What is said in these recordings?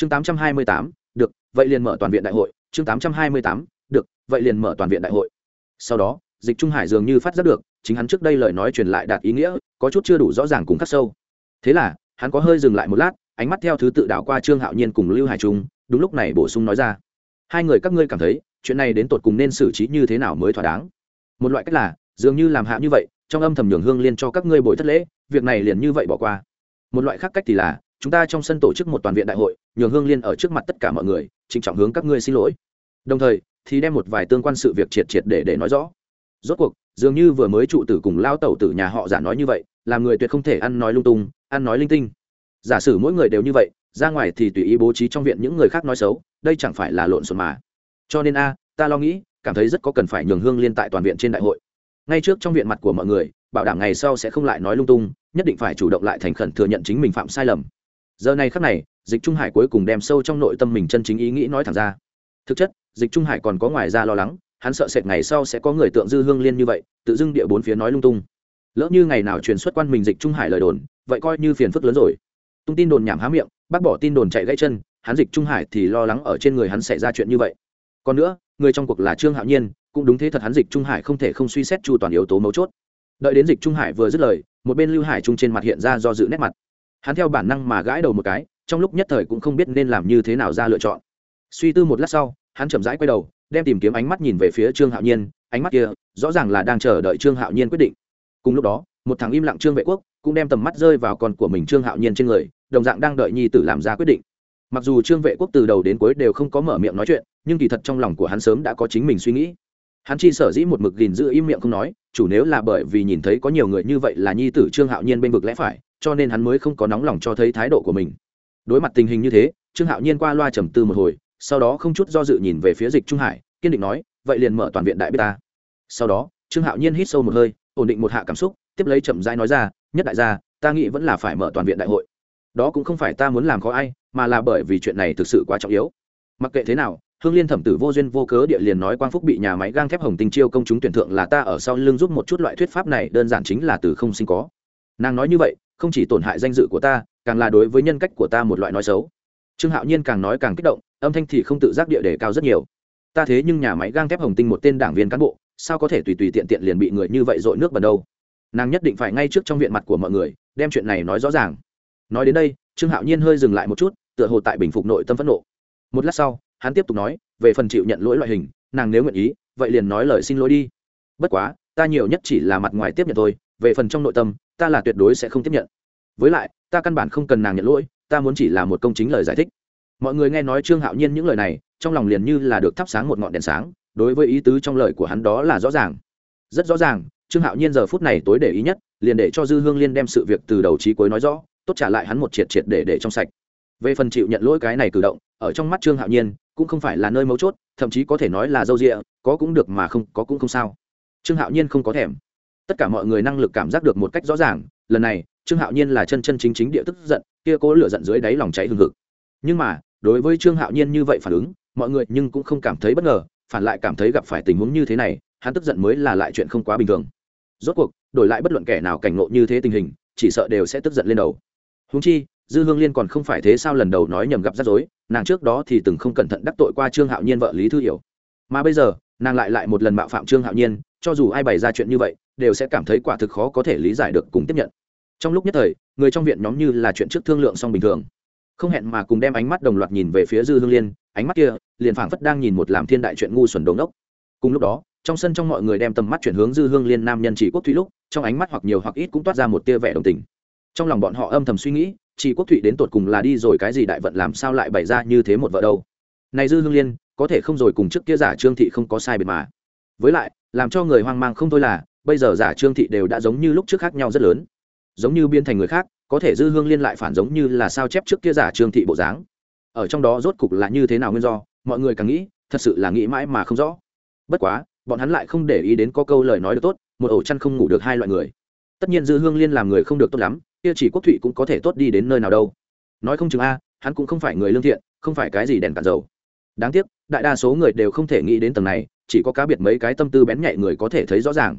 chương tám trăm hai mươi tám, được, vậy liền mở toàn viện đại hội. Chương tám trăm hai mươi tám, được, vậy liền mở toàn viện đại hội. Sau đó, dịch trung hải dường như phát giác được, chính hắn trước đây lời nói truyền lại đạt ý nghĩa, có chút chưa đủ rõ ràng cùng khắc sâu. Thế là, hắn có hơi dừng lại một lát, ánh mắt theo thứ tự đảo qua trương hạo nhiên cùng lưu hải trung, đúng lúc này bổ sung nói ra. Hai người các ngươi cảm thấy, chuyện này đến tột cùng nên xử trí như thế nào mới thỏa đáng? Một loại cách là, dường như làm hạ như vậy, trong âm thầm nhường hương liên cho các ngươi bồi thất lễ, việc này liền như vậy bỏ qua. Một loại khác cách thì là chúng ta trong sân tổ chức một toàn viện đại hội, nhường hương liên ở trước mặt tất cả mọi người, trịnh trọng hướng các ngươi xin lỗi. Đồng thời, thì đem một vài tương quan sự việc triệt triệt để để nói rõ. Rốt cuộc, dường như vừa mới trụ tử cùng lao tẩu tử nhà họ giả nói như vậy, làm người tuyệt không thể ăn nói lung tung, ăn nói linh tinh. Giả sử mỗi người đều như vậy, ra ngoài thì tùy ý bố trí trong viện những người khác nói xấu, đây chẳng phải là lộn xộn mà. Cho nên a, ta lo nghĩ, cảm thấy rất có cần phải nhường hương liên tại toàn viện trên đại hội. Ngay trước trong viện mặt của mọi người, bảo đảm ngày sau sẽ không lại nói lung tung, nhất định phải chủ động lại thành khẩn thừa nhận chính mình phạm sai lầm giờ này khắc này, dịch trung hải cuối cùng đem sâu trong nội tâm mình chân chính ý nghĩ nói thẳng ra. Thực chất, dịch trung hải còn có ngoài ra lo lắng, hắn sợ sệt ngày sau sẽ có người tượng dư hương liên như vậy, tự dưng địa bốn phía nói lung tung. Lỡ như ngày nào truyền xuất quan mình dịch trung hải lời đồn, vậy coi như phiền phức lớn rồi. Tung tin đồn nhảm há miệng, bác bỏ tin đồn chạy gãy chân, hắn dịch trung hải thì lo lắng ở trên người hắn xảy ra chuyện như vậy. Còn nữa, người trong cuộc là trương hạo nhiên, cũng đúng thế thật hắn dịch trung hải không thể không suy xét chu toàn yếu tố mấu chốt. Đợi đến dịch trung hải vừa dứt lời, một bên lưu hải trung trên mặt hiện ra do dự nét mặt hắn theo bản năng mà gãi đầu một cái, trong lúc nhất thời cũng không biết nên làm như thế nào ra lựa chọn. Suy tư một lát sau, hắn chậm rãi quay đầu, đem tìm kiếm ánh mắt nhìn về phía trương hạo nhiên, ánh mắt kia rõ ràng là đang chờ đợi trương hạo nhiên quyết định. Cùng lúc đó, một thằng im lặng trương vệ quốc cũng đem tầm mắt rơi vào con của mình trương hạo nhiên trên người, đồng dạng đang đợi nhi tử làm ra quyết định. Mặc dù trương vệ quốc từ đầu đến cuối đều không có mở miệng nói chuyện, nhưng kỳ thật trong lòng của hắn sớm đã có chính mình suy nghĩ hắn chi sở dĩ một mực gìn giữ im miệng không nói, chủ nếu là bởi vì nhìn thấy có nhiều người như vậy là nhi tử trương hạo nhiên bên vực lẽ phải, cho nên hắn mới không có nóng lòng cho thấy thái độ của mình. Đối mặt tình hình như thế, trương hạo nhiên qua loa trầm tư một hồi, sau đó không chút do dự nhìn về phía dịch trung hải, kiên định nói, vậy liền mở toàn viện đại bê ta. Sau đó, trương hạo nhiên hít sâu một hơi, ổn định một hạ cảm xúc, tiếp lấy chậm rãi nói ra, nhất đại gia, ta nghĩ vẫn là phải mở toàn viện đại hội. Đó cũng không phải ta muốn làm khó ai, mà là bởi vì chuyện này thực sự quá trọng yếu. Mặc kệ thế nào hương liên thẩm tử vô duyên vô cớ địa liền nói quang phúc bị nhà máy gang thép hồng tinh chiêu công chúng tuyển thượng là ta ở sau lưng giúp một chút loại thuyết pháp này, đơn giản chính là từ không sinh có. Nàng nói như vậy, không chỉ tổn hại danh dự của ta, càng là đối với nhân cách của ta một loại nói xấu. Trương hạo nhiên càng nói càng kích động, âm thanh thì không tự giác địa đề cao rất nhiều. Ta thế nhưng nhà máy gang thép hồng tinh một tên đảng viên cán bộ, sao có thể tùy tùy tiện tiện liền bị người như vậy dội nước vào đâu? Nàng nhất định phải ngay trước trong viện mặt của mọi người, đem chuyện này nói rõ ràng. Nói đến đây, trương hạo nhiên hơi dừng lại một chút, tựa hồ tại bình phục nội tâm phẫn nộ. Một lát sau hắn tiếp tục nói, về phần chịu nhận lỗi loại hình, nàng nếu nguyện ý, vậy liền nói lời xin lỗi đi. Bất quá, ta nhiều nhất chỉ là mặt ngoài tiếp nhận thôi, về phần trong nội tâm, ta là tuyệt đối sẽ không tiếp nhận. Với lại, ta căn bản không cần nàng nhận lỗi, ta muốn chỉ là một công chính lời giải thích. Mọi người nghe nói trương hạo nhiên những lời này, trong lòng liền như là được thắp sáng một ngọn đèn sáng, đối với ý tứ trong lời của hắn đó là rõ ràng. Rất rõ ràng, trương hạo nhiên giờ phút này tối để ý nhất, liền để cho dư hương liên đem sự việc từ đầu trí cuối nói rõ, tốt trả lại hắn một triệt triệt để để trong sạch. Về phần chịu nhận lỗi cái này cử động, ở trong mắt trương hạo nhiên cũng không phải là nơi mấu chốt, thậm chí có thể nói là dâu rịa, có cũng được mà không, có cũng không sao. Trương hạo nhiên không có thèm. Tất cả mọi người năng lực cảm giác được một cách rõ ràng, lần này, trương hạo nhiên là chân chân chính chính địa tức giận, kia cố lửa giận dưới đáy lòng cháy hừng hực. Nhưng mà, đối với trương hạo nhiên như vậy phản ứng, mọi người nhưng cũng không cảm thấy bất ngờ, phản lại cảm thấy gặp phải tình huống như thế này, hắn tức giận mới là lại chuyện không quá bình thường. Rốt cuộc, đổi lại bất luận kẻ nào cảnh ngộ như thế tình hình, chỉ sợ đều sẽ tức giận lên đầu. Húng chi, dư hương liên còn không phải thế sao lần đầu nói nhầm gặp rắc rối nàng trước đó thì từng không cẩn thận đắc tội qua trương hạo nhiên vợ lý thư hiểu. Mà bây giờ, nàng lại lại một lần mạo phạm trương hạo nhiên, cho dù ai bày ra chuyện như vậy, đều sẽ cảm thấy quả thực khó có thể lý giải được cùng tiếp nhận. Trong lúc nhất thời, người trong viện nhóm như là chuyện trước thương lượng xong bình thường. Không hẹn mà cùng đem ánh mắt đồng loạt nhìn về phía dư hương liên, ánh mắt kia liền phảng phất đang nhìn một làm thiên đại chuyện ngu xuẩn đống ốc cùng lúc đó, trong sân trong mọi người đem tầm mắt chuyển hướng dư hương liên nam nhân chỉ quốc thủy lúc, trong ánh mắt hoặc nhiều hoặc ít cũng toát ra một tia vẻ đồng tình. Trong lòng bọn họ âm thầm suy nghĩ chị quốc thụy đến tột cùng là đi rồi cái gì đại vận làm sao lại bày ra như thế một vợ đâu? Này dư hương liên, có thể không rồi cùng trước kia giả trương thị không có sai biệt mà. Với lại, làm cho người hoang mang không thôi là, bây giờ giả trương thị đều đã giống như lúc trước khác nhau rất lớn. Giống như biên thành người khác, có thể dư hương liên lại phản giống như là sao chép trước kia giả trương thị bộ dáng. Ở trong đó rốt cục là như thế nào nguyên do, mọi người càng nghĩ, thật sự là nghĩ mãi mà không rõ. Bất quá, bọn hắn lại không để ý đến có câu lời nói được tốt, một ổ chăn không ngủ được hai loại người tất nhiên dư hương liên làm người không được tốt lắm, kia chỉ quốc thụy cũng có thể tốt đi đến nơi nào đâu. Nói không chừng a, hắn cũng không phải người lương thiện, không phải cái gì đèn cạn dầu. Đáng tiếc, đại đa số người đều không thể nghĩ đến tầng này, chỉ có cá biệt mấy cái tâm tư bén nhạy người có thể thấy rõ ràng.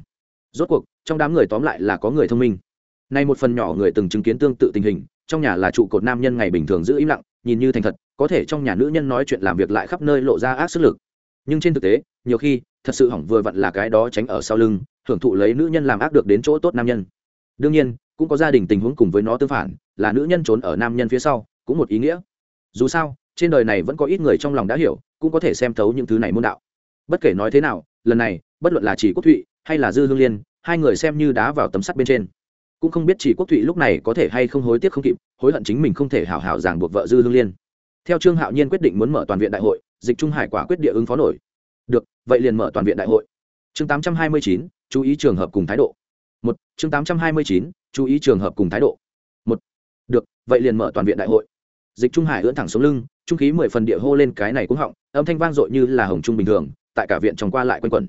Rốt cuộc, trong đám người tóm lại là có người thông minh. Nay một phần nhỏ người từng chứng kiến tương tự tình hình, trong nhà là trụ cột nam nhân ngày bình thường giữ im lặng, nhìn như thành thật, có thể trong nhà nữ nhân nói chuyện làm việc lại khắp nơi lộ ra ác sức lực. Nhưng trên thực tế, nhiều khi, thật sự hỏng vừa vặn là cái đó tránh ở sau lưng hưởng thụ lấy nữ nhân làm ác được đến chỗ tốt nam nhân. Đương nhiên cũng có gia đình tình huống cùng với nó tương phản là nữ nhân trốn ở nam nhân phía sau cũng một ý nghĩa. Dù sao trên đời này vẫn có ít người trong lòng đã hiểu cũng có thể xem thấu những thứ này môn đạo. Bất kể nói thế nào lần này bất luận là chỉ quốc thụy hay là dư hương liên hai người xem như đá vào tấm sắt bên trên. Cũng không biết chỉ quốc thụy lúc này có thể hay không hối tiếc không kịp hối hận chính mình không thể hảo hảo ràng buộc vợ dư hương liên. Theo trương hạo nhiên quyết định muốn mở toàn viện đại hội dịch trung hải quả quyết địa ứng phó nổi. Được vậy liền mở toàn viện đại hội. Chương 829, chú ý trường hợp cùng thái độ. Một chương 829, chú ý trường hợp cùng thái độ. Một được vậy liền mở toàn viện đại hội. Dịch trung hải ưỡn thẳng xuống lưng trung khí mười phần địa hô lên cái này cũng họng âm thanh vang dội như là hồng trung bình thường tại cả viện trong qua lại quanh quẩn.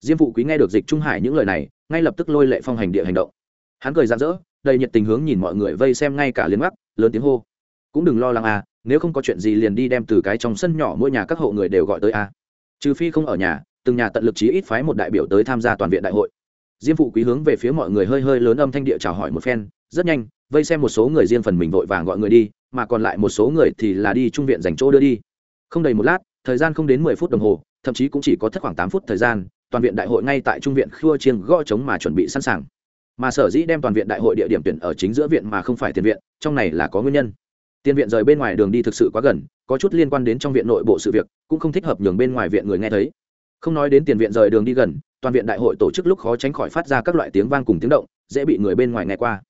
Diêm phụ quý nghe được dịch trung hải những lời này ngay lập tức lôi lệ phong hành địa hành động. Hắn cười rạng rỡ đầy nhiệt tình hướng nhìn mọi người vây xem ngay cả liên mắt lớn tiếng hô. Cũng đừng lo lắng à nếu không có chuyện gì liền đi đem từ cái trong sân nhỏ mỗi nhà các hộ người đều gọi tới à. Trừ phi không ở nhà từng nhà tận lực chí ít phái một đại biểu tới tham gia toàn viện đại hội. Diêm phụ quý hướng về phía mọi người hơi hơi lớn âm thanh địa chào hỏi một phen, rất nhanh, vây xem một số người riêng phần mình vội vàng gọi người đi, mà còn lại một số người thì là đi trung viện dành chỗ đưa đi. Không đầy một lát, thời gian không đến mười phút đồng hồ, thậm chí cũng chỉ có thất khoảng tám phút thời gian, toàn viện đại hội ngay tại trung viện khua chiêng gõ trống mà chuẩn bị sẵn sàng. Mà sở dĩ đem toàn viện đại hội địa điểm tuyển ở chính giữa viện mà không phải tiền viện, trong này là có nguyên nhân. Tiền viện rời bên ngoài đường đi thực sự quá gần, có chút liên quan đến trong viện nội bộ sự việc, cũng không thích hợp nhường bên ngoài viện người nghe thấy không nói đến tiền viện rời đường đi gần, toàn viện đại hội tổ chức lúc khó tránh khỏi phát ra các loại tiếng vang cùng tiếng động, dễ bị người bên ngoài nghe qua.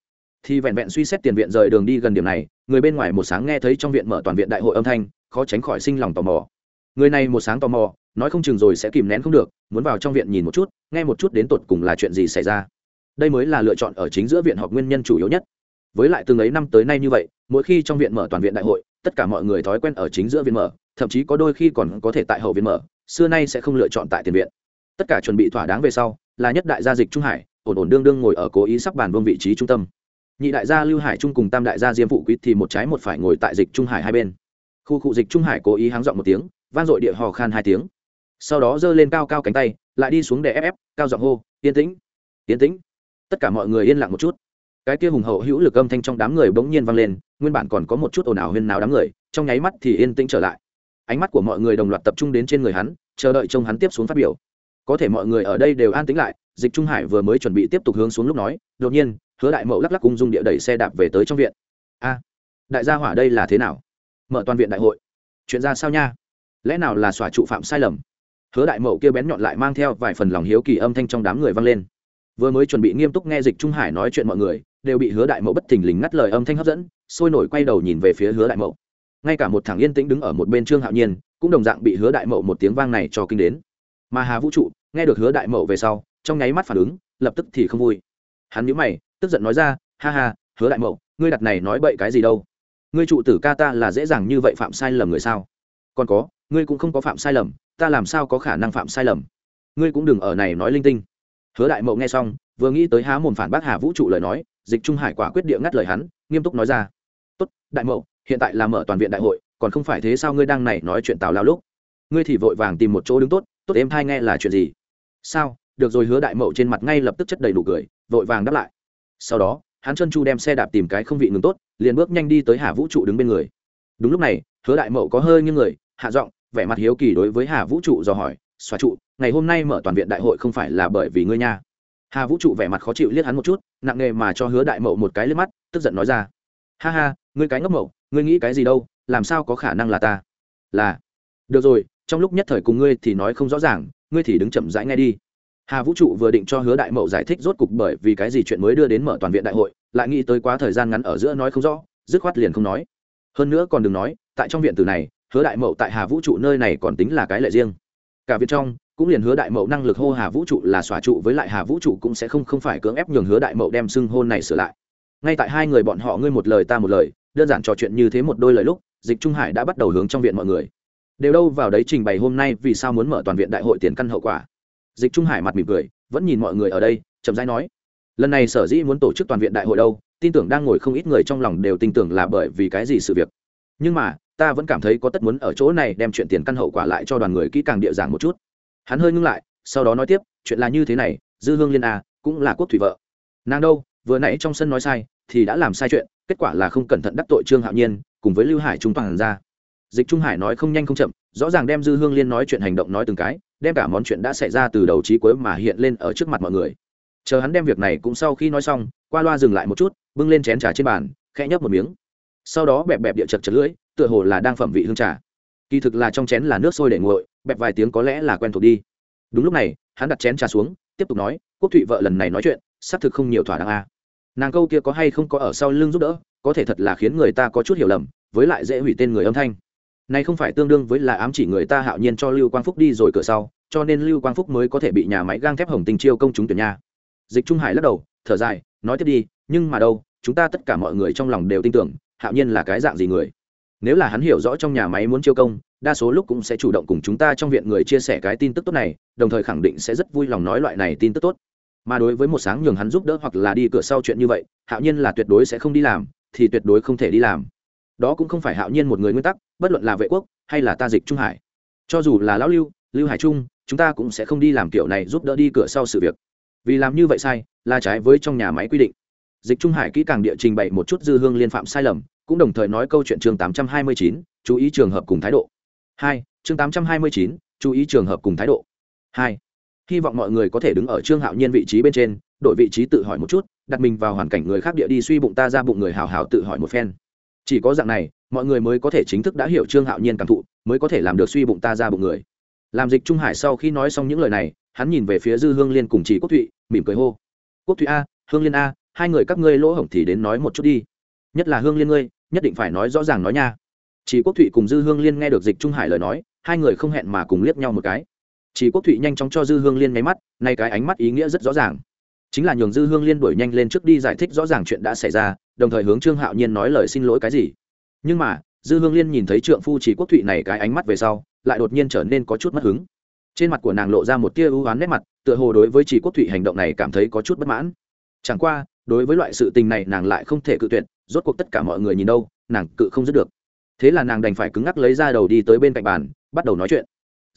Thì vẹn vẹn suy xét tiền viện rời đường đi gần điểm này, người bên ngoài một sáng nghe thấy trong viện mở toàn viện đại hội âm thanh, khó tránh khỏi sinh lòng tò mò. Người này một sáng tò mò, nói không chừng rồi sẽ kìm nén không được, muốn vào trong viện nhìn một chút, nghe một chút đến tột cùng là chuyện gì xảy ra. Đây mới là lựa chọn ở chính giữa viện họp nguyên nhân chủ yếu nhất. Với lại từng ấy năm tới nay như vậy, mỗi khi trong viện mở toàn viện đại hội, tất cả mọi người thói quen ở chính giữa viện mở, thậm chí có đôi khi còn có thể tại hậu viện mở xưa nay sẽ không lựa chọn tại tiền viện. Tất cả chuẩn bị thỏa đáng về sau, là nhất đại gia dịch trung hải, ổn ổn đương đương ngồi ở cố ý sắp bàn vương vị trí trung tâm. Nhị đại gia lưu hải trung cùng tam đại gia diêm phụ quý thì một trái một phải ngồi tại dịch trung hải hai bên. Khu cụ dịch trung hải cố ý háng dọn một tiếng, vang dội địa hò khan hai tiếng. Sau đó giơ lên cao cao cánh tay, lại đi xuống để ép ép, cao giọng hô, yên tĩnh yên tĩnh. Tất cả mọi người yên lặng một chút. Cái kia hùng hậu hữu lực âm thanh trong đám người bỗng nhiên vang lên, nguyên bản còn có một chút ồn ào huyên nào đám người, trong nháy mắt thì yên tĩnh trở lại ánh mắt của mọi người đồng loạt tập trung đến trên người hắn, chờ đợi trông hắn tiếp xuống phát biểu. Có thể mọi người ở đây đều an tĩnh lại, dịch trung hải vừa mới chuẩn bị tiếp tục hướng xuống lúc nói, đột nhiên, hứa đại mậu lắc lắc cung dung địa đẩy xe đạp về tới trong viện. A, đại gia hỏa đây là thế nào? Mở toàn viện đại hội. Chuyện ra sao nha? Lẽ nào là xòa trụ phạm sai lầm? Hứa đại mậu kia bén nhọn lại mang theo vài phần lòng hiếu kỳ âm thanh trong đám người vang lên. Vừa mới chuẩn bị nghiêm túc nghe dịch trung hải nói chuyện mọi người, đều bị hứa đại mậu bất thình lình ngắt lời âm thanh hấp dẫn, sôi nổi quay đầu nhìn về phía hứa đại mậu ngay cả một thằng yên tĩnh đứng ở một bên trương hạo nhiên, cũng đồng dạng bị hứa đại mậu một tiếng vang này cho kinh đến. Mà hà vũ trụ, nghe được hứa đại mậu về sau, trong nháy mắt phản ứng, lập tức thì không vui. Hắn nhíu mày, tức giận nói ra, ha ha, hứa đại mậu, ngươi đặt này nói bậy cái gì đâu? Ngươi trụ tử ca ta là dễ dàng như vậy phạm sai lầm người sao? Còn có, ngươi cũng không có phạm sai lầm, ta làm sao có khả năng phạm sai lầm? Ngươi cũng đừng ở này nói linh tinh. Hứa đại mậu nghe xong, vừa nghĩ tới há mồm phản bác hà vũ trụ lời nói, dịch trung hải quả quyết địa ngắt lời hắn, nghiêm túc nói ra, tốt, đại mậu hiện tại là mở toàn viện đại hội, còn không phải thế sao ngươi đang này nói chuyện tào lao lúc? Ngươi thì vội vàng tìm một chỗ đứng tốt tốt em thai nghe là chuyện gì? Sao? Được rồi, hứa đại mậu trên mặt ngay lập tức chất đầy đủ cười, vội vàng đáp lại. Sau đó, hắn chân chu đem xe đạp tìm cái không vị ngừng tốt, liền bước nhanh đi tới hà vũ trụ đứng bên người. Đúng lúc này, hứa đại mậu có hơi như người, hạ giọng, vẻ mặt hiếu kỳ đối với hà vũ trụ dò hỏi xóa trụ, ngày hôm nay mở toàn viện đại hội không phải là bởi vì ngươi nha? Hà vũ trụ vẻ mặt khó chịu liếc hắn một chút, nặng nề mà cho hứa đại mậu một cái liếc mắt, tức giận nói ra, ha ha ngươi cái ngốc mậu, ngươi nghĩ cái gì đâu, làm sao có khả năng là ta? Là, được rồi, trong lúc nhất thời cùng ngươi thì nói không rõ ràng, ngươi thì đứng chậm rãi nghe đi. Hà vũ trụ vừa định cho hứa đại mậu giải thích rốt cục bởi vì cái gì chuyện mới đưa đến mở toàn viện đại hội, lại nghĩ tới quá thời gian ngắn ở giữa nói không rõ, dứt khoát liền không nói. Hơn nữa còn đừng nói, tại trong viện từ này, hứa đại mậu tại hà vũ trụ nơi này còn tính là cái lệ riêng. Cả viện trong, cũng liền hứa đại mậu năng lực hô hà vũ trụ là xóa trụ với lại hà vũ trụ cũng sẽ không không phải cưỡng ép nhường hứa đại mậu đem xưng hôn này sửa lại. Ngay tại hai người bọn họ ngươi một lời ta một lời đơn giản trò chuyện như thế một đôi lời lúc, dịch trung hải đã bắt đầu hướng trong viện mọi người. Đều đâu vào đấy trình bày hôm nay vì sao muốn mở toàn viện đại hội tiền căn hậu quả. Dịch trung hải mặt mỉm cười, vẫn nhìn mọi người ở đây, chậm rãi nói, lần này sở dĩ muốn tổ chức toàn viện đại hội đâu, tin tưởng đang ngồi không ít người trong lòng đều tin tưởng là bởi vì cái gì sự việc. Nhưng mà, ta vẫn cảm thấy có tất muốn ở chỗ này đem chuyện tiền căn hậu quả lại cho đoàn người kỹ càng địa giảng một chút. Hắn hơi ngưng lại, sau đó nói tiếp, chuyện là như thế này, dư hương liên a cũng là quốc thủy vợ. Nàng đâu, vừa nãy trong sân nói sai, thì đã làm sai chuyện kết quả là không cẩn thận đắc tội trương hạo nhiên, cùng với lưu hải trung toàn ra. Dịch trung hải nói không nhanh không chậm, rõ ràng đem dư hương liên nói chuyện hành động nói từng cái, đem cả món chuyện đã xảy ra từ đầu trí cuối mà hiện lên ở trước mặt mọi người. Chờ hắn đem việc này cũng sau khi nói xong, qua loa dừng lại một chút, bưng lên chén trà trên bàn, khẽ nhấp một miếng. Sau đó bẹp bẹp địa chật chật lưỡi, tựa hồ là đang phẩm vị hương trà. Kỳ thực là trong chén là nước sôi để nguội, bẹp vài tiếng có lẽ là quen thuộc đi. Đúng lúc này, hắn đặt chén trà xuống, tiếp tục nói, quốc thụy vợ lần này nói chuyện, xác thực không nhiều thỏa đáng a. à nàng câu kia có hay không có ở sau lưng giúp đỡ, có thể thật là khiến người ta có chút hiểu lầm, với lại dễ hủy tên người âm thanh. Này không phải tương đương với là ám chỉ người ta hạo nhiên cho lưu quang phúc đi rồi cửa sau, cho nên lưu quang phúc mới có thể bị nhà máy gang thép hồng tình chiêu công chúng tuyển nha. Dịch trung hải lắc đầu, thở dài, nói tiếp đi, nhưng mà đâu, chúng ta tất cả mọi người trong lòng đều tin tưởng, hạo nhiên là cái dạng gì người. Nếu là hắn hiểu rõ trong nhà máy muốn chiêu công, đa số lúc cũng sẽ chủ động cùng chúng ta trong viện người chia sẻ cái tin tức tốt này, đồng thời khẳng định sẽ rất vui lòng nói loại này tin tức tốt mà đối với một sáng nhường hắn giúp đỡ hoặc là đi cửa sau chuyện như vậy, hạo nhiên là tuyệt đối sẽ không đi làm, thì tuyệt đối không thể đi làm. Đó cũng không phải hạo nhiên một người nguyên tắc, bất luận là vệ quốc hay là ta dịch trung hải. Cho dù là lão lưu lưu hải trung, chúng ta cũng sẽ không đi làm kiểu này giúp đỡ đi cửa sau sự việc. Vì làm như vậy sai, là trái với trong nhà máy quy định. Dịch trung hải kỹ càng địa trình bày một chút dư hương liên phạm sai lầm, cũng đồng thời nói câu chuyện chương tám trăm hai mươi chín, chú ý trường hợp cùng thái độ. Hai, chương tám trăm hai mươi chín, chú ý trường hợp cùng thái độ. Hai hy vọng mọi người có thể đứng ở trương hạo nhiên vị trí bên trên, đổi vị trí tự hỏi một chút, đặt mình vào hoàn cảnh người khác địa đi suy bụng ta ra bụng người hào hào tự hỏi một phen. Chỉ có dạng này, mọi người mới có thể chính thức đã hiểu trương hạo nhiên cảm thụ, mới có thể làm được suy bụng ta ra bụng người. Làm dịch trung hải sau khi nói xong những lời này, hắn nhìn về phía dư hương liên cùng chỉ quốc thụy, mỉm cười hô. Quốc thụy a, hương liên a, hai người các ngươi lỗ hổng thì đến nói một chút đi. Nhất là hương liên ngươi, nhất định phải nói rõ ràng nói nha. Chỉ quốc thụy cùng dư hương liên nghe được dịch trung hải lời nói, hai người không hẹn mà cùng liếc nhau một cái chỉ quốc thụy nhanh chóng cho dư hương liên nháy mắt, nay cái ánh mắt ý nghĩa rất rõ ràng. Chính là nhường dư hương liên đuổi nhanh lên trước đi giải thích rõ ràng chuyện đã xảy ra, đồng thời hướng trương hạo nhiên nói lời xin lỗi cái gì. Nhưng mà, dư hương liên nhìn thấy trượng phu chỉ quốc thụy này cái ánh mắt về sau, lại đột nhiên trở nên có chút mất hứng. Trên mặt của nàng lộ ra một tia ưu oán nét mặt, tựa hồ đối với chỉ quốc thụy hành động này cảm thấy có chút bất mãn. Chẳng qua, đối với loại sự tình này nàng lại không thể cự tuyệt, rốt cuộc tất cả mọi người nhìn đâu, nàng cự không dứt được. Thế là nàng đành phải cứng ngắc lấy ra đầu đi tới bên cạnh bàn, bắt đầu nói chuyện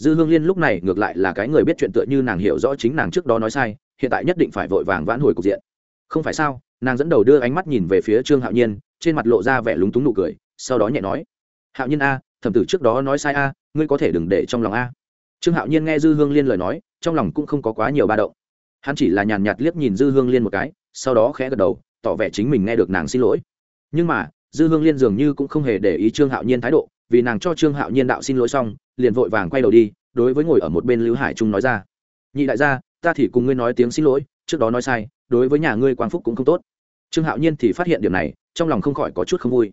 dư hương liên lúc này ngược lại là cái người biết chuyện tựa như nàng hiểu rõ chính nàng trước đó nói sai, hiện tại nhất định phải vội vàng vãn hồi cục diện. Không phải sao? Nàng dẫn đầu đưa ánh mắt nhìn về phía trương hạo nhiên, trên mặt lộ ra vẻ lúng túng nụ cười, sau đó nhẹ nói, hạo nhiên a, thẩm tử trước đó nói sai a, ngươi có thể đừng để trong lòng a. Trương hạo nhiên nghe dư hương liên lời nói, trong lòng cũng không có quá nhiều ba động. Hắn chỉ là nhàn nhạt liếc nhìn dư hương liên một cái, sau đó khẽ gật đầu, tỏ vẻ chính mình nghe được nàng xin lỗi. Nhưng mà, dư hương liên dường như cũng không hề để ý trương hạo nhiên thái độ, vì nàng cho trương hạo nhiên đạo xin lỗi xong liền vội vàng quay đầu đi, đối với ngồi ở một bên lưu hải trung nói ra. Nhị đại gia, ta thì cùng ngươi nói tiếng xin lỗi, trước đó nói sai, đối với nhà ngươi quang phúc cũng không tốt. Trương hạo nhiên thì phát hiện điểm này, trong lòng không khỏi có chút không vui.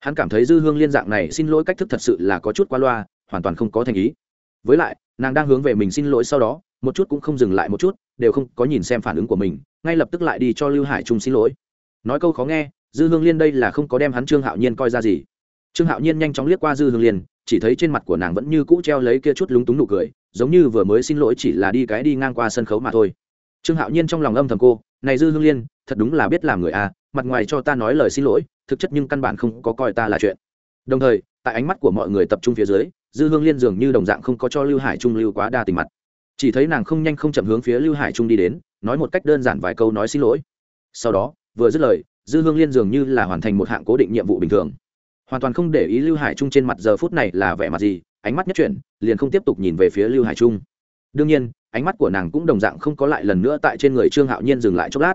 Hắn cảm thấy dư hương liên dạng này xin lỗi cách thức thật sự là có chút qua loa, hoàn toàn không có thành ý. Với lại, nàng đang hướng về mình xin lỗi sau đó, một chút cũng không dừng lại một chút, đều không có nhìn xem phản ứng của mình, ngay lập tức lại đi cho lưu hải trung xin lỗi. Nói câu khó nghe, dư hương liên đây là không có đem hắn trương hạo nhiên coi ra gì. Trương hạo nhiên nhanh chóng liếc qua dư hương liên chỉ thấy trên mặt của nàng vẫn như cũ treo lấy kia chút lúng túng nụ cười, giống như vừa mới xin lỗi chỉ là đi cái đi ngang qua sân khấu mà thôi. Trương hạo nhiên trong lòng âm thầm cô, này dư hương liên, thật đúng là biết làm người à mặt ngoài cho ta nói lời xin lỗi, thực chất nhưng căn bản không có coi ta là chuyện. Đồng thời, tại ánh mắt của mọi người tập trung phía dưới, dư hương liên dường như đồng dạng không có cho lưu hải trung lưu quá đa tình mặt. Chỉ thấy nàng không nhanh không chậm hướng phía lưu hải trung đi đến, nói một cách đơn giản vài câu nói xin lỗi. Sau đó, vừa dứt lời, dư hương liên dường như là hoàn thành một hạng cố định nhiệm vụ bình thường hoàn toàn không để ý lưu hải trung trên mặt giờ phút này là vẻ mặt gì, ánh mắt nhất chuyển, liền không tiếp tục nhìn về phía lưu hải trung. Đương nhiên, ánh mắt của nàng cũng đồng dạng không có lại lần nữa tại trên người trương hạo nhiên dừng lại chốc lát.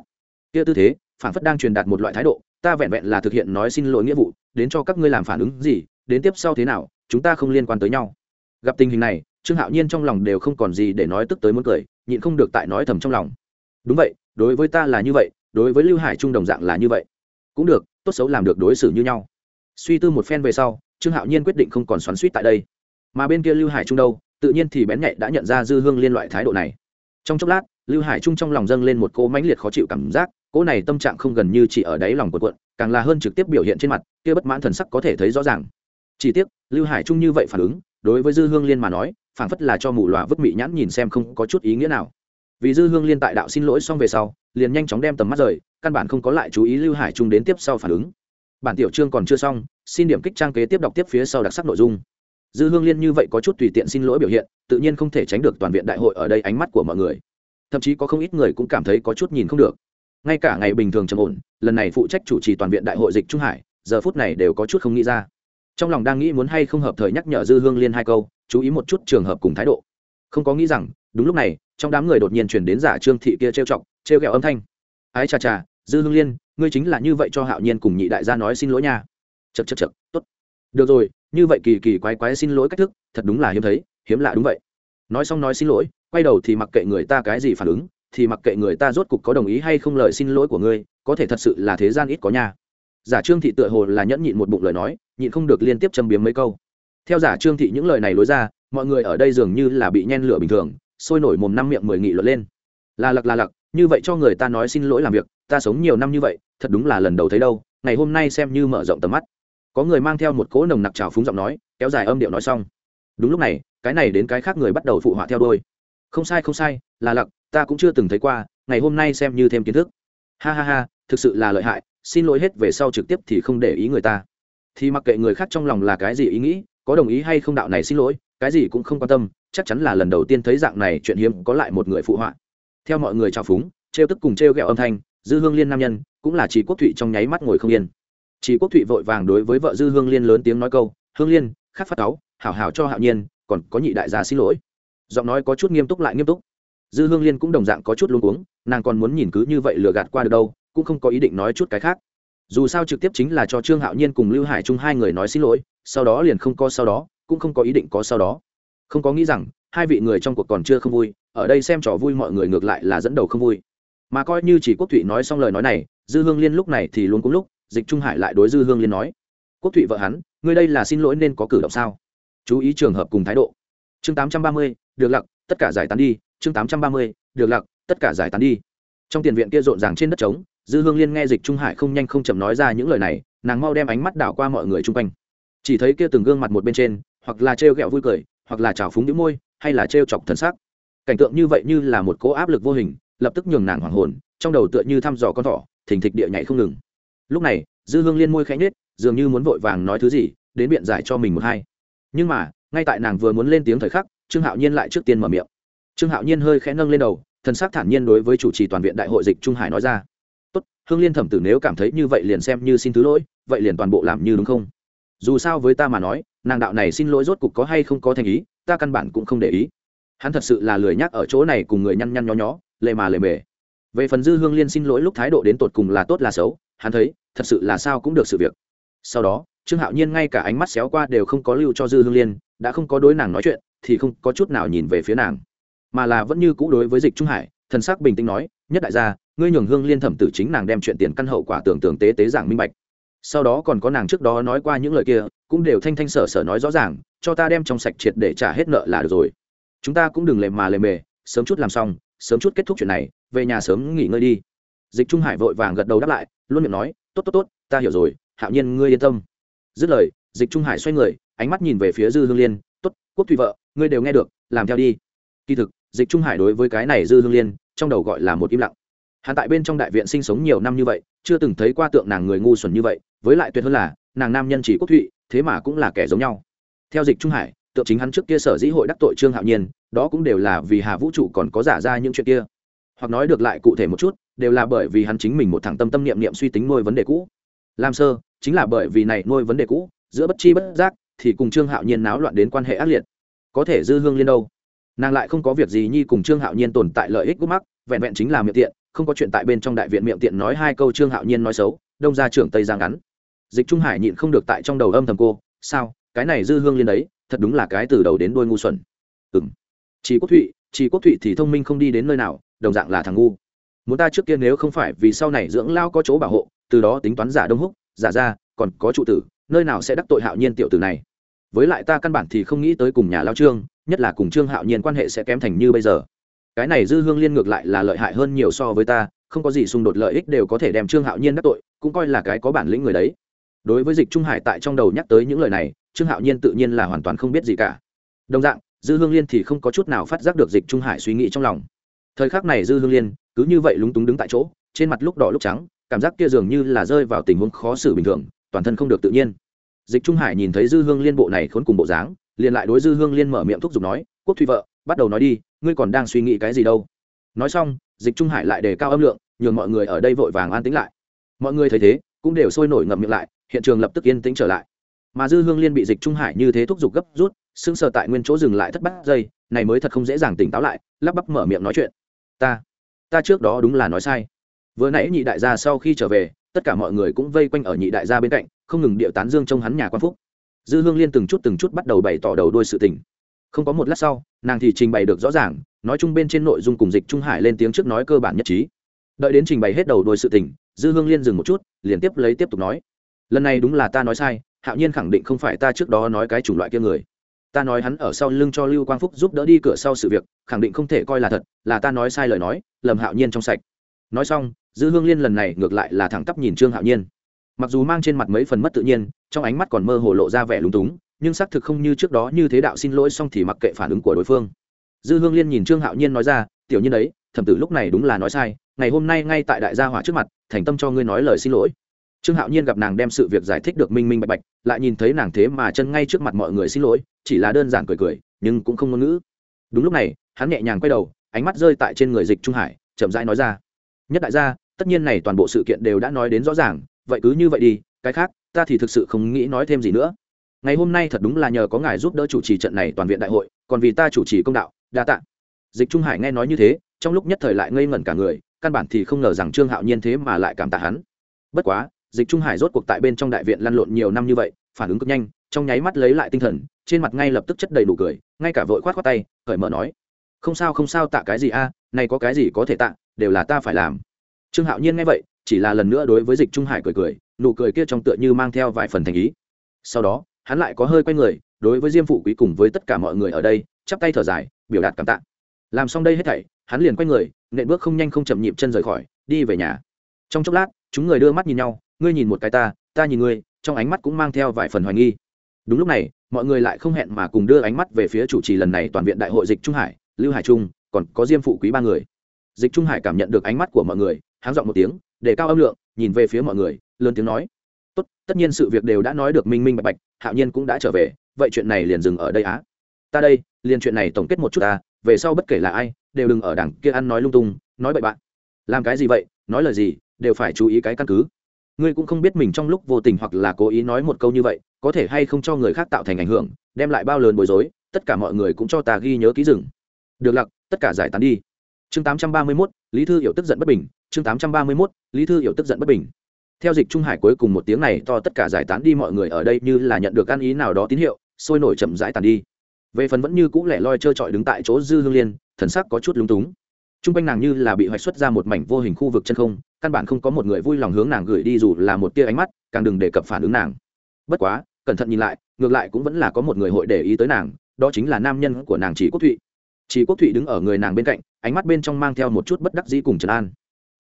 Kia tư thế phản phất đang truyền đạt một loại thái độ, ta vẹn vẹn là thực hiện nói xin lỗi nghĩa vụ, đến cho các ngươi làm phản ứng gì, đến tiếp sau thế nào, chúng ta không liên quan tới nhau. Gặp tình hình này, trương hạo nhiên trong lòng đều không còn gì để nói tức tới muốn cười, nhịn không được tại nói thầm trong lòng. Đúng vậy, đối với ta là như vậy, đối với lưu hải trung đồng dạng là như vậy. Cũng được, tốt xấu làm được đối xử như nhau suy tư một phen về sau, trương hạo nhiên quyết định không còn xoắn suýt tại đây. Mà bên kia lưu hải trung đâu, tự nhiên thì bén nhạy đã nhận ra dư hương liên loại thái độ này. Trong chốc lát, lưu hải trung trong lòng dâng lên một cỗ mãnh liệt khó chịu cảm giác, cỗ này tâm trạng không gần như chỉ ở đáy lòng của quận càng là hơn trực tiếp biểu hiện trên mặt, kia bất mãn thần sắc có thể thấy rõ ràng. Chỉ tiếc, lưu hải trung như vậy phản ứng, đối với dư hương liên mà nói phảng phất là cho mù loà vứt mị nhãn nhìn xem không có chút ý nghĩa nào. Vì dư hương liên tại đạo xin lỗi xong về sau, liền nhanh chóng đem tầm mắt rời, căn bản không có lại chú ý lưu hải trung đến tiếp sau phản ứng bản tiểu chương còn chưa xong, xin điểm kích trang kế tiếp đọc tiếp phía sau đặc sắc nội dung. Dư hương liên như vậy có chút tùy tiện xin lỗi biểu hiện, tự nhiên không thể tránh được toàn viện đại hội ở đây ánh mắt của mọi người. Thậm chí có không ít người cũng cảm thấy có chút nhìn không được. Ngay cả ngày bình thường trầm ổn, lần này phụ trách chủ trì toàn viện đại hội dịch trung hải, giờ phút này đều có chút không nghĩ ra. Trong lòng đang nghĩ muốn hay không hợp thời nhắc nhở dư hương liên hai câu, chú ý một chút trường hợp cùng thái độ. Không có nghĩ rằng, đúng lúc này, trong đám người đột nhiên chuyển đến giả trương thị kia trêu chọc, trêu ghẹo âm thanh. Ái chà chà dư hương liên ngươi chính là như vậy cho hạo nhiên cùng nhị đại gia nói xin lỗi nha chật chật chật, tốt. được rồi, như vậy kỳ kỳ quái quái xin lỗi cách thức, thật đúng là hiếm thấy, hiếm lạ đúng vậy. nói xong nói xin lỗi, quay đầu thì mặc kệ người ta cái gì phản ứng, thì mặc kệ người ta rốt cục có đồng ý hay không lời xin lỗi của ngươi, có thể thật sự là thế gian ít có nha. giả trương thị tựa hồ là nhẫn nhịn một bụng lời nói, nhịn không được liên tiếp châm biếm mấy câu. theo giả trương thị những lời này lối ra, mọi người ở đây dường như là bị nhen lửa bình thường, sôi nổi mồm năm miệng mười nghị luận lên. là lặc là lặc, như vậy cho người ta nói xin lỗi làm việc ta sống nhiều năm như vậy, thật đúng là lần đầu thấy đâu, ngày hôm nay xem như mở rộng tầm mắt. Có người mang theo một cỗ nồng nặc trào phúng giọng nói, kéo dài âm điệu nói xong. Đúng lúc này, cái này đến cái khác người bắt đầu phụ họa theo đôi không sai không sai, là lặc, ta cũng chưa từng thấy qua, ngày hôm nay xem như thêm kiến thức. Ha ha ha, thực sự là lợi hại, xin lỗi hết về sau trực tiếp thì không để ý người ta. Thì mặc kệ người khác trong lòng là cái gì ý nghĩ, có đồng ý hay không đạo này xin lỗi, cái gì cũng không quan tâm, chắc chắn là lần đầu tiên thấy dạng này chuyện hiếm có lại một người phụ họa. Theo mọi người trào phúng, trêu tức cùng trêu ghẹo âm thanh dư hương liên nam nhân cũng là chỉ quốc thụy trong nháy mắt ngồi không yên. Chỉ quốc thụy vội vàng đối với vợ dư hương liên lớn tiếng nói câu, hương liên khắc phát cáu, hảo hảo cho hạo nhiên, còn có nhị đại gia xin lỗi. Giọng nói có chút nghiêm túc lại nghiêm túc. Dư hương liên cũng đồng dạng có chút luống cuống, nàng còn muốn nhìn cứ như vậy lừa gạt qua được đâu, cũng không có ý định nói chút cái khác. Dù sao trực tiếp chính là cho trương hạo nhiên cùng lưu hải trung hai người nói xin lỗi, sau đó liền không có sau đó, cũng không có ý định có sau đó. Không có nghĩ rằng, hai vị người trong cuộc còn chưa không vui, ở đây xem trò vui mọi người ngược lại là dẫn đầu không vui mà coi như chỉ quốc thụy nói xong lời nói này, dư hương liên lúc này thì luôn cũng lúc, dịch trung hải lại đối dư hương liên nói, quốc thụy vợ hắn, ngươi đây là xin lỗi nên có cử động sao? Chú ý trường hợp cùng thái độ. Chương tám trăm ba mươi, được lặc, tất cả giải tán đi. Chương tám trăm ba mươi, được lặc, tất cả giải tán đi. Trong tiền viện kia rộn ràng trên đất trống, dư hương liên nghe dịch trung hải không nhanh không chậm nói ra những lời này, nàng mau đem ánh mắt đảo qua mọi người chung quanh. Chỉ thấy kia từng gương mặt một bên trên, hoặc là trêu ghẹo vui cười, hoặc là trào phúng đĩu môi, hay là trêu chọc thần sắc. Cảnh tượng như vậy như là một cỗ áp lực vô hình lập tức nhường nàng hoảng hồn, trong đầu tựa như thăm dò con thỏ, thình thịch địa nhảy không ngừng. Lúc này, dư hương liên môi khẽ nhết dường như muốn vội vàng nói thứ gì, đến biện giải cho mình một hai. Nhưng mà, ngay tại nàng vừa muốn lên tiếng thời khắc, trương hạo nhiên lại trước tiên mở miệng. Trương hạo nhiên hơi khẽ nâng lên đầu, thần sắc thản nhiên đối với chủ trì toàn viện đại hội dịch trung hải nói ra. Tốt, hương liên thẩm tử nếu cảm thấy như vậy liền xem như xin thứ lỗi, vậy liền toàn bộ làm như đúng không? Dù sao với ta mà nói, nàng đạo này xin lỗi rốt cục có hay không có thành ý, ta căn bản cũng không để ý. Hắn thật sự là lười nhắc ở chỗ này cùng người nhăn nhăn nhó nhó lề mà lề mề. Về phần dư hương liên xin lỗi lúc thái độ đến tột cùng là tốt là xấu, hắn thấy, thật sự là sao cũng được sự việc. Sau đó, trương hạo nhiên ngay cả ánh mắt xéo qua đều không có lưu cho dư hương liên, đã không có đối nàng nói chuyện, thì không có chút nào nhìn về phía nàng. Mà là vẫn như cũ đối với dịch trung hải, thần sắc bình tĩnh nói, nhất đại gia, ngươi nhường hương liên thẩm tử chính nàng đem chuyện tiền căn hậu quả tưởng tưởng tế tế giảng minh bạch. Sau đó còn có nàng trước đó nói qua những lời kia, cũng đều thanh thanh sở sở nói rõ ràng, cho ta đem trong sạch triệt để trả hết nợ là được rồi. Chúng ta cũng đừng lề mà lề mề, sớm chút làm xong sớm chút kết thúc chuyện này, về nhà sớm nghỉ ngơi đi. Dịch trung hải vội vàng gật đầu đáp lại, luôn miệng nói, tốt tốt tốt, ta hiểu rồi, hạo nhiên, ngươi yên tâm. Dứt lời, dịch trung hải xoay người, ánh mắt nhìn về phía dư hương liên, tốt, quốc thủy vợ, ngươi đều nghe được, làm theo đi. Kỳ thực, dịch trung hải đối với cái này dư hương liên, trong đầu gọi là một im lặng. Hắn tại bên trong đại viện sinh sống nhiều năm như vậy, chưa từng thấy qua tượng nàng người ngu xuẩn như vậy, với lại tuyệt hơn là, nàng nam nhân chỉ quốc thụy, thế mà cũng là kẻ giống nhau. Theo dịch trung hải tượng chính hắn trước kia sở dĩ hội đắc tội trương hạo nhiên, đó cũng đều là vì hà vũ trụ còn có giả ra những chuyện kia. Hoặc nói được lại cụ thể một chút, đều là bởi vì hắn chính mình một thằng tâm tâm niệm niệm suy tính nuôi vấn đề cũ. Làm sơ, chính là bởi vì này nuôi vấn đề cũ, giữa bất chi bất giác, thì cùng trương hạo nhiên náo loạn đến quan hệ ác liệt. Có thể dư hương liên đâu? Nàng lại không có việc gì nhi cùng trương hạo nhiên tồn tại lợi ích gút mắc, vẹn vẹn chính là miệng tiện, không có chuyện tại bên trong đại viện miệng tiện nói hai câu trương hạo nhiên nói xấu, đông ra trưởng tây giang ngắn. Dịch trung hải nhịn không được tại trong đầu âm thầm cô, sao? Cái này dư hương liên đấy thật đúng là cái từ đầu đến đôi ngu xuẩn. Ừng chỉ quốc thụy, chỉ quốc thụy thì thông minh không đi đến nơi nào, đồng dạng là thằng ngu. Muốn ta trước kia nếu không phải vì sau này dưỡng lao có chỗ bảo hộ, từ đó tính toán giả đông húc, giả ra còn có trụ tử, nơi nào sẽ đắc tội hạo nhiên tiểu tử này? Với lại ta căn bản thì không nghĩ tới cùng nhà lao trương, nhất là cùng trương hạo nhiên quan hệ sẽ kém thành như bây giờ. Cái này dư hương liên ngược lại là lợi hại hơn nhiều so với ta, không có gì xung đột lợi ích đều có thể đem trương hạo nhiên đắc tội, cũng coi là cái có bản lĩnh người đấy. Đối với dịch trung hải tại trong đầu nhắc tới những lời này trương hạo nhiên tự nhiên là hoàn toàn không biết gì cả. Đồng dạng, dư hương liên thì không có chút nào phát giác được dịch trung hải suy nghĩ trong lòng. Thời khắc này dư hương liên cứ như vậy lúng túng đứng tại chỗ, trên mặt lúc đỏ lúc trắng, cảm giác kia dường như là rơi vào tình huống khó xử bình thường, toàn thân không được tự nhiên. Dịch trung hải nhìn thấy dư hương liên bộ này khốn cùng bộ dáng, liền lại đối dư hương liên mở miệng thúc giục nói, quốc thủy vợ, bắt đầu nói đi, ngươi còn đang suy nghĩ cái gì đâu? Nói xong, dịch trung hải lại đề cao âm lượng, nhường mọi người ở đây vội vàng an tĩnh lại. Mọi người thấy thế, cũng đều sôi nổi ngậm miệng lại, hiện trường lập tức yên tĩnh trở lại mà dư hương liên bị dịch trung hải như thế thúc giục gấp rút, sững sờ tại nguyên chỗ dừng lại thất bát giây, này mới thật không dễ dàng tỉnh táo lại, lắp bắp mở miệng nói chuyện. Ta ta trước đó đúng là nói sai. Vừa nãy nhị đại gia sau khi trở về, tất cả mọi người cũng vây quanh ở nhị đại gia bên cạnh, không ngừng điệu tán dương trong hắn nhà quan phúc. Dư hương liên từng chút từng chút bắt đầu bày tỏ đầu đuôi sự tình. Không có một lát sau, nàng thì trình bày được rõ ràng, nói chung bên trên nội dung cùng dịch trung hải lên tiếng trước nói cơ bản nhất trí. Đợi đến trình bày hết đầu đuôi sự tình, dư hương liên dừng một chút, liền tiếp lấy tiếp tục nói. Lần này đúng là ta nói sai hạo nhiên khẳng định không phải ta trước đó nói cái chủng loại kia người. Ta nói hắn ở sau lưng cho lưu quang phúc giúp đỡ đi cửa sau sự việc, khẳng định không thể coi là thật, là ta nói sai lời nói, lầm hạo nhiên trong sạch. Nói xong, dư hương liên lần này ngược lại là thẳng tắp nhìn trương hạo nhiên. Mặc dù mang trên mặt mấy phần mất tự nhiên, trong ánh mắt còn mơ hồ lộ ra vẻ lúng túng, nhưng xác thực không như trước đó như thế đạo xin lỗi xong thì mặc kệ phản ứng của đối phương. Dư hương liên nhìn trương hạo nhiên nói ra, tiểu nhiên đấy, thẩm tử lúc này đúng là nói sai, ngày hôm nay ngay tại đại gia hỏa trước mặt, thành tâm cho ngươi nói lời xin lỗi trương hạo nhiên gặp nàng đem sự việc giải thích được minh minh bạch bạch, lại nhìn thấy nàng thế mà chân ngay trước mặt mọi người xin lỗi, chỉ là đơn giản cười cười, nhưng cũng không ngôn ngữ. Đúng lúc này, hắn nhẹ nhàng quay đầu, ánh mắt rơi tại trên người dịch trung hải, chậm rãi nói ra. Nhất đại gia, tất nhiên này toàn bộ sự kiện đều đã nói đến rõ ràng, vậy cứ như vậy đi, cái khác, ta thì thực sự không nghĩ nói thêm gì nữa. Ngày hôm nay thật đúng là nhờ có ngài giúp đỡ chủ trì trận này toàn viện đại hội, còn vì ta chủ trì công đạo, đa tạ. Dịch trung hải nghe nói như thế, trong lúc nhất thời lại ngây ngẩn cả người, căn bản thì không ngờ rằng trương hạo nhiên thế mà lại cảm tạ hắn. Bất quá dịch trung hải rốt cuộc tại bên trong đại viện lăn lộn nhiều năm như vậy, phản ứng cực nhanh, trong nháy mắt lấy lại tinh thần, trên mặt ngay lập tức chất đầy đủ cười, ngay cả vội khoát khoát tay, cởi mở nói, không sao không sao, tạ cái gì a, này có cái gì có thể tạ, đều là ta phải làm. Trương hạo nhiên nghe vậy, chỉ là lần nữa đối với dịch trung hải cười cười, nụ cười kia trong tựa như mang theo vài phần thành ý. Sau đó, hắn lại có hơi quay người, đối với diêm phụ quý cùng với tất cả mọi người ở đây, chắp tay thở dài, biểu đạt cảm tạ. Làm xong đây hết thảy, hắn liền quay người, nện bước không nhanh không chậm nhịp chân rời khỏi, đi về nhà. Trong chốc lát, chúng người đưa mắt nhìn nhau ngươi nhìn một cái ta ta nhìn ngươi, trong ánh mắt cũng mang theo vài phần hoài nghi. Đúng lúc này, mọi người lại không hẹn mà cùng đưa ánh mắt về phía chủ trì lần này toàn viện đại hội dịch trung hải, lưu hải trung, còn có diêm phụ quý ba người. Dịch trung hải cảm nhận được ánh mắt của mọi người, háng dọn một tiếng, để cao âm lượng, nhìn về phía mọi người, lớn tiếng nói, tốt, tất nhiên sự việc đều đã nói được minh minh bạch bạch, hạo nhiên cũng đã trở về, vậy chuyện này liền dừng ở đây á. Ta đây, liền chuyện này tổng kết một chút ta, về sau bất kể là ai, đều đừng ở đảng kia ăn nói lung tung, nói bậy bạn. Làm cái gì vậy, nói lời gì, đều phải chú ý cái căn cứ ngươi cũng không biết mình trong lúc vô tình hoặc là cố ý nói một câu như vậy có thể hay không cho người khác tạo thành ảnh hưởng đem lại bao lớn bối rối tất cả mọi người cũng cho ta ghi nhớ ký rừng. Được lặc tất cả giải tán đi. Chương 831, lý thư hiểu tức giận bất bình. Chương 831, lý thư hiểu tức giận bất bình. Theo dịch trung hải cuối cùng một tiếng này to tất cả giải tán đi mọi người ở đây như là nhận được ăn ý nào đó tín hiệu sôi nổi chậm rãi tàn đi. Về phần vẫn như cũ lẻ loi trơ trọi đứng tại chỗ dư hương liên thần sắc có chút lúng túng t r u n g quanh nàng như là bị hoạch xuất ra một mảnh vô hình khu vực chân không, căn bản không có một người vui lòng hướng nàng gửi đi dù là một tia ánh mắt, càng đừng đề cập phản ứng nàng. Bất quá, cẩn thận nhìn lại, ngược lại cũng vẫn là có một người hội để ý tới nàng, đó chính là nam nhân của nàng chỉ quốc thụy. Chỉ quốc thụy đứng ở người nàng bên cạnh, ánh mắt bên trong mang theo một chút bất đắc dĩ cùng trấn an.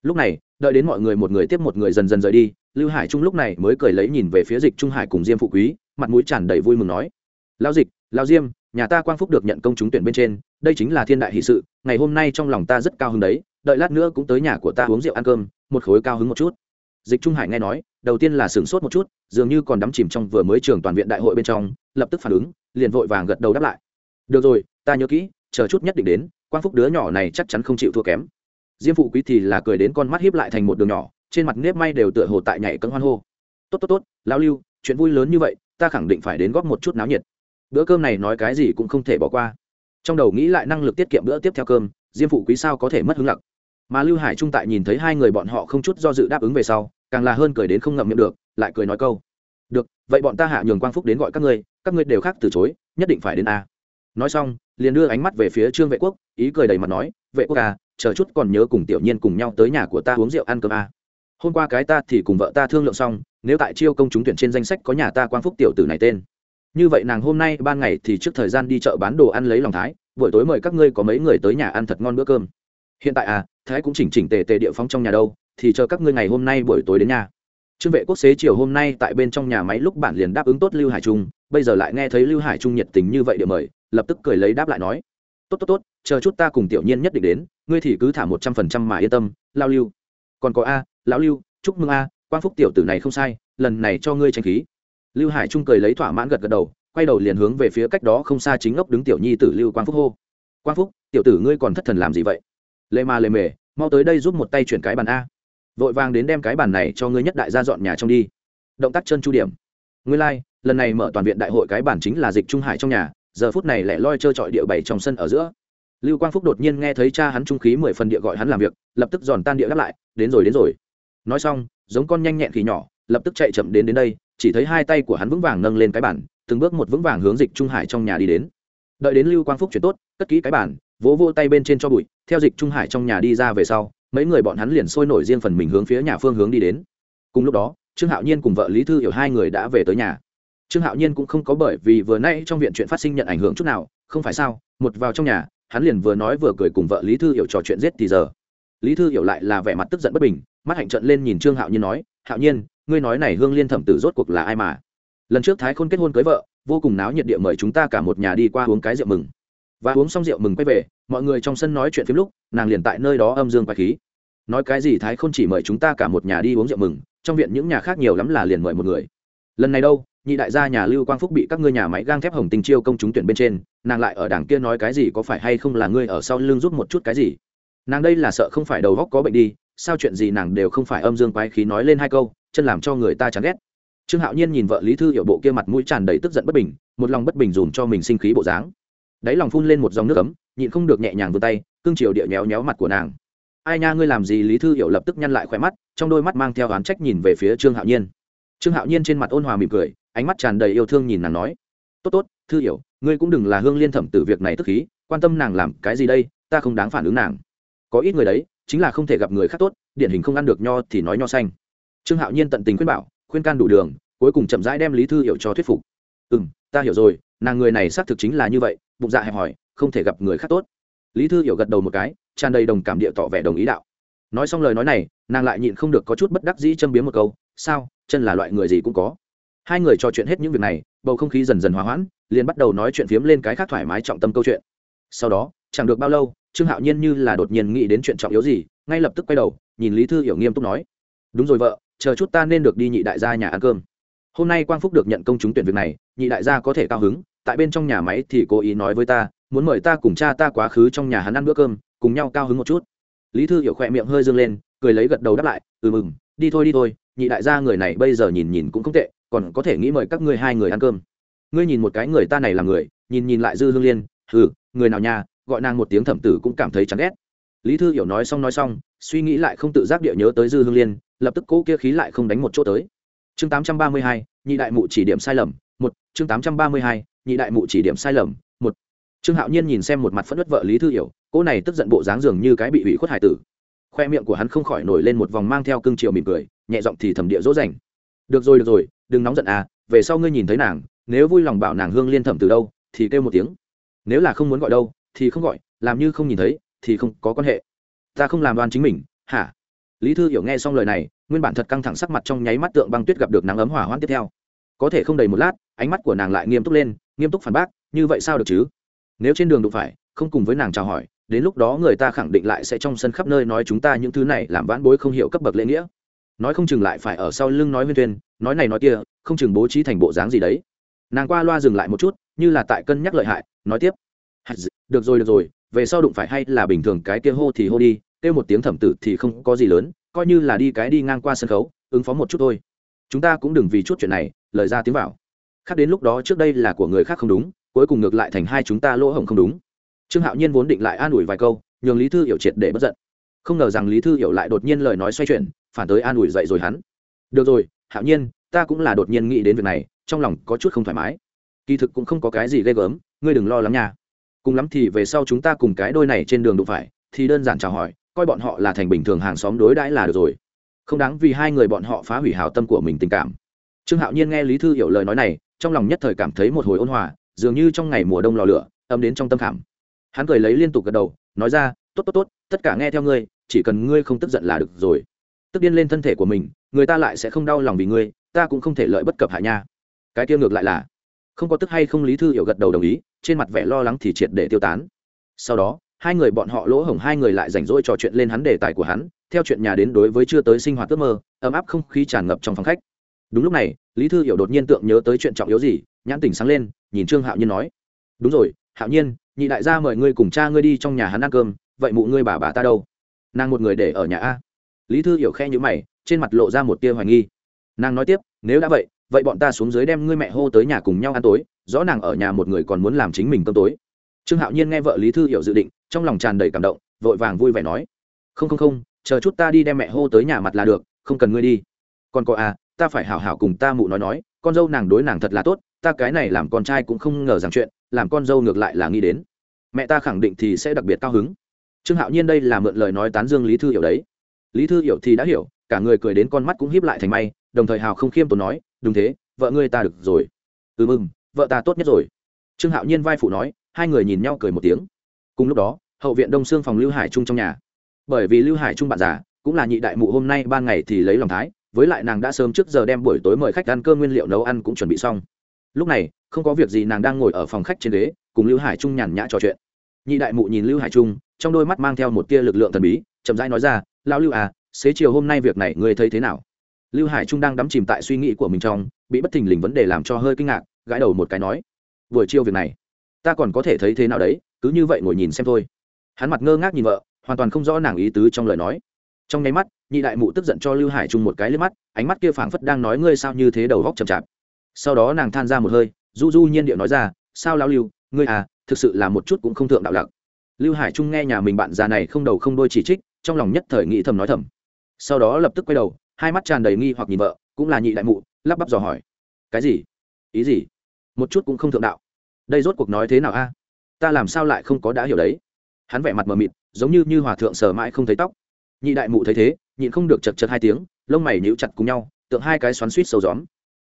Lúc này, đợi đến mọi người một người tiếp một người dần dần rời đi, lưu hải trung lúc này mới cười lấy nhìn về phía dịch trung hải cùng diêm phụ quý, mặt mũi tràn đầy vui mừng nói lao dịch lao diêm nhà ta quang phúc được nhận công chúng tuyển bên trên, đây chính là thiên đại hỷ sự, ngày hôm nay trong lòng ta rất cao hứng đấy, đợi lát nữa cũng tới nhà của ta uống rượu ăn cơm, một khối cao hứng một chút. Dịch trung hải nghe nói, đầu tiên là sửng sốt một chút, dường như còn đắm chìm trong vừa mới trường toàn viện đại hội bên trong, lập tức phản ứng, liền vội vàng gật đầu đáp lại. Được rồi, ta nhớ kỹ, chờ chút nhất định đến, quang phúc đứa nhỏ này chắc chắn không chịu thua kém. Diêm phụ quý thì là cười đến con mắt hiếp lại thành một đường nhỏ, trên mặt nếp may đều tựa hồ tại nhảy cân hoan hô. Tốt tốt tốt lao lưu, chuyện vui lớn như vậy, ta khẳng định phải đến góp một chút náo nhiệt bữa cơm này nói cái gì cũng không thể bỏ qua. Trong đầu nghĩ lại năng lực tiết kiệm bữa tiếp theo cơm, diêm phụ quý sao có thể mất hứng lặc? Mà lưu hải trung tại nhìn thấy hai người bọn họ không chút do dự đáp ứng về sau, càng là hơn cười đến không ngậm miệng được, lại cười nói câu. Được, vậy bọn ta hạ nhường quang phúc đến gọi các ngươi các ngươi đều khác từ chối, nhất định phải đến a. Nói xong, liền đưa ánh mắt về phía trương vệ quốc, ý cười đầy mặt nói, vệ quốc à chờ chút còn nhớ cùng tiểu nhiên cùng nhau tới nhà của ta uống rượu ăn cơm à. hôm qua cái ta thì cùng vợ ta thương lượng xong, nếu tại chiêu công chúng tuyển trên danh sách có nhà ta quang phúc tiểu tử này tên như vậy nàng hôm nay ban ngày thì trước thời gian đi chợ bán đồ ăn lấy lòng thái, buổi tối mời các ngươi có mấy người tới nhà ăn thật ngon bữa cơm. Hiện tại à thái cũng chỉnh chỉnh tề tề địa phóng trong nhà đâu, thì chờ các ngươi ngày hôm nay buổi tối đến nhà. Trương vệ quốc xế chiều hôm nay tại bên trong nhà máy lúc bản liền đáp ứng tốt lưu hải trung, bây giờ lại nghe thấy lưu hải trung nhiệt tình như vậy địa mời, lập tức cười lấy đáp lại nói, tốt tốt tốt, chờ chút ta cùng tiểu nhiên nhất định đến, ngươi thì cứ thả một trăm phần trăm mà yên tâm, lao lưu. Còn có a, lão lưu, chúc mừng a, quang phúc tiểu tử này không sai, lần này cho ngươi tranh khí lưu hải trung cười lấy thỏa mãn gật gật đầu quay đầu liền hướng về phía cách đó không xa chính ngốc đứng tiểu nhi tử lưu quang phúc hô. Quang phúc tiểu tử ngươi còn thất thần làm gì vậy? Lê ma lê mề mau tới đây giúp một tay chuyển cái bàn a. Vội vàng đến đem cái bàn này cho ngươi nhất đại gia dọn nhà trong đi. Động tác chân chu điểm. Ngươi lai、like, lần này mở toàn viện đại hội cái bản chính là dịch trung hải trong nhà giờ phút này lại loi trơ trọi địa bảy trong sân ở giữa. Lưu quang phúc đột nhiên nghe thấy cha hắn trung khí mười phần địa gọi hắn làm việc lập tức giòn tan địa đáp lại đến rồi đến rồi. Nói xong giống con nhanh nhẹn khỉ nhỏ lập tức chạy chậm đến đến đây chỉ thấy hai tay của hắn vững vàng nâng lên cái bản từng bước một vững vàng hướng dịch trung hải trong nhà đi đến. Đợi đến lưu quang phúc chuyển tốt, cất kỹ cái bản vỗ vỗ tay bên trên cho bụi, theo dịch trung hải trong nhà đi ra về sau, mấy người bọn hắn liền sôi nổi riêng phần mình hướng phía nhà phương hướng đi đến. Cùng lúc đó, trương hạo nhiên cùng vợ lý thư hiểu hai người đã về tới nhà. Trương hạo nhiên cũng không có bởi vì vừa nay trong viện chuyện phát sinh nhận ảnh hưởng chút nào, không phải sao, một vào trong nhà, hắn liền vừa nói vừa cười cùng vợ lý thư hiểu trò chuyện giết thì giờ. Lý thư hiểu lại là vẻ mặt tức giận bất bình, mắt hạnh trận lên nhìn trương hạo nhiên nói, hạo nhiên ngươi nói này hương liên thẩm tử rốt cuộc là ai mà? Lần trước thái khôn kết hôn cưới vợ, vô cùng náo nhiệt địa mời chúng ta cả một nhà đi qua uống cái rượu mừng. Và uống xong rượu mừng quay về, mọi người trong sân nói chuyện phim lúc, nàng liền tại nơi đó âm dương quay khí. Nói cái gì thái Khôn chỉ mời chúng ta cả một nhà đi uống rượu mừng, trong viện những nhà khác nhiều lắm là liền mời một người. Lần này đâu, nhị đại gia nhà lưu quang phúc bị các ngươi nhà máy gang thép hồng tình chiêu công chúng tuyển bên trên, nàng lại ở đảng kia nói cái gì có phải hay không là ngươi ở sau lưng giúp một chút cái gì? Nàng đây là sợ không phải đầu góc có bệnh đi, sao chuyện gì nàng đều không phải âm dương quái khí nói lên hai câu chân làm cho người ta chán ghét. Trương hạo nhiên nhìn vợ lý thư hiệu bộ kia mặt mũi tràn đầy tức giận bất bình, một lòng bất bình dùm cho mình sinh khí bộ dáng. Đáy lòng phun lên một dòng nước ấm, nhịn không được nhẹ nhàng vươn tay, cương chiều địa nhéo nhéo mặt của nàng. Ai nha, ngươi làm gì? Lý thư hiểu lập tức nhăn lại khỏe mắt, trong đôi mắt mang theo oán trách nhìn về phía trương hạo nhiên. Trương hạo nhiên trên mặt ôn hòa mỉm cười, ánh mắt tràn đầy yêu thương nhìn nàng nói, tốt tốt, thư hiểu, ngươi cũng đừng là hương liên thẩm từ việc này tức khí, quan tâm nàng làm cái gì đây, ta không đáng phản ứng nàng. Có ít người đấy, chính là không thể gặp người khác tốt, điển hình không ăn được nho thì nói nho xanh trương hạo nhiên tận tình khuyên bảo, khuyên can đủ đường, cuối cùng chậm rãi đem lý thư hiểu cho thuyết phục. Ừ m ta hiểu rồi, nàng người này xác thực chính là như vậy, bụng dạ hẹp hòi, không thể gặp người khác tốt. Lý thư hiểu gật đầu một cái, tràn đầy đồng cảm địa tỏ vẻ đồng ý đạo. Nói xong lời nói này, nàng lại nhịn không được có chút bất đắc dĩ châm biếm một câu, sao, chân là loại người gì cũng có? Hai người trò chuyện hết những việc này, bầu không khí dần dần hòa hoãn, liền bắt đầu nói chuyện phiếm lên cái khác thoải mái trọng tâm câu chuyện. Sau đó, chẳng được bao lâu, trương hạo nhiên như là đột nhiên nghĩ đến chuyện trọng yếu gì, ngay lập tức quay đầu, nhìn lý thư hiểu nghiêm túc nói, đúng rồi vợ chờ chút ta nên được đi nhị đại gia nhà ăn cơm. Hôm nay quang phúc được nhận công chúng tuyển việc này, nhị đại gia có thể cao hứng, tại bên trong nhà máy thì cố ý nói với ta, muốn mời ta cùng cha ta quá khứ trong nhà hắn ăn bữa cơm, cùng nhau cao hứng một chút. Lý thư hiểu khỏe miệng hơi dâng lên, cười lấy gật đầu đáp lại ừ mừng, đi thôi đi thôi, nhị đại gia người này bây giờ nhìn nhìn cũng không tệ, còn có thể nghĩ mời các ngươi hai người ăn cơm. Ngươi nhìn một cái người ta này là người, nhìn nhìn lại dư hương liên ừ người nào nhà gọi nàng một tiếng thẩm tử cũng cảm thấy chán ghét. Lý thư hiểu nói xong nói xong, suy nghĩ lại không tự giác địa nhớ tới dư hương liên lập tức cỗ kia khí lại không đánh một chỗ tới. Chương tám trăm ba mươi hai, nhị đại mụ chỉ điểm sai lầm, một, chương tám trăm ba mươi hai, nhị đại mụ chỉ điểm sai lầm, một. Trương hạo nhiên nhìn xem một mặt phẫn nứt vợ lý thư hiểu cô này tức giận bộ dáng dường như cái bị ủy khuất hải tử. Khoe miệng của hắn không khỏi nổi lên một vòng mang theo cương triều mỉm cười, nhẹ giọng thì thầm địa dỗ dành. Được rồi được rồi, đừng nóng giận à về sau ngươi nhìn thấy nàng, nếu vui lòng bảo nàng hương liên thẩm từ đâu, thì kêu một tiếng. Nếu là không muốn gọi đâu, thì không gọi, làm như không nhìn thấy, thì không có quan hệ. Ta không làm đoan chính mình, hả? Lý thư hiểu nghe xong lời này nguyên bản thật căng thẳng sắc mặt trong nháy mắt tượng băng tuyết gặp được nắng ấm hỏa hoãn tiếp theo. Có thể không đầy một lát, ánh mắt của nàng lại nghiêm túc lên, nghiêm túc phản bác, như vậy sao được chứ? Nếu trên đường đụng phải, không cùng với nàng chào hỏi, đến lúc đó người ta khẳng định lại sẽ trong sân khắp nơi nói chúng ta những thứ này làm vãn bối không hiểu cấp bậc lễ nghĩa. Nói không chừng lại phải ở sau lưng nói huyên tuyên nói này nói kia, không chừng bố trí thành bộ dáng gì đấy. Nàng qua loa dừng lại một chút, như là tại cân nhắc lợi hại, nói tiếp. Được rồi được rồi, về sau đụng phải hay là bình thường cái kia hô thì hô đi, kêu một tiếng thẩm tử thì không có gì lớn coi như là đi cái đi ngang qua sân khấu, ứng phó một chút thôi. Chúng ta cũng đừng vì chút chuyện này, lời ra tiếng vào. Khác đến lúc đó trước đây là của người khác không đúng, cuối cùng ngược lại thành hai chúng ta lỗ hổng không đúng. Trương hạo nhiên vốn định lại an ủi vài câu, nhường lý thư hiểu triệt để bất giận. Không ngờ rằng lý thư hiểu lại đột nhiên lời nói xoay chuyển, phản tới an ủi dậy rồi hắn. Được rồi, hạo nhiên, ta cũng là đột nhiên nghĩ đến việc này, trong lòng có chút không thoải mái. Kỳ thực cũng không có cái gì ghê gớm, ngươi đừng lo lắng nha. Cùng lắm thì về sau chúng ta cùng cái đôi này trên đường đụng phải, thì đơn giản chào hỏi coi bọn họ là thành bình thường hàng xóm đối đãi là được rồi. Không đáng vì hai người bọn họ phá hủy hào tâm của mình tình cảm. Trương hạo nhiên nghe lý thư hiểu lời nói này, trong lòng nhất thời cảm thấy một hồi ôn hòa, dường như trong ngày mùa đông lò lửa, ấm đến trong tâm khảm. Hắn cười lấy liên tục gật đầu, nói ra, tốt tốt tốt, tất cả nghe theo ngươi, chỉ cần ngươi không tức giận là được rồi. Tức điên lên thân thể của mình, người ta lại sẽ không đau lòng vì ngươi, ta cũng không thể lợi bất cập hạ nha. Cái kia ngược lại là, không có tức hay không lý thư hiểu gật đầu đồng ý, trên mặt vẻ lo lắng thì triệt để tiêu tán. Sau đó hai người bọn họ lỗ hổng hai người lại rảnh rỗi trò chuyện lên hắn đề tài của hắn, theo chuyện nhà đến đối với chưa tới sinh hoạt ước mơ, ấm áp không khí tràn ngập trong phòng khách. Đúng lúc này, lý thư hiểu đột nhiên tượng nhớ tới chuyện trọng yếu gì, nhãn tỉnh sáng lên, nhìn trương hạo nhiên nói, đúng rồi, hạo nhiên, nhị đại gia mời ngươi cùng cha ngươi đi trong nhà hắn ăn cơm, vậy mụ ngươi bà bà ta đâu? Nàng một người để ở nhà a. Lý thư hiểu khe nhữ mày, trên mặt lộ ra một tia hoài nghi. Nàng nói tiếp, nếu đã vậy vậy bọn ta xuống dưới đem ngươi mẹ hô tới nhà cùng nhau ăn tối, rõ nàng ở nhà một người còn muốn làm chính mình cơm tối. Trương hạo nhiên nghe vợ lý thư hiểu dự định trong lòng tràn đầy cảm động, vội vàng vui vẻ nói, không không không, chờ chút ta đi đem mẹ hô tới nhà mặt là được, không cần ngươi đi. Còn có à ta phải hảo hảo cùng ta mụ nói nói, con dâu nàng đối nàng thật là tốt, ta cái này làm con trai cũng không ngờ rằng chuyện, làm con dâu ngược lại là nghĩ đến. Mẹ ta khẳng định thì sẽ đặc biệt cao hứng. Trương hạo nhiên đây là mượn lời nói tán dương lý thư hiểu đấy. Lý thư hiểu thì đã hiểu, cả người cười đến con mắt cũng hiếp lại thành may, đồng thời hào không khiêm tốn nói, đúng thế, vợ ngươi ta được rồi. Ừ mừng vợ ta tốt nhất rồi. Trương hạo nhiên vai phụ nói, hai người nhìn nhau cười một tiếng. Cùng lúc đó hậu viện đông xương phòng lưu hải trung trong nhà. Bởi vì lưu hải trung bạn già, cũng là nhị đại mụ hôm nay ban ngày thì lấy lòng thái, với lại nàng đã sớm trước giờ đem buổi tối mời khách ăn cơm nguyên liệu nấu ăn cũng chuẩn bị xong. Lúc này, không có việc gì nàng đang ngồi ở phòng khách trên ghế, cùng lưu hải trung nhàn nhã trò chuyện. Nhị đại mụ nhìn lưu hải trung, trong đôi mắt mang theo một tia lực lượng thần bí, chậm rãi nói ra lao lưu à xế chiều hôm nay việc này ngươi thấy thế nào? Lưu hải trung đang đắm chìm tại suy nghĩ của mình trong, bị bất thình lình vấn đề làm cho hơi kinh ngạc, gãi đầu một cái nói, buổi chiều việc này, ta còn có thể thấy thế nào đấy, cứ như vậy ngồi nhìn xem thôi hắn mặt ngơ ngác nhìn vợ, hoàn toàn không rõ nàng ý tứ trong lời nói. Trong nháy mắt, nhị đại mụ tức giận cho lưu hải trung một cái liếc mắt, ánh mắt kia phảng phất đang nói ngươi sao như thế đầu góc chậm chạp. Sau đó nàng than ra một hơi, du du nhiên điệu nói ra, sao lao lưu, ngươi à thực sự là một chút cũng không thượng đạo lặc lưu hải trung nghe nhà mình bạn già này không đầu không đôi chỉ trích, trong lòng nhất thời nghĩ thầm nói thầm. Sau đó lập tức quay đầu, hai mắt tràn đầy nghi hoặc nhìn vợ, cũng là nhị đại mụ, lắp bắp dò hỏi. Cái gì? Ý gì? Một chút cũng không thượng đạo. Đây rốt cuộc nói thế nào a? Ta làm sao lại không có đã hiểu đấy? Hắn vẻ mặt mờ mịt, giống như như hòa thượng sờ mãi không thấy tóc. Nhị đại mụ thấy thế, nhịn không được chật chật hai tiếng, lông mày nhíu chặt cùng nhau, tượng hai cái xoắn suýt sâu gióm.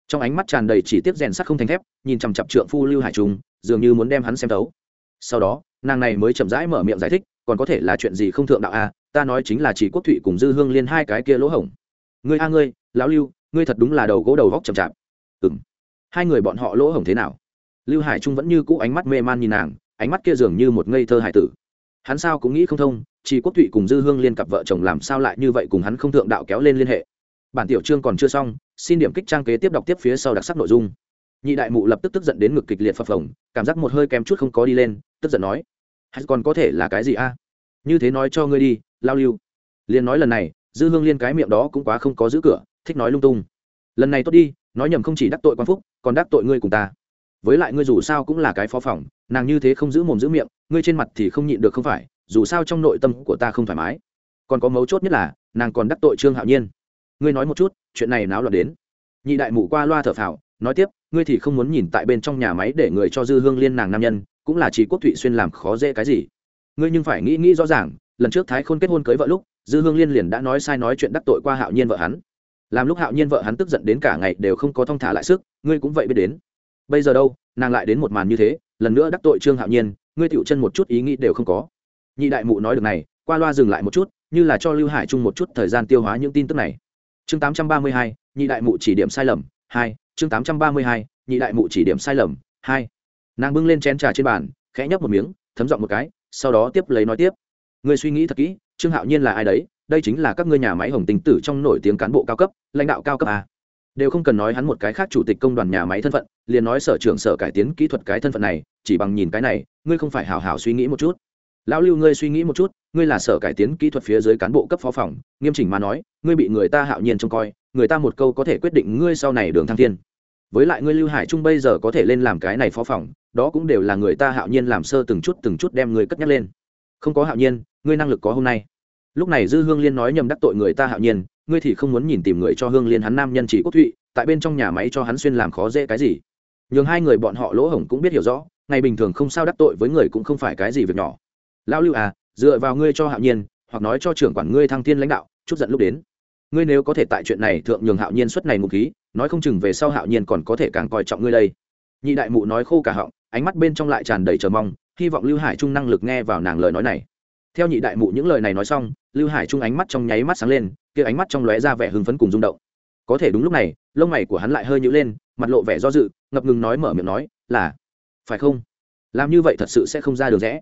Trong ánh mắt tràn đầy chỉ tiếc rèn sắt không thành thép, nhìn chằm chặp trượng phu lưu hải trung, dường như muốn đem hắn xem thấu. Sau đó, nàng này mới chậm rãi mở miệng giải thích, còn có thể là chuyện gì không thượng đạo a ta nói chính là chỉ quốc thụy cùng dư hương liên hai cái kia lỗ hổng. Ngươi a ngươi, lão lưu, ngươi thật đúng là đầu gỗ đầu góc chậm chạp. Ừ m hai người bọn họ lỗ hổng thế nào? Lưu hải trung vẫn như cũ ánh mắt mê man nhìn nàng, ánh mắt kia dường như một ngây thơ hải tử hắn sao cũng nghĩ không thông chỉ quốc thụy cùng dư hương liên cặp vợ chồng làm sao lại như vậy cùng hắn không thượng đạo kéo lên liên hệ. Bản tiểu chương còn chưa xong, xin điểm kích trang kế tiếp đọc tiếp phía sau đặc sắc nội dung. Nhị đại mụ lập tức tức giận đến ngực kịch liệt phập phồng, cảm giác một hơi kém chút không có đi lên, tức giận nói hay còn có thể là cái gì a? Như thế nói cho ngươi đi, lao lưu. Liền nói lần này, dư hương liên cái miệng đó cũng quá không có giữ cửa, thích nói lung tung. Lần này tốt đi, nói nhầm không chỉ đắc tội quan phúc, còn đắc tội ngươi cùng ta. Với lại ngươi dù sao cũng là cái phó phòng, nàng như thế không giữ mồm giữ miệng ngươi trên mặt thì không nhịn được không phải, dù sao trong nội tâm của ta không thoải mái. Còn có mấu chốt nhất là, nàng còn đắc tội trương hạo nhiên. Ngươi nói một chút, chuyện này náo loạn đến. Nhị đại mụ qua loa thở phào, nói tiếp, ngươi thì không muốn nhìn tại bên trong nhà máy để người cho dư hương liên nàng nam nhân, cũng là chỉ quốc thụy xuyên làm khó dễ cái gì. Ngươi nhưng phải nghĩ nghĩ rõ ràng, lần trước thái khôn kết hôn cưới vợ lúc, dư hương liên liền đã nói sai nói chuyện đắc tội qua hạo nhiên vợ hắn. Làm lúc hạo nhiên vợ hắn tức giận đến cả ngày đều không có thong thả lại sức, ngươi cũng vậy biết đến. Bây giờ đâu, nàng lại đến một màn như thế, lần nữa đắc tội trương hạo nhiên ngươi tựu chân một chút ý nghĩ đều không có. Nhị đại mụ nói được này, qua loa dừng lại một chút, như là cho lưu hải trung một chút thời gian tiêu hóa những tin tức này. Chương tám trăm ba mươi hai, nhị đại mụ chỉ điểm sai lầm, hai, chương tám trăm ba mươi hai, nhị đại mụ chỉ điểm sai lầm, hai. Nàng bưng lên chén trà trên bàn, khẽ nhấp một miếng, thấm giọng một cái, sau đó tiếp lấy nói tiếp. Ngươi suy nghĩ thật kỹ, trương hạo nhiên là ai đấy? Đây chính là các ngươi nhà máy hồng tình tử trong nổi tiếng cán bộ cao cấp, lãnh đạo cao cấp à đều không cần nói hắn một cái khác chủ tịch công đoàn nhà máy thân phận, liền nói sở trưởng sở cải tiến kỹ thuật cái thân phận này, chỉ bằng nhìn cái này, ngươi không phải hào hào suy nghĩ một chút. Lão lưu ngươi suy nghĩ một chút, ngươi là sở cải tiến kỹ thuật phía dưới cán bộ cấp phó phòng, nghiêm chỉnh mà nói, ngươi bị người ta hạo nhiên trông coi, người ta một câu có thể quyết định ngươi sau này đường thăng thiên. Với lại ngươi lưu hải trung bây giờ có thể lên làm cái này phó phòng, đó cũng đều là người ta hạo nhiên làm sơ từng chút từng chút đem ngươi cất nhắc lên. Không có hạo nhiên, ngươi năng lực có hôm nay. Lúc này dư hương liên nói nhầm đắc tội người ta hạo nhiên ngươi thì không muốn nhìn tìm người cho hương liên hắn nam nhân chỉ quốc thụy, tại bên trong nhà máy cho hắn xuyên làm khó dễ cái gì? Nhường hai người bọn họ lỗ hổng cũng biết hiểu rõ, ngày bình thường không sao đắc tội với người cũng không phải cái gì việc nhỏ. Lão lưu à dựa vào ngươi cho hạo nhiên, hoặc nói cho trưởng quản ngươi thăng thiên lãnh đạo, chút giận lúc đến. Ngươi nếu có thể tại chuyện này thượng nhường hạo nhiên suất này ngụ khí, nói không chừng về sau hạo nhiên còn có thể càng coi trọng ngươi đây. Nhị đại mụ nói khô cả họng, ánh mắt bên trong lại tràn đầy chờ mong, hy vọng lưu hải trung năng lực nghe vào nàng lời nói này theo nhị đại mụ những lời này nói xong, lưu hải trung ánh mắt trong nháy mắt sáng lên, kia ánh mắt trong lóe ra vẻ hưng phấn cùng rung động. Có thể đúng lúc này, lông mày của hắn lại hơi nhữ lên, mặt lộ vẻ do dự, ngập ngừng nói mở miệng nói, là, phải không? Làm như vậy thật sự sẽ không ra được rẽ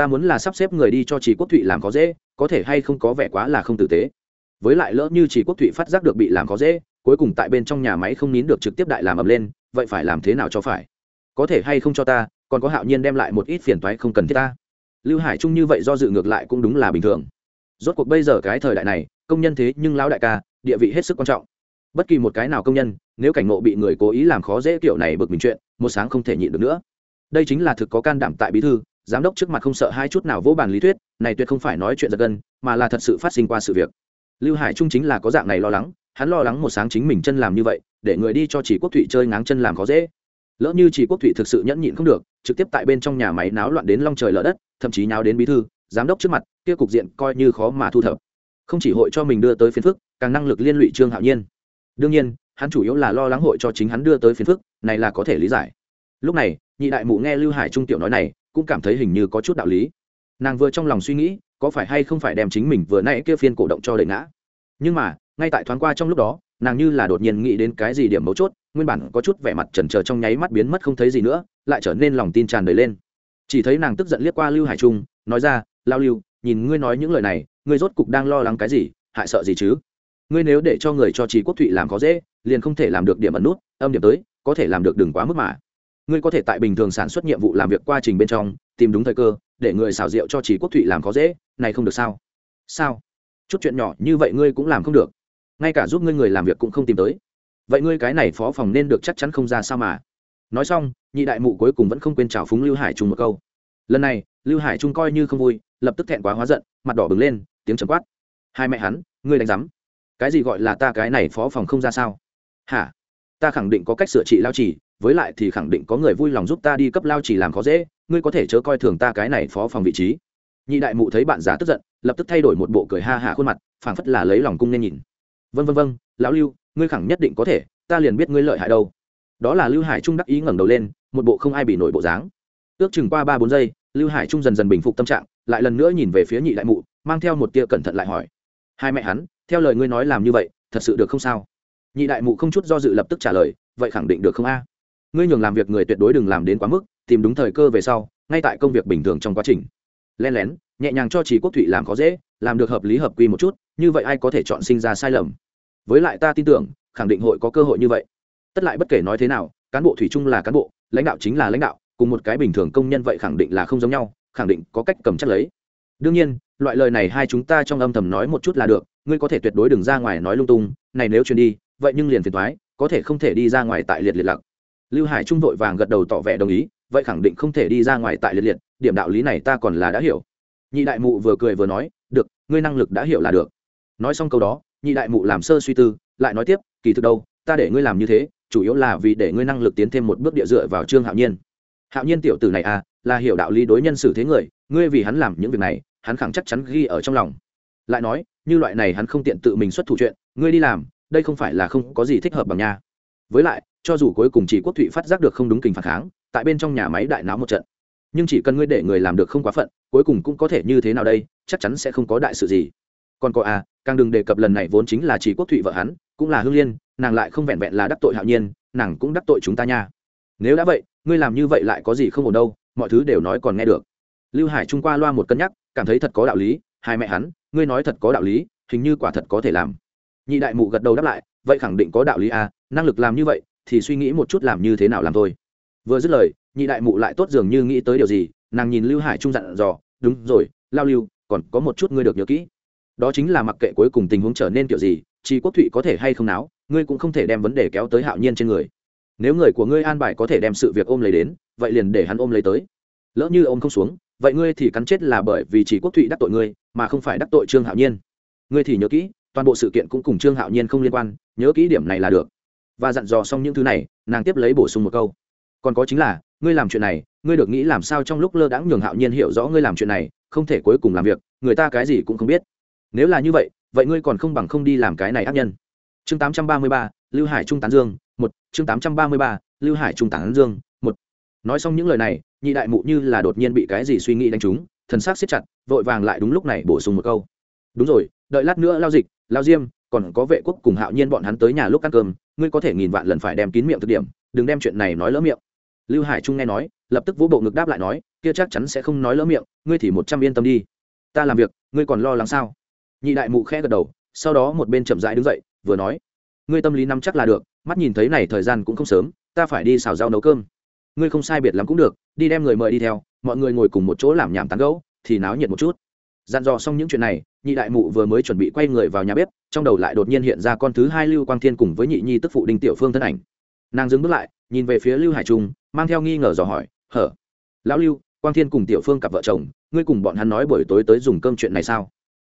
ta muốn là sắp xếp người đi cho chỉ quốc thụy làm có dễ, có thể hay không có vẻ quá là không tử tế. Với lại lỡ như chỉ quốc thụy phát giác được bị làm có dễ, cuối cùng tại bên trong nhà máy không nín được trực tiếp đại làm ầm lên, vậy phải làm thế nào cho phải? Có thể hay không cho ta, còn có hạo nhiên đem lại một ít phiền toái không cần thiết ta lưu hải trung như vậy do dự ngược lại cũng đúng là bình thường. Rốt cuộc bây giờ cái thời đại này, công nhân thế nhưng lão đại ca, địa vị hết sức quan trọng. Bất kỳ một cái nào công nhân, nếu cảnh ngộ bị người cố ý làm khó dễ kiểu này bực mình chuyện, một sáng không thể nhịn được nữa. Đây chính là thực có can đảm tại bí thư, giám đốc trước mặt không sợ hai chút nào vỗ bàn lý thuyết, này tuyệt không phải nói chuyện giật gân, mà là thật sự phát sinh qua sự việc. Lưu hải trung chính là có dạng này lo lắng, hắn lo lắng một sáng chính mình chân làm như vậy, để người đi cho chỉ quốc thụy chơi ngáng chân làm khó dễ lỡ như chỉ quốc thụy thực sự nhẫn nhịn không được, trực tiếp tại bên trong nhà máy náo loạn đến long trời lở đất, thậm chí náo đến bí thư, giám đốc trước mặt, kia cục diện coi như khó mà thu thập. Không chỉ hội cho mình đưa tới phiền phức, càng năng lực liên lụy trương hạo nhiên. Đương nhiên, hắn chủ yếu là lo lắng hội cho chính hắn đưa tới phiền phức, này là có thể lý giải. Lúc này, nhị đại mụ nghe lưu hải trung tiểu nói này, cũng cảm thấy hình như có chút đạo lý. Nàng vừa trong lòng suy nghĩ, có phải hay không phải đem chính mình vừa nãy kia phiên cổ động cho đẩy ngã. Nhưng mà, ngay tại thoáng qua trong lúc đó, nàng như là đột nhiên nghĩ đến cái gì điểm mấu chốt nguyên bản có chút vẻ mặt chần chờ trong nháy mắt biến mất không thấy gì nữa, lại trở nên lòng tin tràn đầy lên. Chỉ thấy nàng tức giận liếc qua lưu hải trung, nói ra, lao lưu, nhìn ngươi nói những lời này, ngươi rốt cục đang lo lắng cái gì, hại sợ gì chứ? Ngươi nếu để cho người cho trí quốc thụy làm khó dễ, liền không thể làm được điểm ẩn nút, âm điểm tới, có thể làm được đừng quá mức mà. Ngươi có thể tại bình thường sản xuất nhiệm vụ làm việc quá trình bên trong, tìm đúng thời cơ, để người xảo diệu cho trí quốc thụy làm khó dễ, này không được sao? Sao? Chút chuyện nhỏ như vậy ngươi cũng làm không được. Ngay cả giúp ngươi người làm việc cũng không tìm tới vậy ngươi cái này phó phòng nên được chắc chắn không ra sao mà? Nói xong, nhị đại mụ cuối cùng vẫn không quên chào phúng lưu hải trung một câu. Lần này, lưu hải trung coi như không vui, lập tức thẹn quá hóa giận, mặt đỏ bừng lên, tiếng trầm quát. Hai mẹ hắn, ngươi đánh giám. Cái gì gọi là ta cái này phó phòng không ra sao? Hả? Ta khẳng định có cách sửa trị lao chỉ với lại thì khẳng định có người vui lòng giúp ta đi cấp lao chỉ làm khó dễ, ngươi có thể chớ coi thường ta cái này phó phòng vị trí. Nhị đại mụ thấy bạn già tức giận, lập tức thay đổi một bộ cười ha hạ khuôn mặt, phảng phất là lấy lòng cung nên nhìn. Vân vân vân lão lưu ngươi khẳng nhất định có thể, ta liền biết ngươi lợi hại đâu. Đó là lưu hải trung đắc ý ngẩng đầu lên, một bộ không ai bị nổi bộ dáng. Ước chừng qua ba bốn giây, lưu hải trung dần dần bình phục tâm trạng, lại lần nữa nhìn về phía nhị đại mụ, mang theo một tia cẩn thận lại hỏi. Hai mẹ hắn, theo lời ngươi nói làm như vậy, thật sự được không sao? Nhị đại mụ không chút do dự lập tức trả lời, vậy khẳng định được không a? Ngươi nhường làm việc người tuyệt đối đừng làm đến quá mức, tìm đúng thời cơ về sau, ngay tại công việc bình thường trong quá trình. Len lén, nhẹ nhàng cho trí quốc thụy làm khó dễ, làm được hợp lý hợp quy một chút, như vậy ai có thể chọn sinh ra sai lầm? Với lại ta tin tưởng, khẳng định hội có cơ hội như vậy. Tất lại bất kể nói thế nào, cán bộ thủy chung là cán bộ, lãnh đạo chính là lãnh đạo, cùng một cái bình thường công nhân vậy khẳng định là không giống nhau, khẳng định có cách cầm chắc lấy. Đương nhiên, loại lời này hai chúng ta trong âm thầm nói một chút là được, ngươi có thể tuyệt đối đừng ra ngoài nói lung tung, này nếu truyền đi, vậy nhưng liền phiền thoái có thể không thể đi ra ngoài tại liệt liệt lặc. Lưu hải trung vội vàng gật đầu tỏ vẻ đồng ý, vậy khẳng định không thể đi ra ngoài tại liệt liệt, điểm đạo lý này ta còn là đã hiểu. Nhị đại mụ vừa cười vừa nói, được, ngươi năng lực đã hiểu là được. Nói xong câu đó nhị đại mụ làm sơ suy tư, lại nói tiếp, kỳ thực đâu, ta để ngươi làm như thế, chủ yếu là vì để ngươi năng lực tiến thêm một bước địa dựa vào trương hạo nhiên. Hạo nhiên tiểu tử này à là hiểu đạo lý đối nhân xử thế người, ngươi vì hắn làm những việc này, hắn khẳng chắc chắn ghi ở trong lòng. Lại nói, như loại này hắn không tiện tự mình xuất thủ chuyện, ngươi đi làm, đây không phải là không có gì thích hợp bằng nha. Với lại, cho dù cuối cùng chỉ quốc thụy phát giác được không đúng kình phản kháng, tại bên trong nhà máy đại náo một trận. Nhưng chỉ cần ngươi để người làm được không quá phận, cuối cùng cũng có thể như thế nào đây, chắc chắn sẽ không có đại sự gì. Còn có à càng đừng đề cập lần này vốn chính là chỉ quốc thụy vợ hắn, cũng là hương liên, nàng lại không vẹn vẹn là đắc tội hạo nhiên, nàng cũng đắc tội chúng ta nha. Nếu đã vậy, ngươi làm như vậy lại có gì không ổn đâu, mọi thứ đều nói còn nghe được. Lưu hải trung qua loa một cân nhắc, cảm thấy thật có đạo lý, hai mẹ hắn, ngươi nói thật có đạo lý, hình như quả thật có thể làm. Nhị đại mụ gật đầu đáp lại, vậy khẳng định có đạo lý à năng lực làm như vậy, thì suy nghĩ một chút làm như thế nào làm thôi. Vừa dứt lời, nhị đại mụ lại tốt dường như nghĩ tới điều gì, nàng nhìn lưu hải trung dặn dò, đúng rồi, lao lưu, còn có một chút ngươi được nhớ kỹ đó chính là mặc kệ cuối cùng tình huống trở nên kiểu gì chỉ quốc thụy có thể hay không náo, ngươi cũng không thể đem vấn đề kéo tới hạo nhiên trên người. Nếu người của ngươi an bài có thể đem sự việc ôm lấy đến, vậy liền để hắn ôm lấy tới. Lỡ như ôm không xuống, vậy ngươi thì cắn chết là bởi vì chỉ quốc thụy đắc tội ngươi, mà không phải đắc tội trương hạo nhiên. Ngươi thì nhớ kỹ, toàn bộ sự kiện cũng cùng trương hạo nhiên không liên quan, nhớ kỹ điểm này là được. Và dặn dò xong những thứ này, nàng tiếp lấy bổ sung một câu. Còn có chính là, ngươi làm chuyện này, ngươi được nghĩ làm sao trong lúc lơ đãng nhường hạo nhiên hiểu rõ ngươi làm chuyện này, không thể cuối cùng làm việc, người ta cái gì cũng không biết nếu là như vậy vậy ngươi còn không bằng không đi làm cái này ác nhân. Chương 833, lưu hải trung tán dương một. Chương 833, lưu hải trung tán dương một. Nói xong những lời này nhị đại mụ như là đột nhiên bị cái gì suy nghĩ đánh trúng thần sắc siết chặt vội vàng lại đúng lúc này bổ sung một câu. Đúng rồi đợi lát nữa lao dịch lao diêm còn có vệ quốc cùng hạo nhiên bọn hắn tới nhà lúc ăn cơm ngươi có thể nghìn vạn lần phải đem kín miệng thực điểm đừng đem chuyện này nói lỡ miệng. Lưu hải trung nghe nói lập tức vỗ bộ ngực đáp lại nói kia chắc chắn sẽ không nói lỡ miệng ngươi thì một trăm yên tâm đi. Ta làm việc ngươi còn lo lắng sao? Nhị đại mụ khẽ gật đầu, sau đó một bên chậm rãi đứng dậy, vừa nói, ngươi tâm lý nắm chắc là được, mắt nhìn thấy này thời gian cũng không sớm, ta phải đi xào rau nấu cơm. Ngươi không sai biệt lắm cũng được, đi đem người mời đi theo, mọi người ngồi cùng một chỗ làm nhảm tán gẫu, thì náo nhiệt một chút. Dặn dò xong những chuyện này, nhị đại mụ vừa mới chuẩn bị quay người vào nhà bếp, trong đầu lại đột nhiên hiện ra con thứ hai lưu quang thiên cùng với nhị nhi tức phụ đinh tiểu phương thân ảnh. Nàng dừng bước lại, nhìn về phía lưu hải trung, mang theo nghi ngờ dò hỏi, hở, lão lưu, quang thiên cùng tiểu phương cặp vợ chồng, ngươi cùng bọn hắn nói buổi tối tới dùng cơm chuyện này sao?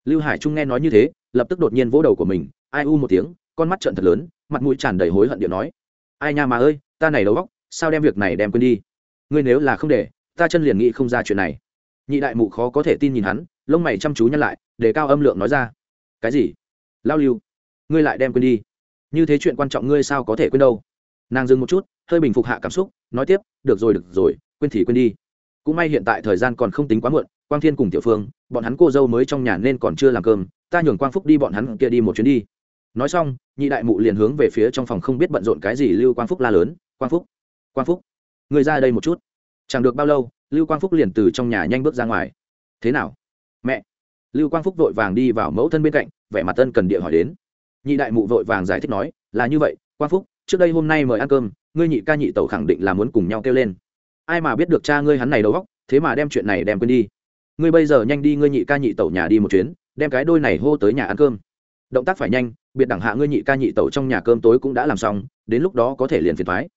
Lưu hải trung nghe nói như thế, lập tức đột nhiên vỗ đầu của mình, ai u một tiếng, con mắt trận thật lớn, mặt mũi tràn đầy hối hận điện nói, ai nha mà ơi, ta này đầu góc sao đem việc này đem quên đi? Ngươi nếu là không để, ta chân liền nghĩ không ra chuyện này. Nhị đại mụ khó có thể tin nhìn hắn, lông mày chăm chú nhăn lại, để cao âm lượng nói ra, cái gì? Lao lưu, ngươi lại đem quên đi? Như thế chuyện quan trọng ngươi sao có thể quên đâu? Nàng dừng một chút, hơi bình phục hạ cảm xúc, nói tiếp, được rồi được rồi, quên thì quên đi cũng may hiện tại thời gian còn không tính quá muộn, quang thiên cùng tiểu phương, bọn hắn cô dâu mới trong nhà nên còn chưa làm cơm, ta nhường quang phúc đi bọn hắn kia đi một chuyến đi. Nói xong, nhị đại mụ liền hướng về phía trong phòng không biết bận rộn cái gì lưu quang phúc la lớn, quang phúc quang phúc, người ra đây một chút. Chẳng được bao lâu, lưu quang phúc liền từ trong nhà nhanh bước ra ngoài. Thế nào? Mẹ. Lưu quang phúc vội vàng đi vào mẫu thân bên cạnh, vẻ mặt tân cần địa hỏi đến. Nhị đại mụ vội vàng giải thích nói, là như vậy, quang phúc, trước đây hôm nay mời ăn cơm, ngươi nhị ca nhị tẩu khẳng định là muốn cùng nhau kêu lên ai mà biết được cha ngươi hắn này đầu góc thế mà đem chuyện này đem quên đi. Ngươi bây giờ nhanh đi ngươi nhị ca nhị tẩu nhà đi một chuyến, đem cái đôi này hô tới nhà ăn cơm. Động tác phải nhanh, biệt đẳng hạ ngươi nhị ca nhị tẩu trong nhà cơm tối cũng đã làm xong, đến lúc đó có thể liền phiền thoái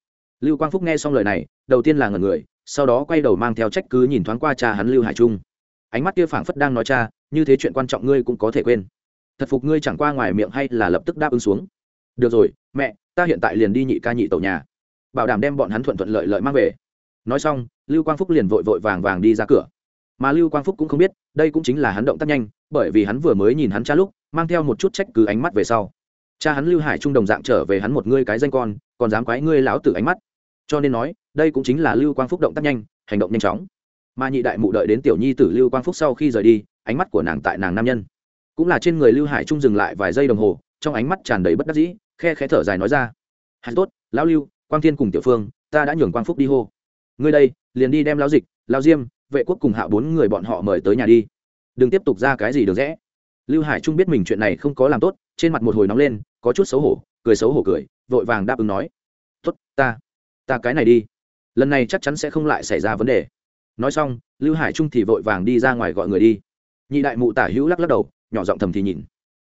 lưu quang phúc nghe xong lời này, đầu tiên là ngần người, sau đó quay đầu mang theo trách cứ nhìn thoáng qua cha hắn lưu hải trung. Ánh mắt kia phảng phất đang nói cha, như thế chuyện quan trọng ngươi cũng có thể quên. Thật phục ngươi chẳng qua ngoài miệng hay là lập tức đáp ứng xuống. Được rồi, mẹ, ta hiện tại liền đi nhị ca nhị tẩu nhà. Bảo đảm đem bọn hắn thuận thuận lợi lợi mang về nói xong, lưu quang phúc liền vội vội vàng vàng đi ra cửa. Mà lưu quang phúc cũng không biết, đây cũng chính là hắn động tác nhanh, bởi vì hắn vừa mới nhìn hắn cha lúc, mang theo một chút trách cứ ánh mắt về sau. Cha hắn lưu hải trung đồng dạng trở về hắn một ngươi cái danh con, còn dám quái ngươi láo tử ánh mắt. Cho nên nói, đây cũng chính là lưu quang phúc động tác nhanh, hành động nhanh chóng. Mà nhị đại mụ đợi đến tiểu nhi tử lưu quang phúc sau khi rời đi, ánh mắt của nàng tại nàng nam nhân. Cũng là trên người lưu hải trung dừng lại vài giây đồng hồ, trong ánh mắt tràn đầy bất đắc dĩ, khe khẽ thở dài nói ra. Hắn tốt, lão lưu, quang thiên cùng tiểu phương, ta đã nhường quang phúc đi hô ngươi đây, liền đi đem lão dịch, lão diêm, vệ quốc cùng hạ bốn người bọn họ mời tới nhà đi. Đừng tiếp tục ra cái gì được rẽ. Lưu hải trung biết mình chuyện này không có làm tốt, trên mặt một hồi nóng lên, có chút xấu hổ, cười xấu hổ cười, vội vàng đáp ứng nói. Tốt, ta ta cái này đi. Lần này chắc chắn sẽ không lại xảy ra vấn đề. Nói xong, lưu hải trung thì vội vàng đi ra ngoài gọi người đi. Nhị đại mụ tả hữu lắc lắc đầu, nhỏ giọng thầm thì nhìn.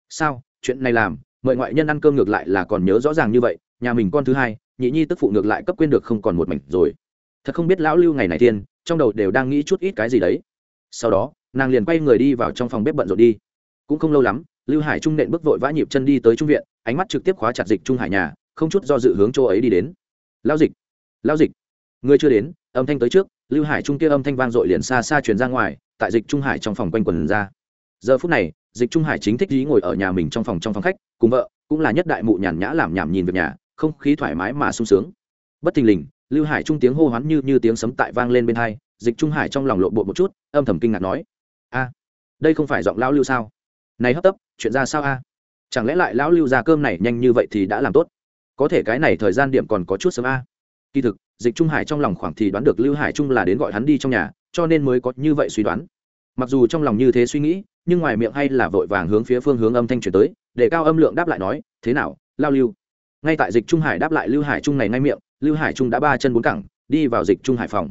Sao, chuyện này làm, mời ngoại nhân ăn cơm ngược lại là còn nhớ rõ ràng như vậy, nhà mình con thứ hai, nhị nhi tức phụ ngược lại cấp quên được không còn một mảnh rồi thật không biết lão lưu ngày này tiên trong đầu đều đang nghĩ chút ít cái gì đấy. Sau đó, nàng liền quay người đi vào trong phòng bếp bận rộn đi. Cũng không lâu lắm, lưu hải trung nện bước vội vã nhịp chân đi tới trung viện, ánh mắt trực tiếp khóa chặt dịch trung hải nhà, không chút do dự hướng chỗ ấy đi đến. Lao dịch lao dịch, người chưa đến, âm thanh tới trước. Lưu hải trung kia âm thanh vang dội liền xa xa truyền ra ngoài, tại dịch trung hải trong phòng quanh quần ra. Giờ phút này, dịch trung hải chính thích ý ngồi ở nhà mình trong phòng trong phòng khách, cùng vợ, cũng là nhất đại mụ nhàn nhã làm nhảm nhìn việc nhà, không khí thoải mái mà sung sướng. Bất thình lình lưu hải trung tiếng hô hoán như như tiếng sấm tại vang lên bên hai, dịch trung hải trong lòng lộ bộ một chút, âm thầm kinh ngạc nói, a, đây không phải giọng lão lưu sao? Này hấp tấp, chuyện ra sao a? Chẳng lẽ lại lão lưu ra cơm này nhanh như vậy thì đã làm tốt? Có thể cái này thời gian điểm còn có chút sớm a. Kỳ thực, dịch trung hải trong lòng khoảng thì đoán được lưu hải trung là đến gọi hắn đi trong nhà, cho nên mới có như vậy suy đoán. Mặc dù trong lòng như thế suy nghĩ, nhưng ngoài miệng hay là vội vàng hướng phía phương hướng âm thanh chuyển tới, để cao âm lượng đáp lại nói, thế nào lao lưu? Ngay tại dịch trung hải đáp lại lưu hải trung này ngay miệng lưu hải trung đã ba chân bốn cẳng đi vào dịch trung hải phòng.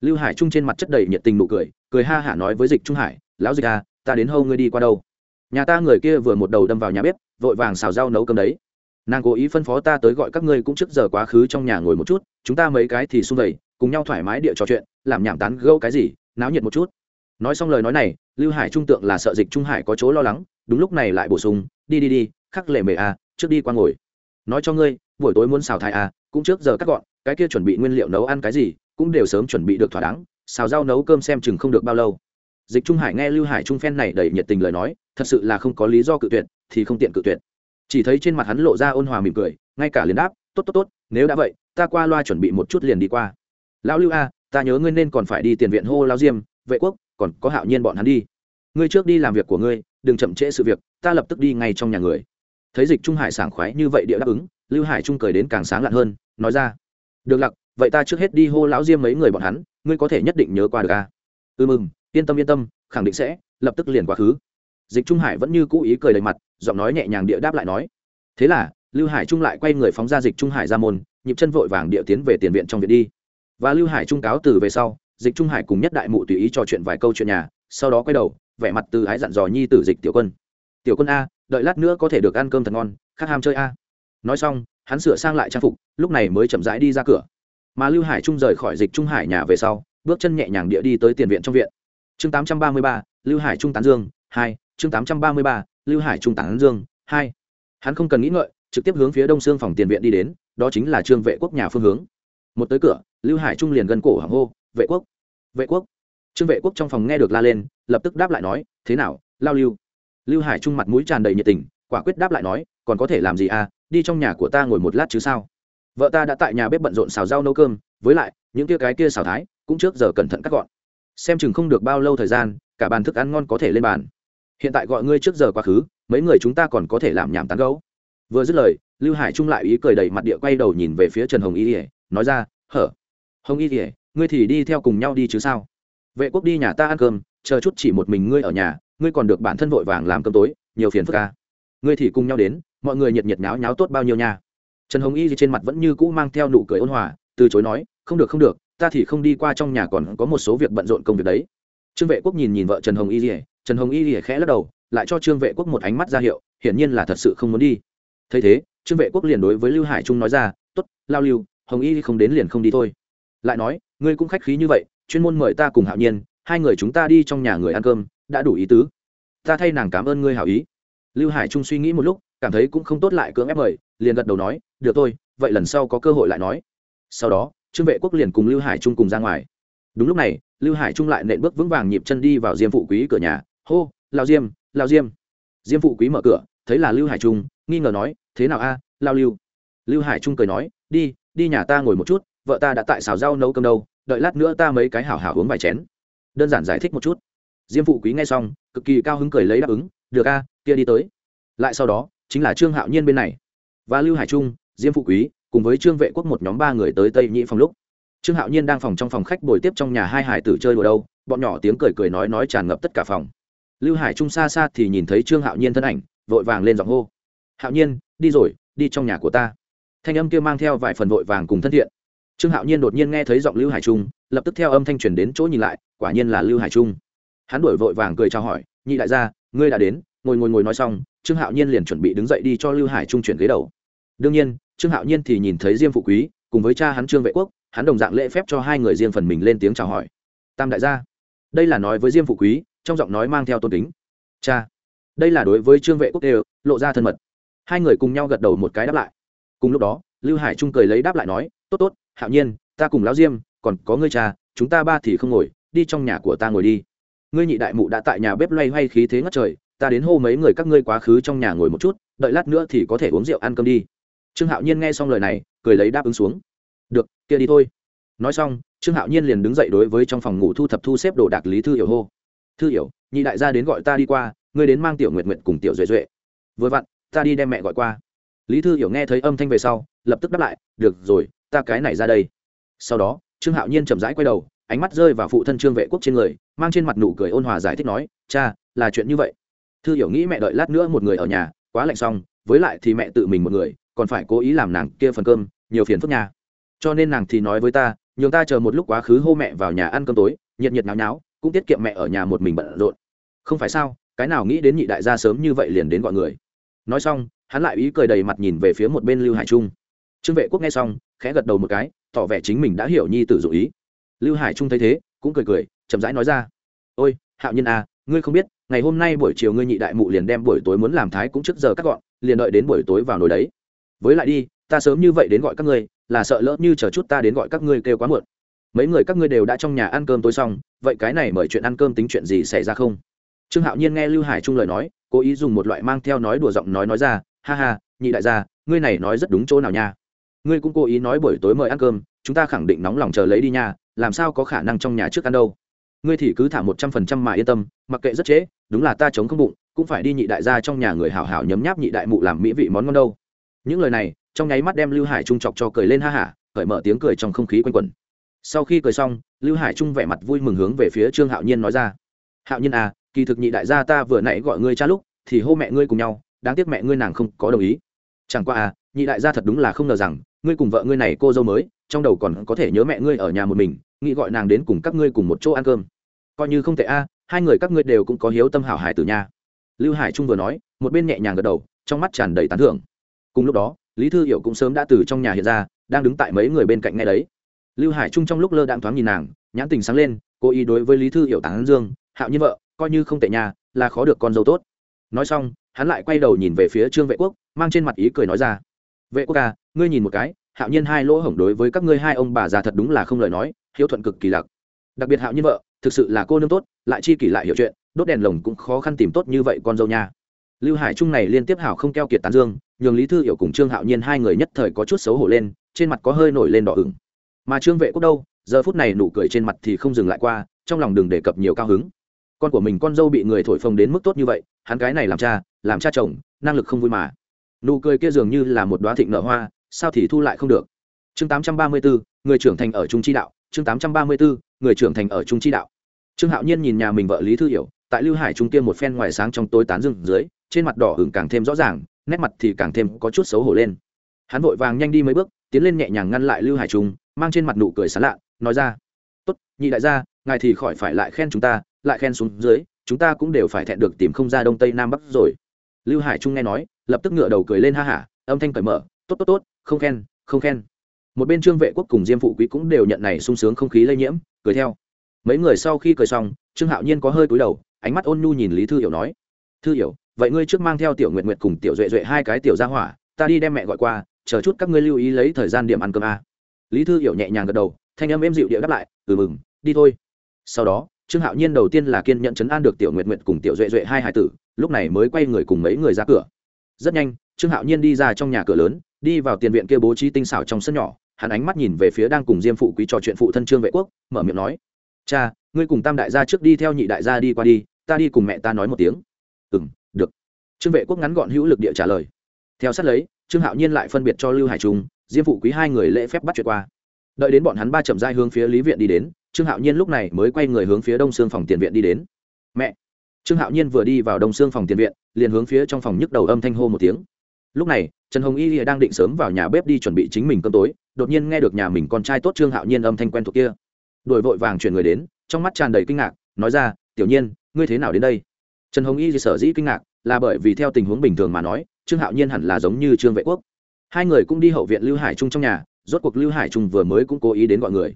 Lưu hải trung trên mặt chất đầy nhiệt tình nụ cười cười ha hả nói với dịch trung hải lão dịch à ta đến hâu ngươi đi qua đâu? Nhà ta người kia vừa một đầu đâm vào nhà bếp vội vàng xào rau nấu cơm đấy. Nàng cố ý phân phó ta tới gọi các ngươi cũng trước giờ quá khứ trong nhà ngồi một chút chúng ta mấy cái thì xung vầy cùng nhau thoải mái địa trò chuyện làm nhảm tán gâu cái gì náo nhiệt một chút. Nói xong lời nói này lưu hải trung tượng là sợ dịch trung hải có chỗ lo lắng đúng lúc này lại bổ sung đi đi đi khắc lệ mề à, trước đi qua ngồi. Nói cho ngươi buổi tối muốn xào thai à? Cũng trước giờ cắt gọn, cái kia chuẩn bị nguyên liệu nấu ăn cái gì, cũng đều sớm chuẩn bị được thỏa đáng, xào rau nấu cơm xem chừng không được bao lâu. Dịch trung hải nghe lưu hải trung phen này đầy nhiệt tình lời nói, thật sự là không có lý do cự tuyệt, thì không tiện cự tuyệt. Chỉ thấy trên mặt hắn lộ ra ôn hòa mỉm cười, ngay cả liền đáp, tốt tốt tốt, nếu đã vậy, ta qua loa chuẩn bị một chút liền đi qua. Lão lưu a, ta nhớ ngươi nên còn phải đi tiền viện hô lao diêm, vệ quốc, còn có hạo nhiên bọn hắn đi. Ngươi trước đi làm việc của ngươi, đừng chậm trễ sự việc, ta lập tức đi ngay trong nhà người. Thấy dịch trung hải sảng khoái như vậy địa đáp ứng lưu hải trung cười đến càng sáng lạn hơn, nói ra, được lặc, vậy ta trước hết đi hô lão diêm mấy người bọn hắn, ngươi có thể nhất định nhớ qua được à? ừ mừng, yên tâm yên tâm, khẳng định sẽ, lập tức liền quá khứ. Dịch trung hải vẫn như cũ ý cười đầy mặt, giọng nói nhẹ nhàng địa đáp lại nói, thế là, lưu hải trung lại quay người phóng ra dịch trung hải ra môn, nhịp chân vội vàng địa tiến về tiền viện trong viện đi. Và lưu hải trung cáo từ về sau, dịch trung hải cùng nhất đại mụ tùy ý trò chuyện vài câu chuyện nhà, sau đó quay đầu, vẻ mặt từ ái dặn dò nhi tử dịch tiểu quân. Tiểu quân a, đợi lát nữa có thể được ăn cơm thật ngon, khác ham chơi a nói xong hắn sửa sang lại trang phục lúc này mới chậm rãi đi ra cửa. Mà lưu hải trung rời khỏi dịch trung hải nhà về sau bước chân nhẹ nhàng địa đi tới tiền viện trong viện. Chương 833, lưu hải trung tán dương hai chương 833, lưu hải trung tán dương hai. Hắn không cần nghĩ ngợi trực tiếp hướng phía đông xương phòng tiền viện đi đến đó chính là trương vệ quốc nhà phương hướng. Một tới cửa lưu hải trung liền gần cổ hàng hô vệ quốc vệ quốc. Trương vệ quốc trong phòng nghe được la lên lập tức đáp lại nói thế nào lao lưu? Lưu hải trung mặt mũi tràn đầy nhiệt tình quả quyết đáp lại nói còn có thể làm gì à đi trong nhà của ta ngồi một lát chứ sao? Vợ ta đã tại nhà bếp bận rộn xào rau nấu cơm, với lại, những kia cái kia xào thái, cũng trước giờ cẩn thận cắt gọn. Xem chừng không được bao lâu thời gian, cả bàn thức ăn ngon có thể lên bàn. Hiện tại gọi ngươi trước giờ quá khứ, mấy người chúng ta còn có thể làm nhảm tán gấu vừa dứt lời, lưu hải trung lại ý cười đầy mặt địa quay đầu nhìn về phía trần hồng y ỉa nói ra, hở, hồng y ỉa ngươi thì đi theo cùng nhau đi chứ sao? Vệ quốc đi nhà ta ăn cơm, chờ chút chỉ một mình ngươi ở nhà, ngươi còn được bản thân vội vàng làm cơm tối, nhiều phiền phức ca ngươi thì cùng nhau đến mọi người nhiệt nhiệt nháo nháo tốt bao nhiêu nha. Trần hồng y trên mặt vẫn như cũ mang theo nụ cười ôn hòa, từ chối nói, không được không được, ta thì không đi qua trong nhà còn có một số việc bận rộn công việc đấy. Trương vệ quốc nhìn nhìn vợ trần hồng y rỉa trần hồng y rỉa khẽ lắc đầu, lại cho trương vệ quốc một ánh mắt ra hiệu, hiển nhiên là thật sự không muốn đi. Thấy thế, trương vệ quốc liền đối với lưu hải trung nói ra t ố t lao lưu, hồng y không đến liền không đi thôi. Lại nói, ngươi cũng khách khí như vậy, chuyên môn mời ta cùng hạo nhiên, hai người chúng ta đi trong nhà người ăn cơm, đã đủ ý tứ. Ta thay nàng cảm ơn ngươi hảo ý. Lưu hải trung suy nghĩ một lúc cảm thấy cũng không tốt lại cưỡng ép mời, liền gật đầu nói, được thôi, vậy lần sau có cơ hội lại nói. Sau đó, trương vệ quốc liền cùng lưu hải trung cùng ra ngoài. Đúng lúc này, lưu hải trung lại nện bước vững vàng nhịp chân đi vào diêm phụ quý cửa nhà. Hô, lao diêm lao diêm. Diêm phụ quý mở cửa, thấy là lưu hải trung, nghi ngờ nói, thế nào a, lao lưu? Lưu hải trung cười nói, đi đi nhà ta ngồi một chút, vợ ta đã tại xào rau nấu cơm đâu, đợi lát nữa ta mấy cái hảo hảo uống vài chén. Đơn giản giải thích một chút. Diêm phụ quý nghe xong, cực kỳ cao hứng cười lấy đáp ứng, được a, kia đi tới. Lại sau đó chính là trương hạo nhiên bên này. Và lưu hải trung, diêm phụ quý, cùng với trương vệ quốc một nhóm ba người tới tây nhĩ phòng lúc. Trương hạo nhiên đang phòng trong phòng khách bồi tiếp trong nhà hai hải tử chơi đùa đâu, bọn nhỏ tiếng cười cười nói nói tràn ngập tất cả phòng. Lưu hải trung xa xa thì nhìn thấy trương hạo nhiên thân ảnh, vội vàng lên giọng hô. Hạo nhiên, đi rồi, đi trong nhà của ta. Thanh âm kia mang theo vài phần vội vàng cùng thân thiện. Trương hạo nhiên đột nhiên nghe thấy giọng lưu hải trung, lập tức theo âm thanh truyền đến chỗ nhìn lại, quả nhiên là lưu hải trung. Hắn đổi vội vàng cười chào hỏi, nhị đại gia, ngươi đã đến, ngồi ngồi ngồi nói xong trương hạo nhiên liền chuẩn bị đứng dậy đi cho lưu hải trung chuyển ghế đầu đương nhiên trương hạo nhiên thì nhìn thấy diêm phụ quý cùng với cha hắn trương vệ quốc hắn đồng dạng lễ phép cho hai người riêng phần mình lên tiếng chào hỏi tam đại gia đây là nói với diêm phụ quý trong giọng nói mang theo tôn kính cha đây là đối với trương vệ quốc đều lộ ra thân mật hai người cùng nhau gật đầu một cái đáp lại cùng lúc đó lưu hải trung cười lấy đáp lại nói tốt tốt hạo nhiên ta cùng lão diêm còn có ngươi cha chúng ta ba thì không ngồi đi trong nhà của ta ngồi đi ngươi nhị đại mụ đã tại nhà bếp loay hoay khí thế ngất trời ta đến hô mấy người các ngươi quá khứ trong nhà ngồi một chút, đợi lát nữa thì có thể uống rượu ăn cơm đi. Trương hạo nhiên nghe xong lời này, cười lấy đáp ứng xuống. Được, kia đi thôi. Nói xong, trương hạo nhiên liền đứng dậy đối với trong phòng ngủ thu thập thu xếp đồ đạc lý thư hiểu hô. Thư hiểu, nhị đại gia đến gọi ta đi qua, ngươi đến mang tiểu nguyện nguyện cùng tiểu duệ duệ. Vừa vặn, ta đi đem mẹ gọi qua. Lý thư hiểu nghe thấy âm thanh về sau, lập tức đáp lại, được rồi, ta cái này ra đây. Sau đó, trương hạo nhiên chậm rãi quay đầu, ánh mắt rơi vào phụ thân trương vệ quốc trên người, mang trên mặt nụ cười ôn hòa giải thích nói, cha, là chuyện như vậy thư hiểu nghĩ mẹ đợi lát nữa một người ở nhà, quá lạnh xong, với lại thì mẹ tự mình một người, còn phải cố ý làm nàng kia phần cơm, nhiều phiền phức nhà cho nên nàng thì nói với ta, nhường ta chờ một lúc quá khứ hô mẹ vào nhà ăn cơm tối, nhiệt nhiệt náo náo, cũng tiết kiệm mẹ ở nhà một mình bận rộn. Không phải sao, cái nào nghĩ đến nhị đại gia sớm như vậy liền đến gọi người. Nói xong, hắn lại ý cười đầy mặt nhìn về phía một bên lưu hải trung. Trương vệ quốc nghe xong, khẽ gật đầu một cái, tỏ vẻ chính mình đã hiểu nhi tử dụ ý. Lưu hải trung thấy thế, cũng cười cười, chậm rãi nói ra, ôi, hạo nhân à ngươi không biết ngày hôm nay buổi chiều ngươi nhị đại mụ liền đem buổi tối muốn làm thái cũng trước giờ cắt gọn, liền đợi đến buổi tối vào nồi đấy. Với lại đi, ta sớm như vậy đến gọi các ngươi, là sợ lỡ như chờ chút ta đến gọi các ngươi kêu quá muộn. Mấy người các ngươi đều đã trong nhà ăn cơm tối xong, vậy cái này mời chuyện ăn cơm tính chuyện gì xảy ra không? Trương hạo nhiên nghe lưu hải trung lời nói, cố ý dùng một loại mang theo nói đùa giọng nói nói ra, ha ha, nhị đại gia, ngươi này nói rất đúng chỗ nào nha? Ngươi cũng cố ý nói buổi tối mời ăn cơm, chúng ta khẳng định nóng lòng chờ lấy đi nha, làm sao có khả năng trong nhà trước ăn đâu? Ngươi thì cứ thả một trăm phần trăm mà yên tâm, mặc kệ rất trễ, đúng là ta chống không bụng, cũng phải đi nhị đại gia trong nhà người hảo hảo nhấm nháp nhị đại mụ làm mỹ vị món ngon đâu. Những lời này, trong nháy mắt đem lưu hải trung chọc cho cười lên ha hả, cởi mở tiếng cười trong không khí quanh quẩn. Sau khi cười xong, lưu hải trung vẻ mặt vui mừng hướng về phía trương hạo nhiên nói ra. Hạo nhiên à kỳ thực nhị đại gia ta vừa nãy gọi ngươi cha lúc, thì hô mẹ ngươi cùng nhau, đáng tiếc mẹ ngươi nàng không có đồng ý. Chẳng qua à nhị đại gia thật đúng là không ngờ rằng ngươi cùng vợ ngươi này cô dâu mới, trong đầu còn có thể nhớ mẹ ngươi ở nhà một mình, nghĩ gọi nàng đến cùng các ngươi cùng một chỗ ăn cơm. Coi như không tệ a, hai người các ngươi đều cũng có hiếu tâm hảo hải tử nha. Lưu hải trung vừa nói, một bên nhẹ nhàng gật đầu, trong mắt tràn đầy tán thưởng. Cùng lúc đó, lý thư hiểu cũng sớm đã từ trong nhà hiện ra, đang đứng tại mấy người bên cạnh ngay đấy. Lưu hải trung trong lúc lơ đãng thoáng nhìn nàng, nhãn tình sáng lên, cố ý đối với lý thư hiểu tán dương, hạo nhiên vợ, coi như không tệ nhà là khó được con dâu tốt. Nói xong, hắn lại quay đầu nhìn về phía trương vệ quốc, mang trên mặt ý cười nói ra, vệ quốc ca ngươi nhìn một cái, hạo nhiên hai lỗ hổng đối với các ngươi hai ông bà già thật đúng là không lời nói, hiếu thuận cực kỳ lặc đặc biệt hạo nhiên vợ, thực sự là cô nương tốt, lại chi kỷ lại hiểu chuyện, đốt đèn lồng cũng khó khăn tìm tốt như vậy con dâu nha. Lưu hải trung này liên tiếp hảo không keo kiệt tán dương, nhường lý thư hiểu cùng trương hạo nhiên hai người nhất thời có chút xấu hổ lên, trên mặt có hơi nổi lên đỏ ửng. Mà trương vệ quốc đâu, giờ phút này nụ cười trên mặt thì không dừng lại qua, trong lòng đừng đề cập nhiều cao hứng. Con của mình con dâu bị người thổi phồng đến mức tốt như vậy, hắn cái này làm cha làm cha chồng, năng lực không vui mà. Nụ cười kia dường như là một đoá thịnh nở hoa sao thì thu lại không được? Chương tám trăm ba mươi bốn người trưởng thành ở trung chi đạo. Chương tám trăm ba mươi bốn người trưởng thành ở trung chi đạo. Trương hạo nhiên nhìn nhà mình vợ lý thư hiểu, tại lưu hải trung kia một phen ngoài sáng trong tối tán rừng dưới, trên mặt đỏ hửng càng thêm rõ ràng, nét mặt thì càng thêm có chút xấu hổ lên. Hắn vội vàng nhanh đi mấy bước, tiến lên nhẹ nhàng ngăn lại lưu hải trung, mang trên mặt nụ cười sán lạ, nói ra, tốt, nhị đại gia, ngài thì khỏi phải lại khen chúng ta, lại khen xuống dưới, chúng ta cũng đều phải thẹn được tìm không ra đông tây nam bắc rồi. Lưu hải trung nghe nói, lập tức ngựa đầu cười lên ha hả, âm thanh cởi mở, tốt tốt tốt không khen không khen. Một bên trương vệ quốc cùng diêm phụ quý cũng đều nhận này sung sướng không khí lây nhiễm, cười theo. Mấy người sau khi cười xong, trương hạo nhiên có hơi cúi đầu, ánh mắt ôn nhu nhìn lý thư hiểu nói, thư hiểu, vậy ngươi trước mang theo tiểu nguyện nguyện cùng tiểu duệ duệ hai cái tiểu ra hỏa, ta đi đem mẹ gọi qua, chờ chút các ngươi lưu ý lấy thời gian điểm ăn cơm a. Lý thư hiểu nhẹ nhàng gật đầu, thanh âm êm dịu địa đáp lại ừ mừng, đi thôi. Sau đó, trương hạo nhiên đầu tiên là kiên nhận chấn an được tiểu nguyện nguyện cùng tiểu duệ duệ hai hải tử, lúc này mới quay người cùng mấy người ra cửa. Rất nhanh, trương hạo nhiên đi ra trong nhà cửa lớn đi vào tiền viện kia bố trí tinh xảo trong sân nhỏ, hắn ánh mắt nhìn về phía đang cùng diêm phụ quý trò chuyện phụ thân trương vệ quốc, mở miệng nói, cha, ngươi cùng tam đại gia trước đi theo nhị đại gia đi qua đi, ta đi cùng mẹ ta nói một tiếng. Ừ m được. Trương vệ quốc ngắn gọn hữu lực địa trả lời. Theo sát lấy, trương hạo nhiên lại phân biệt cho lưu hải trung, diêm phụ quý hai người lễ phép bắt chuyện qua. Đợi đến bọn hắn ba chậm dai hướng phía lý viện đi đến, trương hạo nhiên lúc này mới quay người hướng phía đông xương phòng tiền viện đi đến. Mẹ. Trương hạo nhiên vừa đi vào đông xương phòng tiền viện, liền hướng phía trong phòng nhức đầu âm thanh hô một tiếng. Lúc này trần hồng y đang định sớm vào nhà bếp đi chuẩn bị chính mình cơm tối, đột nhiên nghe được nhà mình con trai tốt trương hạo nhiên âm thanh quen thuộc kia. Đuổi vội vàng chuyển người đến, trong mắt tràn đầy kinh ngạc, nói ra, tiểu nhiên, ngươi thế nào đến đây? Trần hồng y thì sở dĩ kinh ngạc, là bởi vì theo tình huống bình thường mà nói, trương hạo nhiên hẳn là giống như trương vệ quốc. Hai người cũng đi hậu viện lưu hải trung trong nhà, rốt cuộc lưu hải trung vừa mới cũng cố ý đến gọi người.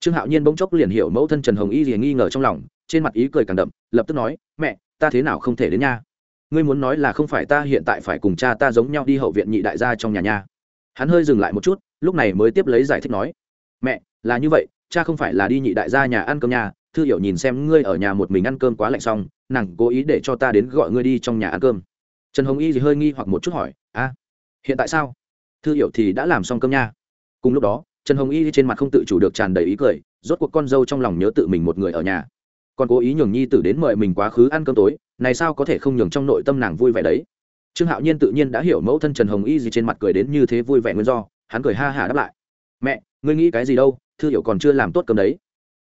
Trương hạo nhiên bỗng chốc liền hiểu mẫu thân trần hồng y liền nghi ngờ trong lòng, trên mặt ý cười càng đậm, lập tức nói, mẹ, ta thế nào không thể đến nha? Ngươi muốn nói là không phải ta, hiện tại phải cùng cha ta giống nhau đi hậu viện nhị đại gia trong nhà nha. Hắn hơi dừng lại một chút, lúc này mới tiếp lấy giải thích nói, mẹ, là như vậy, cha không phải là đi nhị đại gia nhà ăn cơm nhà. Thư hiểu nhìn xem ngươi ở nhà một mình ăn cơm quá lạnh xong, nàng cố ý để cho ta đến gọi ngươi đi trong nhà ăn cơm. Trần hồng y thì hơi nghi hoặc một chút hỏi, a, hiện tại sao? Thư hiểu thì đã làm xong cơm nha. Cùng lúc đó, trần hồng y trên mặt không tự chủ được tràn đầy ý cười, rốt cuộc con dâu trong lòng nhớ tự mình một người ở nhà. Còn cố ý nhường nhi tử đến mời mình quá khứ ăn cơm tối này sao có thể không nhường trong nội tâm nàng vui vẻ đấy? Trương hạo nhiên tự nhiên đã hiểu mẫu thân trần hồng y gì trên mặt cười đến như thế vui vẻ nguyên do, hắn cười ha hả đáp lại. Mẹ, ngươi nghĩ cái gì đâu, thư hiểu còn chưa làm tốt cơm đấy.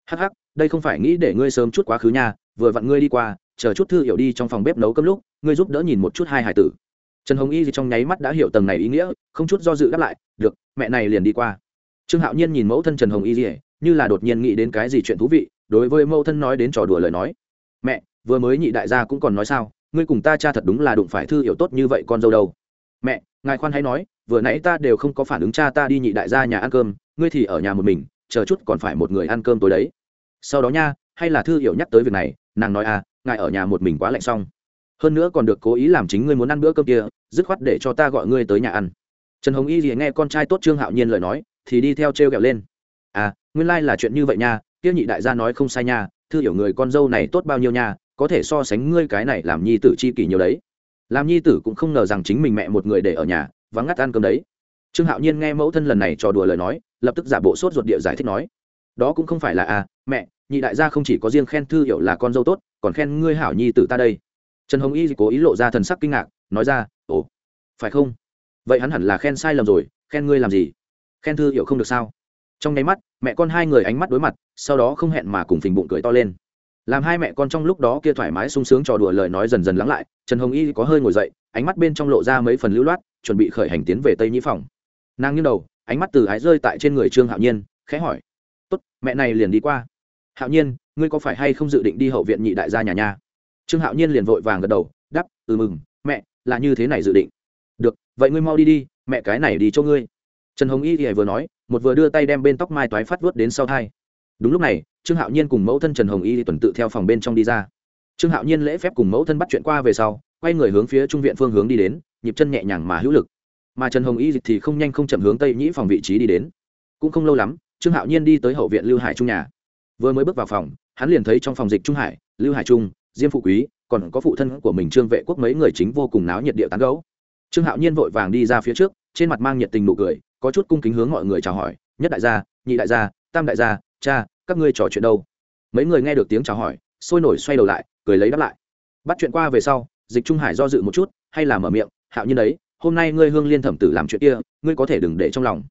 Hắc hắc, đây không phải nghĩ để ngươi sớm chút quá khứ nhà vừa vặn ngươi đi qua, chờ chút thư hiểu đi trong phòng bếp nấu cơm lúc, ngươi giúp đỡ nhìn một chút hai hải tử. Trần hồng y gì trong nháy mắt đã hiểu tầng này ý nghĩa, không chút do dự đáp lại, được, mẹ này liền đi qua. Trương hạo nhiên nhìn mẫu thân trần hồng y gì, như là đột nhiên nghĩ đến cái gì chuyện thú vị, đối với mẫu thân nói đến trò đùa lời nói. Mẹ vừa mới nhị đại gia cũng còn nói sao, ngươi cùng ta cha thật đúng là đụng phải thư hiểu tốt như vậy con dâu đâu. Mẹ, ngài khoan hãy nói, vừa nãy ta đều không có phản ứng cha ta đi nhị đại gia nhà ăn cơm, ngươi thì ở nhà một mình, chờ chút còn phải một người ăn cơm tối đấy. Sau đó nha, hay là thư hiểu nhắc tới việc này, nàng nói à ngài ở nhà một mình quá lạnh xong. Hơn nữa còn được cố ý làm chính ngươi muốn ăn bữa cơm kia, dứt khoát để cho ta gọi ngươi tới nhà ăn. Trần hồng y thì nghe con trai tốt trương hạo nhiên lời nói, thì đi theo t r e o g ẹ o lên. À nguyên lai、like、là chuyện như vậy nha tiêu nhị đại gia nói không sai nha, thư hiểu người con dâu này tốt bao nhiêu nha có thể so sánh ngươi cái này làm nhi tử chi kỷ nhiều đấy. Làm nhi tử cũng không ngờ rằng chính mình mẹ một người để ở nhà, vắng ngắt ăn cơm đấy. Trương hạo nhiên nghe mẫu thân lần này trò đùa lời nói, lập tức giả bộ sốt ruột địa giải thích nói, đó cũng không phải là à mẹ, nhị đại gia không chỉ có riêng khen thư hiểu là con dâu tốt, còn khen ngươi hảo nhi tử ta đây. Trần hồng y cố ý lộ ra thần sắc kinh ngạc, nói ra, ồ, phải không? Vậy hắn hẳn là khen sai lầm rồi, khen ngươi làm gì? Khen thư hiểu không được sao? Trong nháy mắt, mẹ con hai người ánh mắt đối mặt, sau đó không hẹn mà cùng phình bụng cười to lên làm hai mẹ con trong lúc đó kia thoải mái sung sướng trò đùa lời nói dần dần lắng lại, trần hồng y có hơi ngồi dậy, ánh mắt bên trong lộ ra mấy phần lưu loát, chuẩn bị khởi hành tiến về tây nhĩ phòng. Nàng nghiêng đầu, ánh mắt từ ái rơi tại trên người trương hạo nhiên, khẽ hỏi, tốt, mẹ này liền đi qua. Hạo nhiên, ngươi có phải hay không dự định đi hậu viện nhị đại gia nhà nhà? trương hạo nhiên liền vội vàng gật đầu đắp ừ mừng, mẹ, là như thế này dự định. Được, vậy ngươi mau đi đi, mẹ cái này đi cho ngươi. Trần hồng y thì vừa nói, một vừa đưa tay đem bên tóc mai toái phát vớt đến sau thai đúng lúc này, trương hạo nhiên cùng mẫu thân trần hồng y tuần tự theo phòng bên trong đi ra. Trương hạo nhiên lễ phép cùng mẫu thân bắt chuyện qua về sau, quay người hướng phía trung viện phương hướng đi đến, nhịp chân nhẹ nhàng mà hữu lực. Mà trần hồng y thì không nhanh không chậm hướng tây nhĩ phòng vị trí đi đến. Cũng không lâu lắm, trương hạo nhiên đi tới hậu viện lưu hải trung nhà. Vừa mới bước vào phòng, hắn liền thấy trong phòng dịch trung hải, lưu hải trung, diêm phụ quý, còn có phụ thân của mình trương vệ quốc mấy người chính vô cùng náo nhiệt địa tán gấu trương hạo nhiên vội vàng đi ra phía trước, trên mặt mang nhiệt tình nụ cười, có chút cung kính hướng mọi người chào hỏi, nhất đại gia, nhị đại gia, tam đại gia cha, các ngươi trò chuyện đâu? Mấy người nghe được tiếng chào hỏi, sôi nổi xoay đầu lại, cười lấy đáp lại. Bắt chuyện qua về sau, dịch trung hải do dự một chút, hay là mở miệng, hạo nhiên đấy, hôm nay ngươi hương liên thẩm tử làm chuyện kia, ngươi có thể đừng để trong lòng.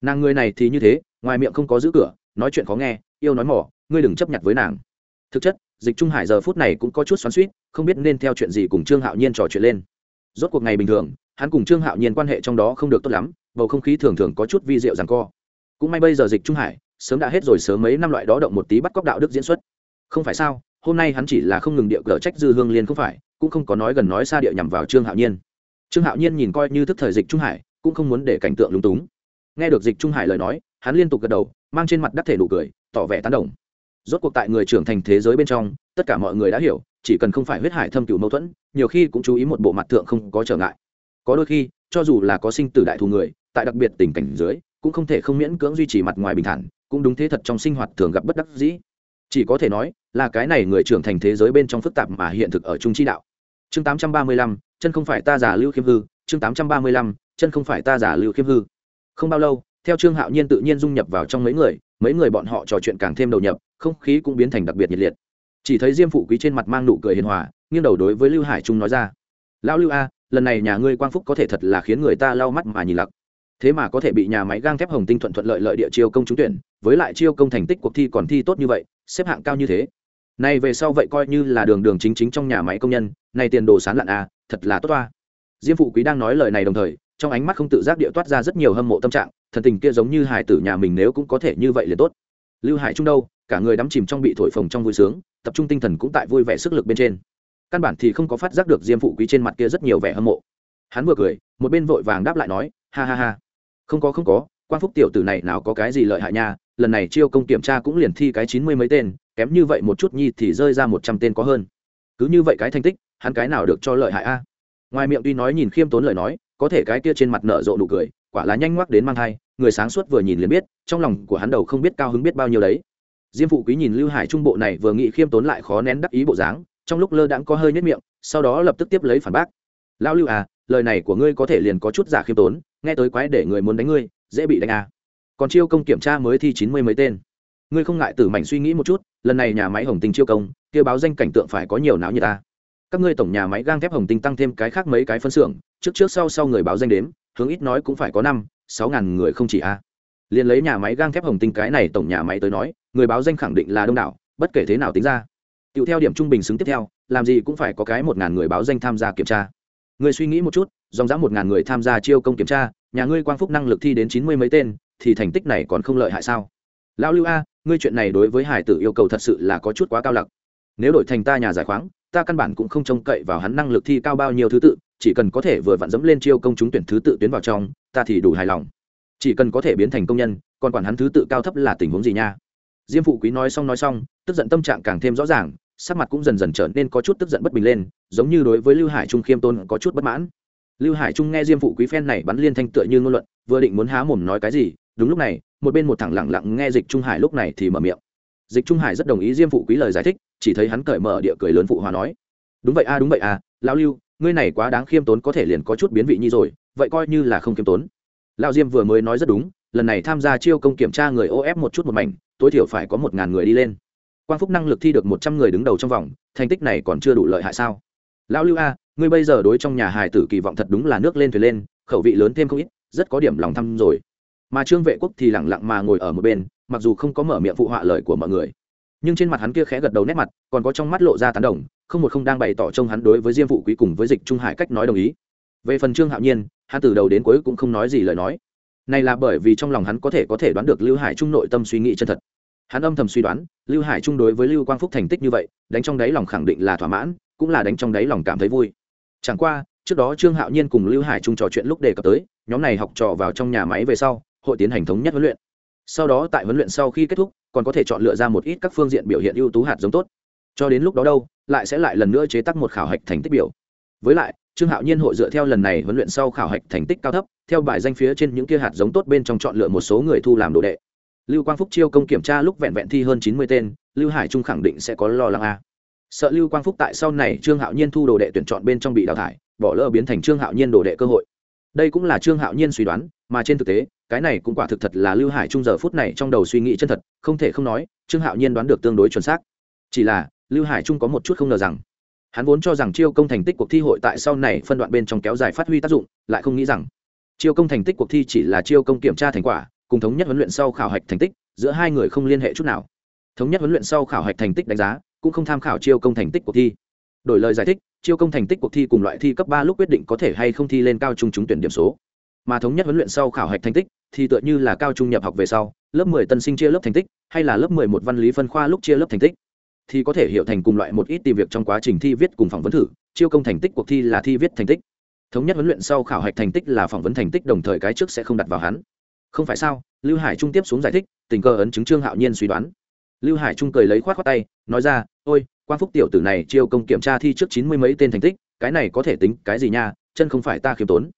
Nàng ngươi này thì như thế, ngoài miệng không có giữ cửa, nói chuyện khó nghe, yêu nói mỏ, ngươi đừng chấp nhận với nàng. Thực chất, dịch trung hải giờ phút này cũng có chút xoắn suýt không biết nên theo chuyện gì cùng trương hạo nhiên trò chuyện lên. Rốt cuộc ngày bình thường, hắn cùng trương hạo nhiên quan hệ trong đó không được tốt lắm, bầu không khí thường thường có chút vi diệu rằng co. Cũng may bây giờ dịch trung hải sớm đã hết rồi sớm mấy năm loại đó động một tí bắt cóc đạo đức diễn xuất. Không phải sao, hôm nay hắn chỉ là không ngừng địa cờ trách dư hương liên không phải, cũng không có nói gần nói xa địa nhằm vào trương hạo nhiên. Trương hạo nhiên nhìn coi như thức thời dịch trung hải, cũng không muốn để cảnh tượng lúng túng. Nghe được dịch trung hải lời nói, hắn liên tục gật đầu, mang trên mặt đắc thể nụ cười, tỏ vẻ tán đồng. Rốt cuộc tại người trưởng thành thế giới bên trong, tất cả mọi người đã hiểu, chỉ cần không phải huyết hải thâm cửu mâu thuẫn, nhiều khi cũng chú ý một bộ mặt thượng không có trở ngại. Có đôi khi, cho dù là có sinh tử đại thù người, tại đặc biệt tình cảnh dưới, cũng không thể không miễn cưỡng duy trì mặt ngoài bình thản cũng đúng thế thật trong sinh hoạt thường gặp bất đắc dĩ. Chỉ có thể nói là cái này người trưởng thành thế giới bên trong phức tạp mà hiện thực ở trung chi đạo. Chương 835, chân không phải ta giả lưu khiêm hư. Chương 835, chân không phải ta giả lưu khiêm hư. Không bao lâu theo trương hạo nhiên tự nhiên dung nhập vào trong mấy người mấy người bọn họ trò chuyện càng thêm đầu nhập không khí cũng biến thành đặc biệt nhiệt liệt. Chỉ thấy diêm phụ quý trên mặt mang nụ cười hiền hòa nghiêng đầu đối với lưu hải trung nói ra lão lưu a lần này nhà ngươi quang phúc có thể thật là khiến người ta lau mắt mà nhìn lặc thế mà có thể bị nhà máy gang thép hồng tinh thuận thuận lợi lợi địa chiêu công trúng tuyển, với lại chiêu công thành tích cuộc thi còn thi tốt như vậy, xếp hạng cao như thế. Nay về sau vậy coi như là đường đường chính chính trong nhà máy công nhân nay tiền đồ sán lạn a thật là tốt toa. Diêm phụ quý đang nói lời này đồng thời, trong ánh mắt không tự giác địa toát ra rất nhiều hâm mộ tâm trạng, thần tình kia giống như hải tử nhà mình nếu cũng có thể như vậy liền tốt. Lưu hải trung đâu, cả người đắm chìm trong bị thổi phồng trong vui sướng, tập trung tinh thần cũng tại vui vẻ sức lực bên trên. Căn bản thì không có phát giác được diêm phụ quý trên mặt kia rất nhiều vẻ hâm mộ. Hắn vừa cười, một bên vội vàng đáp lại nói, ha ha ha không có không có quan phúc tiểu tử này nào có cái gì lợi hại nha, lần này chiêu công kiểm tra cũng liền thi cái chín mươi mấy tên, kém như vậy một chút nhi thì rơi ra một trăm tên có hơn. Cứ như vậy cái thành tích, hắn cái nào được cho lợi hại a? Ngoài miệng tuy nói nhìn khiêm tốn lời nói, có thể cái kia trên mặt nở rộ nụ cười, quả là nhanh ngoắc đến mang thai, người sáng suốt vừa nhìn liền biết, trong lòng của hắn đầu không biết cao hứng biết bao nhiêu đấy. Diêm phụ quý nhìn lưu hải trung bộ này vừa nghĩ khiêm tốn lại khó nén đắc ý bộ dáng, trong lúc lơ đãng có hơi nhất miệng, sau đó lập tức tiếp lấy phản bác. Lão lưu à lời này của ngươi có thể liền có chút giả khiêm tốn nghe tới quái để người muốn đánh ngươi, dễ bị đánh à. còn chiêu công kiểm tra mới thi chín mươi mấy tên ngươi không ngại tử mảnh suy nghĩ một chút, lần này nhà máy hồng tinh chiêu công kêu báo danh cảnh tượng phải có nhiều não như ta các ngươi tổng nhà máy gang thép hồng tinh tăng thêm cái khác mấy cái phân xưởng, trước trước sau sau người báo danh đếm, hướng ít nói cũng phải có năm, sáu ngàn người không chỉ a à. liền lấy nhà máy gang thép hồng tinh cái này tổng nhà máy tới nói, người báo danh khẳng định là đông đảo, bất kể thế nào tính ra tựu theo điểm trung bình xứng tiếp theo, làm gì cũng phải có cái một ngàn người báo danh tham gia kiểm tra người suy nghĩ một chút, dòng dã một ngàn người tham gia chiêu công kiểm tra, nhà ngươi quang phúc năng lực thi đến chín mươi mấy tên, thì thành tích này còn không lợi hại sao? Lão lưu a, ngươi chuyện này đối với hải tử yêu cầu thật sự là có chút quá cao lặc. Nếu đổi thành ta nhà giải khoáng, ta căn bản cũng không trông cậy vào hắn năng lực thi cao bao nhiêu thứ tự, chỉ cần có thể vừa vặn dẫm lên chiêu công chúng tuyển thứ tự tuyến vào trong, ta thì đủ hài lòng. Chỉ cần có thể biến thành công nhân, còn quản hắn thứ tự cao thấp là tình huống gì nha? Diêm phụ quý nói xong nói xong, tức giận tâm trạng càng thêm rõ ràng sắc mặt cũng dần dần trở nên có chút tức giận bất bình lên, giống như đối với lưu hải trung khiêm tôn có chút bất mãn. Lưu hải trung nghe diêm phụ quý phen này bắn liên thanh tựa như ngôn luận, vừa định muốn há mồm nói cái gì, đúng lúc này, một bên một thẳng lặng lặng nghe dịch trung hải lúc này thì mở miệng. Dịch trung hải rất đồng ý diêm phụ quý lời giải thích, chỉ thấy hắn cởi mở địa cười lớn phụ hòa nói, đúng vậy a, đúng vậy a, lão lưu, ngươi này quá đáng khiêm tốn có thể liền có chút biến vị nhi rồi, vậy coi như là không khiêm tốn. Lão diêm vừa mới nói rất đúng, lần này tham gia chiêu công kiểm tra người ô ép một chút một mảnh, tối thiểu phải có một ngàn người đi lên quang phúc năng lực thi được một trăm người đứng đầu trong vòng, thành tích này còn chưa đủ lợi hại sao? Lão lưu a, ngươi bây giờ đối trong nhà hài tử kỳ vọng thật đúng là nước lên thuyền lên, khẩu vị lớn thêm không ít, rất có điểm lòng thăm rồi. Mà trương vệ quốc thì lẳng lặng mà ngồi ở một bên, mặc dù không có mở miệng phụ họa lời của mọi người. Nhưng trên mặt hắn kia khẽ gật đầu nét mặt, còn có trong mắt lộ ra tán đồng, không một không đang bày tỏ trông hắn đối với diêm phụ quý cùng với dịch trung hải cách nói đồng ý. Về phần trương hạo nhiên, hắn từ đầu đến cuối cũng không nói gì lời nói. Này là bởi vì trong lòng hắn có thể có thể đoán được lưu hải trung nội tâm suy nghĩ chân thật hắn âm thầm suy đoán, lưu hải trung đối với lưu quang phúc thành tích như vậy, đánh trong đáy lòng khẳng định là thỏa mãn, cũng là đánh trong đáy lòng cảm thấy vui. Chẳng qua, trước đó trương hạo nhiên cùng lưu hải trung trò chuyện lúc đề cập tới, nhóm này học trò vào trong nhà máy về sau, hội tiến hành thống nhất huấn luyện. Sau đó tại huấn luyện sau khi kết thúc, còn có thể chọn lựa ra một ít các phương diện biểu hiện ưu tú hạt giống tốt. Cho đến lúc đó đâu, lại sẽ lại lần nữa chế tác một khảo hạch thành tích biểu. Với lại, trương hạo nhiên hội dựa theo lần này huấn luyện sau khảo hạch thành tích cao thấp, theo bài danh phía trên những kia hạt giống tốt bên trong chọn lựa một số người thu làm đồ đệ lưu quang phúc chiêu công kiểm tra lúc vẹn vẹn thi hơn chín mươi tên, lưu hải trung khẳng định sẽ có lo lắng a. Sợ lưu quang phúc tại sau này trương hạo nhiên thu đồ đệ tuyển chọn bên trong bị đào thải, bỏ lỡ biến thành trương hạo nhiên đồ đệ cơ hội. Đây cũng là trương hạo nhiên suy đoán, mà trên thực tế, cái này cũng quả thực thật là lưu hải trung giờ phút này trong đầu suy nghĩ chân thật, không thể không nói, trương hạo nhiên đoán được tương đối chuẩn xác. Chỉ là, lưu hải trung có một chút không ngờ rằng, hắn vốn cho rằng chiêu công thành tích cuộc thi hội tại sau này phân đoạn bên trong kéo dài phát huy tác dụng, lại không nghĩ rằng, chiêu công thành tích cuộc thi chỉ là chiêu công kiểm tra thành quả cùng thống nhất huấn luyện sau khảo hạch thành tích, giữa hai người không liên hệ chút nào. Thống nhất huấn luyện sau khảo hạch thành tích đánh giá, cũng không tham khảo chiêu công thành tích cuộc thi. Đổi lời giải thích, chiêu công thành tích cuộc thi cùng loại thi cấp ba lúc quyết định có thể hay không thi lên cao trung trúng tuyển điểm số. Mà thống nhất huấn luyện sau khảo hạch thành tích, thì tựa như là cao trung nhập học về sau, lớp mười tân sinh chia lớp thành tích, hay là lớp mười một văn lý phân khoa lúc chia lớp thành tích. Thì có thể hiểu thành cùng loại một ít tìm việc trong quá trình thi viết cùng phỏng vấn thử, chiêu công thành tích cuộc thi là thi viết thành tích. Thống nhất huấn luyện sau khảo hạch thành tích là phỏng vấn thành tích, đồng thời cái trước sẽ không đặt vào hắn không phải sao? Lưu hải trung tiếp xuống giải thích, tình cờ ấn chứng trương hạo nhiên suy đoán. Lưu hải trung cười lấy khoát khoát tay, nói ra, ôi quan phúc tiểu tử này chiêu công kiểm tra thi trước chín mươi mấy tên thành tích, cái này có thể tính cái gì nha, chân không phải ta khiêm tốn.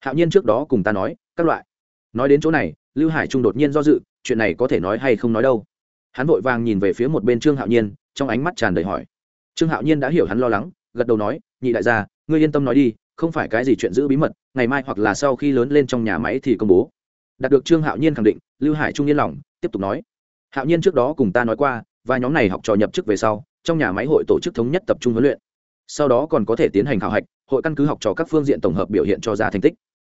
Hạo nhiên trước đó cùng ta nói, các loại. Nói đến chỗ này, lưu hải trung đột nhiên do dự, chuyện này có thể nói hay không nói đâu? Hắn vội vàng nhìn về phía một bên trương hạo nhiên, trong ánh mắt tràn đầy hỏi. Trương hạo nhiên đã hiểu hắn lo lắng, gật đầu nói, nhị đại gia, ngươi yên tâm nói đi, không phải cái gì chuyện giữ bí mật, ngày mai hoặc là sau khi lớn lên trong nhà máy thì công bố đạt được trương hạo nhiên khẳng định, lưu hải trung yên lòng, tiếp tục nói. Hạo nhiên trước đó cùng ta nói qua và nhóm này học trò nhập chức về sau, trong nhà máy hội tổ chức thống nhất tập trung huấn luyện. Sau đó còn có thể tiến hành khảo hạch, hội căn cứ học trò các phương diện tổng hợp biểu hiện cho ra thành tích.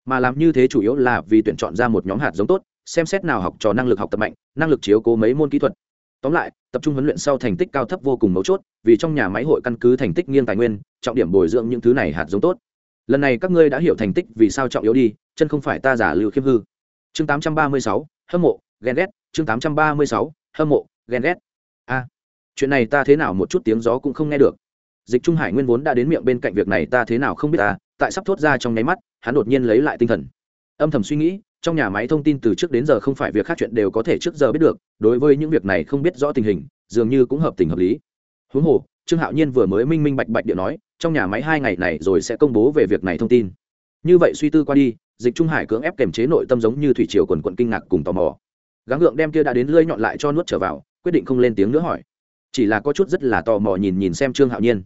Mà làm như thế chủ yếu là vì tuyển chọn ra một nhóm hạt giống tốt, xem xét nào học trò năng lực học tập mạnh, năng lực chiếu cố mấy môn kỹ thuật. Tóm lại, tập trung huấn luyện sau thành tích cao thấp vô cùng mấu chốt, vì trong nhà máy hội căn cứ thành tích nghiêng tài nguyên, trọng điểm bồi dưỡng những thứ này hạt giống tốt. Lần này các ngươi đã hiểu thành tích vì sao trọng yếu đi, chân không phải ta giả lưu khiêm hư chương 836, hâm mộ ghen ghét. Chương 836, hâm mộ ghen ghét. A chuyện này ta thế nào một chút tiếng gió cũng không nghe được. Dịch trung hải nguyên vốn đã đến miệng bên cạnh việc này ta thế nào không biết ta tại sắp thốt ra trong nháy mắt hắn đột nhiên lấy lại tinh thần. Âm thầm suy nghĩ trong nhà máy thông tin từ trước đến giờ không phải việc khác chuyện đều có thể trước giờ biết được. Đối với những việc này không biết rõ tình hình dường như cũng hợp tình hợp lý. Huống hồ trương hạo nhiên vừa mới minh minh bạch bạch điện nói trong nhà máy hai ngày này rồi sẽ công bố về việc này thông tin. Như vậy suy tư qua đi dịch trung hải cưỡng ép kềm chế nội tâm giống như thủy triều quần quận kinh ngạc cùng tò mò. Gắng ngượng đem kia đã đến lưỡi nhọn lại cho nuốt trở vào, quyết định không lên tiếng nữa hỏi. Chỉ là có chút rất là tò mò nhìn nhìn xem trương hạo nhiên.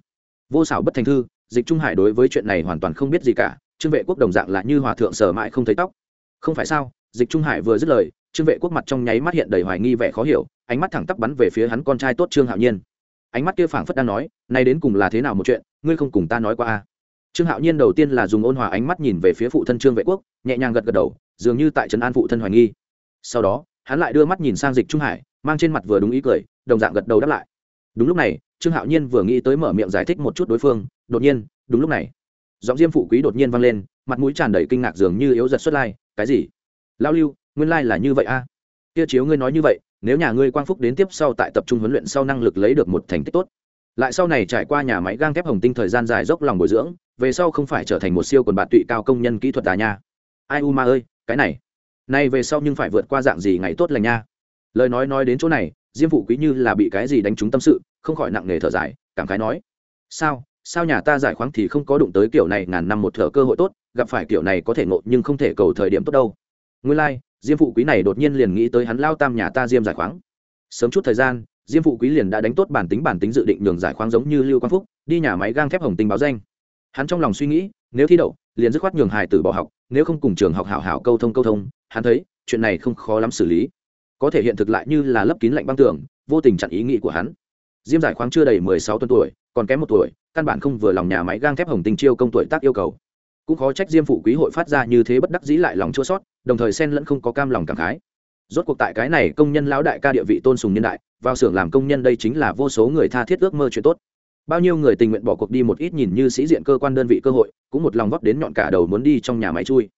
Vô xảo bất thành thư, dịch trung hải đối với chuyện này hoàn toàn không biết gì cả, trương vệ quốc đồng dạng là như hòa thượng sở mãi không thấy tóc. Không phải sao, dịch trung hải vừa dứt lời, trương vệ quốc mặt trong nháy mắt hiện đầy hoài nghi vẻ khó hiểu, ánh mắt thẳng tắp bắn về phía hắn con trai tốt trương hạo nhiên. Ánh mắt kia phảng phất đang nói, nay đến cùng là thế nào một chuyện, ngươi không cùng ta nói qua a trương hạo nhiên đầu tiên là dùng ôn hòa ánh mắt nhìn về phía phụ thân trương vệ quốc, nhẹ nhàng gật gật đầu, dường như tại trấn an phụ thân hoài nghi. Sau đó, hắn lại đưa mắt nhìn sang dịch trung hải, mang trên mặt vừa đúng ý cười, đồng dạng gật đầu đáp lại. Đúng lúc này, trương hạo nhiên vừa nghĩ tới mở miệng giải thích một chút đối phương, đột nhiên, đúng lúc này, giọng diêm phụ quý đột nhiên vang lên, mặt mũi tràn đầy kinh ngạc dường như yếu giật xuất lai, cái gì? Lao lưu, nguyên lai、like、là như vậy a? À? kia chiếu ngươi nói như vậy, nếu nhà ngươi quang phúc đến tiếp sau tại tập trung huấn luyện sau năng lực lấy được một thành tích tốt lại sau này trải qua nhà máy gang thép hồng tinh thời gian dài dốc lòng bồi dưỡng về sau không phải trở thành một siêu quần bạn tụy cao công nhân kỹ thuật à nha. Ai u ma ơi cái này. Này về sau nhưng phải vượt qua dạng gì ngày tốt lành nha. Lời nói nói đến chỗ này diêm phụ quý như là bị cái gì đánh trúng tâm sự không khỏi nặng nề thở dài cảm khái nói. Sao sao nhà ta giải khoáng thì không có đụng tới kiểu này ngàn năm một thở cơ hội tốt gặp phải kiểu này có thể ngộ nhưng không thể cầu thời điểm tốt đâu. Nguyên lai、like, diêm phụ quý này đột nhiên liền nghĩ tới hắn lao tam nhà ta diêm giải khoáng. Sớm chút thời gian diêm phụ quý liền đã đánh tốt bản tính bản tính dự định nhường giải khoáng giống như lưu quang phúc, đi nhà máy gang thép hồng tinh báo danh. Hắn trong lòng suy nghĩ, nếu thi đậu, liền dứt khoát nhường hài tử bỏ học, nếu không cùng trường học hảo hảo câu thông câu thông, hắn thấy, chuyện này không khó lắm xử lý. Có thể hiện thực lại như là lấp kín lạnh băng tường, vô tình chặn ý nghĩ của hắn. Diêm giải khoáng chưa đầy mười sáu tuần tuổi, còn kém một tuổi, căn bản không vừa lòng nhà máy gang thép hồng tinh chiêu công tuổi tác yêu cầu. Cũng khó trách diêm phụ quý hội phát ra như thế bất đắc dĩ lại lòng chua sót, đồng thời xen lẫn không có cam lòng cảm khái. Rốt cuộc tại cái này công nhân lão đại ca địa vị tôn sùng nhân đại vào xưởng làm công nhân đây chính là vô số người tha thiết ước mơ chuyện tốt. Bao nhiêu người tình nguyện bỏ cuộc đi một ít nhìn như sĩ diện cơ quan đơn vị cơ hội, cũng một lòng vấp đến nhọn cả đầu muốn đi trong nhà máy chui.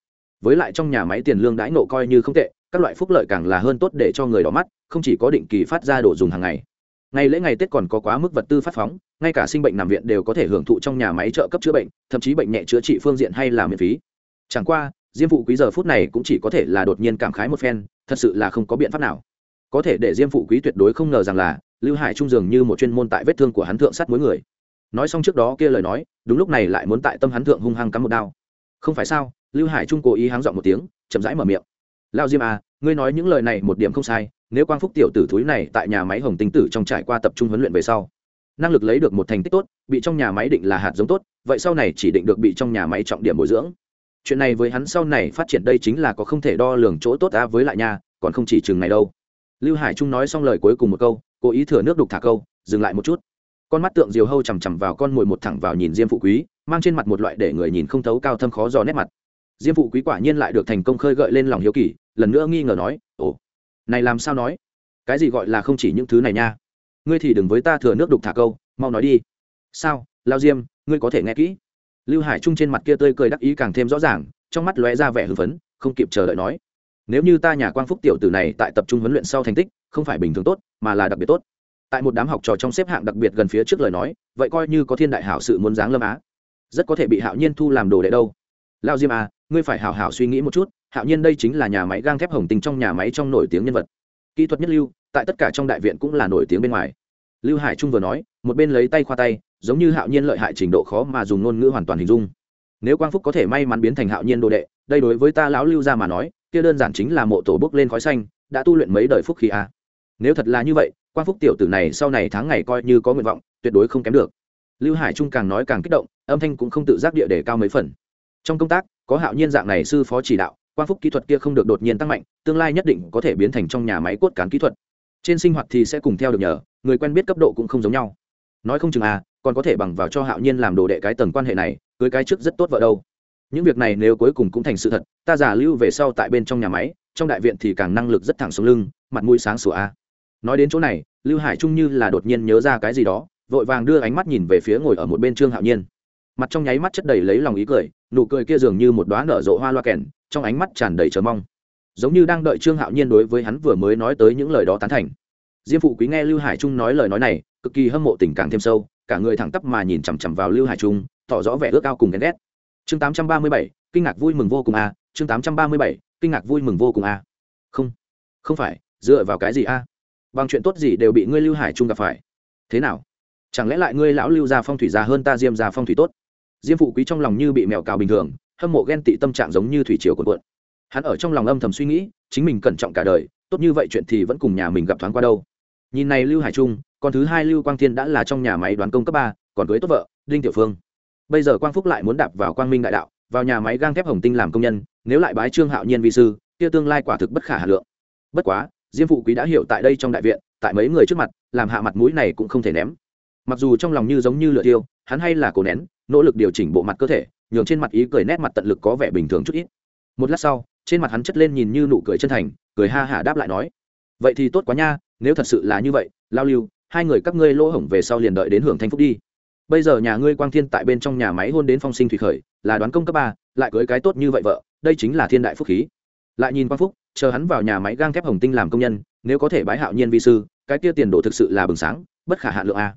Với lại trong nhà máy tiền lương đãi nộ coi như không tệ, các loại phúc lợi càng là hơn tốt để cho người đỏ mắt, không chỉ có định kỳ phát ra đồ dùng hàng ngày. Ngày lễ ngày tết còn có quá mức vật tư phát phóng, ngay cả sinh bệnh nằm viện đều có thể hưởng thụ trong nhà máy trợ cấp chữa bệnh, thậm chí bệnh nhẹ chữa trị phương diện hay là miễn phí. Chẳng qua, diêm phụ quý giờ phút này cũng chỉ có thể là đột nhiên cảm khái một phen, thật sự là không có biện pháp nào có thể để diêm phụ quý tuyệt đối không ngờ rằng là, lưu hải trung dường như một chuyên môn tại vết thương của hắn thượng sát mỗi người. Nói xong trước đó kia lời nói, đúng lúc này lại muốn tại tâm hắn thượng hung hăng cắm một đao. Không phải sao? Lưu hải trung cố ý háng dọn một tiếng, chậm rãi mở miệng. Lao diêm à ngươi nói những lời này một điểm không sai, nếu quang phúc tiểu tử thúi này tại nhà máy hồng tinh tử trong trải qua tập trung huấn luyện về sau, năng lực lấy được một thành tích tốt, bị trong nhà máy định là hạt giống tốt, vậy sau này chỉ định được bị trong nhà máy trọng điểm bồi dưỡng. Chuyện này với hắn sau này phát triển đây chính là có không thể đo lường chỗ tốt ta với lại nhà còn không chỉ chừng này đâu lưu hải trung nói xong lời cuối cùng một câu, cố ý thừa nước đục thả câu, dừng lại một chút. Con mắt tượng diều hâu chằm chằm vào con mồi một thẳng vào nhìn diêm phụ quý, mang trên mặt một loại để người nhìn không thấu cao thâm khó dò nét mặt. Diêm phụ quý quả nhiên lại được thành công khơi gợi lên lòng hiếu kỳ, lần nữa nghi ngờ nói, ồ, này làm sao nói? Cái gì gọi là không chỉ những thứ này nha? Ngươi thì đừng với ta thừa nước đục thả câu, mau nói đi. Sao, lao diêm, ngươi có thể nghe kỹ? Lưu hải trung trên mặt kia tươi cười đắc ý càng thêm rõ ràng, trong mắt lóe ra vẻ hưng phấn, không kịp chờ đợi nói nếu như ta nhà quang phúc tiểu tử này tại tập trung huấn luyện sau thành tích, không phải bình thường tốt, mà là đặc biệt tốt. Tại một đám học trò trong xếp hạng đặc biệt gần phía trước lời nói, vậy coi như có thiên đại hảo sự muốn giáng lâm á. Rất có thể bị hạo nhiên thu làm đồ đệ đâu. Lao diêm à ngươi phải hảo hảo suy nghĩ một chút, hạo nhiên đây chính là nhà máy gang thép hồng tình trong nhà máy trong nổi tiếng nhân vật. Kỹ thuật nhất lưu, tại tất cả trong đại viện cũng là nổi tiếng bên ngoài. Lưu hải trung vừa nói, một bên lấy tay khoa tay, giống như hạo nhiên lợi hại trình độ khó mà dùng ngôn ngữ hoàn toàn hình dung. Nếu quang phúc có thể may mắn biến thành hạo nhiên đồ đệ, đây đối với ta lão lưu ra mà nói kia đơn giản chính là mộ tổ bước lên khói xanh, đã tu luyện mấy đời phúc khí a nếu thật là như vậy Quan phúc tiểu tử này sau này tháng ngày coi như có nguyện vọng, tuyệt đối không kém được. Lưu hải trung càng nói càng kích động, âm thanh cũng không tự giác địa để cao mấy phần. Trong công tác, có hạo nhiên dạng này sư phó chỉ đạo Quan phúc kỹ thuật kia không được đột nhiên tăng mạnh, tương lai nhất định có thể biến thành trong nhà máy cốt cán kỹ thuật. Trên sinh hoạt thì sẽ cùng theo được nhờ, người quen biết cấp độ cũng không giống nhau. Nói không chừng à còn có thể bằng vào cho hạo nhiên làm đồ đệ cái tầng quan hệ này, cưới cái trước rất tốt vợ đâu những việc này nếu cuối cùng cũng thành sự thật, ta giả lưu về sau tại bên trong nhà máy, trong đại viện thì càng năng lực rất thẳng xuống lưng, mặt mũi sáng sủa. A nói đến chỗ này, lưu hải trung như là đột nhiên nhớ ra cái gì đó, vội vàng đưa ánh mắt nhìn về phía ngồi ở một bên trương hạo nhiên. Mặt trong nháy mắt chất đầy lấy lòng ý cười, nụ cười kia dường như một đoá nở rộ hoa loa kèn, trong ánh mắt tràn đầy chờ mong. Giống như đang đợi trương hạo nhiên đối với hắn vừa mới nói tới những lời đó tán thành. Diêm phụ quý nghe lưu hải trung nói lời nói này, cực kỳ hâm mộ tình càng thêm sâu, cả người thẳng tắp mà nhìn chằm chằm vào lưu hải trung, tỏ rõ vẻ ước ao cùng ghen ghét chương tám trăm ba mươi bảy, kinh ngạc vui mừng vô cùng a, chương tám trăm ba mươi bảy, kinh ngạc vui mừng vô cùng a. Không không phải, dựa vào cái gì a? Bằng chuyện tốt gì đều bị ngươi lưu hải trung gặp phải. Thế nào? Chẳng lẽ lại ngươi lão lưu gia phong thủy già hơn ta diêm gia phong thủy tốt? Diêm phụ quý trong lòng như bị mèo cào bình thường, hâm mộ ghen tị tâm trạng giống như thủy triều cuộn cuộn. Hắn ở trong lòng âm thầm suy nghĩ, chính mình cẩn trọng cả đời, tốt như vậy chuyện thì vẫn cùng nhà mình gặp thoáng qua đâu. Nhìn này lưu hải trung còn thứ hai lưu quang thiên đã là trong nhà máy đoán công cấp ba, còn cưới tốt vợ, đinh tiểu phương bây giờ quang phúc lại muốn đạp vào quang minh đại đạo, vào nhà máy gang thép hồng tinh làm công nhân, nếu lại bái trương hạo nhiên vi sư, kia tương lai quả thực bất khả hà lượng. Bất quá, diêm phụ quý đã hiểu tại đây trong đại viện, tại mấy người trước mặt, làm hạ mặt mũi này cũng không thể ném. Mặc dù trong lòng như giống như lửa tiêu, hắn hay là cố nén, nỗ lực điều chỉnh bộ mặt cơ thể, nhường trên mặt ý cười nét mặt tận lực có vẻ bình thường chút ít. Một lát sau, trên mặt hắn chất lên nhìn như nụ cười chân thành, cười ha hả đáp lại nói, vậy thì tốt quá nha, nếu thật sự là như vậy, lao lưu, hai người các ngươi lỗ hổng về sau liền đợi đến hưởng thanh phúc đi bây giờ nhà ngươi quang thiên tại bên trong nhà máy hôn đến phong sinh thủy khởi, là đoán công cấp ba, lại cưới cái tốt như vậy vợ, đây chính là thiên đại phúc khí. Lại nhìn quang phúc, chờ hắn vào nhà máy gang thép hồng tinh làm công nhân, nếu có thể bái hạo nhiên vi sư, cái kia tiền đồ thực sự là bừng sáng, bất khả hạ lượng a.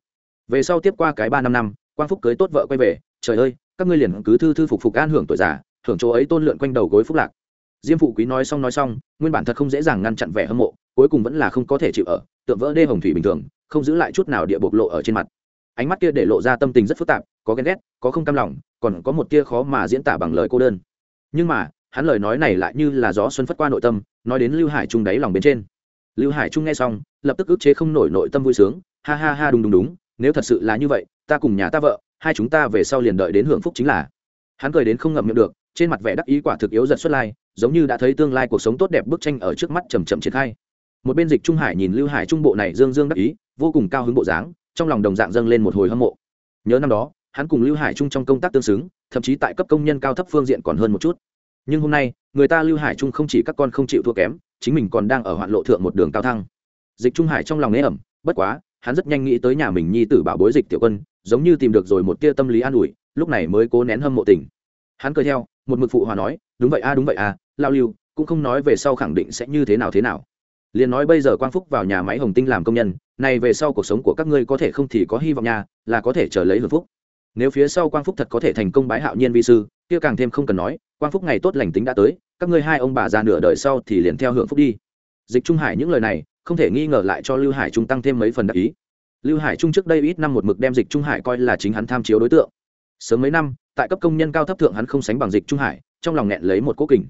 Về sau tiếp qua cái ba năm năm, quang phúc cưới tốt vợ quay về, trời ơi, các ngươi liền cứ thư thư phục phục an hưởng tuổi già, hưởng chỗ ấy tôn lượn quanh đầu gối phúc lạc. Diêm phụ quý nói xong nói xong, nguyên bản thật không dễ dàng ngăn chặn vẻ hâm mộ, cuối cùng vẫn là không có thể chịu ở, tượng vỡ đê hồng thủy bình thường, không giữ lại chút nào địa bộc lộ ở trên mặt ánh mắt kia để lộ ra tâm tình rất phức tạp, có ghen ghét, có không cam lòng, còn có một tia khó mà diễn tả bằng lời cô đơn. Nhưng mà, hắn lời nói này lại như là gió xuân phất qua nội tâm, nói đến lưu hải trung đáy lòng bên trên. Lưu hải trung nghe xong, lập tức ức chế không nổi nội tâm vui sướng, ha ha ha đúng đúng đúng, nếu thật sự là như vậy, ta cùng nhà ta vợ, hai chúng ta về sau liền đợi đến hưởng phúc chính là. Hắn cười đến không ngậm miệng được, trên mặt vẻ đắc ý quả thực yếu giật xuất lai, giống như đã thấy tương lai cuộc sống tốt đẹp bức tranh ở trước mắt chầm chậm triển khai. Một bên dịch trung hải nhìn lưu hải trung bộ này dương dương đắc ý, vô cùng cao hứng bộ dáng trong lòng đồng dạng dâng lên một hồi hâm mộ. Nhớ năm đó, hắn cùng lưu hải trung trong công tác tương xứng, thậm chí tại cấp công nhân cao thấp phương diện còn hơn một chút. Nhưng hôm nay, người ta lưu hải trung không chỉ các con không chịu thua kém, chính mình còn đang ở hoạn lộ thượng một đường cao thăng. Dịch trung hải trong lòng nế ẩm, bất quá, hắn rất nhanh nghĩ tới nhà mình nhi tử bảo bối dịch tiểu quân, giống như tìm được rồi một tia tâm lý an ủi, lúc này mới cố nén hâm mộ tình. Hắn cười theo, một mực phụ hòa nói, đúng vậy a, đúng vậy a lao lưu, cũng không nói về sau khẳng định sẽ như thế nào thế nào liền nói bây giờ quang phúc vào nhà máy hồng tinh làm công nhân, này về sau cuộc sống của các ngươi có thể không thì có hy vọng nhà là có thể chờ lấy hưởng phúc. Nếu phía sau quang phúc thật có thể thành công bái hạo nhiên vi sư, kia càng thêm không cần nói, quang phúc ngày tốt lành tính đã tới, các ngươi hai ông bà già nửa đời sau thì liền theo hưởng phúc đi. Dịch trung hải những lời này, không thể nghi ngờ lại cho lưu hải trung tăng thêm mấy phần đặc ý. Lưu hải trung trước đây ít năm một mực đem dịch trung hải coi là chính hắn tham chiếu đối tượng. Sớm mấy năm, tại cấp công nhân cao thấp thượng hắn không sánh bằng dịch trung hải, trong lòng nghẹn lấy một cố kình.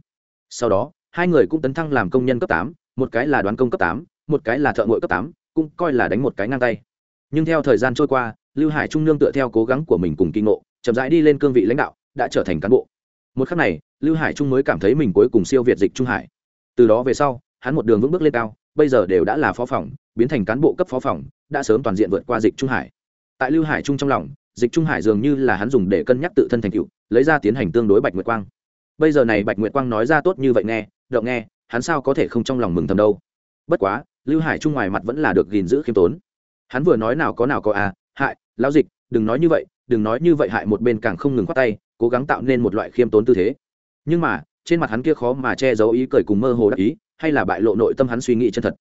Sau đó, hai người cũng tấn thăng làm công nhân cấp tám một cái là đoán công cấp tám, một cái là thợ ngội cấp tám, cũng coi là đánh một cái ngang tay. Nhưng theo thời gian trôi qua, lưu hải trung nương tựa theo cố gắng của mình cùng kinh ngộ, chậm rãi đi lên cương vị lãnh đạo, đã trở thành cán bộ. Một khắc này, lưu hải trung mới cảm thấy mình cuối cùng siêu việt dịch trung hải. Từ đó về sau, hắn một đường vững bước lên cao, bây giờ đều đã là phó phòng, biến thành cán bộ cấp phó phòng, đã sớm toàn diện vượt qua dịch trung hải. Tại lưu hải trung trong lòng, dịch trung hải dường như là hắn dùng để cân nhắc tự thân thành tựu, lấy ra tiến hành tương đối bạch nguyệt quang. Bây giờ này bạch nguyệt quang nói ra tốt như vậy nghe, động nghe hắn sao có thể không trong lòng mừng thầm đâu? Bất quá, lưu hải trung ngoài mặt vẫn là được gìn giữ khiêm tốn. Hắn vừa nói nào có nào có à hại, lão dịch, đừng nói như vậy, đừng nói như vậy hại một bên càng không ngừng khoát tay, cố gắng tạo nên một loại khiêm tốn tư thế. Nhưng mà, trên mặt hắn kia khó mà che giấu ý cười cùng mơ hồ đắc ý, hay là bại lộ nội tâm hắn suy nghĩ chân thật.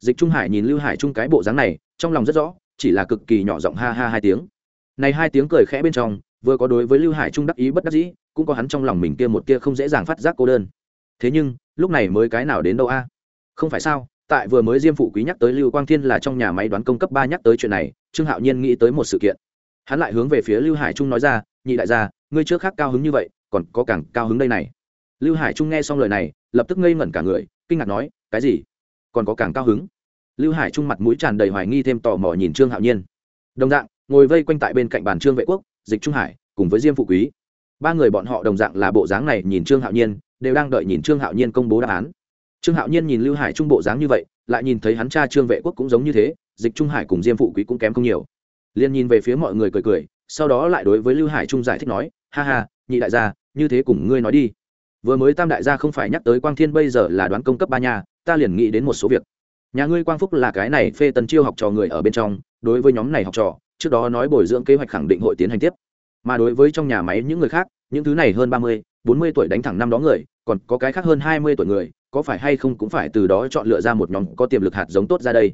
Dịch trung hải nhìn lưu hải trung cái bộ dáng này, trong lòng rất rõ, chỉ là cực kỳ nhỏ giọng ha ha hai tiếng. Này hai tiếng cười khẽ bên trong, vừa có đối với lưu hải trung đắc ý bất đắc dĩ, cũng có hắn trong lòng mình kia một kia không dễ dàng phát giác cô đơn thế nhưng, lúc này mới cái nào đến đâu a? Không phải sao, tại vừa mới diêm phụ quý nhắc tới lưu quang thiên là trong nhà máy đoán công cấp ba nhắc tới chuyện này, trương hạo nhiên nghĩ tới một sự kiện. Hắn lại hướng về phía lưu hải trung nói ra, nhị đại gia, ngươi trước khác cao hứng như vậy, còn có càng cao hứng đây này. Lưu hải trung nghe xong lời này, lập tức ngây ngẩn cả người, kinh ngạc nói, cái gì? Còn có càng cao hứng? Lưu hải trung mặt mũi tràn đầy hoài nghi thêm tò mò nhìn trương hạo nhiên. Đồng dạng, ngồi vây quanh tại bên cạnh bàn trương vệ quốc, dịch trung hải, cùng với diêm phụ quý. Ba người bọn họ đồng dạng là bộ dáng này nhìn trương hạo nhiên đều đang đợi nhìn trương hạo nhiên công bố đáp án. Trương hạo nhiên nhìn lưu hải trung bộ dáng như vậy, lại nhìn thấy hắn cha trương vệ quốc cũng giống như thế, dịch trung hải cùng diêm phụ quý cũng kém không nhiều. Liền nhìn về phía mọi người cười cười, sau đó lại đối với lưu hải trung giải thích nói, ha ha, nhị đại gia, như thế cùng ngươi nói đi. Vừa mới tam đại gia không phải nhắc tới quang thiên bây giờ là đoán công cấp ba nhà ta liền nghĩ đến một số việc. Nhà ngươi quang phúc là cái này phê tần chiêu học trò người ở bên trong, đối với nhóm này học trò, trước đó nói bồi dưỡng kế hoạch khẳng định hội tiến hành tiếp. Mà đối với trong nhà máy những người khác, những thứ này hơn ba mươi bốn mươi tuổi đánh thẳng năm đó người, còn có cái khác hơn hai mươi tuổi người, có phải hay không cũng phải từ đó chọn lựa ra một nhóm có tiềm lực hạt giống tốt ra đây.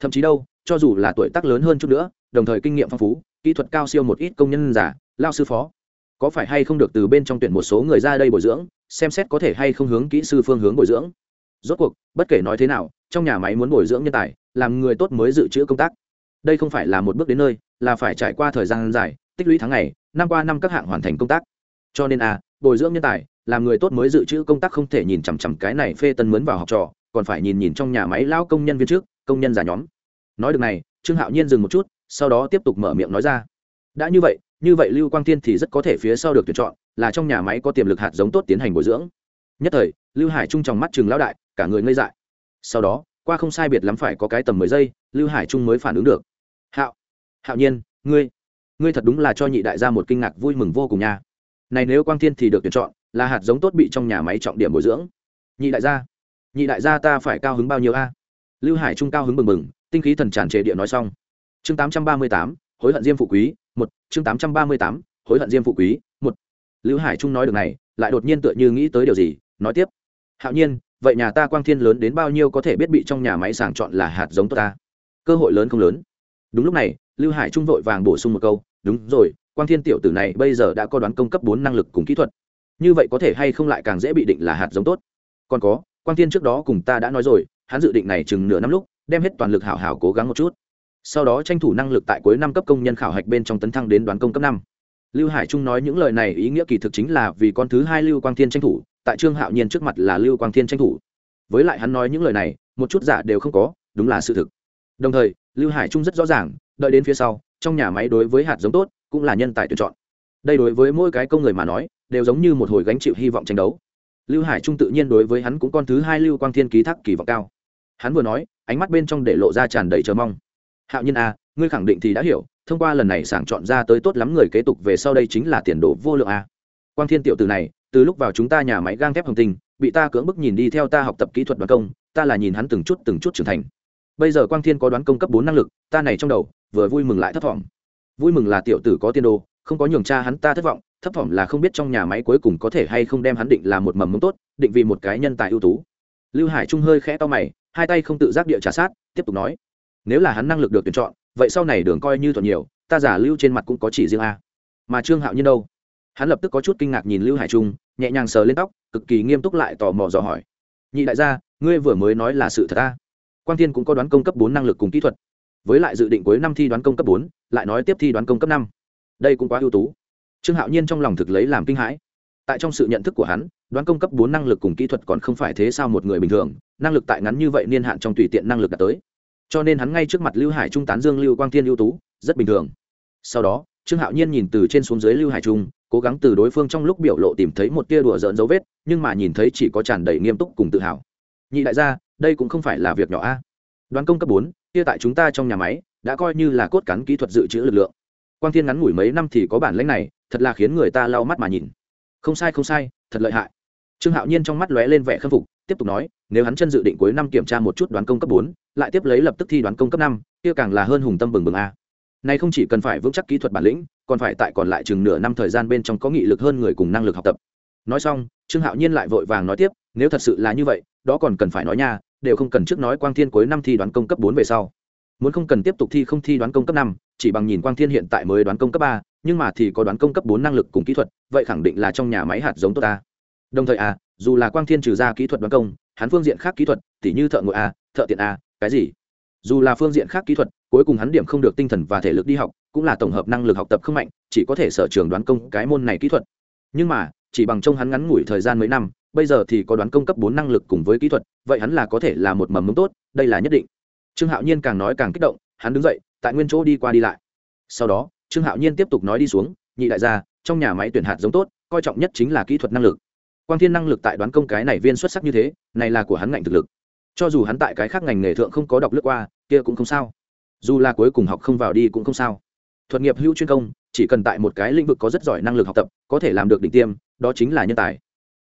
Thậm chí đâu, cho dù là tuổi tác lớn hơn chút nữa, đồng thời kinh nghiệm phong phú, kỹ thuật cao siêu một ít công nhân giả lao sư phó, có phải hay không được từ bên trong tuyển một số người ra đây bồi dưỡng, xem xét có thể hay không hướng kỹ sư phương hướng bồi dưỡng. Rốt cuộc, bất kể nói thế nào, trong nhà máy muốn bồi dưỡng nhân tài, làm người tốt mới dự trữ công tác. Đây không phải là một bước đến nơi, là phải trải qua thời gian dài, tích lũy tháng ngày, năm qua năm các hạng hoàn thành công tác cho nên à bồi dưỡng nhân tài, làm người tốt mới dự trữ công tác không thể nhìn chằm chằm cái này phê tân mướn vào học trò, còn phải nhìn nhìn trong nhà máy lao công nhân viên trước, công nhân giả nhóm. Nói được này, trương hạo nhiên dừng một chút, sau đó tiếp tục mở miệng nói ra. Đã như vậy như vậy lưu quang tiên thì rất có thể phía sau được tuyển chọn, là trong nhà máy có tiềm lực hạt giống tốt tiến hành bồi dưỡng. Nhất thời, lưu hải trung trong mắt trường lão đại, cả người ngây dại. Sau đó, qua không sai biệt lắm phải có cái tầm mười giây, lưu hải trung mới phản ứng được. Hạo hạo nhiên, ngươi ngươi thật đúng là cho nhị đại gia một kinh ngạc vui mừng vô cùng nha này nếu quang thiên thì được tuyển chọn, là hạt giống tốt bị trong nhà máy trọng điểm bồi dưỡng. Nhị đại gia, nhị đại gia ta phải cao hứng bao nhiêu a? Lưu hải trung cao hứng bừng bừng, tinh khí thần tràn trề địa nói xong. Chương tám trăm ba mươi tám, hối hận diêm phụ quý, một. Chương tám trăm ba mươi tám, hối hận diêm phụ quý, một. Lưu hải trung nói được này, lại đột nhiên tựa như nghĩ tới điều gì, nói tiếp. Hạo nhiên, vậy nhà ta quang thiên lớn đến bao nhiêu có thể biết bị trong nhà máy sàng chọn là hạt giống tốt ta? Cơ hội lớn không lớn. Đúng lúc này, lưu hải trung vội vàng bổ sung một câu, đúng rồi quang thiên tiểu tử này bây giờ đã có đoán công cấp bốn năng lực cùng kỹ thuật. Như vậy có thể hay không lại càng dễ bị định là hạt giống tốt? Còn có, quang thiên trước đó cùng ta đã nói rồi, hắn dự định này chừng nửa năm lúc, đem hết toàn lực hảo hảo cố gắng một chút. Sau đó tranh thủ năng lực tại cuối năm cấp công nhân khảo hạch bên trong tấn thăng đến đoán công cấp năm. Lưu hải trung nói những lời này ý nghĩa kỳ thực chính là vì con thứ hai lưu quang thiên tranh thủ, tại trương hạo nhiên trước mặt là lưu quang thiên tranh thủ. Với lại hắn nói những lời này, một chút giả đều không có, đúng là sự thực. Đồng thời, lưu hải trung rất rõ ràng, đợi đến phía sau, trong nhà máy đối với hạt giống tốt cũng là nhân tài tuyển chọn. Đây đối với mỗi cái công người mà nói đều giống như một hồi gánh chịu hy vọng tranh đấu. Lưu hải trung tự nhiên đối với hắn cũng con thứ hai lưu quang thiên ký thác kỳ vọng cao. Hắn vừa nói ánh mắt bên trong để lộ ra tràn đầy chờ mong. Hạo nhiên a à, ngươi khẳng định thì đã hiểu thông qua lần này sàng chọn ra tới tốt lắm người kế tục về sau đây chính là tiền đồ vô lượng a à. quang thiên tiểu từ này từ lúc vào chúng ta nhà máy gang thép hồng tình, bị ta cưỡng bức nhìn đi theo ta học tập kỹ thuật đoán công ta là nhìn hắn từng chút từng chút trưởng thành. Bây giờ quang thiên có đoán công cấp bốn năng lực ta này trong đầu vừa vui mừng lại thất vọng vui mừng là tiểu tử có tiên đồ, không có nhường cha hắn ta thất vọng, thấp thỏm là không biết trong nhà máy cuối cùng có thể hay không đem hắn định là một mầm mống tốt, định vì một cái nhân tài ưu tú. Lưu hải trung hơi khẽ to mày, hai tay không tự giác địa trả sát, tiếp tục nói, nếu là hắn năng lực được tuyển chọn, vậy sau này đường coi như thuận nhiều, ta giả lưu trên mặt cũng có chỉ riêng a. Mà trương hạo nhiên đâu? Hắn lập tức có chút kinh ngạc nhìn lưu hải trung, nhẹ nhàng sờ lên tóc, cực kỳ nghiêm túc lại tò mò dò hỏi, nhị đại gia, ngươi vừa mới nói là sự thật ta quang thiên cũng có đoán công cấp bốn năng lực cùng kỹ thuật với lại dự định cuối năm thi đoán công cấp bốn, lại nói tiếp thi đoán công cấp năm. Đây cũng quá ưu tú. Trương hạo nhiên trong lòng thực lấy làm kinh hãi. Tại trong sự nhận thức của hắn, đoán công cấp bốn năng lực cùng kỹ thuật còn không phải thế sao một người bình thường, năng lực tại ngắn như vậy niên hạn trong tùy tiện năng lực đạt tới. Cho nên hắn ngay trước mặt lưu hải trung tán dương lưu quang thiên ưu tú, rất bình thường. Sau đó, trương hạo nhiên nhìn từ trên xuống dưới lưu hải trung, cố gắng từ đối phương trong lúc biểu lộ tìm thấy một tia đùa dỡn dấu vết, nhưng mà nhìn thấy chỉ có tràn đầy nghiêm túc cùng tự hào. Nhị đại gia, đây cũng không phải là việc nhỏ a. Đoán công cấp bốn kia tại chúng ta trong nhà máy, đã coi như là cốt cắn kỹ thuật dự trữ lực lượng. Quang thiên ngắn ngủi mấy năm thì có bản lãnh này, thật là khiến người ta lau mắt mà nhìn. Không sai không sai, thật lợi hại. Trương hạo nhiên trong mắt lóe lên vẻ khâm phục, tiếp tục nói, nếu hắn chân dự định cuối năm kiểm tra một chút đoán công cấp bốn, lại tiếp lấy lập tức thi đoán công cấp năm, kia càng là hơn hùng tâm bừng bừng a. Này không chỉ cần phải vững chắc kỹ thuật bản lĩnh, còn phải tại còn lại chừng nửa năm thời gian bên trong có nghị lực hơn người cùng năng lực học tập. Nói xong, trương hạo nhiên lại vội vàng nói tiếp, nếu thật sự là như vậy, đó còn cần phải nói nha đều không cần trước nói quang thiên cuối năm thi đoán công cấp bốn về sau. Muốn không cần tiếp tục thi không thi đoán công cấp năm, chỉ bằng nhìn quang thiên hiện tại mới đoán công cấp ba, nhưng mà thì có đoán công cấp bốn năng lực cùng kỹ thuật, vậy khẳng định là trong nhà máy hạt giống tốt ta. Đồng thời à dù là quang thiên trừ ra kỹ thuật đoán công, hắn phương diện khác kỹ thuật, tỉ như thợ ngội a à, thợ tiện a cái gì? Dù là phương diện khác kỹ thuật, cuối cùng hắn điểm không được tinh thần và thể lực đi học, cũng là tổng hợp năng lực học tập không mạnh, chỉ có thể sở trường đoán công cái môn này kỹ thuật. Nhưng mà, chỉ bằng trông hắn ngắn ngủi thời gian mấy năm bây giờ thì có đoán công cấp bốn năng lực cùng với kỹ thuật, vậy hắn là có thể là một mầm mống tốt, đây là nhất định. Trương hạo nhiên càng nói càng kích động, hắn đứng dậy, tại nguyên chỗ đi qua đi lại. Sau đó, trương hạo nhiên tiếp tục nói đi xuống, nhị đại gia, trong nhà máy tuyển hạt giống tốt, coi trọng nhất chính là kỹ thuật năng lực. Quang thiên năng lực tại đoán công cái này viên xuất sắc như thế, này là của hắn ngành thực lực. Cho dù hắn tại cái khác ngành nghề thượng không có đọc lướt qua, kia cũng không sao. Dù là cuối cùng học không vào đi cũng không sao. Thuật nghiệp hữu chuyên công, chỉ cần tại một cái lĩnh vực có rất giỏi năng lực học tập, có thể làm được đỉnh tiêm, đó chính là nhân tài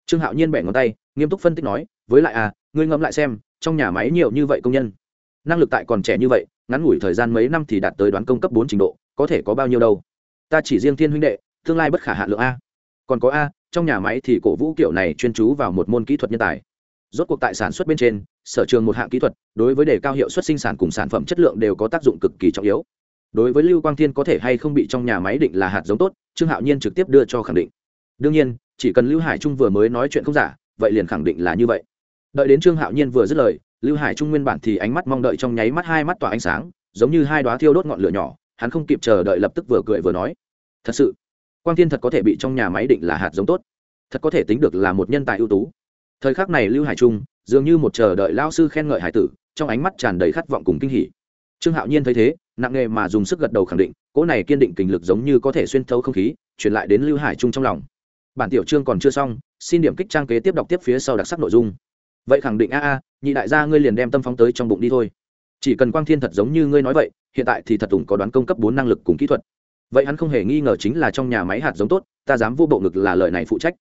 trương hạo nhiên bẻ ngón tay, nghiêm túc phân tích nói, với lại à ngươi ngẫm lại xem, trong nhà máy nhiều như vậy công nhân, năng lực tại còn trẻ như vậy, ngắn ngủi thời gian mấy năm thì đạt tới đoán công cấp bốn trình độ, có thể có bao nhiêu đâu? Ta chỉ riêng thiên huynh đệ, tương lai bất khả hạ lượng a. Còn có a, trong nhà máy thì cổ vũ kiểu này chuyên chú vào một môn kỹ thuật nhân tài. Rốt cuộc tại sản xuất bên trên, sở trường một hạng kỹ thuật, đối với đề cao hiệu suất sinh sản cùng sản phẩm chất lượng đều có tác dụng cực kỳ trọng yếu. Đối với lưu quang thiên có thể hay không bị trong nhà máy định là hạt giống tốt, trương hạo nhiên trực tiếp đưa cho khẳng định. Đương nhiên chỉ cần lưu hải trung vừa mới nói chuyện không giả, vậy liền khẳng định là như vậy. Đợi đến trương hạo nhiên vừa dứt lời, lưu hải trung nguyên bản thì ánh mắt mong đợi trong nháy mắt hai mắt tỏa ánh sáng, giống như hai đoá thiêu đốt ngọn lửa nhỏ, hắn không kịp chờ đợi lập tức vừa cười vừa nói, thật sự, quang thiên thật có thể bị trong nhà máy định là hạt giống tốt, thật có thể tính được là một nhân tài ưu tú. Thời khắc này lưu hải trung dường như một chờ đợi lao sư khen ngợi hải tử, trong ánh mắt tràn đầy khát vọng cùng kinh hỉ. Trương hạo nhiên thấy thế, nặng nghề mà dùng sức gật đầu khẳng định, cỗ này kiên định kình lực giống như có thể xuyên thấu không khí, truyền lại đến lưu hải trung trong lòng bản tiểu chương còn chưa xong, xin điểm kích trang kế tiếp đọc tiếp phía sau đặc sắc nội dung. Vậy khẳng định a a, nhị đại gia ngươi liền đem tâm phóng tới trong bụng đi thôi. Chỉ cần quang thiên thật giống như ngươi nói vậy, hiện tại thì thật tùng có đoán công cấp bốn năng lực cùng kỹ thuật. Vậy hắn không hề nghi ngờ chính là trong nhà máy hạt giống tốt, ta dám vô bộ ngực là lời này phụ trách.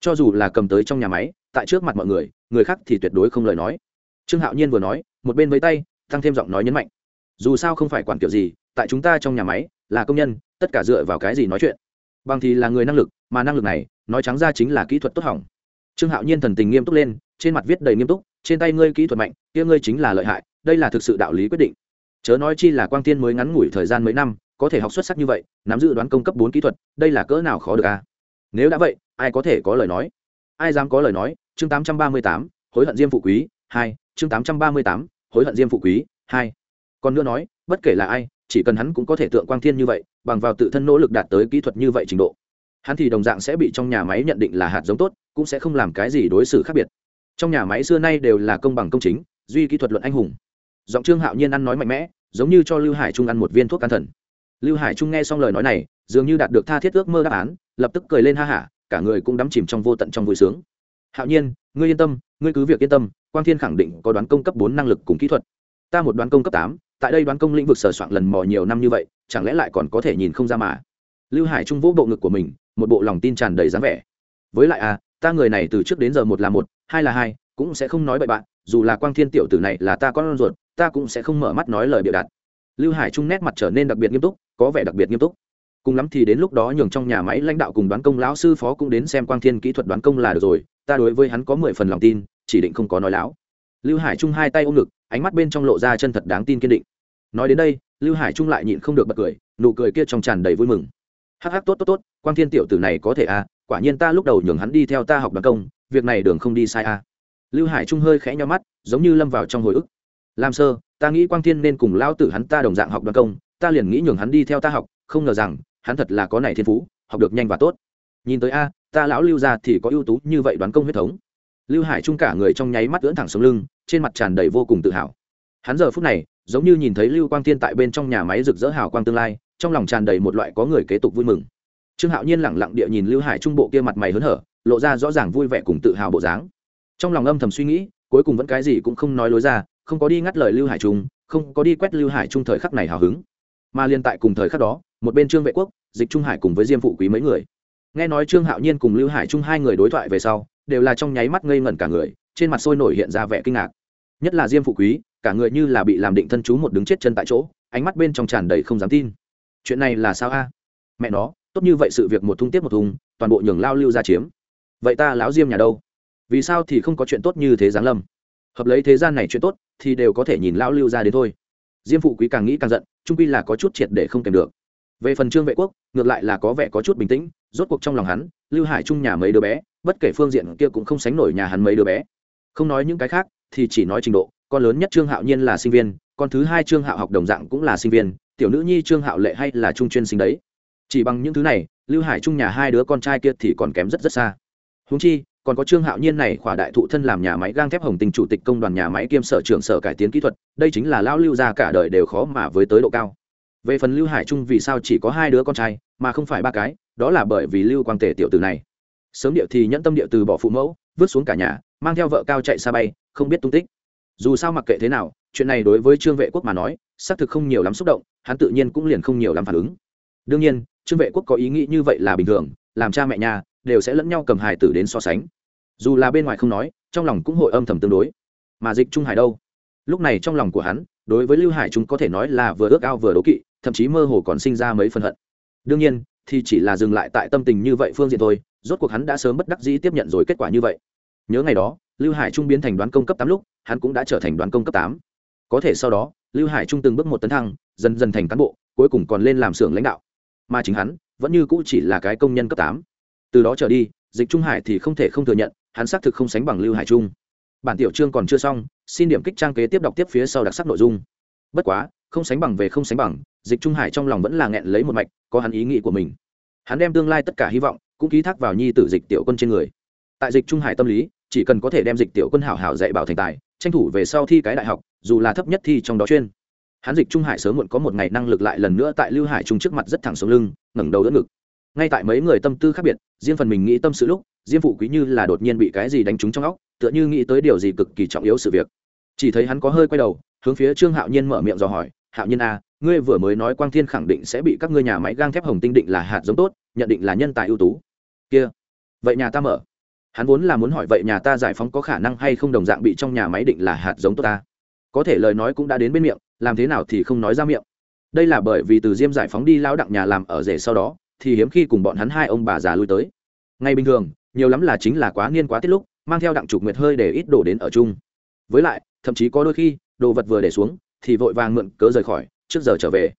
Cho dù là cầm tới trong nhà máy, tại trước mặt mọi người người khác thì tuyệt đối không lời nói. Trương hạo nhiên vừa nói, một bên với tay, tăng thêm giọng nói nhấn mạnh. Dù sao không phải quản kiểu gì, tại chúng ta trong nhà máy, là công nhân, tất cả dựa vào cái gì nói chuyện. Bằng thì là người năng lực, mà năng lực này nói trắng ra chính là kỹ thuật tốt hỏng. Trương hạo nhiên thần tình nghiêm túc lên, trên mặt viết đầy nghiêm túc, trên tay ngươi kỹ thuật mạnh, kia ngươi chính là lợi hại, đây là thực sự đạo lý quyết định. Chớ nói chi là quang tiên mới ngắn ngủi thời gian mấy năm, có thể học xuất sắc như vậy, nắm giữ đoán công cấp bốn kỹ thuật, đây là cỡ nào khó được à? Nếu đã vậy, ai có thể có lời nói? Ai dám có lời nói? Chương tám trăm ba mươi tám, hối hận diêm phụ quý, hai, chương tám trăm ba mươi tám, hối hận diêm phụ quý, hai. Còn nữa nói, bất kể là ai, chỉ cần hắn cũng có thể tượng quang thiên như vậy, bằng vào tự thân nỗ lực đạt tới kỹ thuật như vậy trình độ hắn thì đồng dạng sẽ bị trong nhà máy nhận định là hạt giống tốt, cũng sẽ không làm cái gì đối xử khác biệt. Trong nhà máy xưa nay đều là công bằng công chính, duy kỹ thuật luận anh hùng. Giọng trương hạo nhiên ăn nói mạnh mẽ, giống như cho lưu hải trung ăn một viên thuốc can thần. Lưu hải trung nghe xong lời nói này, dường như đạt được tha thiết ước mơ đáp án, lập tức cười lên ha hả, cả người cũng đắm chìm trong vô tận trong vui sướng. Hạo nhiên, ngươi yên tâm, ngươi cứ việc yên tâm, quang thiên khẳng định có đoán công cấp bốn năng lực cùng kỹ thuật. Ta một đoán công cấp tám, tại đây đoán công lĩnh vực sờ soạn lần mò nhiều năm như vậy, chẳng lẽ lại còn có thể nhìn không ra mà? Lưu hải trung vỗ bộ ngực của mình một bộ lòng tin tràn đầy dáng vẻ. Với lại à ta người này từ trước đến giờ một là một, hai là hai, cũng sẽ không nói bậy bạn, dù là quang thiên tiểu tử này là ta con ruột, ta cũng sẽ không mở mắt nói lời bịa đặt lưu hải trung nét mặt trở nên đặc biệt nghiêm túc, có vẻ đặc biệt nghiêm túc. Cùng lắm thì đến lúc đó nhường trong nhà máy lãnh đạo cùng đoán công lão sư phó cũng đến xem quang thiên kỹ thuật đoán công là được rồi, ta đối với hắn có mười phần lòng tin, chỉ định không có nói láo. Lưu hải trung hai tay ôm ngực, ánh mắt bên trong lộ ra chân thật đáng tin kiên định. Nói đến đây, lưu hải trung lại nhịn không được bật cười, nụ cười kia trong tràn đầy vui mừng hắc hắc, tốt tốt tốt, quang thiên tiểu tử này có thể à quả nhiên ta lúc đầu nhường hắn đi theo ta học đoán công, việc này đường không đi sai à. Lưu hải trung hơi khẽ nhau mắt, giống như lâm vào trong hồi ức. Làm sơ, ta nghĩ quang thiên nên cùng lao tử hắn ta đồng dạng học đoán công, ta liền nghĩ nhường hắn đi theo ta học, không ngờ rằng, hắn thật là có này thiên phú, học được nhanh và tốt. Nhìn tới a, ta lão lưu ra thì có ưu tú như vậy đoán công huyết thống. Lưu hải trung cả người trong nháy mắt ưỡn thẳng sống lưng, trên mặt tràn đầy vô cùng tự hào. Hắn giờ phút này, giống như nhìn thấy lưu quang thiên tại bên trong nhà máy rực rỡ hào quang tương lai trong lòng tràn đầy một loại có người kế tục vui mừng. Trương hạo nhiên lẳng lặng địa nhìn lưu hải trung bộ kia mặt mày hớn hở, lộ ra rõ ràng vui vẻ cùng tự hào bộ dáng. Trong lòng âm thầm suy nghĩ, cuối cùng vẫn cái gì cũng không nói lối ra, không có đi ngắt lời lưu hải trung, không có đi quét lưu hải trung thời khắc này hào hứng. Mà liên tại cùng thời khắc đó, một bên trương vệ quốc, dịch trung hải cùng với diêm phụ quý mấy người. Nghe nói trương hạo nhiên cùng lưu hải trung hai người đối thoại về sau, đều là trong nháy mắt ngây ngẩn cả người, trên mặt sôi nổi hiện ra vẻ kinh ngạc. Nhất là diêm phụ quý, cả người như là bị làm định thân chú một đứng chết chân tại chỗ, ánh mắt bên trong tràn đầy không dám tin chuyện này là sao a? Mẹ nó, tốt như vậy sự việc một thung tiếp một thùng toàn bộ nhường lao lưu ra chiếm. Vậy ta lão diêm nhà đâu? Vì sao thì không có chuyện tốt như thế giáng lâm? Hợp lấy thế gian này chuyện tốt, thì đều có thể nhìn lao lưu ra đến thôi. Diêm phụ quý càng nghĩ càng giận, trung quy là có chút triệt để không kèm được. Về phần trương vệ quốc, ngược lại là có vẻ có chút bình tĩnh, rốt cuộc trong lòng hắn, lưu hải trung nhà mấy đứa bé, bất kể phương diện kia cũng không sánh nổi nhà hắn mấy đứa bé. Không nói những cái khác, thì chỉ nói trình độ, con lớn nhất trương hạo nhiên là sinh viên, con thứ hai trương hạo học đồng dạng cũng là sinh viên tiểu nữ nhi trương hạo lệ hay là trung chuyên sinh đấy. Chỉ bằng những thứ này, lưu hải trung nhà hai đứa con trai kia thì còn kém rất rất xa. Húng chi, còn có trương hạo nhiên này khỏa đại thụ thân làm nhà máy gang thép hồng tình chủ tịch công đoàn nhà máy kiêm sở trưởng sở cải tiến kỹ thuật, đây chính là lao lưu ra cả đời đều khó mà với tới độ cao. Về phần lưu hải trung vì sao chỉ có hai đứa con trai, mà không phải ba cái, đó là bởi vì lưu quang tể tiểu tử này. Sớm điệu thì nhẫn tâm điệu từ bỏ phụ mẫu, vứt xuống cả nhà, mang theo vợ cao chạy xa bay, không biết tung tích. Dù sao mặc kệ thế nào, chuyện này đối với trương vệ quốc mà nói, xác thực không nhiều lắm xúc động hắn tự nhiên cũng liền không nhiều lắm phản ứng. Đương nhiên, trương vệ quốc có ý nghĩ như vậy là bình thường, làm cha mẹ nhà đều sẽ lẫn nhau cầm hài tử đến so sánh. Dù là bên ngoài không nói, trong lòng cũng hội âm thầm tương đối. Mà dịch trung hải đâu? Lúc này trong lòng của hắn, đối với lưu hải chúng có thể nói là vừa ước ao vừa đố kỵ, thậm chí mơ hồ còn sinh ra mấy phần hận. Đương nhiên, thì chỉ là dừng lại tại tâm tình như vậy phương diện thôi, rốt cuộc hắn đã sớm bất đắc dĩ tiếp nhận rồi kết quả như vậy. Nhớ ngày đó, lưu hải trung biến thành đoán công cấp tám lúc, hắn cũng đã trở thành đoán công cấp tám. Có thể sau đó lưu hải trung từng bước một tấn thăng, dần dần thành cán bộ, cuối cùng còn lên làm xưởng lãnh đạo. Mà chính hắn, vẫn như cũ chỉ là cái công nhân cấp tám. Từ đó trở đi, dịch trung hải thì không thể không thừa nhận, hắn xác thực không sánh bằng lưu hải trung. Bản tiểu chương còn chưa xong, xin điểm kích trang kế tiếp đọc tiếp phía sau đặc sắc nội dung. Bất quá, không sánh bằng về không sánh bằng, dịch trung hải trong lòng vẫn là nghẹn lấy một mạch, có hắn ý nghĩ của mình. Hắn đem tương lai tất cả hy vọng, cũng ký thác vào nhi tử dịch tiểu quân trên người. Tại dịch trung hải tâm lý chỉ cần có thể đem dịch tiểu quân hảo hảo dạy bảo thành tài tranh thủ về sau thi cái đại học dù là thấp nhất thi trong đó chuyên. Hắn dịch trung hải sớm muộn có một ngày năng lực lại lần nữa tại lưu hải trung trước mặt rất thẳng xuống lưng ngẩng đầu đỡ ngực. Ngay tại mấy người tâm tư khác biệt riêng phần mình nghĩ tâm sự lúc diêm phụ quý như là đột nhiên bị cái gì đánh trúng trong óc tựa như nghĩ tới điều gì cực kỳ trọng yếu sự việc. Chỉ thấy hắn có hơi quay đầu hướng phía trương hạo nhiên mở miệng dò hỏi hạo nhiên a à, ngươi vừa mới nói quang thiên khẳng định sẽ bị các ngươi nhà máy gang thép hồng tinh định là hạt giống tốt nhận định là nhân tài ưu tú. Kia vậy nhà ta mở hắn vốn là muốn hỏi vậy nhà ta giải phóng có khả năng hay không đồng dạng bị trong nhà máy định là hạt giống tốt ta? Có thể lời nói cũng đã đến bên miệng, làm thế nào thì không nói ra miệng. Đây là bởi vì từ diêm giải phóng đi lao đặng nhà làm ở rể sau đó, thì hiếm khi cùng bọn hắn hai ông bà già lui tới. Ngay bình thường, nhiều lắm là chính là quá niên quá tiết lúc, mang theo đặng trục nguyệt hơi để ít đổ đến ở chung. Với lại, thậm chí có đôi khi, đồ vật vừa để xuống, thì vội vàng mượn cớ rời khỏi, trước giờ trở về.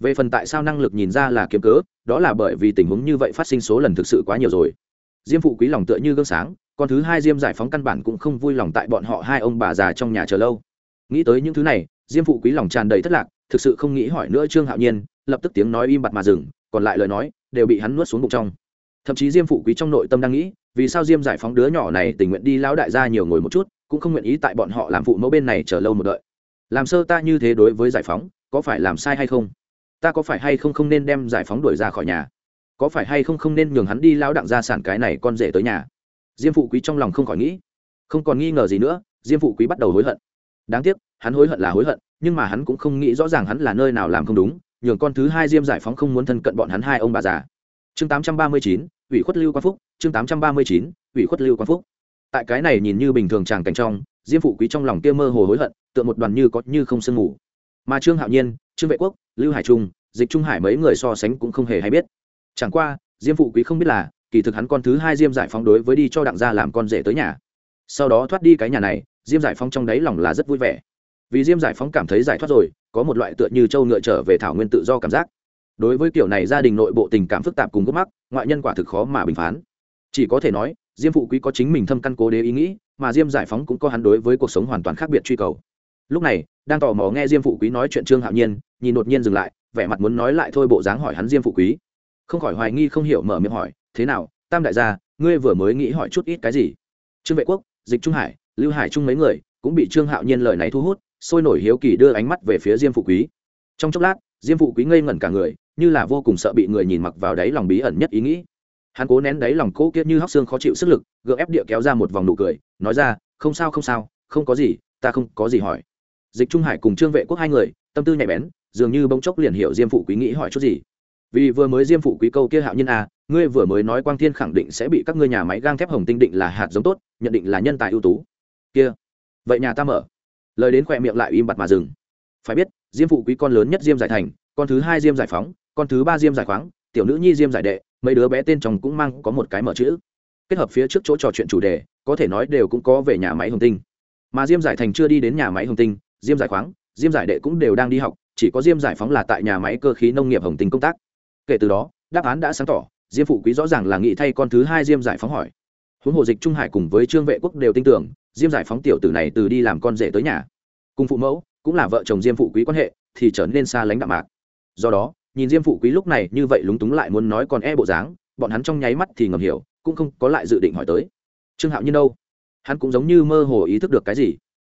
Về phần tại sao năng lực nhìn ra là kiếm cớ, đó là bởi vì tình huống như vậy phát sinh số lần thực sự quá nhiều rồi diêm phụ quý lòng tựa như gương sáng còn thứ hai diêm giải phóng căn bản cũng không vui lòng tại bọn họ hai ông bà già trong nhà chờ lâu. Nghĩ tới những thứ này, diêm phụ quý lòng tràn đầy thất lạc, thực sự không nghĩ hỏi nữa trương hạo nhiên, lập tức tiếng nói im bặt mà dừng, còn lại lời nói đều bị hắn nuốt xuống bụng trong. Thậm chí diêm phụ quý trong nội tâm đang nghĩ, vì sao diêm giải phóng đứa nhỏ này tình nguyện đi lão đại gia nhiều ngồi một chút, cũng không nguyện ý tại bọn họ làm phụ mẫu bên này chờ lâu một đợi. Làm sơ ta như thế đối với giải phóng, có phải làm sai hay không? Ta có phải hay không không nên đem giải phóng đuổi ra khỏi nhà? Có phải hay không không nên nhường hắn đi lão đặng gia sản cái này con rể tới nhà? Diêm phụ quý trong lòng không khỏi nghĩ. Không còn nghi ngờ gì nữa, diêm phụ quý bắt đầu hối hận. Đáng tiếc, hắn hối hận là hối hận, nhưng mà hắn cũng không nghĩ rõ ràng hắn là nơi nào làm không đúng, nhường con thứ hai diêm giải phóng không muốn thân cận bọn hắn hai ông bà già. Chương tám trăm ba mươi chín, ủy khuất lưu quang phúc, chương tám trăm ba mươi chín, ủy khuất lưu quang phúc. Tại cái này nhìn như bình thường tràng cảnh trong, diêm phụ quý trong lòng kia mơ hồ hối hận, tựa một đoàn như có như không sương ngủ mà trương hạo nhiên, trương vệ quốc, lưu hải trung, dịch trung hải mấy người so sánh cũng không hề hay biết chẳng qua, diêm phụ quý không biết là, kỳ thực hắn con thứ hai diêm giải phóng đối với đi cho đặng gia làm con rể tới nhà. Sau đó thoát đi cái nhà này, diêm giải phóng trong đáy lòng là rất vui vẻ. Vì diêm giải phóng cảm thấy giải thoát rồi, có một loại tựa như châu ngựa trở về thảo nguyên tự do cảm giác. Đối với kiểu này gia đình nội bộ tình cảm phức tạp cùng gốc mắc, ngoại nhân quả thực khó mà bình phán. Chỉ có thể nói, diêm phụ quý có chính mình thâm căn cố đế ý nghĩ, mà diêm giải phóng cũng có hắn đối với cuộc sống hoàn toàn khác biệt truy cầu. Lúc này, đang tò mò nghe diêm phụ quý nói chuyện trương hạo nhiên, nhìn đột nhiên dừng lại, vẻ mặt muốn nói lại thôi bộ dáng hỏi hắn diêm phụ quý không khỏi hoài nghi không hiểu mở miệng hỏi, thế nào, tam đại gia, ngươi vừa mới nghĩ hỏi chút ít cái gì? Trương vệ quốc, dịch trung hải, lưu hải trung mấy người cũng bị trương hạo nhiên lời này thu hút, sôi nổi hiếu kỳ đưa ánh mắt về phía diêm phụ quý. Trong chốc lát, diêm phụ quý ngây ngẩn cả người, như là vô cùng sợ bị người nhìn mặc vào đáy lòng bí ẩn nhất ý nghĩ. Hắn cố nén đáy lòng cố kiết như hóc xương khó chịu sức lực, gượng ép địa kéo ra một vòng nụ cười, nói ra, không sao không sao, không có gì, ta không có gì hỏi. Dịch trung hải cùng trương vệ quốc hai người, tâm tư nhạy bén, dường như bỗng chốc liền hiểu diêm phụ quý nghĩ hỏi chút gì vì vừa mới diêm phụ quý câu kia hạo nhân à ngươi vừa mới nói quang thiên khẳng định sẽ bị các ngươi nhà máy gang thép hồng tinh định là hạt giống tốt, nhận định là nhân tài ưu tú. Kia, vậy nhà ta mở. Lời đến khỏe miệng lại im bặt mà dừng. Phải biết, diêm phụ quý con lớn nhất diêm giải thành, con thứ hai diêm giải phóng, con thứ ba diêm giải khoáng, tiểu nữ nhi diêm giải đệ, mấy đứa bé tên chồng cũng mang có một cái mở chữ. Kết hợp phía trước chỗ trò chuyện chủ đề, có thể nói đều cũng có về nhà máy hồng tinh. Mà diêm giải thành chưa đi đến nhà máy hồng tinh, diêm giải khoáng, diêm giải đệ cũng đều đang đi học, chỉ có diêm giải phóng là tại nhà máy cơ khí nông nghiệp hồng tinh công tác kể từ đó, đáp án đã sáng tỏ, diêm phụ quý rõ ràng là nghị thay con thứ hai diêm giải phóng hỏi. Huống hồ dịch trung hải cùng với trương vệ quốc đều tin tưởng, diêm giải phóng tiểu tử này từ đi làm con rể tới nhà. Cùng phụ mẫu, cũng là vợ chồng diêm phụ quý quan hệ, thì trở nên xa lánh đạm mạc. Do đó, nhìn diêm phụ quý lúc này như vậy lúng túng lại muốn nói còn e bộ dáng, bọn hắn trong nháy mắt thì ngầm hiểu, cũng không có lại dự định hỏi tới. Trương hạo nhiên đâu? Hắn cũng giống như mơ hồ ý thức được cái gì.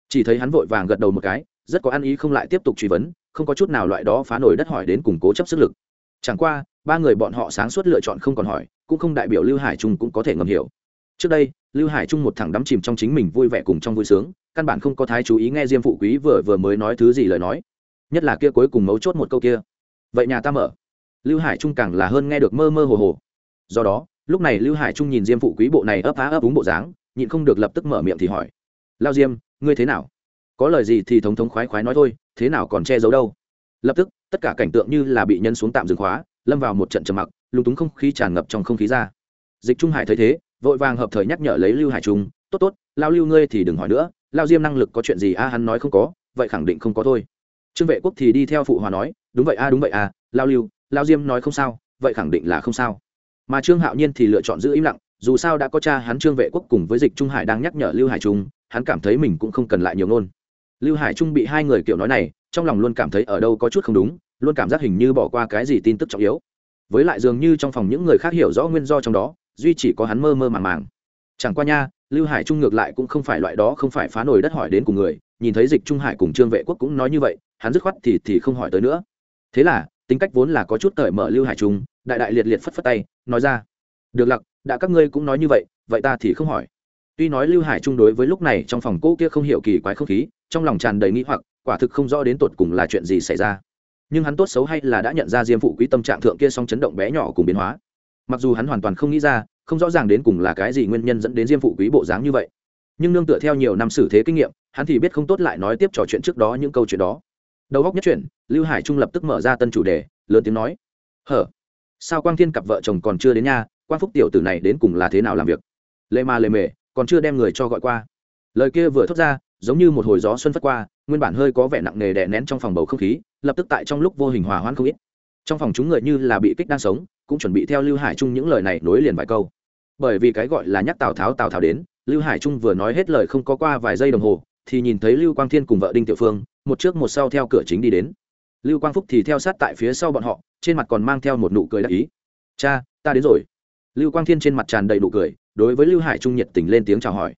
Chỉ thấy hắn vội vàng gật đầu một cái, rất có ăn ý không lại tiếp tục truy vấn, không có chút nào loại đó phá nổi đất hỏi đến củng cố chấp sức lực chẳng qua, ba người bọn họ sáng suốt lựa chọn không còn hỏi, cũng không đại biểu lưu hải trung cũng có thể ngầm hiểu. Trước đây, lưu hải trung một thằng đắm chìm trong chính mình vui vẻ cùng trong vui sướng, căn bản không có thái chú ý nghe diêm phụ quý vừa vừa mới nói thứ gì lời nói. Nhất là kia cuối cùng mấu chốt một câu kia. Vậy nhà ta mở. Lưu hải trung càng là hơn nghe được mơ mơ hồ hồ. Do đó, lúc này lưu hải trung nhìn diêm phụ quý bộ này ấp á ấp úng bộ dáng, nhịn không được lập tức mở miệng thì hỏi. Lao diêm, ngươi thế nào? Có lời gì thì thống thống khoái khoái nói thôi, thế nào còn che giấu đâu? Lập tức tất cả cảnh tượng như là bị nhân xuống tạm dừng khóa, lâm vào một trận trầm mặc, lúng túng không khí tràn ngập trong không khí ra. Dịch trung hải thấy thế, vội vàng hợp thời nhắc nhở lấy lưu hải trung, tốt tốt, lao lưu ngươi thì đừng hỏi nữa, lao diêm năng lực có chuyện gì a, hắn nói không có, vậy khẳng định không có thôi. Trương vệ quốc thì đi theo phụ hòa nói, đúng vậy a, đúng vậy a, lao lưu, lao diêm nói không sao, vậy khẳng định là không sao. Mà trương hạo nhiên thì lựa chọn giữ im lặng, dù sao đã có cha hắn trương vệ quốc cùng với dịch trung hải đang nhắc nhở lưu hải trung, hắn cảm thấy mình cũng không cần lại nhiều ngôn. Lưu hải trung bị hai người kiểu nói này trong lòng luôn cảm thấy ở đâu có chút không đúng, luôn cảm giác hình như bỏ qua cái gì tin tức trọng yếu. Với lại dường như trong phòng những người khác hiểu rõ nguyên do trong đó, duy chỉ có hắn mơ mơ màng màng. Chẳng qua nha, lưu hải trung ngược lại cũng không phải loại đó, không phải phá nổi đất hỏi đến cùng người, nhìn thấy dịch trung hải cùng trương vệ quốc cũng nói như vậy, hắn dứt khoát thì thì không hỏi tới nữa. Thế là, tính cách vốn là có chút cởi mở lưu hải trung, đại đại liệt liệt phất phất tay, nói ra, được lặc, đã các ngươi cũng nói như vậy vậy ta thì không hỏi. Tuy nói lưu hải trung đối với lúc này trong phòng cô kia không hiểu kỳ quái không khí, trong lòng tràn đầy nghĩ hoặc quả thực không rõ đến tột cùng là chuyện gì xảy ra. Nhưng hắn tốt xấu hay là đã nhận ra diêm phụ quý tâm trạng thượng kia song chấn động bé nhỏ cùng biến hóa. Mặc dù hắn hoàn toàn không nghĩ ra, không rõ ràng đến cùng là cái gì nguyên nhân dẫn đến diêm phụ quý bộ dáng như vậy. Nhưng nương tựa theo nhiều năm xử thế kinh nghiệm, hắn thì biết không tốt lại nói tiếp trò chuyện trước đó những câu chuyện đó. Đầu góc nhất chuyện lưu hải trung lập tức mở ra tân chủ đề, lớn tiếng nói, hở, sao quang thiên cặp vợ chồng còn chưa đến nha quang phúc tiểu tử này đến cùng là thế nào làm việc? Lê ma lê mề, còn chưa đem người cho gọi qua. Lời kia vừa thốt ra, giống như một hồi gió xuân phất qua nguyên bản hơi có vẻ nặng nề đè nén trong phòng bầu không khí, lập tức tại trong lúc vô hình hòa hoãn không ít. Trong phòng chúng người như là bị kích đang sống, cũng chuẩn bị theo lưu hải trung những lời này nối liền vài câu. Bởi vì cái gọi là nhắc tào tháo tào tháo đến, lưu hải trung vừa nói hết lời không có qua vài giây đồng hồ, thì nhìn thấy lưu quang thiên cùng vợ đinh tiểu phương, một trước một sau theo cửa chính đi đến. Lưu quang phúc thì theo sát tại phía sau bọn họ, trên mặt còn mang theo một nụ cười đặc ý. Cha, ta đến rồi. Lưu quang thiên trên mặt tràn đầy nụ cười, đối với lưu hải trung nhiệt tình lên tiếng chào hỏi.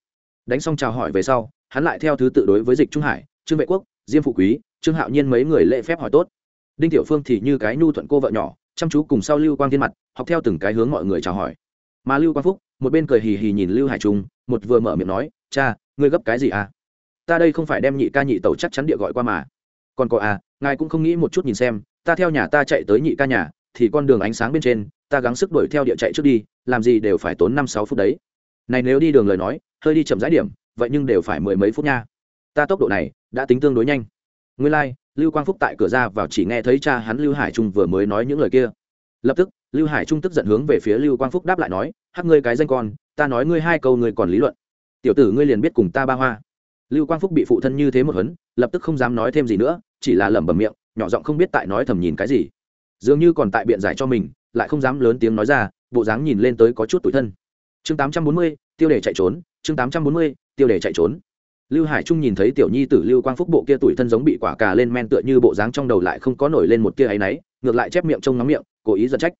Đánh xong chào hỏi về sau, hắn lại theo thứ tự đối với dịch trung hải trương vệ quốc, diêm phụ quý, trương hạo nhiên mấy người lễ phép hỏi tốt. Đinh tiểu phương thì như cái nhu thuận cô vợ nhỏ, chăm chú cùng sau lưu quang thiên mặt, học theo từng cái hướng mọi người chào hỏi. Mà lưu quang phúc, một bên cười hì hì nhìn lưu hải trung, một vừa mở miệng nói, cha, ngươi gấp cái gì à? Ta đây không phải đem nhị ca nhị tẩu chắc chắn địa gọi qua mà. Còn có à ngài cũng không nghĩ một chút nhìn xem, ta theo nhà ta chạy tới nhị ca nhà, thì con đường ánh sáng bên trên, ta gắng sức đuổi theo địa chạy trước đi, làm gì đều phải tốn năm sáu phút đấy. Này nếu đi đường lời nói, hơi đi chậm rãi điểm, vậy nhưng đều phải mười mấy phút nha. Ta tốc độ này đã tính tương đối nhanh. Nguyên lai、like, lưu quang phúc tại cửa ra vào chỉ nghe thấy cha hắn lưu hải trung vừa mới nói những lời kia. Lập tức lưu hải trung tức giận hướng về phía lưu quang phúc đáp lại nói hắc ngươi cái danh con ta nói ngươi hai câu ngươi còn lý luận. Tiểu tử ngươi liền biết cùng ta ba hoa. Lưu quang phúc bị phụ thân như thế một hấn lập tức không dám nói thêm gì nữa chỉ là lẩm bẩm miệng nhỏ giọng không biết tại nói thầm nhìn cái gì. Dường như còn tại biện giải cho mình lại không dám lớn tiếng nói ra bộ dáng nhìn lên tới có chút tủi thân. Chương tám trăm bốn mươi tiêu đề chạy trốn chương tám trăm bốn mươi tiêu đề chạy trốn lưu hải trung nhìn thấy tiểu nhi tử lưu quang phúc bộ kia tuổi thân giống bị quả cà lên men tựa như bộ dáng trong đầu lại không có nổi lên một tia áy náy, ngược lại chép miệng trông ngắm miệng, cố ý giận trách.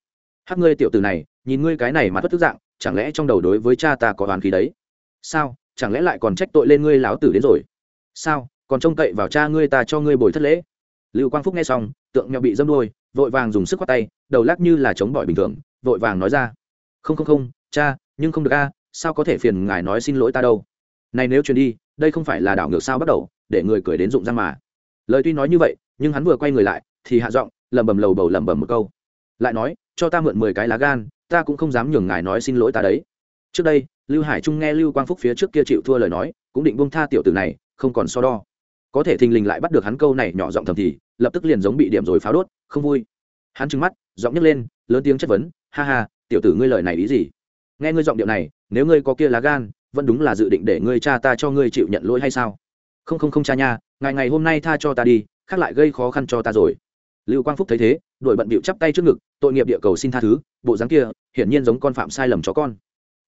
Hắc ngươi tiểu tử này, nhìn ngươi cái này mà thất thức dạng, chẳng lẽ trong đầu đối với cha ta có oán khí đấy? Sao? Chẳng lẽ lại còn trách tội lên ngươi láo tử đến rồi? Sao? Còn trông cậy vào cha ngươi ta cho ngươi bồi thất lễ? Lưu quang phúc nghe xong, tượng mèo bị dâm đôi vội vàng dùng sức khoát tay, đầu lắc như là chống bỏi bình thường, vội vàng nói ra. Không không không, cha, nhưng không được a, sao có thể phiền ngài nói xin lỗi ta đâu? Này nếu truyền đi đây không phải là đảo ngược sao bắt đầu, để người cười đến rụng răng mà. Lời tuy nói như vậy, nhưng hắn vừa quay người lại, thì hạ giọng, lẩm bẩm lầu bầu lẩm bẩm một câu. Lại nói, cho ta mượn mười cái lá gan, ta cũng không dám nhường ngài nói xin lỗi ta đấy. Trước đây, lưu hải trung nghe lưu quang phúc phía trước kia chịu thua lời nói, cũng định bông tha tiểu tử này, không còn so đo. Có thể thình lình lại bắt được hắn câu này nhỏ giọng thầm thì, lập tức liền giống bị điểm rồi pháo đốt, không vui. Hắn trừng mắt, giọng nhấc lên, lớn tiếng chất vấn, ha ha, tiểu tử ngươi lời này ý gì? Nghe ngươi giọng điệu này, nếu ngươi có kia lá gan vẫn đúng là dự định để ngươi cha ta cho ngươi chịu nhận lỗi hay sao? Không không không cha nha, ngày ngày hôm nay tha cho ta đi, khác lại gây khó khăn cho ta rồi. Lưu quang phúc thấy thế đội bận bịu chắp tay trước ngực, tội nghiệp địa cầu xin tha thứ, bộ dáng kia, hiển nhiên giống con phạm sai lầm chó con.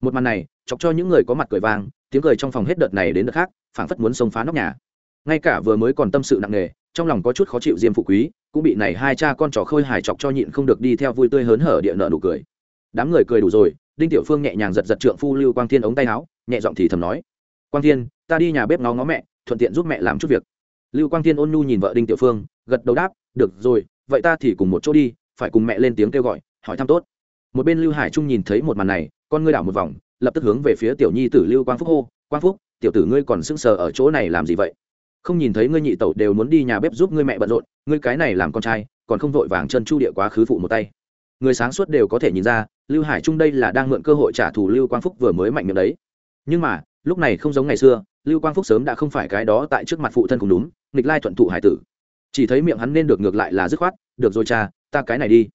Một màn này, chọc cho những người có mặt cười vang, tiếng cười trong phòng hết đợt này đến đợt khác, phảng phất muốn xông phá nóc nhà. Ngay cả vừa mới còn tâm sự nặng nề, trong lòng có chút khó chịu diêm phụ quý, cũng bị này hai cha con trò khơi hài chọc cho nhịn không được đi theo vui tươi hớn hở địa nợ nụ cười. Đám người cười đủ rồi, đinh tiểu phương nhẹ nhàng giật giật trượng phu lưu quang thiên ống tay áo nhẹ giọng thì thầm nói, quang thiên, ta đi nhà bếp ngó ngó mẹ, thuận tiện giúp mẹ làm chút việc. Lưu quang thiên ôn nhu nhìn vợ đinh tiểu phương, gật đầu đáp, được rồi, vậy ta thì cùng một chỗ đi, phải cùng mẹ lên tiếng kêu gọi, hỏi thăm tốt. Một bên lưu hải trung nhìn thấy một màn này, con ngươi đảo một vòng, lập tức hướng về phía tiểu nhi tử lưu quang phúc hô, quang phúc, tiểu tử ngươi còn sững sờ ở chỗ này làm gì vậy? Không nhìn thấy ngươi nhị tẩu đều muốn đi nhà bếp giúp ngươi mẹ bận rộn, ngươi cái này làm con trai, còn không vội vàng chân chu địa quá khứ phụ một tay. Người sáng suốt đều có thể nhìn ra, lưu hải trung đây là đang mượn cơ hội trả thù lưu quang phúc vừa mới mạnh miệng đấy nhưng mà, lúc này không giống ngày xưa, lưu quang phúc sớm đã không phải cái đó tại trước mặt phụ thân cùng đúng, nghịch lai thuận thụ hải tử. Chỉ thấy miệng hắn nên được ngược lại là dứt khoát, được rồi cha, ta cái này đi.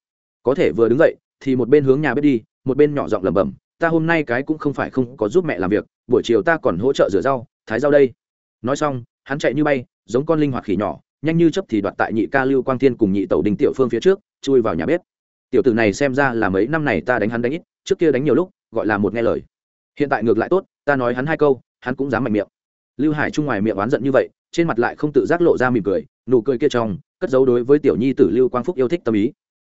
Có thể vừa đứng dậy, thì một bên hướng nhà bếp đi, một bên nhỏ giọng lẩm bẩm, ta hôm nay cái cũng không phải không có giúp mẹ làm việc, buổi chiều ta còn hỗ trợ rửa rau, thái rau đây. Nói xong, hắn chạy như bay, giống con linh hoạt khỉ nhỏ, nhanh như chấp thì đoạt tại nhị ca lưu quang thiên cùng nhị tẩu đình tiểu phương phía trước, chui vào nhà bếp. Tiểu tử này xem ra là mấy năm này ta đánh hắn đánh ít, trước kia đánh nhiều lúc, gọi là một nghe lời. Hiện tại ngược lại tốt ta nói hắn hai câu, hắn cũng dám mạnh miệng. Lưu hải trung ngoài miệng oán giận như vậy, trên mặt lại không tự giác lộ ra mỉm cười, nụ cười kia trong, cất giấu đối với tiểu nhi tử lưu quang phúc yêu thích tâm ý.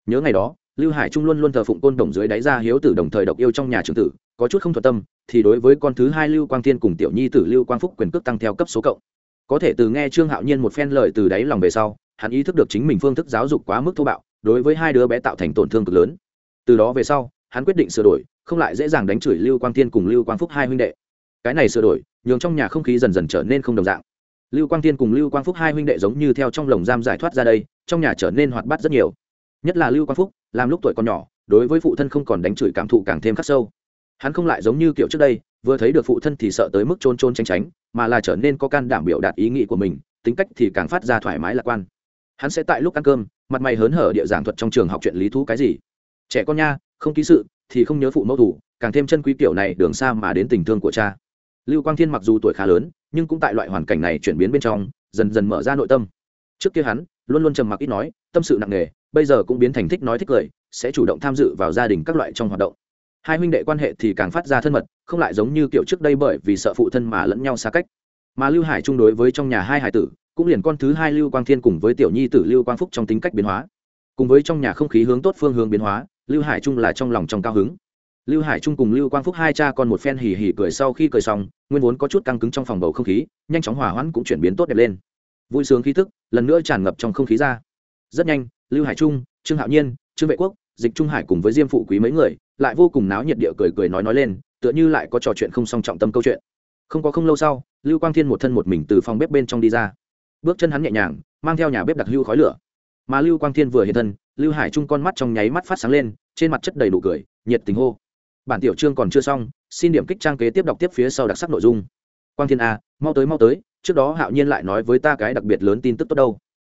Nhớ ngày đó, lưu hải trung luôn luôn thờ phụng côn đồng dưới đáy ra hiếu tử đồng thời độc yêu trong nhà trưởng tử, có chút không thuận tâm, thì đối với con thứ hai lưu quang thiên cùng tiểu nhi tử lưu quang phúc quyền cước tăng theo cấp số cộng. Có thể từ nghe trương hạo nhiên một phen lời từ đáy lòng về sau, hắn ý thức được chính mình phương thức giáo dục quá mức thô bạo, đối với hai đứa bé tạo thành tổn thương cực lớn. Từ đó về sau, hắn quyết định sửa đổi không lại dễ dàng đánh chửi lưu quang thiên cùng lưu quang phúc hai huynh đệ. Cái này sửa đổi, nhường trong nhà không khí dần dần trở nên không đồng dạng. Lưu quang thiên cùng lưu quang phúc hai huynh đệ giống như theo trong lồng giam giải thoát ra đây, trong nhà trở nên hoạt bát rất nhiều. Nhất là lưu quang phúc, làm lúc tuổi còn nhỏ, đối với phụ thân không còn đánh chửi cảm thụ càng thêm khắc sâu. Hắn không lại giống như kiểu trước đây, vừa thấy được phụ thân thì sợ tới mức trôn trôn tránh tránh, mà là trở nên có can đảm biểu đạt ý nghĩ của mình, tính cách thì càng phát ra thoải mái lạc quan. Hắn sẽ tại lúc ăn cơm, mặt mày hớn hở địa giảng thuật trong trường học chuyện lý thú cái gì. Trẻ con nha, không ký sự thì không nhớ phụ mẫu thủ, càng thêm chân quý tiểu này đường xa mà đến tình thương của cha. Lưu quang thiên mặc dù tuổi khá lớn, nhưng cũng tại loại hoàn cảnh này chuyển biến bên trong, dần dần mở ra nội tâm. Trước kia hắn, luôn luôn trầm mặc ít nói, tâm sự nặng nề, bây giờ cũng biến thành thích nói thích cười sẽ chủ động tham dự vào gia đình các loại trong hoạt động. Hai huynh đệ quan hệ thì càng phát ra thân mật, không lại giống như kiểu trước đây bởi vì sợ phụ thân mà lẫn nhau xa cách. Mà lưu hải chung đối với trong nhà hai hải tử, cũng liền con thứ hai lưu quang thiên cùng với tiểu nhi tử lưu quang phúc trong tính cách biến hóa. Cùng với trong nhà không khí hướng tốt phương hướng biến hóa lưu hải trung là trong lòng trong cao hứng. Lưu hải trung cùng lưu quang phúc hai cha con một phen hì hì cười sau khi cười xong, nguyên vốn có chút căng cứng trong phòng bầu không khí, nhanh chóng hỏa hoãn cũng chuyển biến tốt đẹp lên. Vui sướng khí thức lần nữa tràn ngập trong không khí ra. Rất nhanh, lưu hải trung, trương hạo nhiên, trương vệ quốc, dịch trung hải cùng với diêm phụ quý mấy người lại vô cùng náo nhiệt địa cười cười nói nói lên, tựa như lại có trò chuyện không song trọng tâm câu chuyện. Không có không lâu sau, lưu quang thiên một thân một mình từ phòng bếp bên trong đi ra. Bước chân hắn nhẹ nhàng, mang theo nhà bếp đặc hưu khói lửa. Mà lưu quang thiên vừa hiện thân lưu hải trung con mắt trong nháy mắt phát sáng lên, trên mặt chất đầy đủ cười, nhiệt tình hô. Bản tiểu chương còn chưa xong, xin điểm kích trang kế tiếp đọc tiếp phía sau đặc sắc nội dung. Quang thiên a mau tới mau tới, trước đó hạo nhiên lại nói với ta cái đặc biệt lớn tin tức tốt đâu.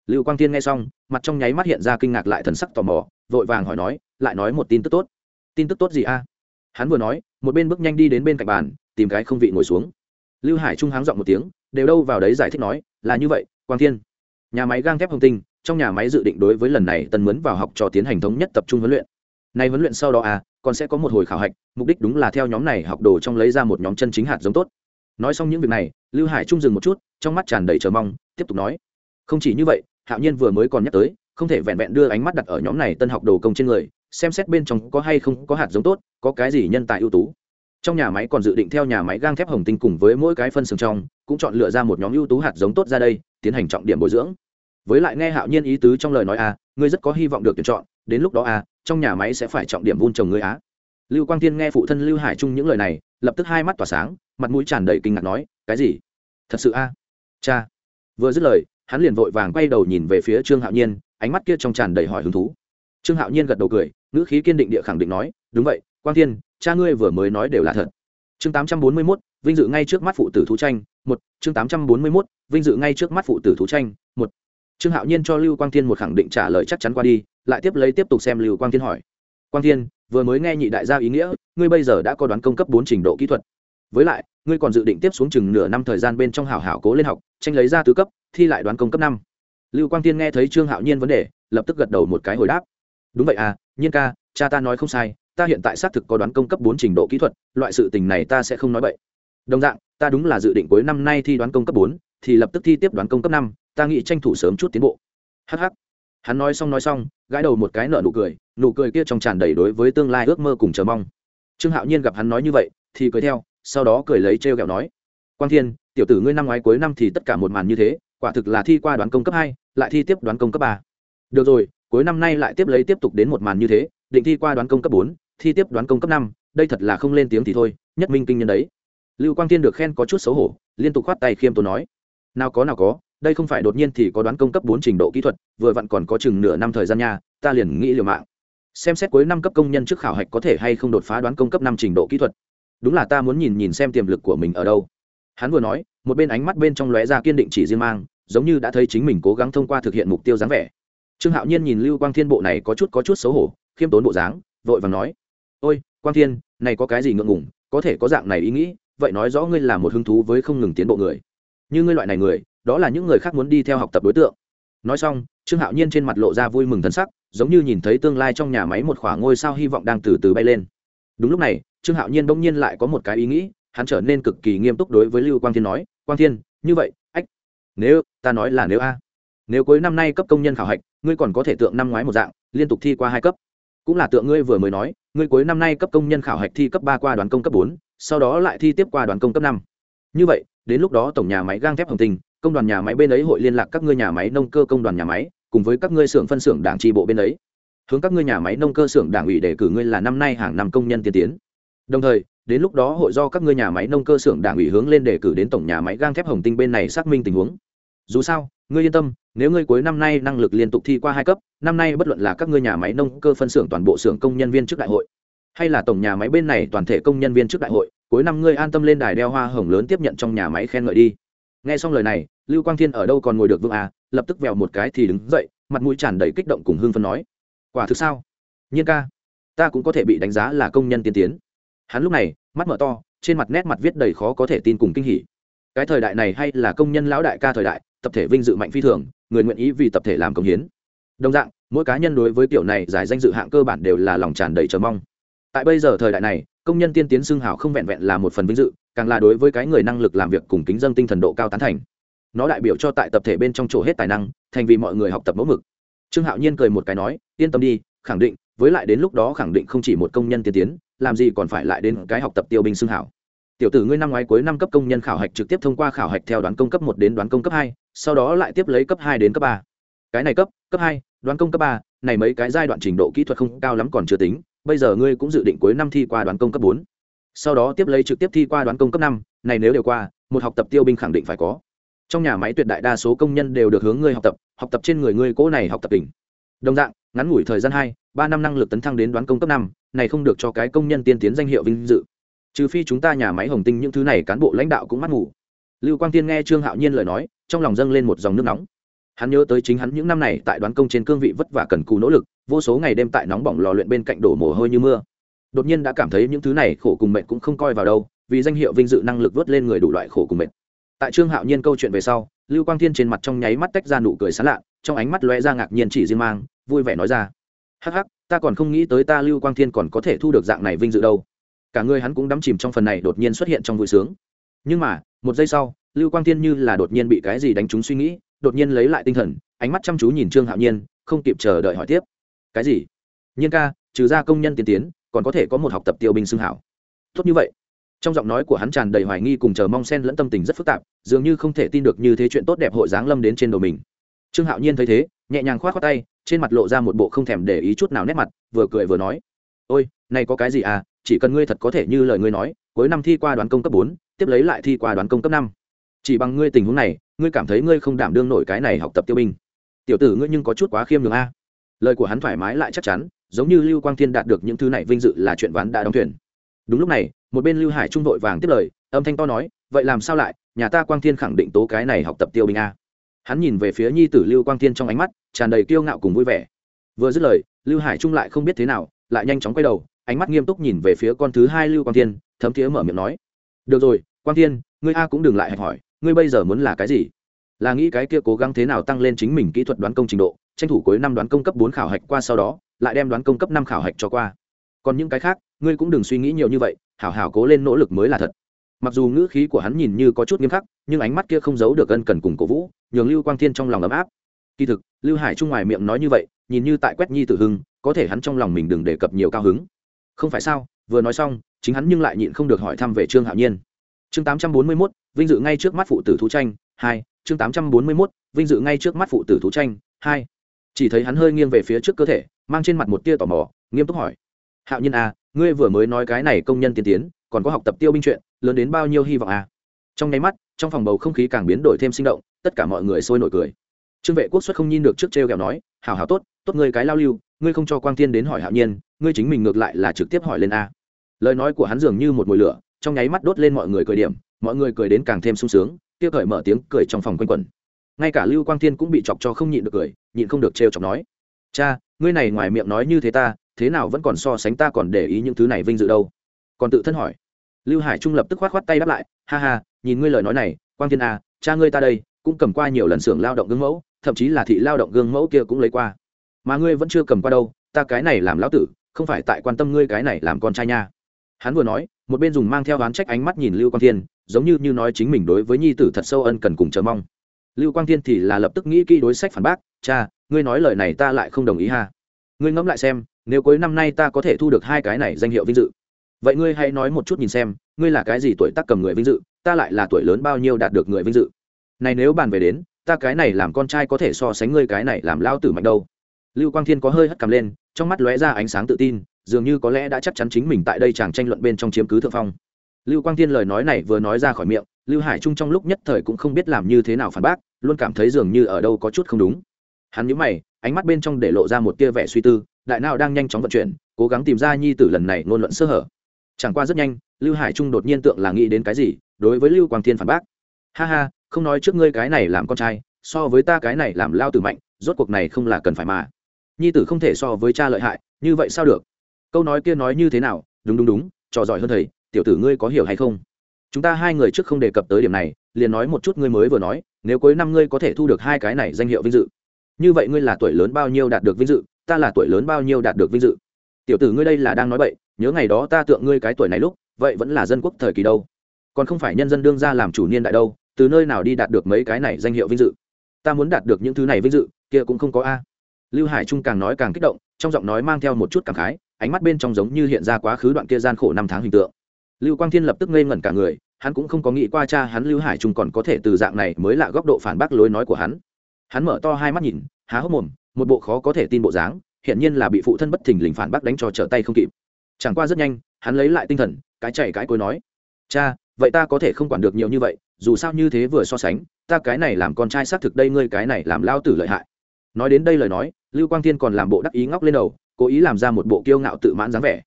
Lưu quang Thiên nghe xong, mặt trong nháy mắt hiện ra kinh ngạc lại thần sắc tò mò, vội vàng hỏi nói, lại nói một tin tức tốt. Tin tức tốt gì a? Hắn vừa nói, một bên bước nhanh đi đến bên cạnh bàn, tìm cái không vị ngồi xuống. Lưu hải trung háng giọng một tiếng, đều đâu vào đấy giải thích nói, là như vậy, quang thiên. Nhà máy gang thép hồng tinh trong nhà máy dự định đối với lần này tân mướn vào học cho tiến hành thống nhất tập trung huấn luyện. Nay huấn luyện sau đó à còn sẽ có một hồi khảo hạch, mục đích đúng là theo nhóm này học đồ trong lấy ra một nhóm chân chính hạt giống tốt. Nói xong những việc này, lưu hải trung dừng một chút, trong mắt tràn đầy chờ mong, tiếp tục nói. Không chỉ như vậy, hạo nhiên vừa mới còn nhắc tới, không thể vẹn vẹn đưa ánh mắt đặt ở nhóm này tân học đồ công trên người, xem xét bên trong có hay không có hạt giống tốt, có cái gì nhân tài ưu tú. Trong nhà máy còn dự định theo nhà máy gang thép hồng tinh cùng với mỗi cái phân xưởng trong, cũng chọn lựa ra một nhóm ưu tú hạt giống tốt ra đây, tiến hành trọng điểm bồi dưỡng với lại nghe hạo nhiên ý tứ trong lời nói a à, ngươi rất có hy vọng được tuyển chọn đến lúc đó a à, trong nhà máy sẽ phải trọng điểm vun trồng ngươi á. Lưu quang tiên nghe phụ thân lưu hải trung những lời này lập tức hai mắt tỏa sáng mặt mũi tràn đầy kinh ngạc nói cái gì? Thật sự a? Cha. Vừa dứt lời hắn liền vội vàng quay đầu nhìn về phía trương hạo nhiên ánh mắt kia trong tràn đầy hỏi hứng thú. Trương hạo nhiên gật đầu cười ngữ khí kiên định địa khẳng định nói đúng vậy quang thiên cha ngươi vừa mới nói đều là thật. Chương tám trăm bốn mươi mốt vinh dự ngay trước mắt phụ tử thú tranh một chương tám trăm bốn mươi mốt vinh dự ngay trước mắt phụ tử thú tranh trương hạo nhiên cho lưu quang thiên một khẳng định trả lời chắc chắn qua đi, lại tiếp lấy tiếp tục xem lưu quang thiên hỏi. Quang thiên, vừa mới nghe nhị đại gia ý nghĩa, ngươi bây giờ đã có đoán công cấp bốn trình độ kỹ thuật. Với lại, ngươi còn dự định tiếp xuống chừng nửa năm thời gian bên trong hảo hảo cố lên học, tranh lấy ra tứ cấp, thi lại đoán công cấp năm. Lưu quang tiên nghe thấy trương hạo nhiên vấn đề, lập tức gật đầu một cái hồi đáp. Đúng vậy à nhiên ca, cha ta nói không sai, ta hiện tại xác thực có đoán công cấp bốn trình độ kỹ thuật, loại sự tình này ta sẽ không nói vậy đồng dạng, ta đúng là dự định cuối năm nay thi đoán công cấp bốn, thì lập tức thi tiếp đoán công cấp năm ta nghĩ tranh thủ sớm chút tiến bộ. Hh hắn nói xong nói xong, gãi đầu một cái nợ nụ cười nụ cười kia trong tràn đầy đối với tương lai ước mơ cùng chờ mong. Trương hạo nhiên gặp hắn nói như vậy, thì cười theo, sau đó cười lấy trêu ghẹo nói, quang thiên, tiểu tử ngươi năm ngoái cuối năm thì tất cả một màn như thế, quả thực là thi qua đoán công cấp hai, lại thi tiếp đoán công cấp ba. Được rồi, cuối năm nay lại tiếp lấy tiếp tục đến một màn như thế, định thi qua đoán công cấp bốn, thi tiếp đoán công cấp năm, đây thật là không lên tiếng thì thôi, nhất minh kinh nhân đấy. Lưu quang Thiên được khen có chút xấu hổ, liên tục khoát tay khiêm tốn nói, nào có nào có đây không phải đột nhiên thì có đoán công cấp bốn trình độ kỹ thuật, vừa vặn còn có chừng nửa năm thời gian nha, ta liền nghĩ liều mạng. Xem xét cuối năm cấp công nhân trước khảo hạch có thể hay không đột phá đoán công cấp năm trình độ kỹ thuật. Đúng là ta muốn nhìn nhìn xem tiềm lực của mình ở đâu. Hắn vừa nói, một bên ánh mắt bên trong lóe ra kiên định chỉ riêng mang, giống như đã thấy chính mình cố gắng thông qua thực hiện mục tiêu dáng vẻ. Trương hạo nhiên nhìn lưu quang thiên bộ này có chút có chút xấu hổ, khiêm tốn bộ dáng, vội vàng nói, ôi, quang thiên, này có cái gì ngượng ngùng, có thể có dạng này ý nghĩ, vậy nói rõ ngươi là một hứng thú với không ngừng tiến bộ người. Như ngươi loại này người đó là những người khác muốn đi theo học tập đối tượng. Nói xong, trương hạo nhiên trên mặt lộ ra vui mừng thân sắc, giống như nhìn thấy tương lai trong nhà máy một khoảng ngôi sao hy vọng đang từ từ bay lên. Đúng lúc này, trương hạo nhiên bỗng nhiên lại có một cái ý nghĩ, hắn trở nên cực kỳ nghiêm túc đối với lưu quang thiên nói, quang thiên, như vậy, ách, nếu, ta nói là nếu a, nếu cuối năm nay cấp công nhân khảo hạch, ngươi còn có thể tượng năm ngoái một dạng, liên tục thi qua hai cấp. Cũng là tượng ngươi vừa mới nói, ngươi cuối năm nay cấp công nhân khảo hạch thi cấp ba qua đoàn công cấp bốn, sau đó lại thi tiếp qua đoàn công cấp năm. Như vậy, đến lúc đó tổng nhà máy gang thép hồng tình công đoàn nhà máy bên ấy hội liên lạc các ngươi nhà máy nông cơ công đoàn nhà máy, cùng với các ngươi xưởng phân xưởng đảng tri bộ bên ấy. Hướng các ngươi nhà máy nông cơ xưởng đảng ủy để cử ngươi là năm nay hàng năm công nhân tiên tiến. Đồng thời, đến lúc đó hội do các ngươi nhà máy nông cơ xưởng đảng ủy hướng lên để cử đến tổng nhà máy gang thép hồng tinh bên này xác minh tình huống. Dù sao, ngươi yên tâm, nếu ngươi cuối năm nay năng lực liên tục thi qua hai cấp, năm nay bất luận là các ngươi nhà máy nông cơ phân xưởng toàn bộ xưởng công nhân viên trước đại hội, hay là tổng nhà máy bên này toàn thể công nhân viên trước đại hội, cuối năm ngươi an tâm lên đài đeo hoa hồng lớn tiếp nhận trong nhà máy khen ngợi đi. Nghe xong lời này lưu quang thiên ở đâu còn ngồi được vương à? Lập tức vèo một cái thì đứng dậy, mặt mũi tràn đầy kích động cùng hương phân nói. Quả thực sao? Nhiên ca, ta cũng có thể bị đánh giá là công nhân tiên tiến. Hắn lúc này, mắt mở to, trên mặt nét mặt viết đầy khó có thể tin cùng kinh hỉ. Cái thời đại này hay là công nhân lão đại ca thời đại, tập thể vinh dự mạnh phi thường, người nguyện ý vì tập thể làm công hiến. Đồng dạng, mỗi cá nhân đối với kiểu này giải danh dự hạng cơ bản đều là lòng tràn đầy chờ mong. Tại bây giờ thời đại này, công nhân tiên tiến xưng hào không vẹn vẹn là một phần vinh dự, càng là đối với cái người năng lực làm việc cùng kính dân tinh thần độ cao tán thành nó đại biểu cho tại tập thể bên trong chỗ hết tài năng, thành vì mọi người học tập mẫu mực. Trương hạo nhiên cười một cái nói, yên tâm đi, khẳng định, với lại đến lúc đó khẳng định không chỉ một công nhân tiên tiến, làm gì còn phải lại đến cái học tập tiêu binh xưng hảo. Tiểu tử ngươi năm ngoái cuối năm cấp công nhân khảo hạch trực tiếp thông qua khảo hạch theo đoán công cấp một đến đoán công cấp hai, sau đó lại tiếp lấy cấp hai đến cấp ba. Cái này cấp cấp hai, đoán công cấp ba, này mấy cái giai đoạn trình độ kỹ thuật không cao lắm còn chưa tính, bây giờ ngươi cũng dự định cuối năm thi qua đoán công cấp bốn. Sau đó tiếp lấy trực tiếp thi qua đoán công cấp năm, này nếu đều qua, một học tập tiêu binh khẳng định phải có trong nhà máy tuyệt đại đa số công nhân đều được hướng ngươi học tập học tập trên người ngươi cố này học tập tỉnh. Đồng dạng, ngắn ngủi thời gian hai, ba năm năng lực tấn thăng đến đoán công cấp năm, này không được cho cái công nhân tiên tiến danh hiệu vinh dự. Trừ phi chúng ta nhà máy hồng tinh những thứ này cán bộ lãnh đạo cũng mắt ngủ lưu quang tiên nghe trương hạo nhiên lời nói, trong lòng dâng lên một dòng nước nóng. Hắn nhớ tới chính hắn những năm này tại đoán công trên cương vị vất vả cần cù nỗ lực, vô số ngày đêm tại nóng bỏng lò luyện bên cạnh đổ mồ hôi như mưa. Đột nhiên đã cảm thấy những thứ này khổ cùng mệnh cũng không coi vào đâu, vì danh hiệu vinh dự năng lực vớt lên người đủ loại khổ cùng mệnh tại trương hạo nhiên câu chuyện về sau, lưu quang thiên trên mặt trong nháy mắt tách ra nụ cười sán lạ, trong ánh mắt lóe ra ngạc nhiên chỉ riêng mang, vui vẻ nói ra. Hắc hắc, ta còn không nghĩ tới ta lưu quang thiên còn có thể thu được dạng này vinh dự đâu. Cả người hắn cũng đắm chìm trong phần này đột nhiên xuất hiện trong vui sướng. Nhưng mà, một giây sau, lưu quang thiên như là đột nhiên bị cái gì đánh trúng suy nghĩ, đột nhiên lấy lại tinh thần, ánh mắt chăm chú nhìn trương hạo nhiên, không kịp chờ đợi hỏi tiếp. Cái gì? Nhiên ca, trừ ra công nhân tiên tiến, còn có thể có một học tập tiêu binh xưng hảo. Tốt như vậy trong giọng nói của hắn tràn đầy hoài nghi cùng chờ mong sen lẫn tâm tình rất phức tạp, dường như không thể tin được như thế chuyện tốt đẹp hội giáng lâm đến trên đầu mình. Trương hạo nhiên thấy thế, nhẹ nhàng k h o á t khoác tay, trên mặt lộ ra một bộ không thèm để ý chút nào nét mặt, vừa cười vừa nói, ôi, này có cái gì à chỉ cần ngươi thật có thể như lời ngươi nói, cuối năm thi qua đoán công cấp bốn, tiếp lấy lại thi qua đoán công cấp năm. Chỉ bằng ngươi tình huống này, ngươi cảm thấy ngươi không đảm đương nổi cái này học tập tiêu binh. Tiểu tử ngươi nhưng có chút quá khiêm nhường a. Lời của hắn thoải mái lại chắc chắn, giống như lưu quang thiên đạt được những thứ này vinh dự là chuyện ván đã đóng thuyền. Đúng lúc này một bên lưu hải trung vội vàng tiếp lời, âm thanh to nói, vậy làm sao lại? Nhà ta quang thiên khẳng định tố cái này học tập tiêu binh a. Hắn nhìn về phía nhi tử lưu quang thiên trong ánh mắt, tràn đầy kiêu ngạo cùng vui vẻ. Vừa dứt lời, lưu hải trung lại không biết thế nào, lại nhanh chóng quay đầu, ánh mắt nghiêm túc nhìn về phía con thứ hai lưu quang thiên, thấm thiế mở miệng nói, được rồi, quang thiên, ngươi a cũng đừng lại hạch hỏi, ngươi bây giờ muốn là cái gì? Là nghĩ cái kia cố gắng thế nào tăng lên chính mình kỹ thuật đoán công trình độ, tranh thủ cuối năm đoán công cấp bốn khảo hạch qua sau đó, lại đem đoán công cấp năm khảo hạch cho qua. Còn những cái khác, ngươi cũng đừng suy nghĩ nhiều như vậy hảo hảo cố lên nỗ lực mới là thật. Mặc dù ngữ khí của hắn nhìn như có chút nghiêm khắc nhưng ánh mắt kia không giấu được ân cần cùng cổ vũ nhường lưu quang thiên trong lòng ấm áp. Kỳ thực lưu hải trung ngoài miệng nói như vậy nhìn như tại quét nhi tử hưng có thể hắn trong lòng mình đừng đề cập nhiều cao hứng. Không phải sao vừa nói xong chính hắn nhưng lại nhịn không được hỏi thăm về trương hạo nhiên. Chương tám trăm bốn mươi 841, vinh dự ngay trước mắt phụ tử thú tranh hai chương tám trăm bốn mươi 841, vinh dự ngay trước mắt phụ tử thú tranh hai. Chỉ thấy hắn hơi nghiêng về phía trước cơ thể mang trên mặt một tia tò mò nghiêm túc hỏi. Hạo nhiên à ngươi vừa mới nói cái này công nhân tiên tiến, còn có học tập tiêu binh chuyện, lớn đến bao nhiêu hy vọng à? Trong nháy mắt, trong phòng bầu không khí càng biến đổi thêm sinh động, tất cả mọi người sôi nổi cười. Trương vệ quốc xuất không nhìn được trước t r kẹo nói, hảo hảo tốt tốt ngươi cái lao lưu, ngươi không cho quang tiên đến hỏi hạo nhiên, ngươi chính mình ngược lại là trực tiếp hỏi lên a. Lời nói của hắn dường như một mùi lửa, trong nháy mắt đốt lên mọi người cười điểm, mọi người cười đến càng thêm sung sướng Tiêu cởi mở tiếng cười trong phòng quanh quẩn. Ngay cả lưu quang Thiên cũng bị chọc cho không nhịn được cười, nhịn không được trêu chọc nói, cha, ngươi này ngoài miệng nói như thế ta thế nào vẫn còn so sánh ta còn để ý những thứ này vinh dự đâu. Còn tự thân hỏi. Lưu hải trung lập tức khoát khoát tay đáp lại ha ha nhìn ngươi lời nói này quang thiên a à, cha ngươi ta đây cũng cầm qua nhiều lần xưởng lao động gương mẫu thậm chí là thị lao động gương mẫu kia cũng lấy qua. Mà ngươi vẫn chưa cầm qua đâu ta cái này làm lão tử không phải tại quan tâm ngươi cái này làm con trai nha. Hắn vừa nói một bên dùng mang theo ván trách ánh mắt nhìn lưu quang thiên giống như như nói chính mình đối với nhi tử thật sâu ân cần cùng chờ mong. Lưu quang thiên thì là lập tức nghĩ kỹ đối sách phản bác cha ngươi nói lời này ta lại không đồng ý ha. Ngươi ngẫm lại xem nếu cuối năm nay ta có thể thu được hai cái này danh hiệu vinh dự. Vậy ngươi hãy nói một chút nhìn xem, ngươi là cái gì tuổi tác cầm người vinh dự, ta lại là tuổi lớn bao nhiêu đạt được người vinh dự. Này nếu bàn về đến, ta cái này làm con trai có thể so sánh ngươi cái này làm lao tử mạnh đâu. Lưu quang thiên có hơi hất cầm lên, trong mắt lóe ra ánh sáng tự tin, dường như có lẽ đã chắc chắn chính mình tại đây chàng tranh luận bên trong chiếm cứ thượng phong. Lưu quang thiên lời nói này vừa nói ra khỏi miệng, lưu hải trung trong lúc nhất thời cũng không biết làm như thế nào phản bác, luôn cảm thấy dường như ở đâu có chút không đúng. Hắn nhíu mày, ánh mắt bên trong để lộ ra một tia vẻ suy tư đại nào đang nhanh chóng vận chuyển, cố gắng tìm ra nhi tử lần này ngôn luận sơ hở. Chẳng qua rất nhanh, lưu hải trung đột nhiên tượng là nghĩ đến cái gì, đối với lưu quang thiên phản bác. Ha ha, không nói trước ngươi cái này làm con trai, so với ta cái này làm lao tử mạnh, rốt cuộc này không là cần phải mà. Nhi tử không thể so với cha lợi hại, như vậy sao được? Câu nói kia nói như thế nào? Đúng đúng đúng, trò giỏi hơn thầy, tiểu tử ngươi có hiểu hay không? Chúng ta hai người trước không đề cập tới điểm này, liền nói một chút ngươi mới vừa nói, nếu cuối năm ngươi có thể thu được hai cái này danh hiệu vinh dự. Như vậy ngươi là tuổi lớn bao nhiêu đạt được vinh dự? Ta là tuổi lớn bao nhiêu đạt được vinh dự. Tiểu tử ngươi đây là đang nói bậy, nhớ ngày đó ta tượng ngươi cái tuổi này lúc, vậy vẫn là dân quốc thời kỳ đâu. Còn không phải nhân dân đương ra làm chủ niên đại đâu, từ nơi nào đi đạt được mấy cái này danh hiệu vinh dự? Ta muốn đạt được những thứ này vinh dự, kia cũng không có a. Lưu hải trung càng nói càng kích động, trong giọng nói mang theo một chút cảm khái, ánh mắt bên trong giống như hiện ra quá khứ đoạn kia gian khổ năm tháng hình tượng. Lưu quang thiên lập tức ngây ngẩn cả người, hắn cũng không có nghĩ qua cha hắn lưu hải trung còn có thể từ dạng này mới là góc độ phản bác lối nói của hắn. Hắn mở to hai mắt nhìn, há hốc mồm một bộ khó có thể tin bộ dáng hiện nhiên là bị phụ thân bất thình lình phản bác đánh cho trở tay không kịp. Chẳng qua rất nhanh, hắn lấy lại tinh thần, cái chạy cái cối nói, cha, vậy ta có thể không quản được nhiều như vậy, dù sao như thế vừa so sánh, ta cái này làm con trai xác thực đây ngươi cái này làm lao tử lợi hại. Nói đến đây lời nói, lưu quang thiên còn làm bộ đắc ý ngóc lên đầu, cố ý làm ra một bộ kiêu ngạo tự mãn dáng vẻ.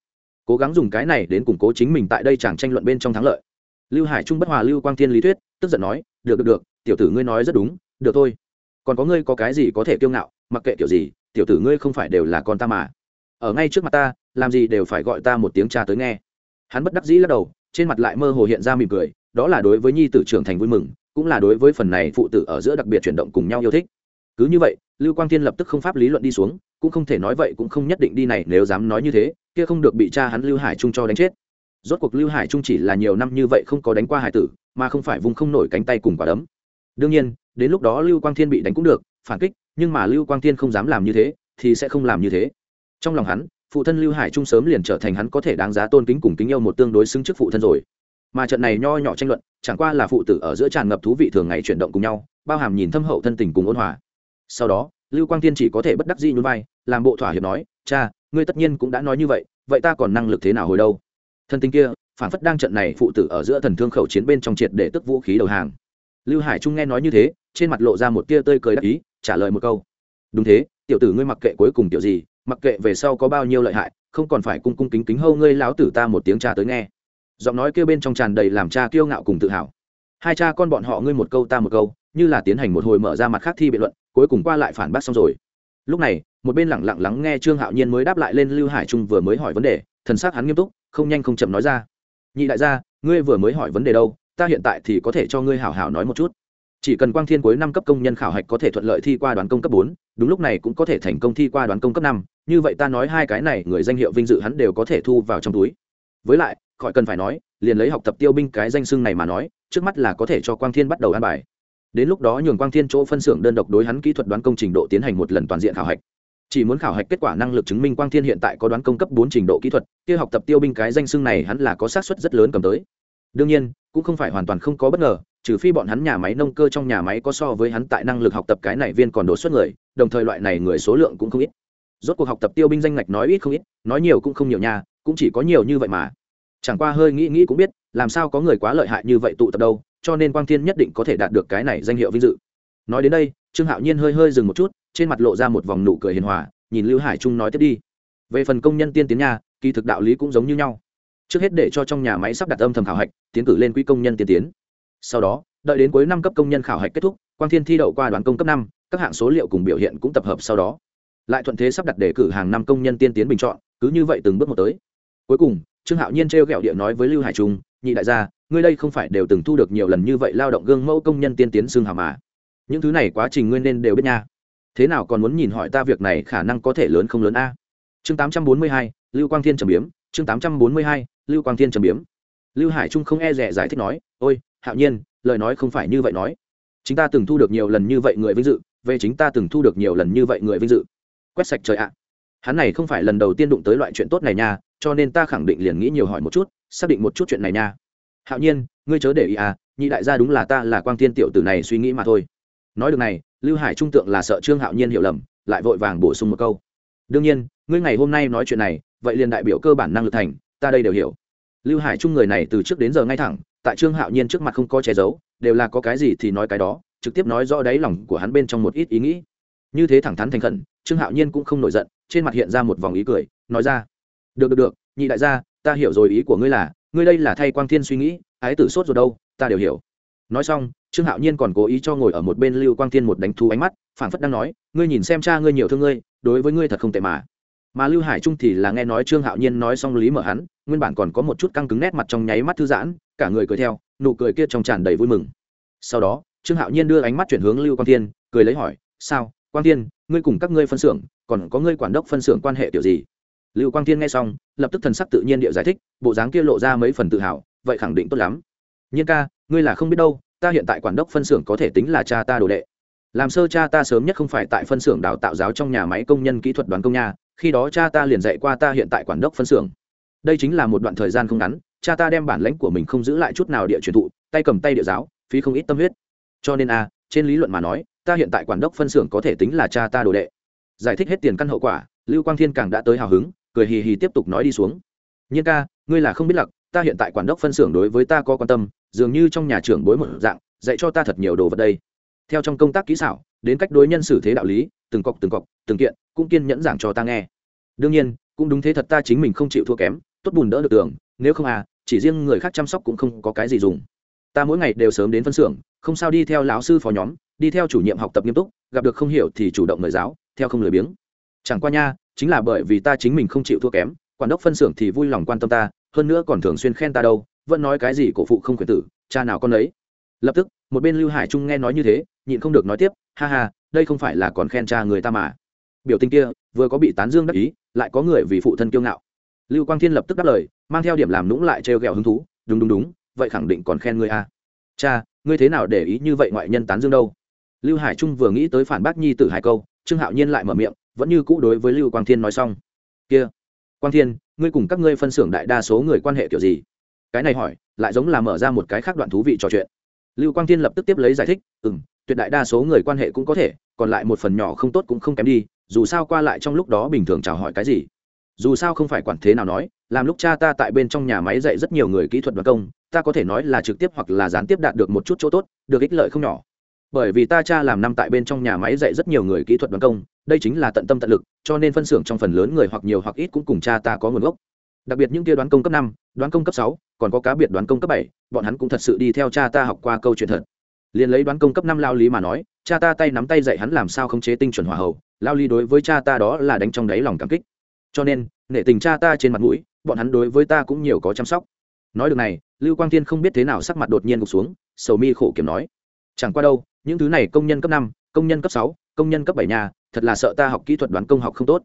Cố gắng dùng cái này đến củng cố chính mình tại đây chẳng tranh luận bên trong thắng lợi. Lưu hải trung bất hòa lưu quang thiên lý thuyết, tức giận nói, được được được, tiểu tử ngươi nói rất đúng, được thôi. Còn có ngươi có cái gì có thể kiêu ngạo mặc kệ kiểu gì, tiểu tử ngươi không phải đều là con ta mà. Ở ngay trước mặt ta, làm gì đều phải gọi ta một tiếng cha tới nghe. Hắn bất đắc dĩ lắc đầu, trên mặt lại mơ hồ hiện ra mỉm cười, đó là đối với nhi tử trưởng thành vui mừng, cũng là đối với phần này phụ tử ở giữa đặc biệt chuyển động cùng nhau yêu thích. Cứ như vậy, lưu quang thiên lập tức không pháp lý luận đi xuống, cũng không thể nói vậy cũng không nhất định đi này nếu dám nói như thế, kia không được bị cha hắn lưu hải trung cho đánh chết. Rốt cuộc lưu hải trung chỉ là nhiều năm như vậy không có đánh qua hải tử, mà không phải vùng không nổi cánh tay cùng quả đấm. Đương nhiên, đến lúc đó lưu quang thiên bị đánh cũng được, phản kích nhưng mà lưu quang thiên không dám làm như thế, thì sẽ không làm như thế. Trong lòng hắn, phụ thân lưu hải trung sớm liền trở thành hắn có thể đáng giá tôn kính cùng kính yêu một tương đối xứng trước phụ thân rồi. Mà trận này nho nhỏ tranh luận, chẳng qua là phụ tử ở giữa tràn ngập thú vị thường ngày chuyển động cùng nhau, bao hàm nhìn thâm hậu thân tình cùng ôn hòa. Sau đó, lưu quang tiên chỉ có thể bất đắc dĩ nhún vai, làm bộ thỏa hiệp nói, cha, ngươi tất nhiên cũng đã nói như vậy vậy ta còn năng lực thế nào hồi đâu? Thân tình kia phản phất đang trận này phụ tử ở giữa thần thương khẩu chiến bên trong triệt để tức vũ khí đầu hàng. Lưu hải trung nghe nói như thế trên mặt lộ ra một tia tươi cười đắc ý, trả lời một câu. Đúng thế, tiểu tử ngươi mặc kệ cuối cùng tiểu gì, mặc kệ về sau có bao nhiêu lợi hại, không còn phải cung cung kính kính hâu ngươi lão tử ta một tiếng trà tới nghe. Giọng nói kêu bên trong tràn đầy làm cha kiêu ngạo cùng tự hào. Hai cha con bọn họ ngươi một câu ta một câu, như là tiến hành một hồi mở ra mặt khác thi biện luận, cuối cùng qua lại phản bác xong rồi. Lúc này, một bên lẳng lặng lắng nghe trương hạo nhiên mới đáp lại lên lưu hải trung vừa mới hỏi vấn đề, thần s c hắn nghiêm túc, không nhanh không chậm nói ra. Nhị đại gia, ngươi vừa mới hỏi vấn đề đâu, ta hiện tại thì có thể cho ngươi hảo hảo nói một chút chỉ cần quang thiên cuối năm cấp công nhân khảo hạch có thể thuận lợi thi qua đoán công cấp bốn, đúng lúc này cũng có thể thành công thi qua đoán công cấp năm, như vậy ta nói hai cái này người danh hiệu vinh dự hắn đều có thể thu vào trong túi. Với lại, khỏi cần phải nói, liền lấy học tập tiêu binh cái danh xưng này mà nói, trước mắt là có thể cho quang thiên bắt đầu ăn bài. Đến lúc đó nhường quang thiên chỗ phân xưởng đơn độc đối hắn kỹ thuật đoán công trình độ tiến hành một lần toàn diện khảo hạch. Chỉ muốn khảo hạch kết quả năng lực chứng minh quang thiên hiện tại có đoán công cấp bốn trình độ kỹ thuật, kia học tập tiêu binh cái danh xưng này hắn là có xác suất rất lớn cầm tới. Đương nhiên, cũng không phải hoàn toàn không có bất ngờ trừ phi bọn hắn nhà máy nông cơ trong nhà máy có so với hắn tại năng lực học tập cái này viên còn đổ xuất người, đồng thời loại này người số lượng cũng không ít. Rốt cuộc học tập tiêu binh danh ngạch nói ít không ít, nói nhiều cũng không nhiều nha, cũng chỉ có nhiều như vậy mà. Chẳng qua hơi nghĩ nghĩ cũng biết, làm sao có người quá lợi hại như vậy tụ tập đâu, cho nên quang thiên nhất định có thể đạt được cái này danh hiệu vinh dự. Nói đến đây, trương hạo nhiên hơi hơi dừng một chút, trên mặt lộ ra một vòng nụ cười hiền hòa, nhìn lưu hải trung nói tiếp đi. Về phần công nhân tiên tiến nha, kỳ thực đạo lý cũng giống như nhau. Trước hết để cho trong nhà máy sắp đặt âm thầm khảo hạch, tiến cử lên quỹ công nhân tiên tiến sau đó, đợi đến cuối năm cấp công nhân khảo hạch kết thúc, quang thiên thi đậu qua đoàn công cấp năm, các hạng số liệu cùng biểu hiện cũng tập hợp sau đó. Lại thuận thế sắp đặt đề cử hàng năm công nhân tiên tiến bình chọn, cứ như vậy từng bước một tới. Cuối cùng, trương hạo nhiên t r e o g ẹ o địa nói với lưu hải trung, nhị đại gia, ngươi đây không phải đều từng thu được nhiều lần như vậy lao động gương mẫu công nhân tiên tiến xương hàm à những thứ này quá trình nguyên nên đều biết nha. Thế nào còn muốn nhìn hỏi ta việc này khả năng có thể lớn không lớn a? Chương tám trăm bốn mươi hai, lưu quang thiên trầm biếm, chương tám trăm bốn mươi hai, lưu quang thiên trầm biếm. Lưu hải trung không e rẻ giải thích nói, ôi hạo nhiên, lời nói không phải như vậy nói. Chúng ta từng thu được nhiều lần như vậy người vinh dự, về chính ta từng thu được nhiều lần như vậy người vinh dự. Quét sạch trời ạ. Hắn này không phải lần đầu tiên đụng tới loại chuyện tốt này nha, cho nên ta khẳng định liền nghĩ nhiều hỏi một chút, xác định một chút chuyện này nha. Hạo nhiên, ngươi chớ để ý à nhị đại gia đúng là ta là quang thiên tiểu tử này suy nghĩ mà thôi. Nói được này, lưu hải trung tượng là sợ trương hạo nhiên hiểu lầm, lại vội vàng bổ sung một câu. Đương nhiên, ngươi ngày hôm nay nói chuyện này, vậy liền đại biểu cơ bản năng lực thành, ta đây đều hiểu lưu hải trung người này từ trước đến giờ ngay thẳng, tại trương hạo nhiên trước mặt không có che giấu, đều là có cái gì thì nói cái đó, trực tiếp nói rõ đáy lòng của hắn bên trong một ít ý nghĩ. Như thế thẳng thắn thành khẩn, trương hạo nhiên cũng không nổi giận, trên mặt hiện ra một vòng ý cười, nói ra, được được được, nhị đại gia, ta hiểu rồi ý của ngươi là, ngươi đây là thay quang thiên suy nghĩ, ái tử sốt rồi đâu, ta đều hiểu. Nói xong, trương hạo nhiên còn cố ý cho ngồi ở một bên lưu quang thiên một đánh thu ánh mắt phản phất đang nói, ngươi nhìn xem cha ngươi nhiều thương ngươi, đối với ngươi thật không tệ mà mà lưu hải trung thì là nghe nói trương hạo nhiên nói xong lý mở hắn, nguyên bản còn có một chút căng cứng nét mặt trong nháy mắt thư giãn, cả người cười theo, nụ cười kia trong tràn đầy vui mừng. Sau đó, trương hạo nhiên đưa ánh mắt chuyển hướng lưu quang thiên, cười lấy hỏi, sao, quang thiên, ngươi cùng các ngươi phân xưởng, còn có ngươi quản đốc phân xưởng quan hệ kiểu gì? Lưu quang thiên nghe xong, lập tức thần sắc tự nhiên địa giải thích, bộ dáng kia lộ ra mấy phần tự hào, vậy khẳng định tốt lắm. Nhiên ca, ngươi là không biết đâu, ta hiện tại quản đốc phân xưởng có thể tính là cha ta đồ đệ làm sơ cha ta sớm nhất không phải tại phân xưởng đào tạo giáo trong nhà máy công nhân kỹ thuật đoàn công nhà khi đó cha ta liền dạy qua ta hiện tại quản đốc phân xưởng. Đây chính là một đoạn thời gian không ngắn, cha ta đem bản lãnh của mình không giữ lại chút nào địa truyền thụ, tay cầm tay địa giáo, phí không ít tâm huyết. Cho nên a, trên lý luận mà nói, ta hiện tại quản đốc phân xưởng có thể tính là cha ta đồ đệ. Giải thích hết tiền căn hậu quả, lưu quang thiên càng đã tới hào hứng, cười hì hì tiếp tục nói đi xuống. Nhiên ca, ngươi là không biết lặc, ta hiện tại quản đốc phân xưởng đối với ta có quan tâm, dường như trong nhà trưởng bối một dạng, dạy cho ta thật nhiều đồ vật đây theo trong công tác kỹ xảo, đến cách đối nhân xử thế đạo lý, từng cọc từng cọc, từng kiện, cũng kiên nhẫn giảng cho ta nghe. Đương nhiên, cũng đúng thế thật ta chính mình không chịu thua kém, tốt bùn đỡ được tưởng nếu không à chỉ riêng người khác chăm sóc cũng không có cái gì dùng. Ta mỗi ngày đều sớm đến phân xưởng, không sao đi theo lão sư phó nhóm, đi theo chủ nhiệm học tập nghiêm túc, gặp được không hiểu thì chủ động mời giáo, theo không lười biếng. Chẳng qua nha, chính là bởi vì ta chính mình không chịu thua kém, quản đốc phân xưởng thì vui lòng quan tâm ta, hơn nữa còn thường xuyên khen ta đâu, vẫn nói cái gì cổ phụ không quyền tử, cha nào con ấy lập tức, một bên lưu hải trung nghe nói như thế nhịn không được nói tiếp, ha ha, đây không phải là còn khen cha người ta mà. Biểu tình kia vừa có bị tán dương đắc ý, lại có người vì phụ thân kiêu ngạo. Lưu quang thiên lập tức đáp lời, mang theo điểm làm lũng lại trêu ghẹo hứng thú, đúng đúng đúng, vậy khẳng định còn khen ngươi a à. cha, ngươi thế nào để ý như vậy ngoại nhân tán dương đâu? Lưu hải trung vừa nghĩ tới phản bác nhi tử hai câu, trương hạo nhiên lại mở miệng, vẫn như cũ đối với lưu quang thiên nói xong. Kia, quang thiên, ngươi cùng các ngươi phân xưởng đại đa số người quan hệ kiểu gì? Cái này hỏi, lại giống là mở ra một cái khác đoạn thú vị trò chuyện. Lưu quang thiên lập tức tiếp lấy giải thích ừ m tuyệt đại đa số người quan hệ cũng có thể, còn lại một phần nhỏ không tốt cũng không kém đi, dù sao qua lại trong lúc đó bình thường chào hỏi cái gì. Dù sao không phải quản thế nào nói, làm lúc cha ta tại bên trong nhà máy dạy rất nhiều người kỹ thuật đoàn công, ta có thể nói là trực tiếp hoặc là gián tiếp đạt được một chút chỗ tốt, được ích lợi không nhỏ. Bởi vì ta cha làm năm tại bên trong nhà máy dạy rất nhiều người kỹ thuật đoàn công, đây chính là tận tâm tận lực, cho nên phân xưởng trong phần lớn người hoặc nhiều hoặc ít cũng cùng cha ta có nguồn gốc. Đặc biệt những kia đoán công cấp năm, đoán công cấp sáu, còn có cá biệt đoán công cấp bảy, bọn hắn cũng thật sự đi theo cha ta học qua câu chuyện thật liền lấy đoán công cấp năm lao lý mà nói, cha ta tay nắm tay dạy hắn làm sao khống chế tinh chuẩn hòa hậu lao lý đối với cha ta đó là đánh trong đáy lòng cảm kích. Cho nên, nể tình cha ta trên mặt mũi, bọn hắn đối với ta cũng nhiều có chăm sóc. Nói được này, lưu quang thiên không biết thế nào sắc mặt đột nhiên gục xuống, sầu mi khổ kiểm nói, chẳng qua đâu, những thứ này công nhân cấp năm, công nhân cấp sáu, công nhân cấp bảy nhà, thật là sợ ta học kỹ thuật đoán công học không tốt.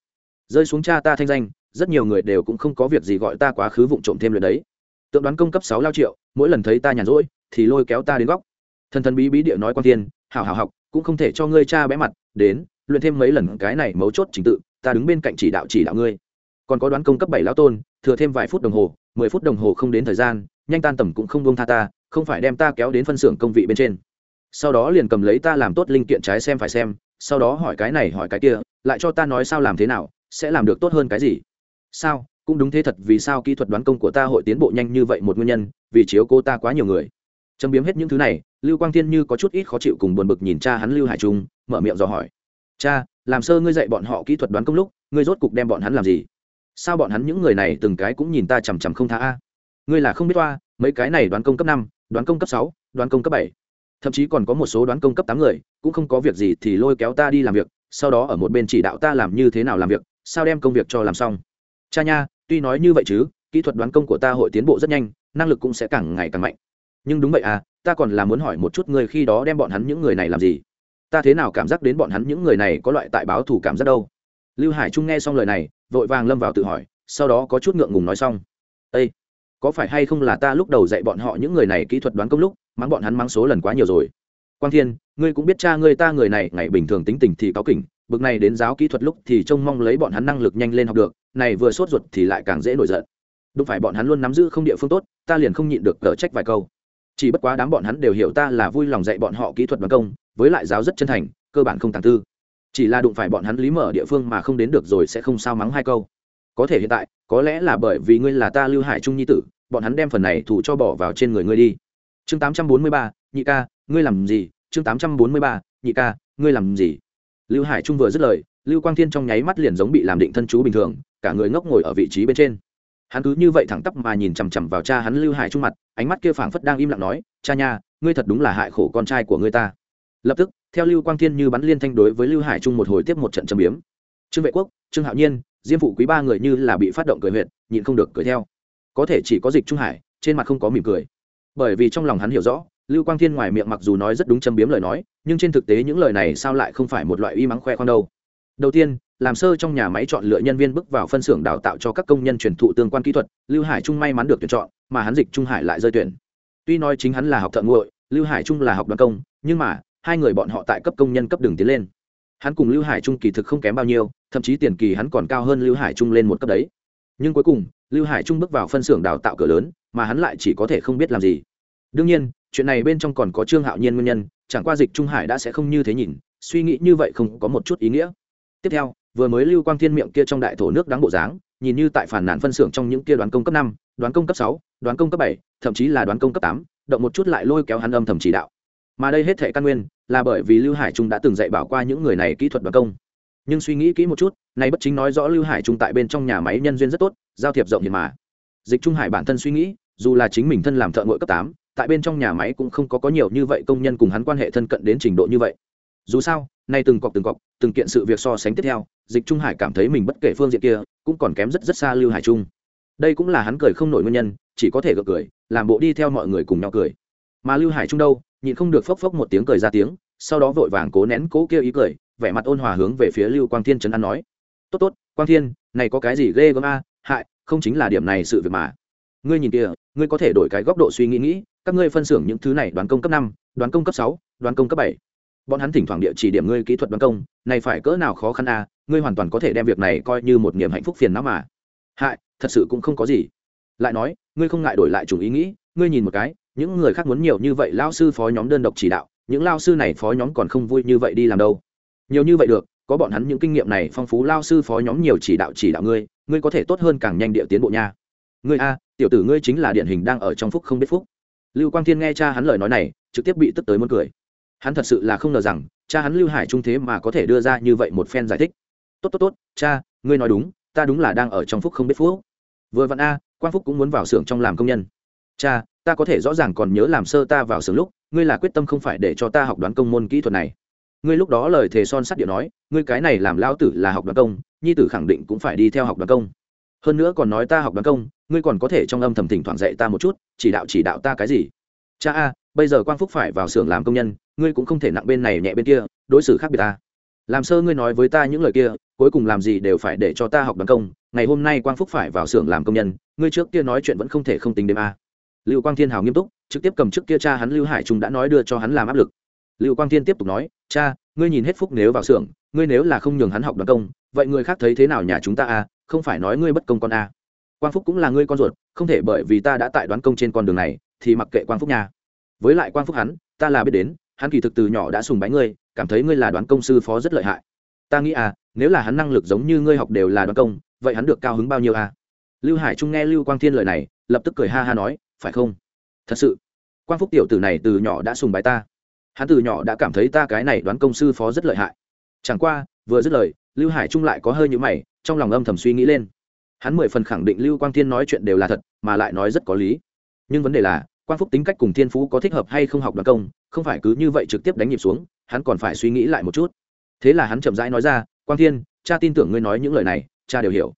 Rơi xuống cha ta thanh danh, rất nhiều người đều cũng không có việc gì gọi ta quá khứ vụng trộm thêm luyện đấy. Tượng đoán công cấp sáu lao triệu, mỗi lần thấy ta nhàn rỗi, thì lôi kéo ta đến góc thần thần bí bí địa nói quan tiên hảo hảo học, cũng không thể cho ngươi cha bé mặt, đến, luyện thêm mấy lần cái này mấu chốt trình tự, ta đứng bên cạnh chỉ đạo chỉ đạo ngươi. Còn có đoán công cấp bảy lão tôn, thừa thêm vài phút đồng hồ, mười phút đồng hồ không đến thời gian, nhanh tan tầm cũng không buông tha ta, không phải đem ta kéo đến phân xưởng công vị bên trên. Sau đó liền cầm lấy ta làm tốt linh kiện trái xem phải xem, sau đó hỏi cái này hỏi cái kia, lại cho ta nói sao làm thế nào, sẽ làm được tốt hơn cái gì. Sao, cũng đúng thế thật, vì sao kỹ thuật đoán công của ta hội tiến bộ nhanh như vậy một nguyên nhân, vì chiếu cô ta quá nhiều người châm biếm hết những thứ này, lưu quang thiên như có chút ít khó chịu cùng buồn bực nhìn cha hắn lưu hải trung, mở miệng dò hỏi. Cha, làm sơ ngươi dạy bọn họ kỹ thuật đoán công lúc, ngươi rốt cục đem bọn hắn làm gì? Sao bọn hắn những người này từng cái cũng nhìn ta chằm chằm không tha a? Ngươi là không biết toa, mấy cái này đoán công cấp năm, đoán công cấp sáu, đoán công cấp bảy. Thậm chí còn có một số đoán công cấp tám người, cũng không có việc gì thì lôi kéo ta đi làm việc, sau đó ở một bên chỉ đạo ta làm như thế nào làm việc, sao đem công việc cho làm xong. Cha nha, tuy nói như vậy chứ, kỹ thuật đoán công của ta hội tiến bộ rất nhanh, năng lực cũng sẽ càng ngày càng mạnh nhưng đúng vậy à ta còn là muốn hỏi một chút người khi đó đem bọn hắn những người này làm gì? Ta thế nào cảm giác đến bọn hắn những người này có loại tại báo thủ cảm giác đâu? Lưu hải trung nghe xong lời này, vội vàng lâm vào tự hỏi, sau đó có chút ngượng ngùng nói xong. Â có phải hay không là ta lúc đầu dạy bọn họ những người này kỹ thuật đoán công lúc, mắng bọn hắn mắng số lần quá nhiều rồi? Quang thiên, ngươi cũng biết cha ngươi ta người này, ngày bình thường tính tình thì cáo kỉnh, bực này đến giáo kỹ thuật lúc thì trông mong lấy bọn hắn năng lực nhanh lên học được, này vừa sốt ruột thì lại càng dễ nổi giận. Đúng phải bọn hắn luôn nắm giữ không địa phương tốt, ta liền không nhịn được cờ trách vài câu chỉ bất quá đám bọn hắn đều hiểu ta là vui lòng dạy bọn họ kỹ thuật bằng công, với lại giáo rất chân thành, cơ bản không tàng tư. Chỉ là đụng phải bọn hắn lý mở địa phương mà không đến được rồi sẽ không sao mắng hai câu. Có thể hiện tại, có lẽ là bởi vì ngươi là ta lưu hải trung nhi tử, bọn hắn đem phần này thủ cho bỏ vào trên người ngươi đi. Chương tám trăm bốn mươi ba, nhị ca, ngươi làm gì? Chương tám trăm bốn mươi ba, nhị ca, ngươi làm gì? Lưu hải trung vừa dứt lời, lưu quang thiên trong nháy mắt liền giống bị làm định thân chú bình thường, cả người ngốc ngồi ở vị trí bên trên hắn cứ như vậy thẳng tắp mà nhìn chằm chằm vào cha hắn lưu hải trung mặt, ánh mắt kia phảng phất đang im lặng nói, cha nha, ngươi thật đúng là hại khổ con trai của ngươi ta. Lập tức, theo lưu quang thiên như bắn liên thanh đối với lưu hải trung một hồi tiếp một trận châm biếm. Trương vệ quốc, trương hạo nhiên, diêm phụ quý ba người như là bị phát động cười huyện nhịn không được cười theo. Có thể chỉ có dịch trung hải, trên mặt không có mỉm cười. Bởi vì trong lòng hắn hiểu rõ, lưu quang thiên ngoài miệng mặc dù nói rất đúng châm biếm lời nói, nhưng trên thực tế những lời này sao lại không phải một loại uy mắng khoe khoang đâu. Đầu tiên làm sơ trong nhà máy chọn lựa nhân viên bước vào phân xưởng đào tạo cho các công nhân truyền thụ tương quan kỹ thuật, lưu hải trung may mắn được tuyển chọn, mà hắn dịch trung hải lại rơi tuyển. Tuy nói chính hắn là học thợ nguội lưu hải trung là học đoàn công, nhưng mà, hai người bọn họ tại cấp công nhân cấp đường tiến lên. Hắn cùng lưu hải trung kỳ thực không kém bao nhiêu, thậm chí tiền kỳ hắn còn cao hơn lưu hải trung lên một cấp đấy. Nhưng cuối cùng, lưu hải trung bước vào phân xưởng đào tạo cửa lớn, mà hắn lại chỉ có thể không biết làm gì. Đương nhiên, chuyện này bên trong còn có trương hạo nhiên nguyên nhân, chẳng qua dịch trung hải đã sẽ không như thế nhìn, suy nghĩ như vậy không có một chút ý nghĩa. Tiếp theo vừa mới lưu quang thiên miệng kia trong đại thổ nước đáng bộ dáng, nhìn như tại phản nản phân xưởng trong những kia đoán công cấp năm, đoán công cấp sáu, đoán công cấp bảy, thậm chí là đoán công cấp tám, động một chút lại lôi kéo hắn âm thầm chỉ đạo. Mà đây hết thệ căn nguyên, là bởi vì lưu hải trung đã từng dạy bảo qua những người này kỹ thuật đoán công. Nhưng suy nghĩ kỹ một chút nay bất chính nói rõ lưu hải trung tại bên trong nhà máy nhân duyên rất tốt, giao thiệp rộng hiền mà. Dịch trung hải bản thân suy nghĩ, dù là chính mình thân làm thợ ngội cấp tám, tại bên trong nhà máy cũng không có có nhiều như vậy công nhân cùng hắn quan hệ thân cận đến trình độ như vậy dù sao, nay từng cọc từng cọc, từng kiện sự việc so sánh tiếp theo, dịch trung hải cảm thấy mình bất kể phương diện kia, cũng còn kém rất rất xa lưu hải trung. Đây cũng là hắn cười không nổi nguyên nhân, chỉ có thể gật cười, làm bộ đi theo mọi người cùng nhau cười. Mà lưu hải trung đâu, nhịn không được phốc phốc một tiếng cười ra tiếng, sau đó vội vàng cố nén cố kia ý cười, vẻ mặt ôn hòa hướng về phía lưu quang thiên trấn an nói. Tốt tốt, quang thiên, này có cái gì ghê gớm a? Hại, không chính là điểm này sự việc mà. Ngươi nhìn kìa, ngươi có thể đổi cái góc độ suy nghĩ nghĩ, các ngươi phân xưởng những thứ này đoán công cấp năm, đoán công cấp sáu, đoán công cấp bảy bọn hắn thỉnh thoảng địa chỉ điểm ngươi kỹ thuật đoán công, này phải cỡ nào khó khăn à? ngươi hoàn toàn có thể đem việc này coi như một niềm hạnh phúc phiền não mà. Hại, thật sự cũng không có gì. Lại nói, ngươi không ngại đổi lại chủ ý nghĩ, ngươi nhìn một cái, những người khác muốn nhiều như vậy lao sư phó nhóm đơn độc chỉ đạo, những lao sư này phó nhóm còn không vui như vậy đi làm đâu. Nhiều như vậy được, có bọn hắn những kinh nghiệm này phong phú lao sư phó nhóm nhiều chỉ đạo chỉ đạo ngươi ngươi có thể tốt hơn càng nhanh địa tiến bộ nha. Ngươi a, tiểu tử ngươi chính là điển hình đang ở trong phúc không biết phúc. Lưu quang thiên nghe cha hắn lời nói này, trực tiếp bị tức tới muốn cười hắn thật sự là không ngờ rằng, cha hắn lưu hải trung thế mà có thể đưa ra như vậy một phen giải thích. Tốt tốt tốt, cha, ngươi nói đúng, ta đúng là đang ở trong phúc không biết phúc. Vừa vặn a, quang phúc cũng muốn vào xưởng trong làm công nhân. Cha, ta có thể rõ ràng còn nhớ làm sơ ta vào xưởng lúc, ngươi là quyết tâm không phải để cho ta học đoán công môn kỹ thuật này. Ngươi lúc đó lời thề son sắt điệu nói, ngươi cái này làm lao tử là học đoán công, nhi tử khẳng định cũng phải đi theo học đoán công. Hơn nữa còn nói ta học đoán công, ngươi còn có thể trong âm thầm thỉnh thoảng dạy ta một chút, chỉ đạo chỉ đạo ta cái gì. Cha a, bây giờ quang phúc phải vào xưởng làm công nhân ngươi cũng không thể nặng bên này nhẹ bên kia, đối xử khác biệt ta. Làm sơ ngươi nói với ta những lời kia, cuối cùng làm gì đều phải để cho ta học bằng công. Ngày hôm nay quang phúc phải vào xưởng làm công nhân, ngươi trước kia nói chuyện vẫn không thể không tính đến a. Lưu quang thiên hào nghiêm túc, trực tiếp cầm trước kia cha hắn lưu hải trung đã nói đưa cho hắn làm áp lực. Lưu quang thiên tiếp tục nói, cha, ngươi nhìn hết phúc nếu vào xưởng, ngươi nếu là không nhường hắn học bằng công, vậy người khác thấy thế nào nhà chúng ta a? Không phải nói ngươi bất công con a. Quang phúc cũng là ngươi con ruột, không thể bởi vì ta đã tại đoán công trên con đường này, thì mặc kệ quang phúc nhà với lại quang phúc hắn, ta là biết đến hắn kỳ thực từ nhỏ đã sùng bái ngươi, cảm thấy ngươi là đoán công sư phó rất lợi hại. Ta nghĩ à nếu là hắn năng lực giống như ngươi học đều là đoán công, vậy hắn được cao hứng bao nhiêu à? Lưu hải trung nghe lưu quang thiên lời này, lập tức cười ha ha nói, phải không? Thật sự, quang phúc tiểu tử này từ nhỏ đã sùng bái ta. Hắn từ nhỏ đã cảm thấy ta cái này đoán công sư phó rất lợi hại. Chẳng qua, vừa dứt lời, lưu hải trung lại có hơi nhữ mày, trong lòng âm thầm suy nghĩ lên. Hắn mười phần khẳng định lưu quang thiên nói chuyện đều là thật, mà lại nói rất có lý. Nhưng vấn đề là quang phúc tính cách cùng thiên phú có thích hợp hay không học đoàn công, không phải cứ như vậy trực tiếp đánh nhịp xuống, hắn còn phải suy nghĩ lại một chút. Thế là hắn chậm rãi nói ra, quang thiên, cha tin tưởng ngươi nói những lời này, cha đều hiểu.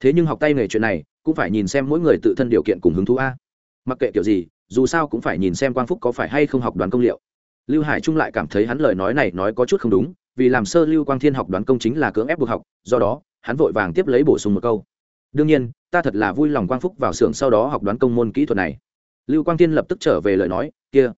Thế nhưng học tay nghề chuyện này, cũng phải nhìn xem mỗi người tự thân điều kiện cùng hứng thú a. Mặc kệ kiểu gì, dù sao cũng phải nhìn xem quang phúc có phải hay không học đoàn công liệu. Lưu hải trung lại cảm thấy hắn lời nói này nói có chút không đúng, vì làm sơ lưu quang thiên học đoán công chính là cưỡng ép buộc học, do đó, hắn vội vàng tiếp lấy bổ sung một câu. Đương nhiên, ta thật là vui lòng quang phúc vào xưởng sau đó học đoán công môn kỹ thuật này lưu quang thiên lập tức trở về lời nói, kia,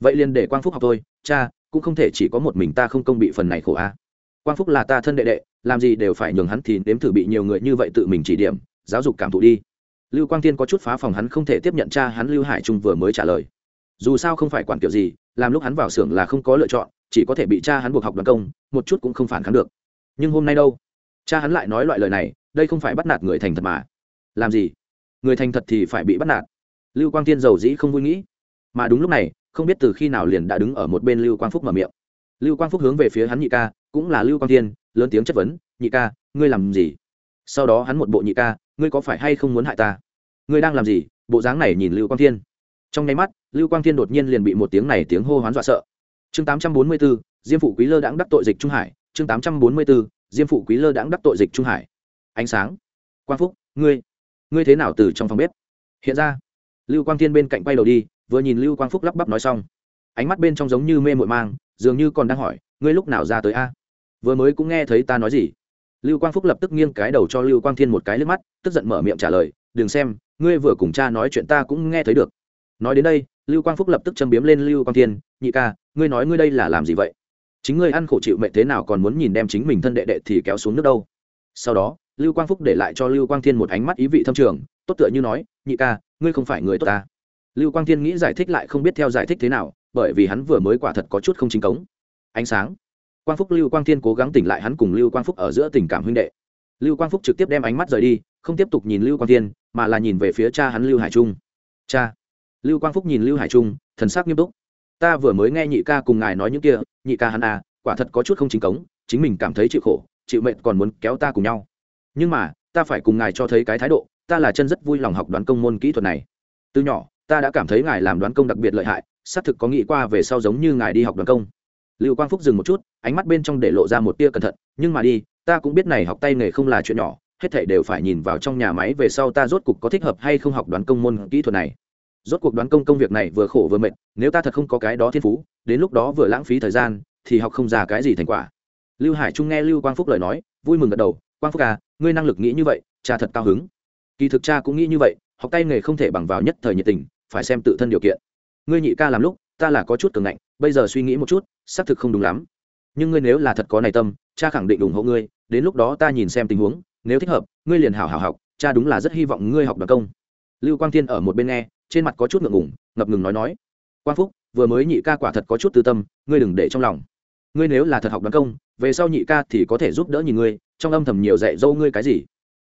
vậy liền để quang phúc học thôi, cha, cũng không thể chỉ có một mình ta không công bị phần này khổ a. Quang phúc là ta thân đệ đệ, làm gì đều phải nhường hắn thì nếm thử bị nhiều người như vậy tự mình chỉ điểm, giáo dục cảm thụ đi. Lưu quang tiên có chút phá phòng hắn không thể tiếp nhận cha hắn lưu hải trung vừa mới trả lời. Dù sao không phải quản kiểu gì, làm lúc hắn vào xưởng là không có lựa chọn, chỉ có thể bị cha hắn buộc học đoàn công, một chút cũng không phản kháng được. Nhưng hôm nay đâu? Cha hắn lại nói loại lời này, đây không phải bắt nạt người thành thật mà. Làm gì? Người thành thật thì phải bị bắt nạt lưu quang tiên giàu dĩ không vui nghĩ. Mà đúng lúc này không biết từ khi nào liền đã đứng ở một bên lưu quang phúc mở miệng. Lưu quang phúc hướng về phía hắn nhị ca cũng là lưu quang tiên lớn tiếng chất vấn nhị ca ngươi làm gì? Sau đó hắn một bộ nhị ca ngươi có phải hay không muốn hại ta? Ngươi đang làm gì? Bộ dáng này nhìn lưu quang thiên. Trong nháy mắt lưu quang thiên đột nhiên liền bị một tiếng này tiếng hô hoán dọa sợ. Chương tám trăm bốn mươi 844, diêm phụ quý lơ đãng đắc tội dịch trung hải. Chương tám trăm bốn mươi 844, diêm phụ quý lơ đãng đắc tội dịch trung hải. Ánh sáng. Quang phúc ngươi ngươi thế nào từ trong phòng bếp? Hiện ra lưu quang thiên bên cạnh quay đầu đi, vừa nhìn lưu quang phúc lắp bắp nói xong. Ánh mắt bên trong giống như mê mội mang, dường như còn đang hỏi, ngươi lúc nào ra tới a? Vừa mới cũng nghe thấy ta nói gì. Lưu quang phúc lập tức nghiêng cái đầu cho lưu quang thiên một cái liếc mắt, tức giận mở miệng trả lời, đừng xem, ngươi vừa cùng cha nói chuyện ta cũng nghe thấy được. Nói đến đây, lưu quang phúc lập tức châm biếm lên lưu quang thiên, nhị ca, ngươi nói ngươi đây là làm gì vậy? Chính ngươi ăn khổ chịu mệnh thế nào còn muốn nhìn đem chính mình thân đệ đệ thì kéo xuống nước đâu? Sau đó, lưu quang phúc để lại cho lưu quang thiên một ánh mắt ý vị thâm trường, tốt tựa như nói, nhị ca ngươi không phải người tốt ta. Lưu quang thiên nghĩ giải thích lại không biết theo giải thích thế nào, bởi vì hắn vừa mới quả thật có chút không chính cống. Ánh sáng. Quang phúc lưu quang thiên cố gắng tỉnh lại hắn cùng lưu quang phúc ở giữa tình cảm huynh đệ. Lưu quang phúc trực tiếp đem ánh mắt rời đi, không tiếp tục nhìn lưu quang thiên, mà là nhìn về phía cha hắn lưu hải trung. Cha. Lưu quang phúc nhìn lưu hải trung, thần sắc nghiêm túc. Ta vừa mới nghe nhị ca cùng ngài nói những kia, nhị ca hắn à quả thật có chút không chính cống, chính mình cảm thấy chịu khổ, chịu mệnh còn muốn kéo ta cùng nhau. Nhưng mà, ta phải cùng ngài cho thấy cái thái độ ta là chân rất vui lòng học đoán công môn kỹ thuật này. Từ nhỏ, ta đã cảm thấy ngài làm đoán công đặc biệt lợi hại, xác thực có nghĩ qua về sau giống như ngài đi học đoán công. Lưu quang phúc dừng một chút, ánh mắt bên trong để lộ ra một tia cẩn thận, nhưng mà đi, ta cũng biết này học tay nghề không là chuyện nhỏ, hết thảy đều phải nhìn vào trong nhà máy về sau ta rốt cục có thích hợp hay không học đoán công môn kỹ thuật này. Rốt cuộc đoán công công việc này vừa khổ vừa mệt, nếu ta thật không có cái đó thiên phú, đến lúc đó vừa lãng phí thời gian, thì học không ra cái gì thành quả. Lưu hải trung nghe lưu quang phúc lời nói, vui mừng gật đầu, quang phúc à ngươi năng lực nghĩ như vậy, cha thật cao hứng kỳ thực cha cũng nghĩ như vậy, học tay nghề không thể bằng vào nhất thời nhiệt tình, phải xem tự thân điều kiện. Ngươi nhị ca làm lúc, ta là có chút cường ngạnh, bây giờ suy nghĩ một chút, xác thực không đúng lắm. Nhưng ngươi nếu là thật có này tâm, cha khẳng định ủng hộ ngươi, đến lúc đó ta nhìn xem tình huống, nếu thích hợp, ngươi liền hảo hảo học, cha đúng là rất hy vọng ngươi học đặc công. Lưu quang thiên ở một bên nghe, trên mặt có chút ngượng ngùng, ngập ngừng nói nói. Quang phúc, vừa mới nhị ca quả thật có chút tư tâm, ngươi đừng để trong lòng. Ngươi nếu là thật học đặc công, về sau nhị ca thì có thể giúp đỡ nhìn ngươi, trong âm thầm nhiều dạy dâu ngươi cái gì?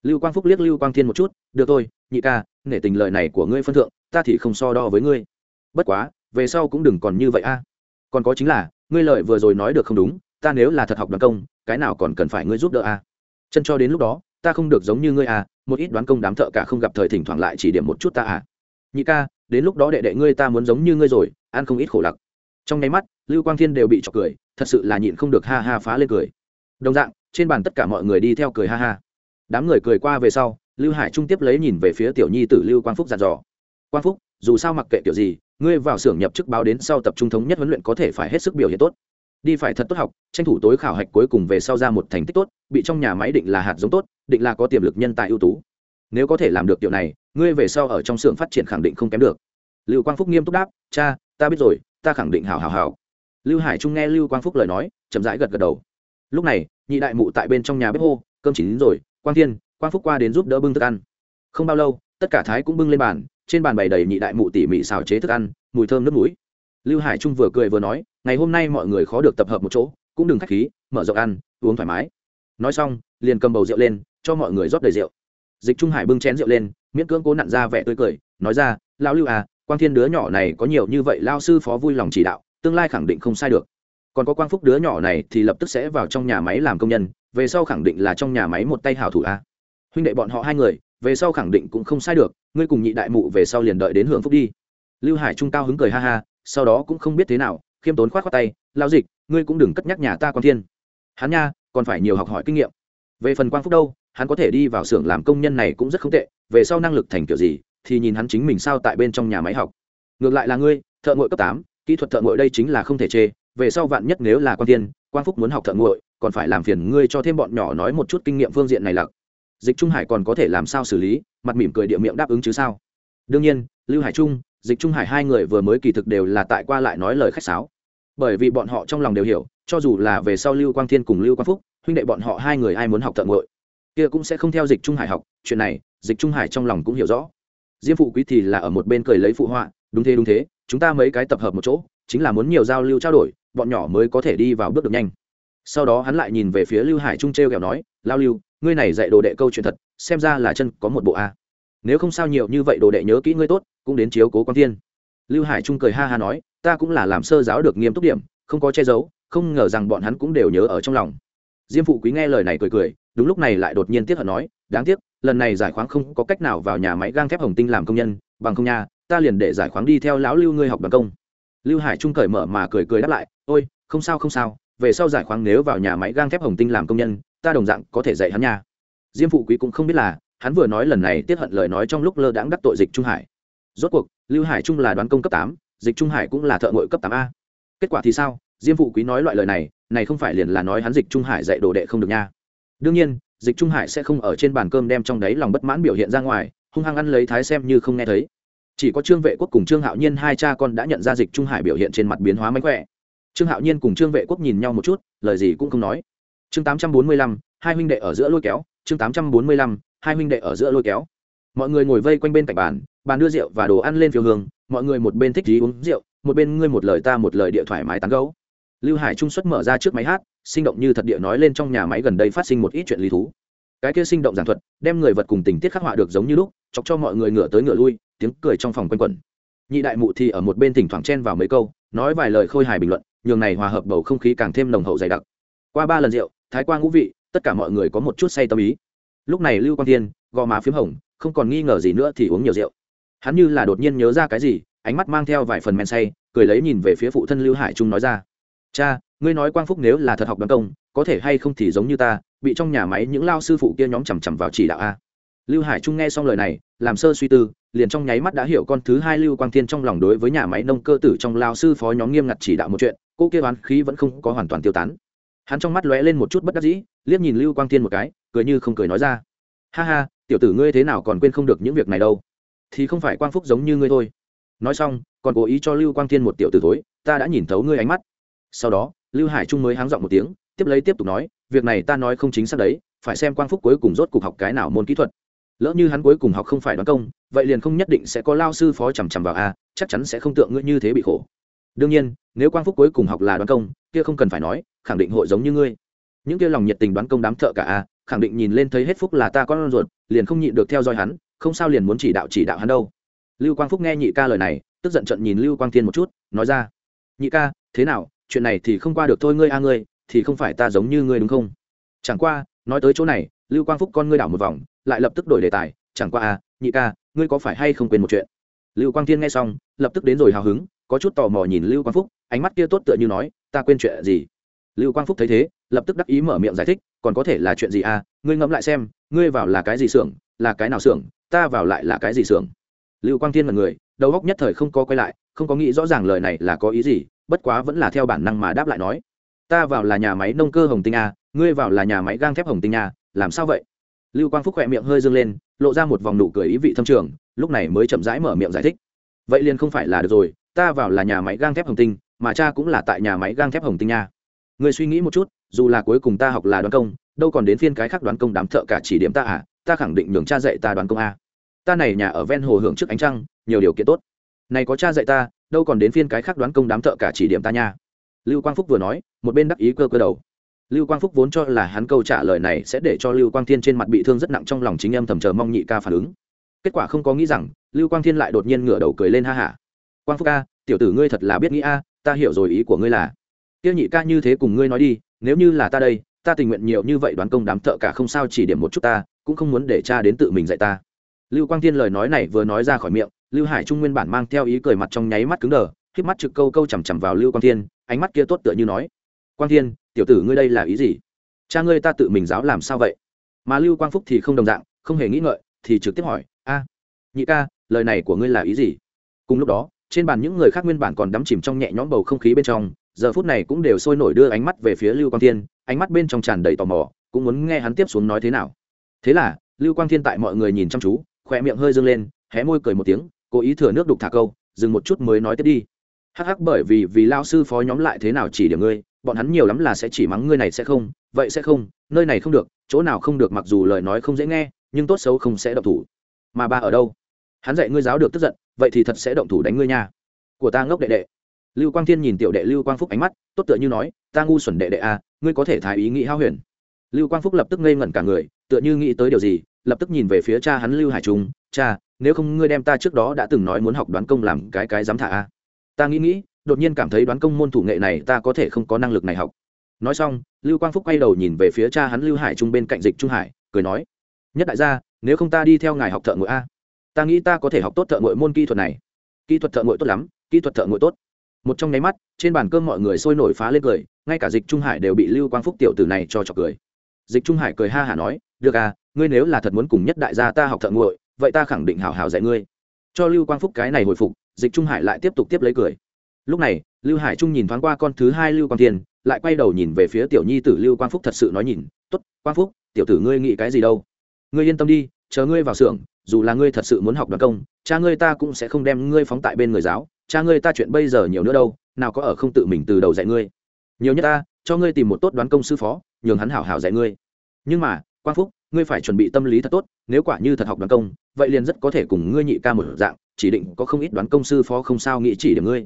Lưu quang phúc liếc lưu quang thiên một chút, được thôi, nhị ca, nể tình lời này của ngươi phân thượng, ta thì không so đo với ngươi. Bất quá, về sau cũng đừng còn như vậy a. Còn có chính là, ngươi lợi vừa rồi nói được không đúng, ta nếu là thật học đoán công, cái nào còn cần phải ngươi giúp đỡ a? Chân cho đến lúc đó, ta không được giống như ngươi à một ít đoán công đám thợ cả không gặp thời thỉnh thoảng lại chỉ điểm một chút ta à nhị ca, đến lúc đó đệ đệ ngươi ta muốn giống như ngươi rồi, ăn không ít khổ lặc. Trong nháy mắt, lưu quang thiên đều bị trọc cười, thật sự là nhịn không được ha ha phá lên cười. Đồng dạng, trên bàn tất cả mọi người đi theo cười ha ha đám người cười qua về sau, lưu hải trung tiếp lấy nhìn về phía tiểu nhi tử lưu quang phúc dặn dò. Quang phúc, dù sao mặc kệ kiểu gì, ngươi vào xưởng nhập chức báo đến sau tập trung thống nhất huấn luyện có thể phải hết sức biểu hiện tốt. Đi phải thật tốt học, tranh thủ tối khảo hạch cuối cùng về sau ra một thành tích tốt, bị trong nhà máy định là hạt giống tốt, định là có tiềm lực nhân tài ưu tú. Nếu có thể làm được điều này, ngươi về sau ở trong xưởng phát triển khẳng định không kém được. Lưu quang phúc nghiêm túc đáp, cha, ta biết rồi, ta khẳng định hào hào hào lưu hải trung nghe lưu quang phúc lời nói, chậm rãi gật gật đầu. Lúc này, nhị đại mụ tại bên trong nhà bếp hô, cơm chín rồi quang thiên, quang phúc qua đến giúp đỡ bưng thức ăn. Không bao lâu, tất cả thái cũng bưng lên bàn, trên bàn bày đầy nhị đại mụ tỉ mỉ xào chế thức ăn, mùi thơm nước mũi. Lưu hải trung vừa cười vừa nói, ngày hôm nay mọi người khó được tập hợp một chỗ, cũng đừng k h á c h khí, mở rộng ăn, uống thoải mái. Nói xong, liền cầm bầu rượu lên, cho mọi người rót đầy rượu. Dịch trung hải bưng chén rượu lên, miễn cưỡng cố nặn ra vẻ tươi cười, nói ra lao lưu à quang thiên đứa nhỏ này có nhiều như vậy lao sư phó vui lòng chỉ đạo, tương lai khẳng định không sai được. Còn có quang phúc đứa nhỏ này thì lập tức sẽ vào trong nhà máy làm công nhân về sau khẳng định là trong nhà máy một tay hảo thủ a. Huynh đệ bọn họ hai người, về sau khẳng định cũng không sai được, ngươi cùng nhị đại mụ về sau liền đợi đến hưởng phúc đi. Lưu hải trung cao hứng cười ha ha, sau đó cũng không biết thế nào, khiêm tốn khoát khoát tay lao dịch, ngươi cũng đừng cất nhắc nhà ta con thiên. Hắn nha, còn phải nhiều học hỏi kinh nghiệm. Về phần quang phúc đâu, hắn có thể đi vào xưởng làm công nhân này cũng rất không tệ, về sau năng lực thành kiểu gì, thì nhìn hắn chính mình sao tại bên trong nhà máy học. Ngược lại là ngươi, thợ ngội cấp tám, kỹ thuật thợ ngội đây chính là không thể chê, về sau vạn nhất nếu là quan tiên quang phúc muốn học thợ ngội còn phải làm phiền ngươi cho thêm bọn nhỏ nói một chút kinh nghiệm phương diện này lặc. Dịch trung hải còn có thể làm sao xử lý, mặt mỉm cười địa miệng đáp ứng chứ sao? Đương nhiên, lưu hải trung, dịch trung hải hai người vừa mới kỳ thực đều là tại qua lại nói lời khách sáo. Bởi vì bọn họ trong lòng đều hiểu, cho dù là về sau lưu quang thiên cùng lưu quang phúc, huynh đệ bọn họ hai người ai muốn học thợ ngội, kia cũng sẽ không theo dịch trung hải học, chuyện này, dịch trung hải trong lòng cũng hiểu rõ. Diêm phụ quý thì là ở một bên cười lấy phụ họa, đúng thế đúng thế, chúng ta mấy cái tập hợp một chỗ, chính là muốn nhiều giao lưu trao đổi, bọn nhỏ mới có thể đi vào bước được nhanh sau đó hắn lại nhìn về phía lưu hải trung t r e o kẹo nói, lao lưu, ngươi này dạy đồ đệ câu chuyện thật, xem ra là chân có một bộ a. Nếu không sao nhiều như vậy đồ đệ nhớ kỹ ngươi tốt, cũng đến chiếu cố quan thiên lưu hải trung cười ha ha nói, ta cũng là làm sơ giáo được nghiêm túc điểm, không có che giấu, không ngờ rằng bọn hắn cũng đều nhớ ở trong lòng. Diêm phụ quý nghe lời này cười cười, đúng lúc này lại đột nhiên tiếc hận nói, đáng tiếc, lần này giải khoáng không có cách nào vào nhà máy gang thép hồng tinh làm công nhân, bằng không nha, ta liền để giải khoáng đi theo lão lưu ngươi học bằng công. Lưu hải trung cởi mở mà cười cười đáp lại, ôi, không sao không sao về sau giải khoáng nếu vào nhà máy gang thép hồng tinh làm công nhân, ta đồng dạng có thể dạy hắn nha. Diêm phụ quý cũng không biết là, hắn vừa nói lần này tiết hận lời nói trong lúc lơ đãng đắc tội dịch trung hải. Rốt cuộc, lưu hải trung là đoán công cấp tám, dịch trung hải cũng là thợ ngội cấp tám a. Kết quả thì sao? Diêm phụ quý nói loại lời này này không phải liền là nói hắn dịch trung hải dạy đồ đệ không được nha. Đương nhiên, dịch trung hải sẽ không ở trên bàn cơm đem trong đấy lòng bất mãn biểu hiện ra ngoài, hung hăng ăn lấy thái xem như không nghe thấy. Chỉ có trương vệ quốc cùng trương hạo nhiên hai cha con đã nhận ra dịch trung hải biểu hiện trên mặt biến hóa mánh khỏe trương hạo nhiên cùng trương vệ quốc nhìn nhau một chút, lời gì cũng không nói. Chương tám trăm bốn mươi lăm, hai huynh đệ ở giữa lôi kéo. Chương tám trăm bốn mươi lăm, hai huynh đệ ở giữa lôi kéo. Mọi người ngồi vây quanh bên cạnh bàn bàn đưa rượu và đồ ăn lên phiêu hương. Mọi người một bên thích gì uống rượu, một bên ngươi một lời ta một lời địa thoải mái tán gấu lưu hải trung xuất mở ra trước máy hát, sinh động như thật địa nói lên trong nhà máy gần đây phát sinh một ít chuyện lý thú. Cái kia sinh động giảng thuật, đem người vật cùng tình tiết khắc họa được giống như lúc, chọc cho mọi người ngửa tới ngửa lui, tiếng cười trong phòng quanh quẩn. Nhị đại mụ thì ở một bên thỉnh thoảng chen vào mấy câu, nói vài lời khôi hài bình luận nhường này hòa hợp bầu không khí càng thêm nồng hậu dày đặc. Qua ba lần rượu, thái quang ngũ vị, tất cả mọi người có một chút say tâm ý. Lúc này lưu quang thiên, gò má p h í m hồng, không còn nghi ngờ gì nữa thì uống nhiều rượu. Hắn như là đột nhiên nhớ ra cái gì, ánh mắt mang theo vài phần men say, cười lấy nhìn về phía phụ thân lưu hải trung nói ra, cha, ngươi nói quang phúc nếu là thật học đoán công, có thể hay không thì giống như ta, bị trong nhà máy những lao sư phụ kia nhóm chằm chằm vào chỉ đạo a. Lưu hải trung nghe xong lời này, làm sơ suy tư, liền trong nháy mắt đã hiểu con thứ hai lưu quang thiên trong lòng đối với nhà máy nông cơ tử trong lao sư phó nhóm nghiêm ngặt chỉ đạo một chuyện cô kia oán khí vẫn không có hoàn toàn tiêu tán. Hắn trong mắt lóe lên một chút bất đắc dĩ, liếc nhìn lưu quang thiên một cái, cười như không cười nói ra. Ha ha, tiểu tử ngươi thế nào còn quên không được những việc này đâu? Thì không phải quang phúc giống như ngươi thôi. Nói xong, còn cố ý cho lưu quang thiên một tiểu tử tối ta đã nhìn thấu ngươi ánh mắt. Sau đó, lưu hải trung mới háng giọng một tiếng, tiếp lấy tiếp tục nói, việc này ta nói không chính xác đấy, phải xem quang phúc cuối cùng rốt cuộc học cái nào môn kỹ thuật. Lỡ như hắn cuối cùng học không phải đoán công, vậy liền không nhất định sẽ có lao sư phó chằm chằm vào a, chắc chắn sẽ không tượng ngươi như thế bị khổ đương nhiên, nếu quang phúc cuối cùng học là đoán công, kia không cần phải nói, khẳng định hội giống như ngươi. Những kia lòng nhiệt tình đoán công đám thợ cả a, khẳng định nhìn lên thấy hết phúc là ta con ruột, liền không nhịn được theo dõi hắn, không sao liền muốn chỉ đạo chỉ đạo hắn đâu. Lưu quang phúc nghe nhị ca lời này, tức giận trận nhìn lưu quang thiên một chút, nói ra, nhị ca, thế nào, chuyện này thì không qua được thôi ngươi a ngươi, thì không phải ta giống như ngươi đúng không? Chẳng qua, nói tới chỗ này, lưu quang phúc con ngươi đảo một vòng, lại lập tức đổi đề tài, chẳng qua a, nhị ca, ngươi có phải hay không quên một chuyện? Lưu quang thiên nghe xong, lập tức đến rồi hào hứng, có chút tò mò nhìn lưu quang phúc, ánh mắt kia tốt tựa như nói, ta quên chuyện gì? Lưu quang phúc thấy thế, lập tức đắc ý mở miệng giải thích, còn có thể là chuyện gì à? Ngươi ngẫm lại xem, ngươi vào là cái gì xưởng, là cái nào xưởng, ta vào lại là cái gì xưởng? Lưu quang thiên là người, đầu góc nhất thời không có quay lại, không có nghĩ rõ ràng lời này là có ý gì, bất quá vẫn là theo bản năng mà đáp lại nói, ta vào là nhà máy nông cơ hồng tinh a, ngươi vào là nhà máy gang thép hồng tinh a, làm sao vậy? Lưu quang phúc khỏe miệng hơi dâng lên, lộ ra một vòng nụ cười ý vị thâm trường lúc này mới chậm rãi mở miệng giải thích. Vậy liền không phải là được rồi, ta vào là nhà máy gang thép hồng tinh, mà cha cũng là tại nhà máy gang thép hồng tinh nha. Người suy nghĩ một chút, dù là cuối cùng ta học là đoán công, đâu còn đến phiên cái khác đoán công đám thợ cả chỉ điểm ta à ta khẳng định nhường cha dạy ta đoán công a. Ta này nhà ở ven hồ hưởng trước ánh trăng, nhiều điều kiện tốt. Này có cha dạy ta, đâu còn đến phiên cái khác đoán công đám thợ cả chỉ điểm ta nha. Lưu quang phúc vừa nói, một bên đắc ý cơ cơ đầu. Lưu quang phúc vốn cho là hắn câu trả lời này sẽ để cho lưu quang thiên trên mặt bị thương rất nặng trong lòng chính em thầm chờ mong nhị ca phản ứng kết quả không có nghĩ rằng lưu quang thiên lại đột nhiên ngửa đầu cười lên ha hả. Quang phúc ca tiểu tử ngươi thật là biết nghĩ a, ta hiểu rồi ý của ngươi là. Tiêu nhị ca như thế cùng ngươi nói đi, nếu như là ta đây, ta tình nguyện nhiều như vậy đoán công đám thợ cả không sao chỉ điểm một chút ta, cũng không muốn để cha đến tự mình dạy ta. Lưu quang thiên lời nói này vừa nói ra khỏi miệng, lưu hải trung nguyên bản mang theo ý cười mặt trong nháy mắt cứng đờ k mắt trực câu câu chằm chằm vào lưu quang thiên, ánh mắt kia tốt tựa như nói. Quang thiên, tiểu tử ngươi đây là ý gì? Cha ngươi ta tự mình giáo làm sao vậy? Mà lưu quang phúc thì không đồng dạng, không hề nghĩ ngợi, thì trực tiếp hỏi nhị ca, lời này của ngươi là ý gì? Cùng lúc đó, trên bàn những người khác nguyên bản còn đắm chìm trong nhẹ nhõm bầu không khí bên trong, giờ phút này cũng đều sôi nổi đưa ánh mắt về phía lưu quang thiên, ánh mắt bên trong tràn đầy tò mò, cũng muốn nghe hắn tiếp xuống nói thế nào. Thế là, lưu quang thiên tại mọi người nhìn chăm chú khỏe miệng hơi dâng lên, hé môi cười một tiếng, cố ý thừa nước đục thả câu, dừng một chút mới nói tiếp đi. Hắc hắc, bởi vì vì lao sư phó nhóm lại thế nào chỉ điểm ngươi, bọn hắn nhiều lắm là sẽ chỉ mắng ngươi này sẽ không, vậy sẽ không, nơi này không được, chỗ nào không được mặc dù lời nói không dễ nghe, nhưng tốt xấu không sẽ độc thủ. Mà ba ở đâu? Hắn dạy ngươi giáo được tức giận vậy thì thật sẽ động thủ đánh ngươi nha. Của ta ngốc đệ đệ. Lưu quang thiên nhìn tiểu đệ lưu quang phúc ánh mắt tốt tựa như nói ta ngu xuẩn đệ đệ a à, ngươi có thể thái ý nghĩ hao huyền. Lưu quang phúc lập tức ngây ngẩn cả người tựa như nghĩ tới điều gì lập tức nhìn về phía cha hắn lưu hải trung cha nếu không ngươi đem ta trước đó đã từng nói muốn học đoán công làm cái cái dám thả a ta nghĩ nghĩ đột nhiên cảm thấy đoán công môn thủ nghệ này ta có thể không có năng lực này học. Nói xong lưu quang phúc quay đầu nhìn về phía cha hắn lưu hải trung bên cạnh dịch trung hải cười nói nhất đại gia nếu không ta đi theo ngài học thợ ngội a ta nghĩ ta có thể học tốt thợ ngội môn kỹ thuật này. Kỹ thuật thợ ngội tốt lắm, kỹ thuật thợ ngội tốt. Một trong nháy mắt, trên bàn cơm mọi người sôi nổi phá lên cười, ngay cả dịch trung hải đều bị lưu quang phúc tiểu tử này cho trọc cười. Dịch trung hải cười ha hả nói, được à ngươi nếu là thật muốn cùng nhất đại gia ta học thợ nguội vậy ta khẳng định hảo hảo dạy ngươi. Cho lưu quang phúc cái này hồi phục, dịch trung hải lại tiếp tục tiếp lấy cười. Lúc này, lưu hải trung nhìn thoáng qua con thứ hai lưu quang thiên, lại quay đầu nhìn về phía tiểu nhi tử lưu quang phúc thật sự nói nhìn t ố t quang phúc, tiểu tử ngươi nghĩ cái gì đâu? Ngươi yên tâm đi, chờ ngươi vào xưởng dù là ngươi thật sự muốn học đoàn công, cha ngươi ta cũng sẽ không đem ngươi phóng tại bên người giáo, cha ngươi ta chuyện bây giờ nhiều nữa đâu, nào có ở không tự mình từ đầu dạy ngươi. Nhiều nhất ta, cho ngươi tìm một tốt đoán công sư phó, nhường hắn hảo hảo dạy ngươi. Nhưng mà, quang phúc, ngươi phải chuẩn bị tâm lý thật tốt, nếu quả như thật học đoán công, vậy liền rất có thể cùng ngươi nhị ca một dạng, chỉ định có không ít đoán công sư phó không sao nghĩ chỉ điểm ngươi.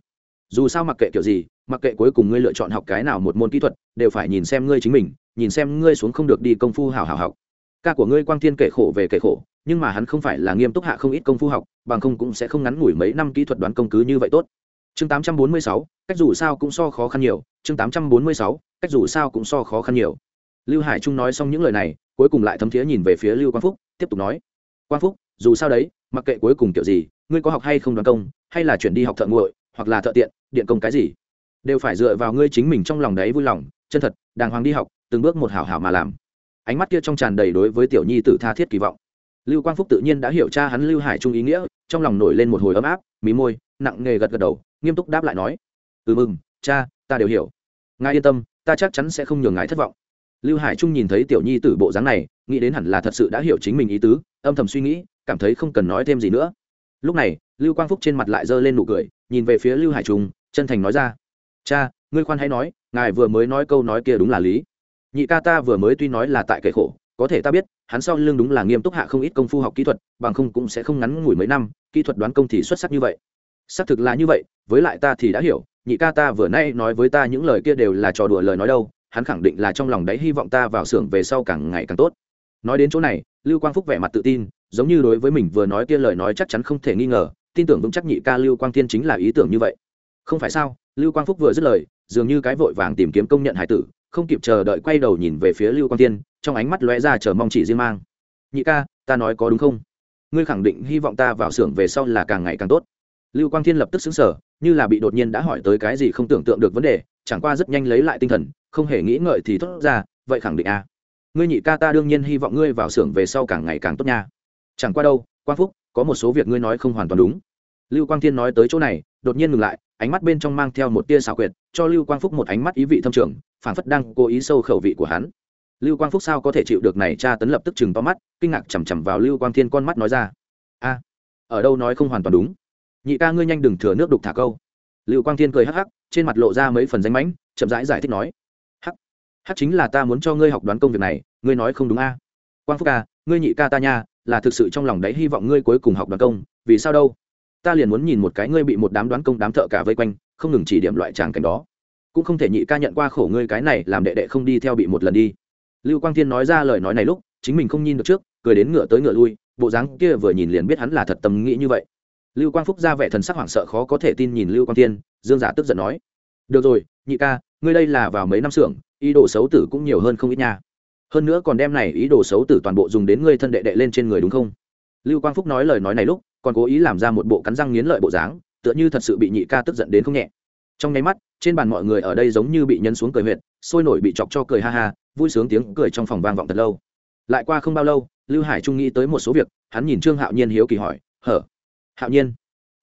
Dù sao mặc kệ kiểu gì, mặc kệ cuối cùng ngươi lựa chọn học cái nào một môn kỹ thuật, đều phải nhìn xem ngươi chính mình, nhìn xem ngươi xuống không được đi công phu hảo hảo học ca của ngươi quang thiên kể khổ về kể khổ nhưng mà hắn không phải là nghiêm túc hạ không ít công phu học bằng không cũng sẽ không ngắn ngủi mấy năm kỹ thuật đoán công cứ như vậy tốt. Chương 846, cách dù sao cũng so khó khăn nhiều. Chương 846, cách dù sao cũng so khó khăn nhiều. Lưu hải trung nói xong những lời này cuối cùng lại thấm thiế nhìn về phía lưu quang phúc tiếp tục nói quang phúc dù sao đấy mặc kệ cuối cùng kiểu gì ngươi có học hay không đoán công hay là chuyển đi học thợ nguội hoặc là thợ tiện điện công cái gì đều phải dựa vào ngươi chính mình trong lòng đấy vui lòng. Chân thật đàng hoàng đi học từng bước một hảo hảo mà làm ánh mắt kia trong tràn đầy đối với tiểu nhi tử tha thiết kỳ vọng. Lưu quang phúc tự nhiên đã hiểu cha hắn lưu hải trung ý nghĩa, trong lòng nổi lên một hồi ấm áp, mí môi, nặng nghề gật gật đầu, nghiêm túc đáp lại nói ừ mừng, cha, ta đều hiểu. Ngài yên tâm, ta chắc chắn sẽ không nhường ngài thất vọng. Lưu hải trung nhìn thấy tiểu nhi tử bộ dáng này, nghĩ đến hẳn là thật sự đã hiểu chính mình ý tứ, âm thầm suy nghĩ, cảm thấy không cần nói thêm gì nữa. Lúc này, lưu quang phúc trên mặt lại giơ lên nụ cười, nhìn về phía lưu hải trung, chân thành nói ra, cha, ngươi khoan hãy nói, ngài vừa mới nói câu nói kia đúng là lý nhị ca ta vừa mới tuy nói là tại kệ khổ, có thể ta biết, hắn sau lưng đúng là nghiêm túc hạ không ít công phu học kỹ thuật, bằng không cũng sẽ không ngắn ngủi mấy năm, kỹ thuật đoán công thì xuất sắc như vậy. Xác thực là như vậy, với lại ta thì đã hiểu, nhị ca ta vừa nay nói với ta những lời kia đều là trò đùa lời nói đâu, hắn khẳng định là trong lòng đấy hy vọng ta vào xưởng về sau càng ngày càng tốt. Nói đến chỗ này, lưu quang phúc vẻ mặt tự tin, giống như đối với mình vừa nói kia lời nói chắc chắn không thể nghi ngờ, tin tưởng vững chắc nhị ca lưu quang tiên chính là ý tưởng như vậy. Không phải sao? Lưu quang phúc vừa dứt lời, dường như cái vội vàng tìm kiếm công nhận hải tử không kịp chờ đợi quay đầu nhìn về phía lưu quang tiên trong ánh mắt lóe ra chờ mong chỉ riêng mang. Nhị ca, ta nói có đúng không? Ngươi khẳng định hy vọng ta vào xưởng về sau là càng ngày càng tốt. Lưu quang thiên lập tức xứng sở như là bị đột nhiên đã hỏi tới cái gì không tưởng tượng được vấn đề, chẳng qua rất nhanh lấy lại tinh thần, không hề nghĩ ngợi thì thốt ra, vậy khẳng định a à. ngươi nhị ca ta đương nhiên hy vọng ngươi vào xưởng về sau càng ngày càng tốt nha. Chẳng qua đâu, quang phúc, có một số việc ngươi nói không hoàn toàn đúng. Lưu quang thiên nói tới chỗ này, đột nhiên ngừng lại, ánh mắt bên trong mang theo một tia xảo quyệt, cho lưu quang phúc một ánh mắt ý vị thâm trường phảng phất đang cố ý sâu khẩu vị của hắn. Lưu quang phúc sao có thể chịu được này? Cha tấn lập tức chừng to mắt kinh ngạc chằm chằm vào lưu quang thiên con mắt nói ra. A ở đâu nói không hoàn toàn đúng. Nhị ca ngươi nhanh đừng thừa nước đục thả câu. Lưu quang thiên cười hắc hắc trên mặt lộ ra mấy phần danh mãnh chậm rãi giải, giải thích nói. Hắc hắc chính là ta muốn cho ngươi học đoán công việc này ngươi nói không đúng a. Quang phúc ca ngươi nhị ca ta nha là thực sự trong lòng đấy hy vọng ngươi cuối cùng học đoán công vì sao đâu? Ta liền muốn nhìn một cái ngươi bị một đám đoán công đám thợ cả vây quanh không ngừng chỉ điểm loại tràng cảnh đó cũng không thể nhị ca nhận qua khổ ngươi cái này làm đệ đệ không đi theo bị một lần đi. Lưu quang thiên nói ra lời nói này lúc, chính mình không nhìn được trước, cười đến ngựa tới ngựa lui, bộ dáng kia vừa nhìn liền biết hắn là thật tâm nghĩ như vậy. Lưu quang phúc ra vẻ thần sắc hoảng sợ khó có thể tin nhìn lưu quang thiên, dương giả tức giận nói, được rồi, nhị ca, ngươi đây là vào mấy năm xưởng, ý đồ xấu tử cũng nhiều hơn không ít nha. Hơn nữa còn đem này ý đồ xấu tử toàn bộ dùng đến ngươi thân đệ đệ lên trên người đúng không? Lưu quang phúc nói lời nói này lúc, còn cố ý làm ra một bộ cắn răng nghiến lợi bộ dáng, tựa như thật sự bị nhị ca tức giận đến không nhẹ trong nháy mắt, trên bàn mọi người ở đây giống như bị nhấn xuống cười huyệt, sôi nổi bị chọc cho cười ha ha, vui sướng tiếng cười trong phòng vang vọng thật lâu. Lại qua không bao lâu, lưu hải trung nghĩ tới một số việc, hắn nhìn trương hạo nhiên hiếu kỳ hỏi, hở, hạo nhiên,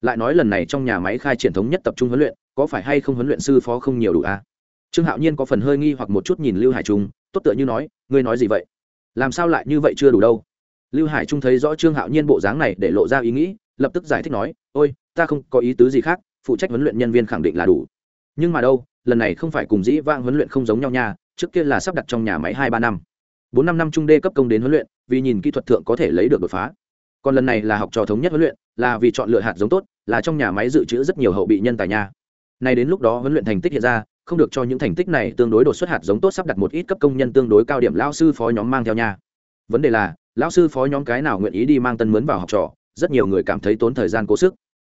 lại nói lần này trong nhà máy khai triển thống nhất tập trung huấn luyện, có phải hay không huấn luyện sư phó không nhiều đủ à? trương hạo nhiên có phần hơi nghi hoặc một chút nhìn lưu hải trung, tốt tựa như nói, ngươi nói gì vậy? Làm sao lại như vậy chưa đủ đâu? Lưu hải trung thấy rõ trương hạo nhiên bộ dáng này để lộ ra ý nghĩ, lập tức giải thích nói, ôi, ta không có ý tứ gì khác phụ trách huấn luyện nhân viên khẳng định là đủ. Nhưng mà đâu, lần này không phải cùng dĩ vang huấn luyện không giống nhau nha, trước kia là sắp đặt trong nhà máy hai ba năm. Bốn năm năm trung đê cấp công đến huấn luyện, vì nhìn kỹ thuật thượng có thể lấy được đột phá. Còn lần này là học trò thống nhất huấn luyện, là vì chọn lựa hạt giống tốt, là trong nhà máy dự trữ rất nhiều hậu bị nhân tài nha. Này đến lúc đó huấn luyện thành tích hiện ra, không được cho những thành tích này tương đối đột xuất hạt giống tốt sắp đặt một ít cấp công nhân tương đối cao điểm lao sư phó nhóm mang theo nha. Vấn đề là, lão sư phó nhóm cái nào nguyện ý đi mang tân mướn vào học trò, rất nhiều người cảm thấy tốn thời gian cố sức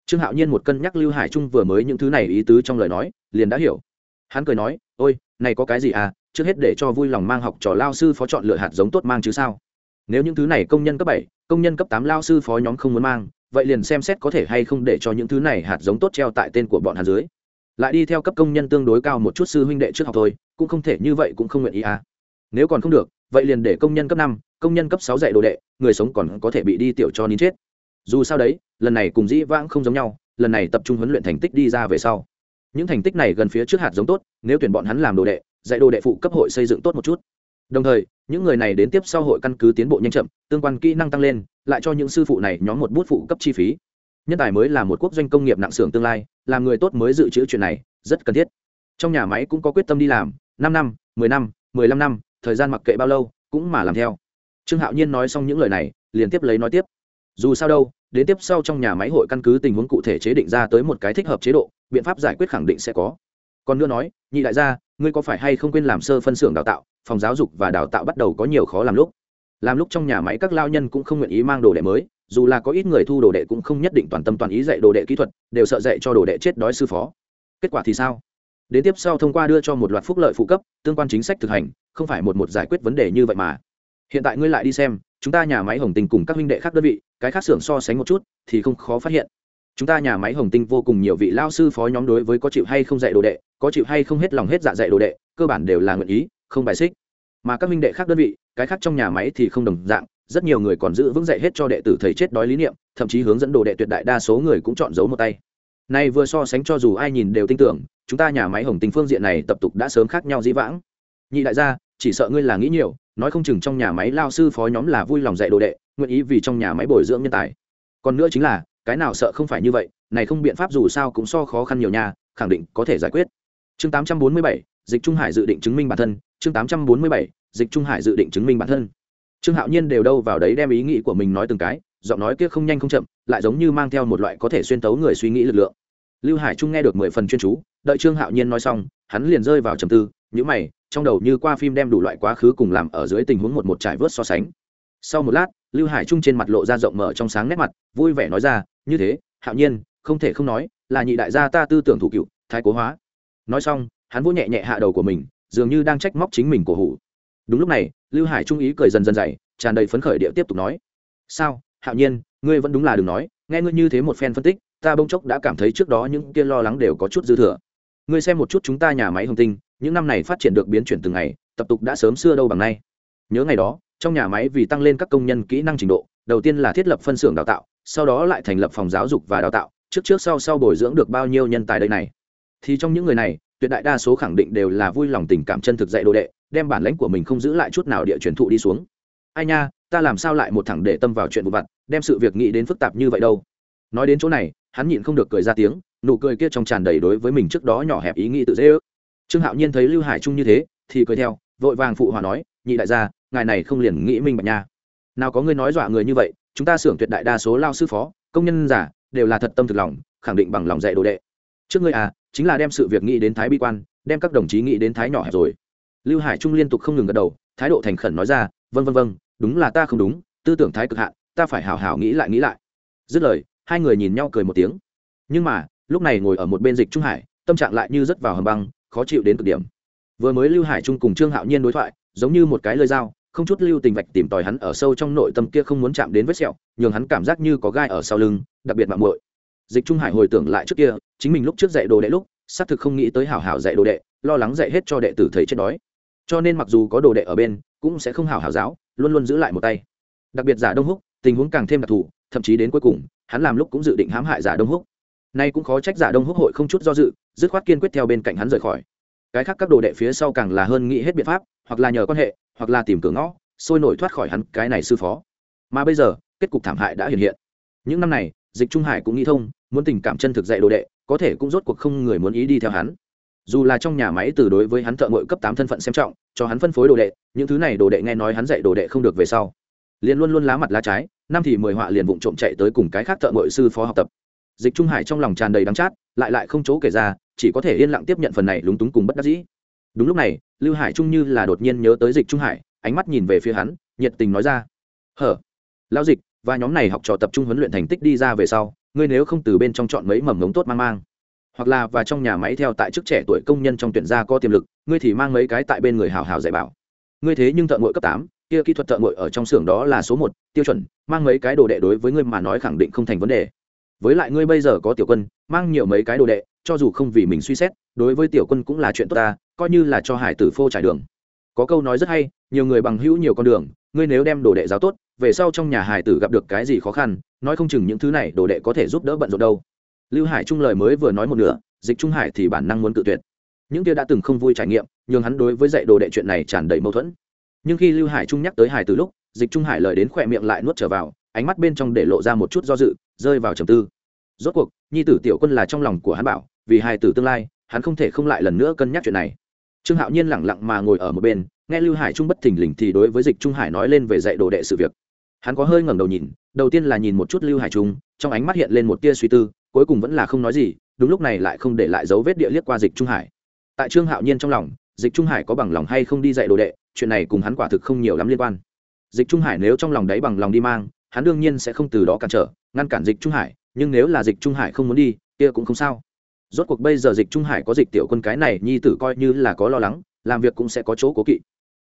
trương hạo nhiên một cân nhắc lưu hải trung vừa mới những thứ này ý tứ trong lời nói, liền đã hiểu. Hắn cười nói, ôi, này có cái gì à trước hết để cho vui lòng mang học trò lao sư phó chọn lựa hạt giống tốt mang chứ sao? Nếu những thứ này công nhân cấp bảy, công nhân cấp tám lao sư phó nhóm không muốn mang, vậy liền xem xét có thể hay không để cho những thứ này hạt giống tốt treo tại tên của bọn hạt dưới. Lại đi theo cấp công nhân tương đối cao một chút sư huynh đệ trước học thôi, cũng không thể như vậy cũng không nguyện ý à. Nếu còn không được, vậy liền để công nhân cấp năm, công nhân cấp sáu dạy đồ đệ, người sống còn có thể bị đi tiểu cho nín chết dù sao đấy, lần này cùng dĩ vãng không giống nhau, lần này tập trung huấn luyện thành tích đi ra về sau. Những thành tích này gần phía trước hạt giống tốt, nếu tuyển bọn hắn làm đồ đệ, dạy đồ đệ phụ cấp hội xây dựng tốt một chút. Đồng thời, những người này đến tiếp sau hội căn cứ tiến bộ nhanh chậm, tương quan kỹ năng tăng lên, lại cho những sư phụ này nhóm một bút phụ cấp chi phí. Nhân tài mới là một quốc doanh công nghiệp nặng xưởng tương lai, làm người tốt mới dự trữ chuyện này, rất cần thiết. Trong nhà máy cũng có quyết tâm đi làm, năm năm, mười năm, mười lăm năm, thời gian mặc kệ bao lâu, cũng mà làm theo. Trương hạo nhiên nói xong những lời này, liền tiếp lấy nói tiếp dù sao đâu, đến tiếp sau trong nhà máy hội căn cứ tình huống cụ thể chế định ra tới một cái thích hợp chế độ, biện pháp giải quyết khẳng định sẽ có. Còn nữa nói, nhị đại gia, ngươi có phải hay không quên làm sơ phân xưởng đào tạo, phòng giáo dục và đào tạo bắt đầu có nhiều khó làm lúc. Làm lúc trong nhà máy các lao nhân cũng không nguyện ý mang đồ đệ mới, dù là có ít người thu đồ đệ cũng không nhất định toàn tâm toàn ý dạy đồ đệ kỹ thuật, đều sợ dạy cho đồ đệ chết đói sư phó. Kết quả thì sao? Đến tiếp sau thông qua đưa cho một loạt phúc lợi phụ cấp, tương quan chính sách thực hành, không phải một một giải quyết vấn đề như vậy mà hiện tại ngươi lại đi xem, chúng ta nhà máy hồng tinh cùng các huynh đệ khác đơn vị, cái khác xưởng so sánh một chút thì không khó phát hiện. Chúng ta nhà máy hồng tinh vô cùng nhiều vị lao sư phó nhóm đối với có chịu hay không dạy đồ đệ, có chịu hay không hết lòng hết dạ dạy đồ đệ, cơ bản đều là nguyện ý, không bài xích. Mà các minh đệ khác đơn vị, cái khác trong nhà máy thì không đồng dạng, rất nhiều người còn giữ vững dạy hết cho đệ tử thầy chết đói lý niệm, thậm chí hướng dẫn đồ đệ tuyệt đại đa số người cũng chọn giấu một tay. Này vừa so sánh cho dù ai nhìn đều tin tưởng, chúng ta nhà máy hồng Tinh phương diện này tập tục đã sớm khác nhau dĩ vãng. Nhị đại gia, chỉ sợ ngươi là nghĩ nhiều nói không chừng trong nhà máy lao sư phó nhóm là vui lòng dạy đồ đệ nguyện ý vì trong nhà máy bồi dưỡng nhân tài. Còn nữa chính là cái nào sợ không phải như vậy này không biện pháp dù sao cũng so khó khăn nhiều nhà khẳng định có thể giải quyết. Chương 847, dịch trung hải dự định chứng minh bản thân. Chương 847, dịch trung hải dự định chứng minh bản thân. Trương hạo nhiên đều đâu vào đấy đem ý nghĩ của mình nói từng cái giọng nói kia không nhanh không chậm lại giống như mang theo một loại có thể xuyên tấu người suy nghĩ lực lượng. Lưu hải trung nghe được mười phần chuyên chú đợi trương hạo nhiên nói xong hắn liền rơi vào trầm tư nhữ mày trong đầu như qua phim đem đủ loại quá khứ cùng làm ở dưới tình huống một một trải vớt so sánh. Sau một lát, lưu hải trung trên mặt lộ ra rộng mở trong sáng nét mặt, vui vẻ nói ra, như thế, hạo nhiên, không thể không nói, là nhị đại gia ta tư tưởng thủ cựu, thái cố hóa. Nói xong, hắn vỗ nhẹ nhẹ hạ đầu của mình, dường như đang trách móc chính mình của hủ. Đúng lúc này, lưu hải trung ý cười dần dần dày, tràn đầy phấn khởi địa tiếp tục nói, sao, hạo nhiên, ngươi vẫn đúng là đừng nói, nghe ngươi như thế một phen phân tích, ta bỗng chốc đã cảm thấy trước đó những kia lo lắng đều có chút dư thừa. Ngươi xem một chút chúng ta nhà máy hồng tinh những năm này phát triển được biến chuyển từng ngày, tập tục đã sớm xưa đâu bằng nay. Nhớ ngày đó, trong nhà máy vì tăng lên các công nhân kỹ năng trình độ, đầu tiên là thiết lập phân xưởng đào tạo, sau đó lại thành lập phòng giáo dục và đào tạo, trước trước sau sau bồi dưỡng được bao nhiêu nhân tài đây này. Thì trong những người này, tuyệt đại đa số khẳng định đều là vui lòng tình cảm chân thực dạy đồ đệ, đem bản lãnh của mình không giữ lại chút nào địa truyền thụ đi xuống. Ai nha, ta làm sao lại một thẳng để tâm vào chuyện vụ vặt, đem sự việc nghĩ đến phức tạp như vậy đâu. Nói đến chỗ này, hắn nhịn không được cười ra tiếng, nụ cười kia trong tràn đầy đối với mình trước đó nhỏ hẹp ý nghĩ tự dễ ước trương hạo nhiên thấy lưu hải trung như thế, thì cười theo, vội vàng phụ hòa nói, nhị đại gia, ngài này không liền nghĩ minh bạch nha. Nào có người nói dọa người như vậy, chúng ta xưởng tuyệt đại đa số lao sư phó, công nhân giả đều là thật tâm thực lòng, khẳng định bằng lòng dạy đồ đệ. Trước ngươi à chính là đem sự việc nghĩ đến thái bi quan, đem các đồng chí nghĩ đến thái nhỏ hẹp rồi. Lưu hải trung liên tục không ngừng gật đầu, thái độ thành khẩn nói ra vân vân vân đúng là ta không đúng, tư tưởng thái cực hạn, ta phải hào hào nghĩ lại nghĩ lại. Dứt lời, hai người nhìn nhau cười một tiếng. Nhưng mà, lúc này ngồi ở một bên dịch trung hải, tâm trạng lại như rất vào hầm băng khó chịu đến cực điểm. Vừa mới lưu hải trung cùng trương hạo nhiên đối thoại, giống như một cái lơi dao, không chút lưu tình vạch tìm tòi hắn ở sâu trong nội tâm kia không muốn chạm đến vết sẹo, nhường hắn cảm giác như có gai ở sau lưng, đặc biệt mạng muội. Dịch trung hải hồi tưởng lại trước kia, chính mình lúc trước dạy đồ đệ lúc, xác thực không nghĩ tới hảo hảo dạy đồ đệ, lo lắng dạy hết cho đệ tử thấy chết đói. Cho nên mặc dù có đồ đệ ở bên, cũng sẽ không hảo hảo giáo, luôn luôn giữ lại một tay. Đặc biệt giả đông húc, tình huống càng thêm đặc thù, thậm chí đến cuối cùng, hắn làm lúc cũng dự định hãm hại giả đông húc. Nay cũng khó trách giả đông húc hội không chút do dự dứt khoát kiên quyết theo bên cạnh hắn rời khỏi. Cái khác các đồ đệ phía sau càng là hơn nghĩ hết biện pháp, hoặc là nhờ quan hệ, hoặc là tìm cửa ngõ, sôi nổi thoát khỏi hắn, cái này sư phó. Mà bây giờ, kết cục thảm hại đã hiện hiện. Những năm này, dịch trung hải cũng nghĩ thông, muốn tình cảm chân thực dạy đồ đệ, có thể cũng rốt cuộc không người muốn ý đi theo hắn. Dù là trong nhà máy từ đối với hắn thợ ngội cấp tám thân phận xem trọng, cho hắn phân phối đồ đệ, những thứ này đồ đệ nghe nói hắn dạy đồ đệ không được về sau, liền luôn luôn lá mặt lá trái, năm thì mười họa liền vụng trộm chạy tới cùng cái khác thợ ngội sư phó học tập. Dịch trung hải trong lòng tràn đầy đắng chát, lại lại không chỗ kể ra chỉ có thể yên lặng tiếp nhận phần này lúng túng cùng bất đắc dĩ. Đúng lúc này, lưu hải trung như là đột nhiên nhớ tới dịch trung hải, ánh mắt nhìn về phía hắn, nhiệt tình nói ra, hở lao dịch, và nhóm này học trò tập trung huấn luyện thành tích đi ra về sau, ngươi nếu không từ bên trong chọn mấy mầm ngống tốt mang mang, hoặc là và trong nhà máy theo tại chức trẻ tuổi công nhân trong tuyển gia có tiềm lực, ngươi thì mang mấy cái tại bên người hào hào dạy bảo. Ngươi thế nhưng thợ ngội cấp tám, kia kỹ thuật thợ ngội ở trong xưởng đó là số một, tiêu chuẩn, mang mấy cái đồ đệ đối với ngươi mà nói khẳng định không thành vấn đề. Với lại ngươi bây giờ có tiểu quân, mang nhiều mấy cái đồ đệ cho dù không vì mình suy xét, đối với tiểu quân cũng là chuyện tốt ta, coi như là cho hải tử phô trải đường. Có câu nói rất hay, nhiều người bằng hữu nhiều con đường, ngươi nếu đem đồ đệ giáo tốt, về sau trong nhà hải tử gặp được cái gì khó khăn, nói không chừng những thứ này đồ đệ có thể giúp đỡ bận rộn đâu. Lưu hải trung lời mới vừa nói một nửa, dịch trung hải thì bản năng muốn cự tuyệt. Những kia đã từng không vui trải nghiệm nhưng hắn đối với dạy đồ đệ chuyện này tràn đầy mâu thuẫn. Nhưng khi lưu hải trung nhắc tới hải từ lúc, dịch trung hải lời đến khỏe miệng lại nuốt trở vào, ánh mắt bên trong để lộ ra một chút do dự, rơi vào trầm tư rốt cuộc, nhi tử tiểu quân là trong lòng của hắn bảo, vì hai tử tương lai, hắn không thể không lại lần nữa cân nhắc chuyện này. Trương hạo nhiên lẳng lặng mà ngồi ở một bên, nghe lưu hải trung bất thình lình thì đối với dịch trung hải nói lên về dạy đồ đệ sự việc. Hắn có hơi ngẩng đầu nhìn, đầu tiên là nhìn một chút lưu hải trung, trong ánh mắt hiện lên một tia suy tư, cuối cùng vẫn là không nói gì, đúng lúc này lại không để lại dấu vết địa liếc qua dịch trung hải. Tại trương hạo nhiên trong lòng, dịch trung hải có bằng lòng hay không đi dạy đồ đệ, chuyện này cùng hắn quả thực không nhiều lắm liên quan. Dịch trung hải nếu trong lòng đấy bằng lòng đi mang, hắn đương nhiên sẽ không từ đó cản trở, ngăn cản dịch trung hải nhưng nếu là dịch trung hải không muốn đi, kia cũng không sao. Rốt cuộc bây giờ dịch trung hải có dịch tiểu quân cái này, nhi tử coi như là có lo lắng, làm việc cũng sẽ có chỗ cố kỵ.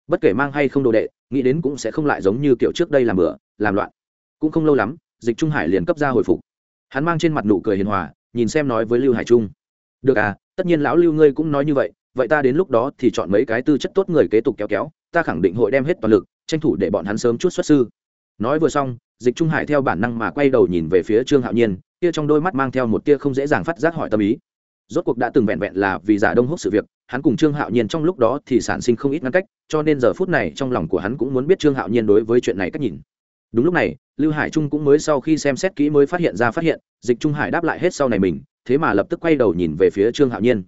Bất kể mang hay không đồ đệ, nghĩ đến cũng sẽ không lại giống như kiểu trước đây làm bừa, làm loạn. Cũng không lâu lắm, dịch trung hải liền cấp ra hồi phục. Hắn mang trên mặt nụ cười hiền hòa, nhìn xem nói với lưu hải trung. Được à tất nhiên lão lưu ngươi cũng nói như vậy vậy ta đến lúc đó thì chọn mấy cái tư chất tốt người kế tục kéo kéo, ta khẳng định hội đem hết toàn lực, tranh thủ để bọn hắn sớm chút xuất sư nói vừa xong, dịch trung hải theo bản năng mà quay đầu nhìn về phía trương hạo nhiên, kia trong đôi mắt mang theo một tia không dễ dàng phát giác hỏi tâm ý. Rốt cuộc đã từng vẹn vẹn là vì giả đông húc sự việc, hắn cùng trương hạo nhiên trong lúc đó thì sản sinh không ít ngăn cách, cho nên giờ phút này trong lòng của hắn cũng muốn biết trương hạo nhiên đối với chuyện này cách nhìn. Đúng lúc này, lưu hải trung cũng mới sau khi xem xét kỹ mới phát hiện ra phát hiện, dịch trung hải đáp lại hết sau này mình, thế mà lập tức quay đầu nhìn về phía trương hạo nhiên.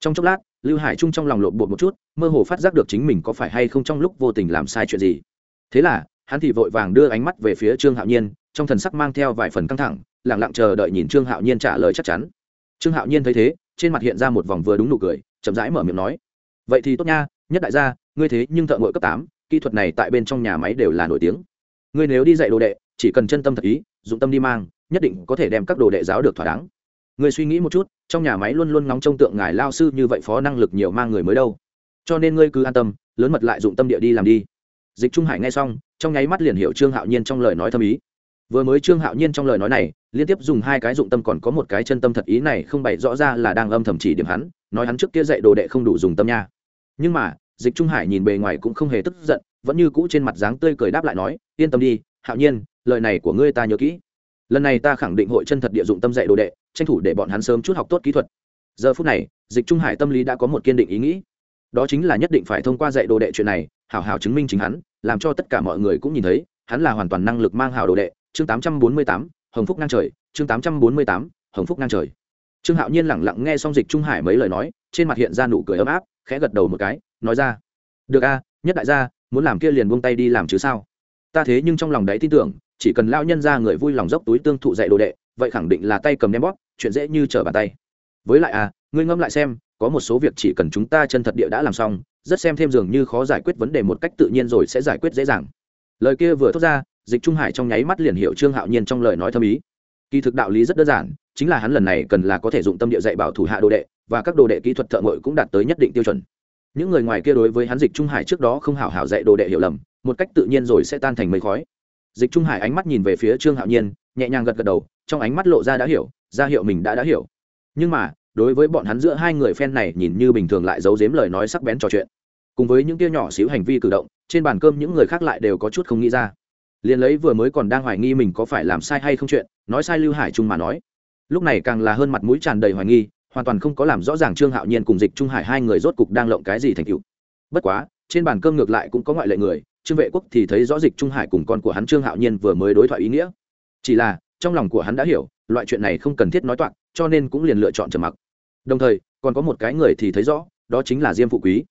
Trong chốc lát, lưu hải trung trong lòng lộn bột một chút, mơ hồ phát giác được chính mình có phải hay không trong lúc vô tình làm sai chuyện gì. Thế là hắn thì vội vàng đưa ánh mắt về phía trương hạo nhiên, trong thần sắc mang theo vài phần căng thẳng lẳng lặng chờ đợi nhìn trương hạo nhiên trả lời chắc chắn. Trương hạo nhiên thấy thế, trên mặt hiện ra một vòng vừa đúng nụ cười, chậm rãi mở miệng nói, vậy thì tốt nha, nhất đại gia, ngươi thế nhưng thợ ngội cấp tám, kỹ thuật này tại bên trong nhà máy đều là nổi tiếng. Ngươi nếu đi dạy đồ đệ, chỉ cần chân tâm thật ý, dụng tâm đi mang, nhất định có thể đem các đồ đệ giáo được thỏa đáng. Ngươi suy nghĩ một chút, trong nhà máy luôn luôn nóng trông tượng ngài lao sư như vậy phó năng lực nhiều mang người mới đâu. Cho nên ngươi cứ an tâm, lớn mật lại dụng tâm địa đi làm đi dịch trung hải nghe xong, trong nháy mắt liền hiểu trương hạo nhiên trong lời nói thâm ý. Vừa mới trương hạo nhiên trong lời nói này, liên tiếp dùng hai cái dụng tâm còn có một cái chân tâm thật ý này không bày rõ ra là đang âm thầm chỉ điểm hắn, nói hắn trước kia dạy đồ đệ không đủ dùng tâm nha. Nhưng mà, dịch trung hải nhìn bề ngoài cũng không hề tức giận, vẫn như cũ trên mặt dáng tươi cười đáp lại nói, yên tâm đi, hạo nhiên, lời này của ngươi ta nhớ kỹ. Lần này ta khẳng định hội chân thật địa dụng tâm dạy đồ đệ, tranh thủ để bọn hắn sớm chút học tốt kỹ thuật. Giờ phút này, dịch trung hải tâm lý đã có một kiên định ý nghĩ. Đó chính là nhất định phải thông qua dạy đồ đệ chuyện này, hảo hảo chứng minh chính hắn làm cho tất cả mọi người cũng nhìn thấy hắn là hoàn toàn năng lực mang hảo đồ đệ. Chương 848, hồng phúc ngang trời. Chương 848, hồng phúc ngang trời. Trương hạo nhiên lẳng lặng nghe xong dịch trung hải mấy lời nói trên mặt hiện ra nụ cười ấm áp khẽ gật đầu một cái nói ra được a nhất đại gia muốn làm kia liền buông tay đi làm chứ sao? Ta thế nhưng trong lòng đấy tin tưởng chỉ cần lao nhân ra người vui lòng dốc túi tương thụ dạy đồ đệ vậy khẳng định là tay cầm đem bóp chuyện dễ như trở bàn tay. Với lại à ngươi ngẫm lại xem có một số việc chỉ cần chúng ta chân thật địa đã làm xong, rất xem thêm dường như khó giải quyết vấn đề một cách tự nhiên rồi sẽ giải quyết dễ dàng. Lời kia vừa thốt ra, dịch trung hải trong nháy mắt liền hiệu trương hạo nhiên trong lời nói thâm ý. Kỳ thực đạo lý rất đơn giản, chính là hắn lần này cần là có thể dụng tâm địa dạy bảo thủ hạ đồ đệ, và các đồ đệ kỹ thuật thợ ngội cũng đạt tới nhất định tiêu chuẩn. Những người ngoài kia đối với hắn dịch trung hải trước đó không hảo hảo dạy đồ đệ hiểu lầm, một cách tự nhiên rồi sẽ tan thành mây khói. Dịch trung hải ánh mắt nhìn về phía trương hạo nhiên, nhẹ nhàng gật gật đầu, trong ánh mắt lộ ra đã hiểu, ra hiệu mình đã đã hiểu. Nhưng mà đối với bọn hắn giữa hai người phen này nhìn như bình thường lại giấu giếm lời nói sắc bén trò chuyện. Cùng với những kia nhỏ xíu hành vi cử động, trên bàn cơm những người khác lại đều có chút không nghĩ ra. Liền lấy vừa mới còn đang hoài nghi mình có phải làm sai hay không chuyện, nói sai lưu hải trung mà nói. Lúc này càng là hơn mặt mũi tràn đầy hoài nghi, hoàn toàn không có làm rõ ràng trương hạo nhiên cùng dịch trung hải hai người rốt cục đang lộng cái gì thành cựu bất quá, trên bàn cơm ngược lại cũng có ngoại lệ người, trương vệ quốc thì thấy rõ dịch trung hải cùng con của hắn trương hạo nhiên vừa mới đối thoại ý nghĩa. Chỉ là, trong lòng của hắn đã hiểu, loại chuyện này không cần thiết nói toạc, cho nên cũng liền lựa chọn trầm mặc đồng thời, còn có một cái người thì thấy rõ, đó chính là diêm phụ quý.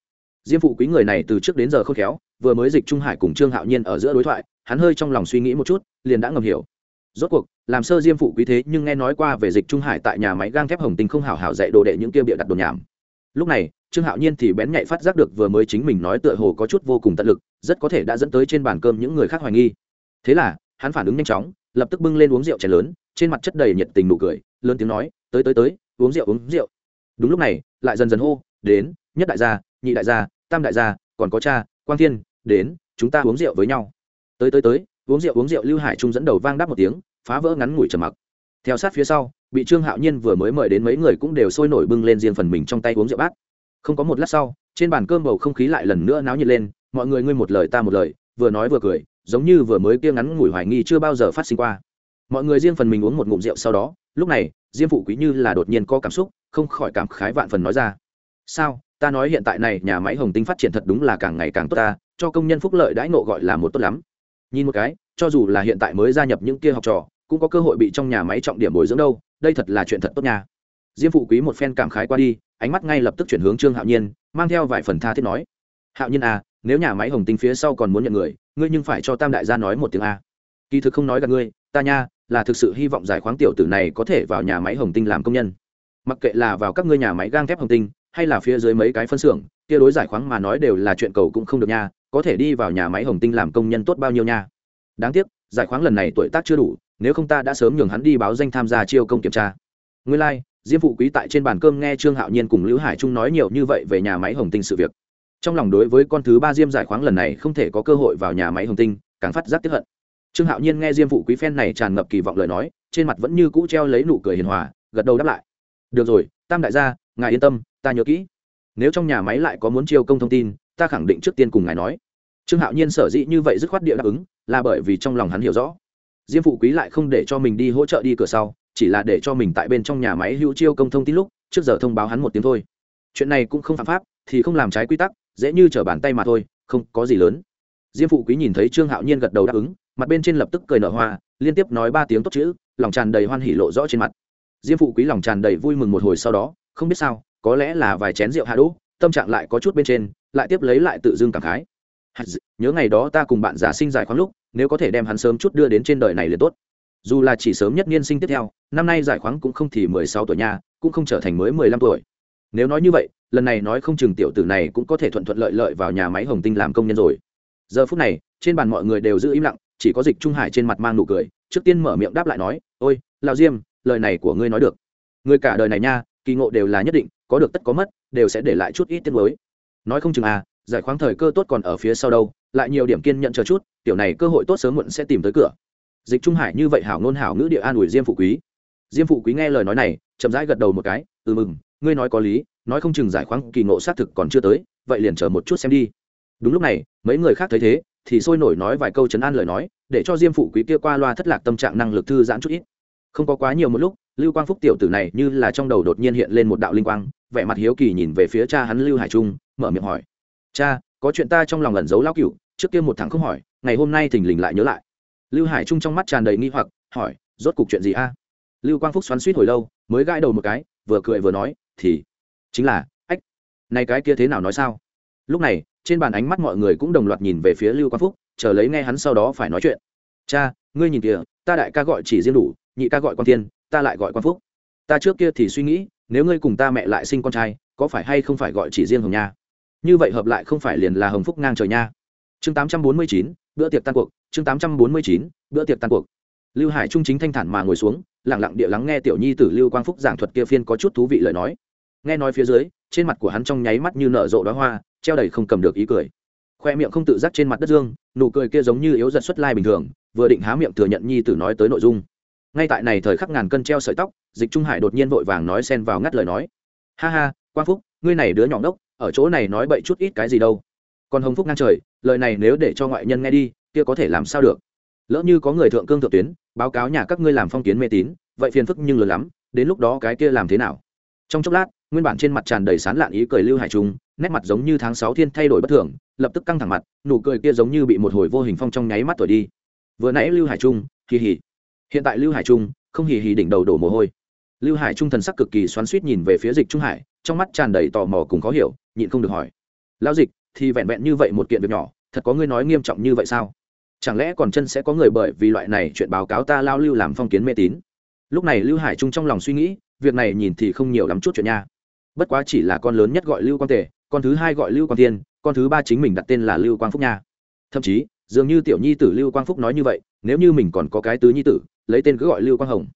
Diêm phụ quý người này từ trước đến giờ khôn khéo, vừa mới dịch trung hải cùng trương hạo nhiên ở giữa đối thoại, hắn hơi trong lòng suy nghĩ một chút, liền đã ngầm hiểu. Rốt cuộc, làm sơ diêm phụ quý thế nhưng nghe nói qua về dịch trung hải tại nhà máy gang thép hồng tinh không hảo hảo dạy đồ đệ những kia bịa đặt đồ nhảm. Lúc này, trương hạo nhiên thì bén nhạy phát giác được vừa mới chính mình nói tựa hồ có chút vô cùng tận lực, rất có thể đã dẫn tới trên bàn cơm những người khác hoài nghi. Thế là, hắn phản ứng nhanh chóng, lập tức bưng lên uống rượu chén lớn, trên mặt chất đầy nhiệt tình nụ cười, lớn tiếng nói, tới tới tới, uống rượu uống rượu đúng lúc này, lại dần dần hô, đến, nhất đại gia, nhị đại gia, tam đại gia, còn có cha, quang thiên, đến, chúng ta uống rượu với nhau. Tới tới tới, uống rượu uống rượu lưu hải trung dẫn đầu vang đáp một tiếng, phá vỡ ngắn ngủi trầm mặc. Theo sát phía sau, bị trương hạo nhiên vừa mới mời đến mấy người cũng đều sôi nổi bưng lên riêng phần mình trong tay uống rượu bát. Không có một lát sau, trên bàn cơm bầu không khí lại lần nữa náo nhiệt lên, mọi người ngươi một lời ta một lời, vừa nói vừa cười, giống như vừa mới kia ngắn ngủi hoài nghi chưa bao giờ phát sinh qua. Mọi người riêng phần mình uống một ngụm rượu sau đó, lúc này, diêm phụ quý như là đột nhiên có cảm xúc không khỏi cảm khái vạn phần nói ra. Sao, ta nói hiện tại này nhà máy hồng tinh phát triển thật đúng là càng ngày càng tốt ta, cho công nhân phúc lợi đãi ngộ gọi là một tốt lắm. Nhìn một cái, cho dù là hiện tại mới gia nhập những kia học trò, cũng có cơ hội bị trong nhà máy trọng điểm bồi dưỡng đâu, đây thật là chuyện thật tốt nha. Diêm phụ quý một phen cảm khái qua đi, ánh mắt ngay lập tức chuyển hướng trương hạo nhiên, mang theo vài phần tha thiết nói. Hạo nhiên à nếu nhà máy hồng tinh phía sau còn muốn nhận người, ngươi nhưng phải cho tam đại gia nói một tiếng a. Kỳ thực không nói gặp ngươi, ta nha, là thực sự hy vọng giải khoáng tiểu tử này có thể vào nhà máy hồng tinh làm công nhân mặc kệ là vào các ngươi nhà máy gang thép hồng tinh hay là phía dưới mấy cái phân xưởng kia đối giải khoáng mà nói đều là chuyện cầu cũng không được nha có thể đi vào nhà máy hồng tinh làm công nhân tốt bao nhiêu nha. Đáng tiếc giải khoáng lần này tuổi tác chưa đủ nếu không ta đã sớm nhường hắn đi báo danh tham gia chiêu công kiểm tra. Nguyên lai、like, diêm phụ quý tại trên bàn cơm nghe trương hạo nhiên cùng lữ hải trung nói nhiều như vậy về nhà máy hồng tinh sự việc. Trong lòng đối với con thứ ba diêm giải khoáng lần này không thể có cơ hội vào nhà máy hồng tinh càng phát giác tiếp hận. Trương hạo nhiên nghe diêm phụ quý phen này tràn ngập kỳ vọng lời nói trên mặt vẫn như cũ treo lấy nụ cười hiền hòa gật đầu đáp lại được rồi, tam đại gia, ngài yên tâm, ta nhớ kỹ. Nếu trong nhà máy lại có muốn chiêu công thông tin, ta khẳng định trước tiên cùng ngài nói. Trương hạo nhiên sở dĩ như vậy dứt khoát địa đáp ứng, là bởi vì trong lòng hắn hiểu rõ. Diêm phụ quý lại không để cho mình đi hỗ trợ đi cửa sau, chỉ là để cho mình tại bên trong nhà máy hữu chiêu công thông tin lúc, trước giờ thông báo hắn một tiếng thôi. Chuyện này cũng không phạm pháp, thì không làm trái quy tắc, dễ như trở bàn tay mà thôi, không có gì lớn. Diêm phụ quý nhìn thấy trương hạo nhiên gật đầu đáp ứng, mặt bên trên lập tức cười nở hoa, liên tiếp nói ba tiếng tốt chữ, lòng tràn đầy hoan hỉ lộ rõ trên mặt diêm phụ quý lòng tràn đầy vui mừng một hồi sau đó, không biết sao, có lẽ là vài chén rượu hạ đỗ, tâm trạng lại có chút bên trên, lại tiếp lấy lại tự dưng cảm khái. Nhớ ngày đó ta cùng bạn giả sinh giải khoáng lúc, nếu có thể đem hắn sớm chút đưa đến trên đời này liền tốt. Dù là chỉ sớm nhất niên sinh tiếp theo, năm nay giải khoáng cũng không thì mười sáu tuổi nha, cũng không trở thành mới mười lăm tuổi. Nếu nói như vậy, lần này nói không chừng tiểu tử này cũng có thể thuận thuận lợi lợi vào nhà máy hồng tinh làm công nhân rồi. Giờ phút này, trên bàn mọi người đều giữ im lặng, chỉ có dịch trung hải trên mặt mang nụ cười, trước tiên mở miệng đáp lại nói, ôi, lão diêm lời này của ngươi nói được. Người cả đời này nha, kỳ ngộ đều là nhất định, có được tất có mất, đều sẽ để lại chút ít tiết mới nói không chừng à giải khoáng thời cơ tốt còn ở phía sau đâu, lại nhiều điểm kiên nhận chờ chút, tiểu này cơ hội tốt sớm muộn sẽ tìm tới cửa. Dịch trung hải như vậy hảo ngôn hảo ngữ địa an ủi diêm phụ quý. Diêm phụ quý nghe lời nói này, chậm rãi gật đầu một cái ừ mừng, ngươi nói có lý, nói không chừng giải khoáng kỳ ngộ xác thực còn chưa tới, vậy liền chờ một chút xem đi. Đúng lúc này, mấy người khác thấy thế, thì sôi nổi nói vài câu chấn an lời nói, để cho diêm phụ quý kia qua loa thất lạc tâm trạng năng lực thư giãn chút ít không có quá nhiều một lúc, lưu quang phúc tiểu tử này như là trong đầu đột nhiên hiện lên một đạo linh quang, vẻ mặt hiếu kỳ nhìn về phía cha hắn lưu hải trung, mở miệng hỏi. Cha, có chuyện ta trong lòng ẩn giấu lao cựu trước kia một tháng không hỏi, ngày hôm nay thình lình lại nhớ lại. Lưu hải trung trong mắt tràn đầy nghi hoặc, hỏi, rốt cuộc chuyện gì a? Lưu quang phúc xoắn suýt hồi lâu, mới gãi đầu một cái, vừa cười vừa nói, thì, chính là, ách, này cái kia thế nào nói sao? Lúc này, trên bàn ánh mắt mọi người cũng đồng loạt nhìn về phía lưu quang phúc, chờ lấy nghe hắn sau đó phải nói chuyện. Cha, ngươi nhìn kìa, ta đại ca gọi chỉ riêng đủ nhị ca gọi quan thiên, ta lại gọi quan phúc. Ta trước kia thì suy nghĩ nếu ngươi cùng ta mẹ lại sinh con trai có phải hay không phải gọi chỉ riêng hồng nha? Như vậy hợp lại không phải liền là hồng phúc ngang trời nha. Chương tám trăm bốn mươi chín bữa tiệc tan cuộc chương tám trăm bốn mươi chín bữa tiệc tan cuộc. Lưu hải trung chính thanh thản mà ngồi xuống lẳng lặng địa lắng nghe tiểu nhi tử lưu quang phúc giảng thuật kia phiên có chút thú vị lời nói. Nghe nói phía dưới trên mặt của hắn trong nháy mắt như nở rộ đóa hoa treo đầy không cầm được ý cười. Khoe miệng không tự giác trên mặt đất dương nụ cười kia giống như yếu giật xuất lai bình thường vừa định há miệng thừa nhận nhi tử nói tới nội dung ngay tại này thời khắc ngàn cân treo sợi tóc, dịch trung hải đột nhiên vội vàng nói xen vào ngắt lời nói. Ha ha, quang phúc, ngươi này đứa nhỏ ngốc, ở chỗ này nói bậy chút ít cái gì đâu. Còn hồng phúc ngang trời, lời này nếu để cho ngoại nhân nghe đi, kia có thể làm sao được? Lỡ như có người thượng cương thượng tuyến, báo cáo nhà các ngươi làm phong kiến mê tín, vậy phiền phức nhưng lớn lắm, đến lúc đó cái kia làm thế nào? Trong chốc lát, nguyên bản trên mặt tràn đầy sán lạn ý cười lưu hải trung, nét mặt giống như tháng sáu thiên thay đổi bất thường, lập tức căng thẳng mặt, nụ cười kia giống như bị một hồi vô hình phong trong nháy mắt thổi đi. Vừa nãy lưu hải trung, kỳ hỉ hiện tại lưu hải trung, không hì hì đỉnh đầu đổ mồ hôi. Lưu hải trung thần sắc cực kỳ xoắn suýt nhìn về phía dịch trung hải, trong mắt tràn đầy tò mò cùng khó hiểu, nhịn không được hỏi. Lão dịch, thì vẹn vẹn như vậy một kiện việc nhỏ, thật có ngươi nói nghiêm trọng như vậy sao? Chẳng lẽ còn chân sẽ có người bởi vì loại này chuyện báo cáo ta lao lưu làm phong kiến mê tín? Lúc này lưu hải trung trong lòng suy nghĩ, việc này nhìn thì không nhiều lắm chút chuyện nha. Bất quá chỉ là con lớn nhất gọi lưu quang tề, con thứ hai gọi lưu quang tiên con thứ ba chính mình đặt tên là lưu quang phúc nha. Thậm chí, dường như tiểu nhi tử lưu quang phúc nói như vậy, nếu như mình còn có cái tứ nhi tử lấy tên cứ gọi lưu quang hồng.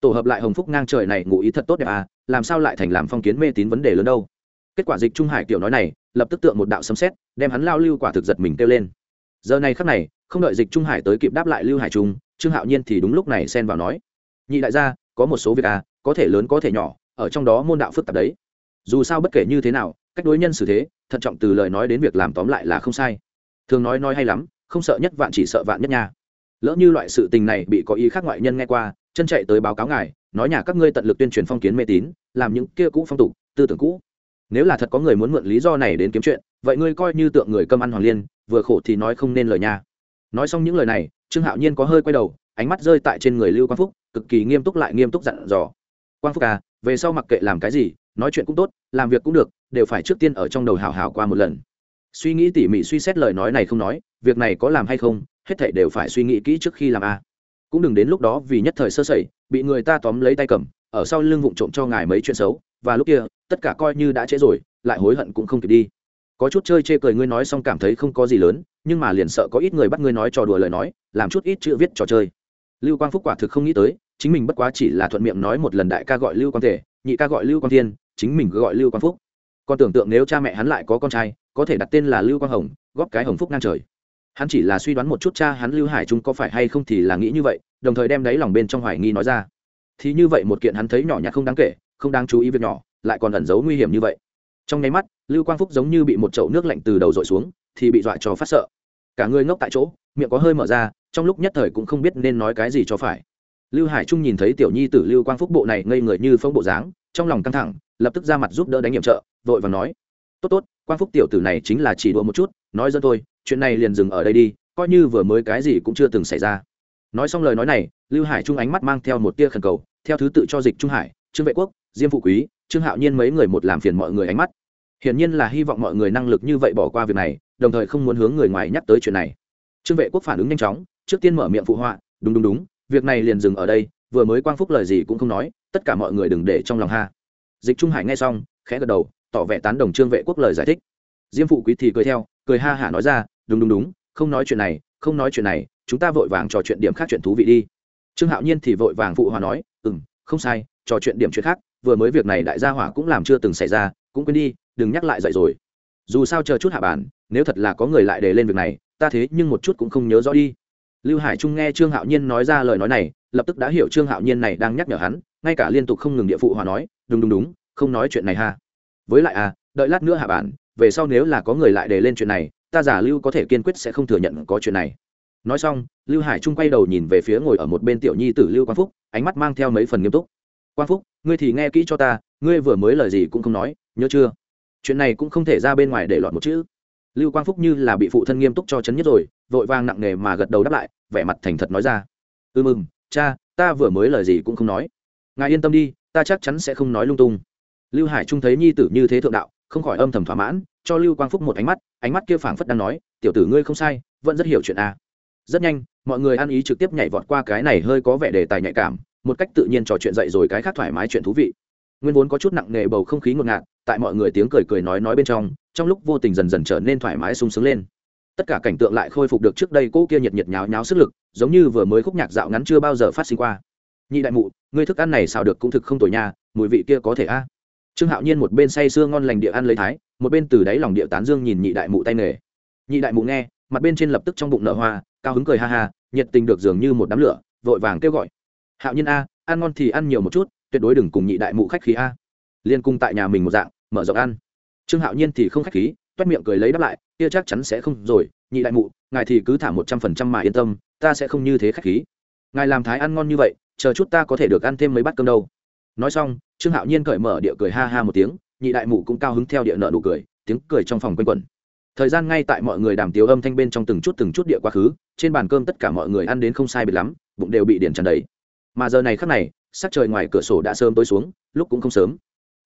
Tổ hợp lại hồng phúc ngang trời này, ngụ ý thật tốt đẹp à làm sao lại thành làm phong kiến mê tín vấn đề lớn đâu? Kết quả dịch trung hải tiểu nói này, lập tức tượng một đạo sấm xét đem hắn lao lưu quả thực giật mình kêu lên. Giờ này khắc này, không đợi dịch trung hải tới kịp đáp lại lưu hải trung, trương hạo nhiên thì đúng lúc này xen vào nói, nhị đại gia, có một số việc à có thể lớn có thể nhỏ, ở trong đó môn đạo phức tạp đấy. Dù sao bất kể như thế nào, cách đối nhân xử thế, thận trọng từ lời nói đến việc làm tóm lại là không sai. Thường nói nói hay lắm, không sợ nhất vạn chỉ sợ vạn nhất nha lỡ như loại sự tình này bị có ý khác ngoại nhân nghe qua, chân chạy tới báo cáo ngài, nói nhà các ngươi tận lực tuyên truyền phong kiến mê tín, làm những kia cũ phong tục, tư tưởng cũ. Nếu là thật có người muốn mượn lý do này đến kiếm chuyện, vậy ngươi coi như tượng người cơm ăn hoàng liên, vừa khổ thì nói không nên lời nha. Nói xong những lời này, trương hạo nhiên có hơi quay đầu, ánh mắt rơi tại trên người lưu quang phúc, cực kỳ nghiêm túc lại nghiêm túc dặn dò. Quang phúc à về sau mặc kệ làm cái gì, nói chuyện cũng tốt, làm việc cũng được, đều phải trước tiên ở trong đầu hào hào qua một lần. Suy nghĩ tỉ mỉ suy xét lời nói này không nói, việc này có làm hay không hết thảy đều phải suy nghĩ kỹ trước khi làm a. Cũng đừng đến lúc đó vì nhất thời sơ sẩy, bị người ta tóm lấy tay cầm, ở sau lưng vụng trộm cho ngài mấy chuyện xấu, và lúc kia, tất cả coi như đã trễ rồi, lại hối hận cũng không kịp đi. Có chút chơi chê cười ngươi nói xong cảm thấy không có gì lớn, nhưng mà liền sợ có ít người bắt ngươi nói trò đùa lời nói, làm chút ít chữ viết trò chơi. Lưu quang phúc quả thực không nghĩ tới, chính mình bất quá chỉ là thuận miệng nói một lần đại ca gọi lưu quang thể, nhị ca gọi lưu quang thiên, chính mình cứ gọi lưu quang phúc. Còn tưởng tượng nếu cha mẹ hắn lại có con trai, có thể đặt tên là lưu quang hồng, góp cái hồng phúc ngang trời hắn chỉ là suy đoán một chút cha hắn lưu hải trung có phải hay không thì là nghĩ như vậy, đồng thời đem đáy lòng bên trong hoài nghi nói ra. Thì như vậy một kiện hắn thấy nhỏ nhặt không đáng kể, không đáng chú ý việc nhỏ, lại còn ẩn giấu nguy hiểm như vậy. Trong nháy mắt, lưu quang phúc giống như bị một chậu nước lạnh từ đầu dội xuống, thì bị dọa cho phát sợ. Cả người ngốc tại chỗ, miệng có hơi mở ra, trong lúc nhất thời cũng không biết nên nói cái gì cho phải. Lưu hải trung nhìn thấy tiểu nhi tử lưu quang phúc bộ này ngây người như phong bộ dáng, trong lòng căng thẳng, lập tức ra mặt giúp đỡ đánh nhiệm trợ, vội và nói, tốt tốt, quang phúc tiểu tử này chính là chỉ đùa một chút, nói dân thôi chuyện này liền dừng ở đây đi, coi như vừa mới cái gì cũng chưa từng xảy ra. Nói xong lời nói này, lưu hải trung ánh mắt mang theo một tia khẩn cầu, theo thứ tự cho dịch trung hải, trương vệ quốc, diêm phụ quý, trương hạo nhiên mấy người một làm phiền mọi người ánh mắt. Hiển nhiên là hy vọng mọi người năng lực như vậy bỏ qua việc này, đồng thời không muốn hướng người ngoài nhắc tới chuyện này. Trương vệ quốc phản ứng nhanh chóng, trước tiên mở miệng phụ họa, đúng đúng đúng, việc này liền dừng ở đây, vừa mới quang phúc lời gì cũng không nói, tất cả mọi người đừng để trong lòng ha. Dịch trung hải nghe xong, khẽ gật đầu, tỏ vẻ tán đồng trương vệ quốc lời giải thích. Diêm phụ quý thì cười theo, cười ha hả nói ra đúng đúng đúng, không nói chuyện này, không nói chuyện này, chúng ta vội vàng trò chuyện điểm khác chuyện thú vị đi. Trương hạo nhiên thì vội vàng phụ hòa nói ừ m không sai, trò chuyện điểm chuyện khác, vừa mới việc này đại gia hỏa cũng làm chưa từng xảy ra, cũng quên đi, đừng nhắc lại dậy rồi. Dù sao chờ chút hạ bản, nếu thật là có người lại để lên việc này, ta thế nhưng một chút cũng không nhớ rõ đi. Lưu hải trung nghe trương hạo nhiên nói ra lời nói này, lập tức đã hiểu trương hạo nhiên này đang nhắc nhở hắn, ngay cả liên tục không ngừng địa phụ hòa nói, đúng đúng đúng, không nói chuyện này ha. Với lại à đợi lát nữa hạ bản, về sau nếu là có người lại để lên chuyện này ta giả lưu có thể kiên quyết sẽ không thừa nhận có chuyện này. Nói xong, lưu hải trung quay đầu nhìn về phía ngồi ở một bên tiểu nhi tử lưu quang phúc, ánh mắt mang theo mấy phần nghiêm túc. Quang phúc, ngươi thì nghe kỹ cho ta, ngươi vừa mới lời gì cũng không nói, nhớ chưa? Chuyện này cũng không thể ra bên ngoài để lọt một chữ. Lưu quang phúc như là bị phụ thân nghiêm túc cho chấn nhất rồi, vội vàng nặng nề mà gật đầu đáp lại, vẻ mặt thành thật nói ra. Ư ừ mừng cha, ta vừa mới lời gì cũng không nói. Ngài yên tâm đi, ta chắc chắn sẽ không nói lung tung. Lưu hải trung thấy nhi tử như thế thượng đạo không khỏi âm thầm thỏa mãn, cho lưu quang phúc một ánh mắt ánh mắt kia phảng phất đang nói, tiểu tử ngươi không sai, vẫn rất hiểu chuyện a rất nhanh, mọi người ăn ý trực tiếp nhảy vọt qua cái này hơi có vẻ đề tài nhạy cảm, một cách tự nhiên trò chuyện dậy rồi cái khác thoải mái chuyện thú vị. Nguyên vốn có chút nặng nề bầu không khí ngột ngạt, tại mọi người tiếng cười cười nói nói bên trong trong lúc vô tình dần dần trở nên thoải mái sung sướng lên. Tất cả cảnh tượng lại khôi phục được trước đây cô kia nhiệt nhiệt nháo nháo sức lực, giống như vừa mới khúc nhạc dạo ngắn chưa bao giờ phát sinh qua. Nhị đại mụ, ngươi thức ăn này xào được cũng thực không tồi nha, mùi vị kia có thể a trương hạo nhiên một bên say sưa ngon lành địa ăn lấy thái, một bên từ đáy lòng địa tán dương nhìn nhị đại mụ tay nghề. Nhị đại mụ nghe, mặt bên trên lập tức trong bụng nở hoa, cao hứng cười ha ha, nhiệt tình được dường như một đám lửa, vội vàng kêu gọi. Hạo nhiên a, ăn ngon thì ăn nhiều một chút, tuyệt đối đừng cùng nhị đại mụ khách khí a. Liên cung tại nhà mình một dạng, mở rộng ăn. Trương hạo nhiên thì không khách khí, toét miệng cười lấy đáp lại, kia chắc chắn sẽ không rồi, nhị đại mụ, ngài thì cứ thả một trăm phần trăm mà yên tâm, ta sẽ không như thế khách khí. Ngài làm thái ăn ngon như vậy, chờ chút ta có thể được ăn thêm mấy bát cơm đâu nói xong, trương hạo nhiên cởi mở địa cười ha ha một tiếng, nhị đại mụ cũng cao hứng theo địa nợ nụ cười, tiếng cười trong phòng quanh quẩn. Thời gian ngay tại mọi người đàm tiếu âm thanh bên trong từng chút từng chút địa quá khứ, trên bàn cơm tất cả mọi người ăn đến không sai biệt lắm, bụng đều bị điển tràn đầy. Mà giờ này khắc này, sắc trời ngoài cửa sổ đã sớm tối xuống, lúc cũng không sớm.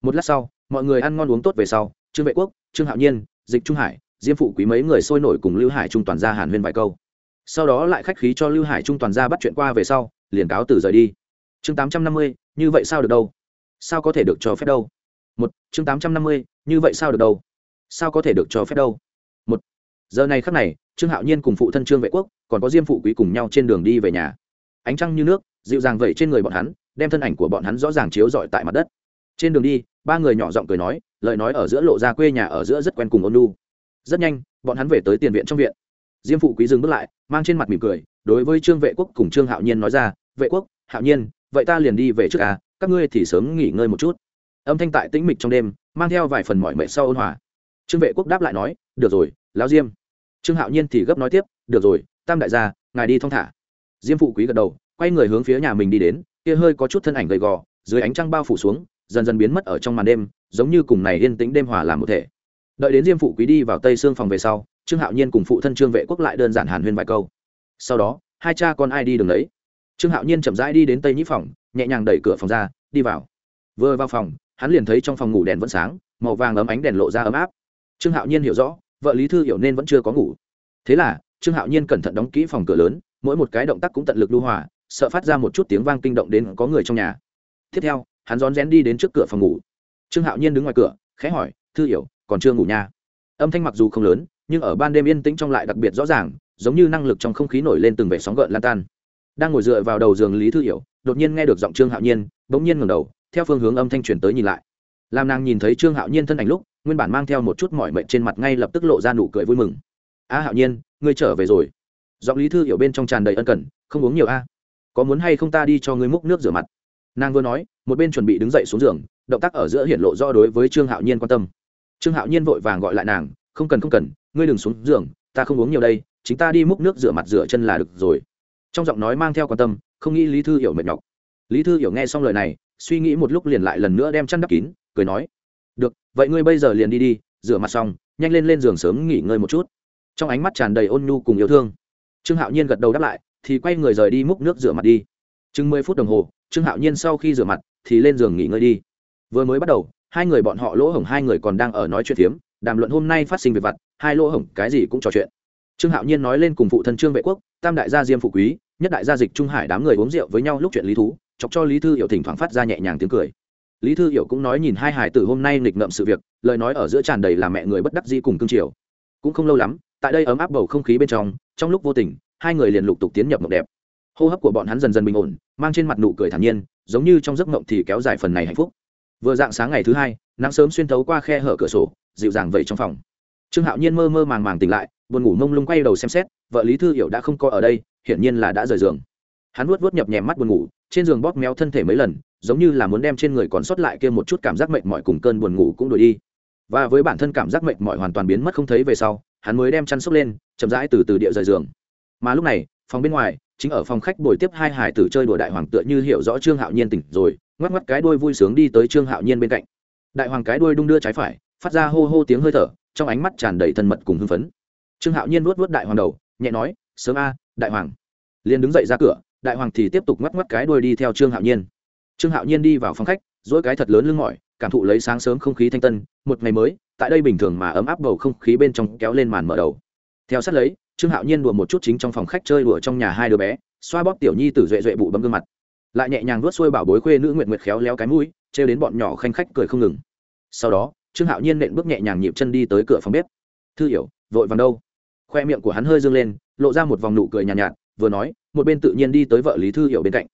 Một lát sau, mọi người ăn ngon uống tốt về sau, trương vệ quốc, trương hạo nhiên, dịch trung hải, diêm phụ quý mấy người sôi nổi cùng lưu hải trung toàn ra hàn huyên vài câu. Sau đó lại khách khí cho lưu hải trung toàn ra bắt chuyện qua về sau, liền cáo từ rời đi. Chương tám trăm năm mươi như vậy sao được đâu? Sao có thể được cho phép đâu? Một, chương tám trăm năm mươi, như vậy sao được đâu? Sao có thể được cho phép đâu? Một, giờ này khắc này, trương hạo nhiên cùng phụ thân trương vệ quốc còn có diêm phụ quý cùng nhau trên đường đi về nhà. Ánh trăng như nước, dịu dàng vẩy trên người bọn hắn, đem thân ảnh của bọn hắn rõ ràng chiếu rọi tại mặt đất. Trên đường đi, ba người nhỏ giọng cười nói, lời nói ở giữa lộ ra quê nhà ở giữa rất quen cùng ôn lu rất nhanh, bọn hắn về tới tiền viện trong viện. Diêm phụ quý dừng bước lại, mang trên mặt mỉm cười, đối với trương vệ quốc cùng trương hạo nhiên nói ra, vệ quốc, hạo nhiên vậy ta liền đi về trước à các ngươi thì sớm nghỉ ngơi một chút. Âm thanh tại tĩnh mịch trong đêm, mang theo vài phần mọi mệt sau ôn hòa. Trương vệ quốc đáp lại nói, được rồi, lão diêm. Trương hạo nhiên thì gấp nói tiếp, được rồi, tam đại gia, ngài đi thong thả. Diêm phụ quý gật đầu, quay người hướng phía nhà mình đi đến, kia hơi có chút thân ảnh gầy gò, dưới ánh trăng bao phủ xuống, dần dần biến mất ở trong màn đêm, giống như cùng này yên tĩnh đêm hòa làm một thể. Đợi đến diêm phụ quý đi vào tây xương phòng về sau, trương hạo nhiên cùng phụ thân trương vệ quốc lại đơn giản hàn huyên vài câu. Sau đó, hai cha con ai đi đường đấy trương hạo nhiên chậm rãi đi đến tây nhĩ phòng, nhẹ nhàng đẩy cửa phòng ra, đi vào. Vừa vào phòng, hắn liền thấy trong phòng ngủ đèn vẫn sáng, màu vàng ấm ánh đèn lộ ra ấm áp. Trương hạo nhiên hiểu rõ, vợ lý thư hiểu nên vẫn chưa có ngủ. Thế là, trương hạo nhiên cẩn thận đóng kỹ phòng cửa lớn, mỗi một cái động tác cũng tận lực lưu hòa, sợ phát ra một chút tiếng vang kinh động đến có người trong nhà. Tiếp theo, hắn rón rén đi đến trước cửa phòng ngủ. Trương hạo nhiên đứng ngoài cửa, khẽ hỏi, thư hiểu, còn chưa ngủ nha? Âm thanh mặc dù không lớn, nhưng ở ban đêm yên tĩnh trong lại đặc biệt rõ ràng, giống như năng lực trong không khí nổi lên từng vẻ sóng gợn lan tan đang ngồi dựa vào đầu giường lý thư hiểu, đột nhiên nghe được giọng trương hạo nhiên, bỗng nhiên ngẩng đầu, theo phương hướng âm thanh truyền tới nhìn lại. Làm nàng nhìn thấy trương hạo nhiên thân ảnh lúc, nguyên bản mang theo một chút mỏi mệt trên mặt ngay lập tức lộ ra nụ cười vui mừng. A hạo nhiên, ngươi trở về rồi. Giọng lý thư hiểu bên trong tràn đầy ân cần, không uống nhiều a. Có muốn hay không ta đi cho ngươi múc nước rửa mặt? Nàng vừa nói, một bên chuẩn bị đứng dậy xuống giường, động tác ở giữa hiện lộ rõ đối với trương hạo nhiên quan tâm. Trương hạo nhiên vội vàng gọi lại nàng, không cần không cần, ngươi đừng xuống giường, ta không uống nhiều đây, chính ta đi múc nước rửa mặt rửa chân là được rồi trong giọng nói mang theo quan tâm, không nghĩ lý thư hiểu mệt nhọc. Lý thư hiểu nghe xong lời này, suy nghĩ một lúc liền lại lần nữa đem chăn đắp kín, cười nói, được, vậy ngươi bây giờ liền đi đi, rửa mặt xong, nhanh lên lên giường sớm nghỉ ngơi một chút. Trong ánh mắt tràn đầy ôn nhu cùng yêu thương. Trương hạo nhiên gật đầu đáp lại, thì quay người rời đi múc nước rửa mặt đi. Chừng mười phút đồng hồ, trương hạo nhiên sau khi rửa mặt, thì lên giường nghỉ ngơi đi. Vừa mới bắt đầu, hai người bọn họ lỗ hổng hai người còn đang ở nói chuyện phiếm, đàm luận hôm nay phát sinh về vặt, hai lỗ hổng cái gì cũng trò chuyện. Trương hạo nhiên nói lên cùng phụ thân trương vệ quốc, tam đại gia diêm phụ quý nhất đại gia dịch trung hải đám người uống rượu với nhau lúc chuyện lý thú, chọc cho lý thư hiểu thỉnh thoảng phát ra nhẹ nhàng tiếng cười. Lý thư hiểu cũng nói nhìn hai hải tử hôm nay nghịch ngợm sự việc, lời nói ở giữa tràn đầy là mẹ người bất đắc dĩ cùng cương triều. Cũng không lâu lắm, tại đây ấm áp bầu không khí bên trong trong lúc vô tình, hai người liền lục tục tiến nhập mộng đẹp. Hô hấp của bọn hắn dần dần bình ổn, mang trên mặt nụ cười thản nhiên, giống như trong giấc mộng thì kéo dài phần này hạnh phúc. Vừa dạng sáng ngày thứ hai, nắng sớm xuyên thấu qua khe hở cửa sổ, dịu dàng vẩy trong phòng. Trương hạo nhiên mơ mơ màng màng tỉnh lại, buồn ngủ mông lung quay đầu xem xét, vợ lý thư hiểu đã không có ở đây hiển nhiên là đã rời giường. Hắn vuốt vuốt nhập nhèm mắt buồn ngủ, trên giường bóp méo thân thể mấy lần, giống như là muốn đem trên người còn sót lại kia một chút cảm giác mệt mỏi cùng cơn buồn ngủ cũng đuổi đi. Và với bản thân cảm giác mệt mỏi hoàn toàn biến mất không thấy về sau, hắn mới đem chăn xốc lên, chậm rãi từ từ địa rời giường. Mà lúc này, phòng bên ngoài, chính ở phòng khách buổi tiếp hai hải tử chơi đùa đại hoàng tựa như hiểu rõ trương hạo nhiên tỉnh rồi, ngoắc ngoắc cái đuôi vui sướng đi tới trương hạo nhiên bên cạnh. Đại hoàng cái đuôi đung đưa trái phải, phát ra hô hô tiếng hơi thở, trong ánh mắt tràn đầy thân mật cùng hưng phấn. Trương hạo nhiên vuốt vuốt đại hoàng đầu, nhẹ nói, sớm a đại hoàng. Liền đứng dậy ra cửa, đại hoàng thì tiếp tục ngoắc ngoắc cái đuôi đi theo trương hạo nhiên. Trương hạo nhiên đi vào phòng khách, dỗi cái thật lớn lưng mỏi, cảm thụ lấy sáng sớm không khí thanh tân, một ngày mới, tại đây bình thường mà ấm áp bầu không khí bên trong kéo lên màn mở đầu. Theo sát lấy, trương hạo nhiên đùa một chút chính trong phòng khách chơi đùa trong nhà hai đứa bé, xoa bóp tiểu nhi tử duệ duệ bụ bấm gương mặt. Lại nhẹ nhàng vuốt xuôi bảo bối khuê nữ nguyện nguyệt khéo léo cái mũi, trêu đến bọn nhỏ khanh khách cười không ngừng. Sau đó, trương hạo nhiên nện bước nhẹ nhàng nhịp chân đi tới cửa phòng bếp. Thư hiểu, vội vàng đâu? Khoe miệng của hắn hơi dương lên lộ ra một vòng nụ cười nhàn nhạt, nhạt vừa nói một bên tự nhiên đi tới vợ lý thư hiểu bên cạnh.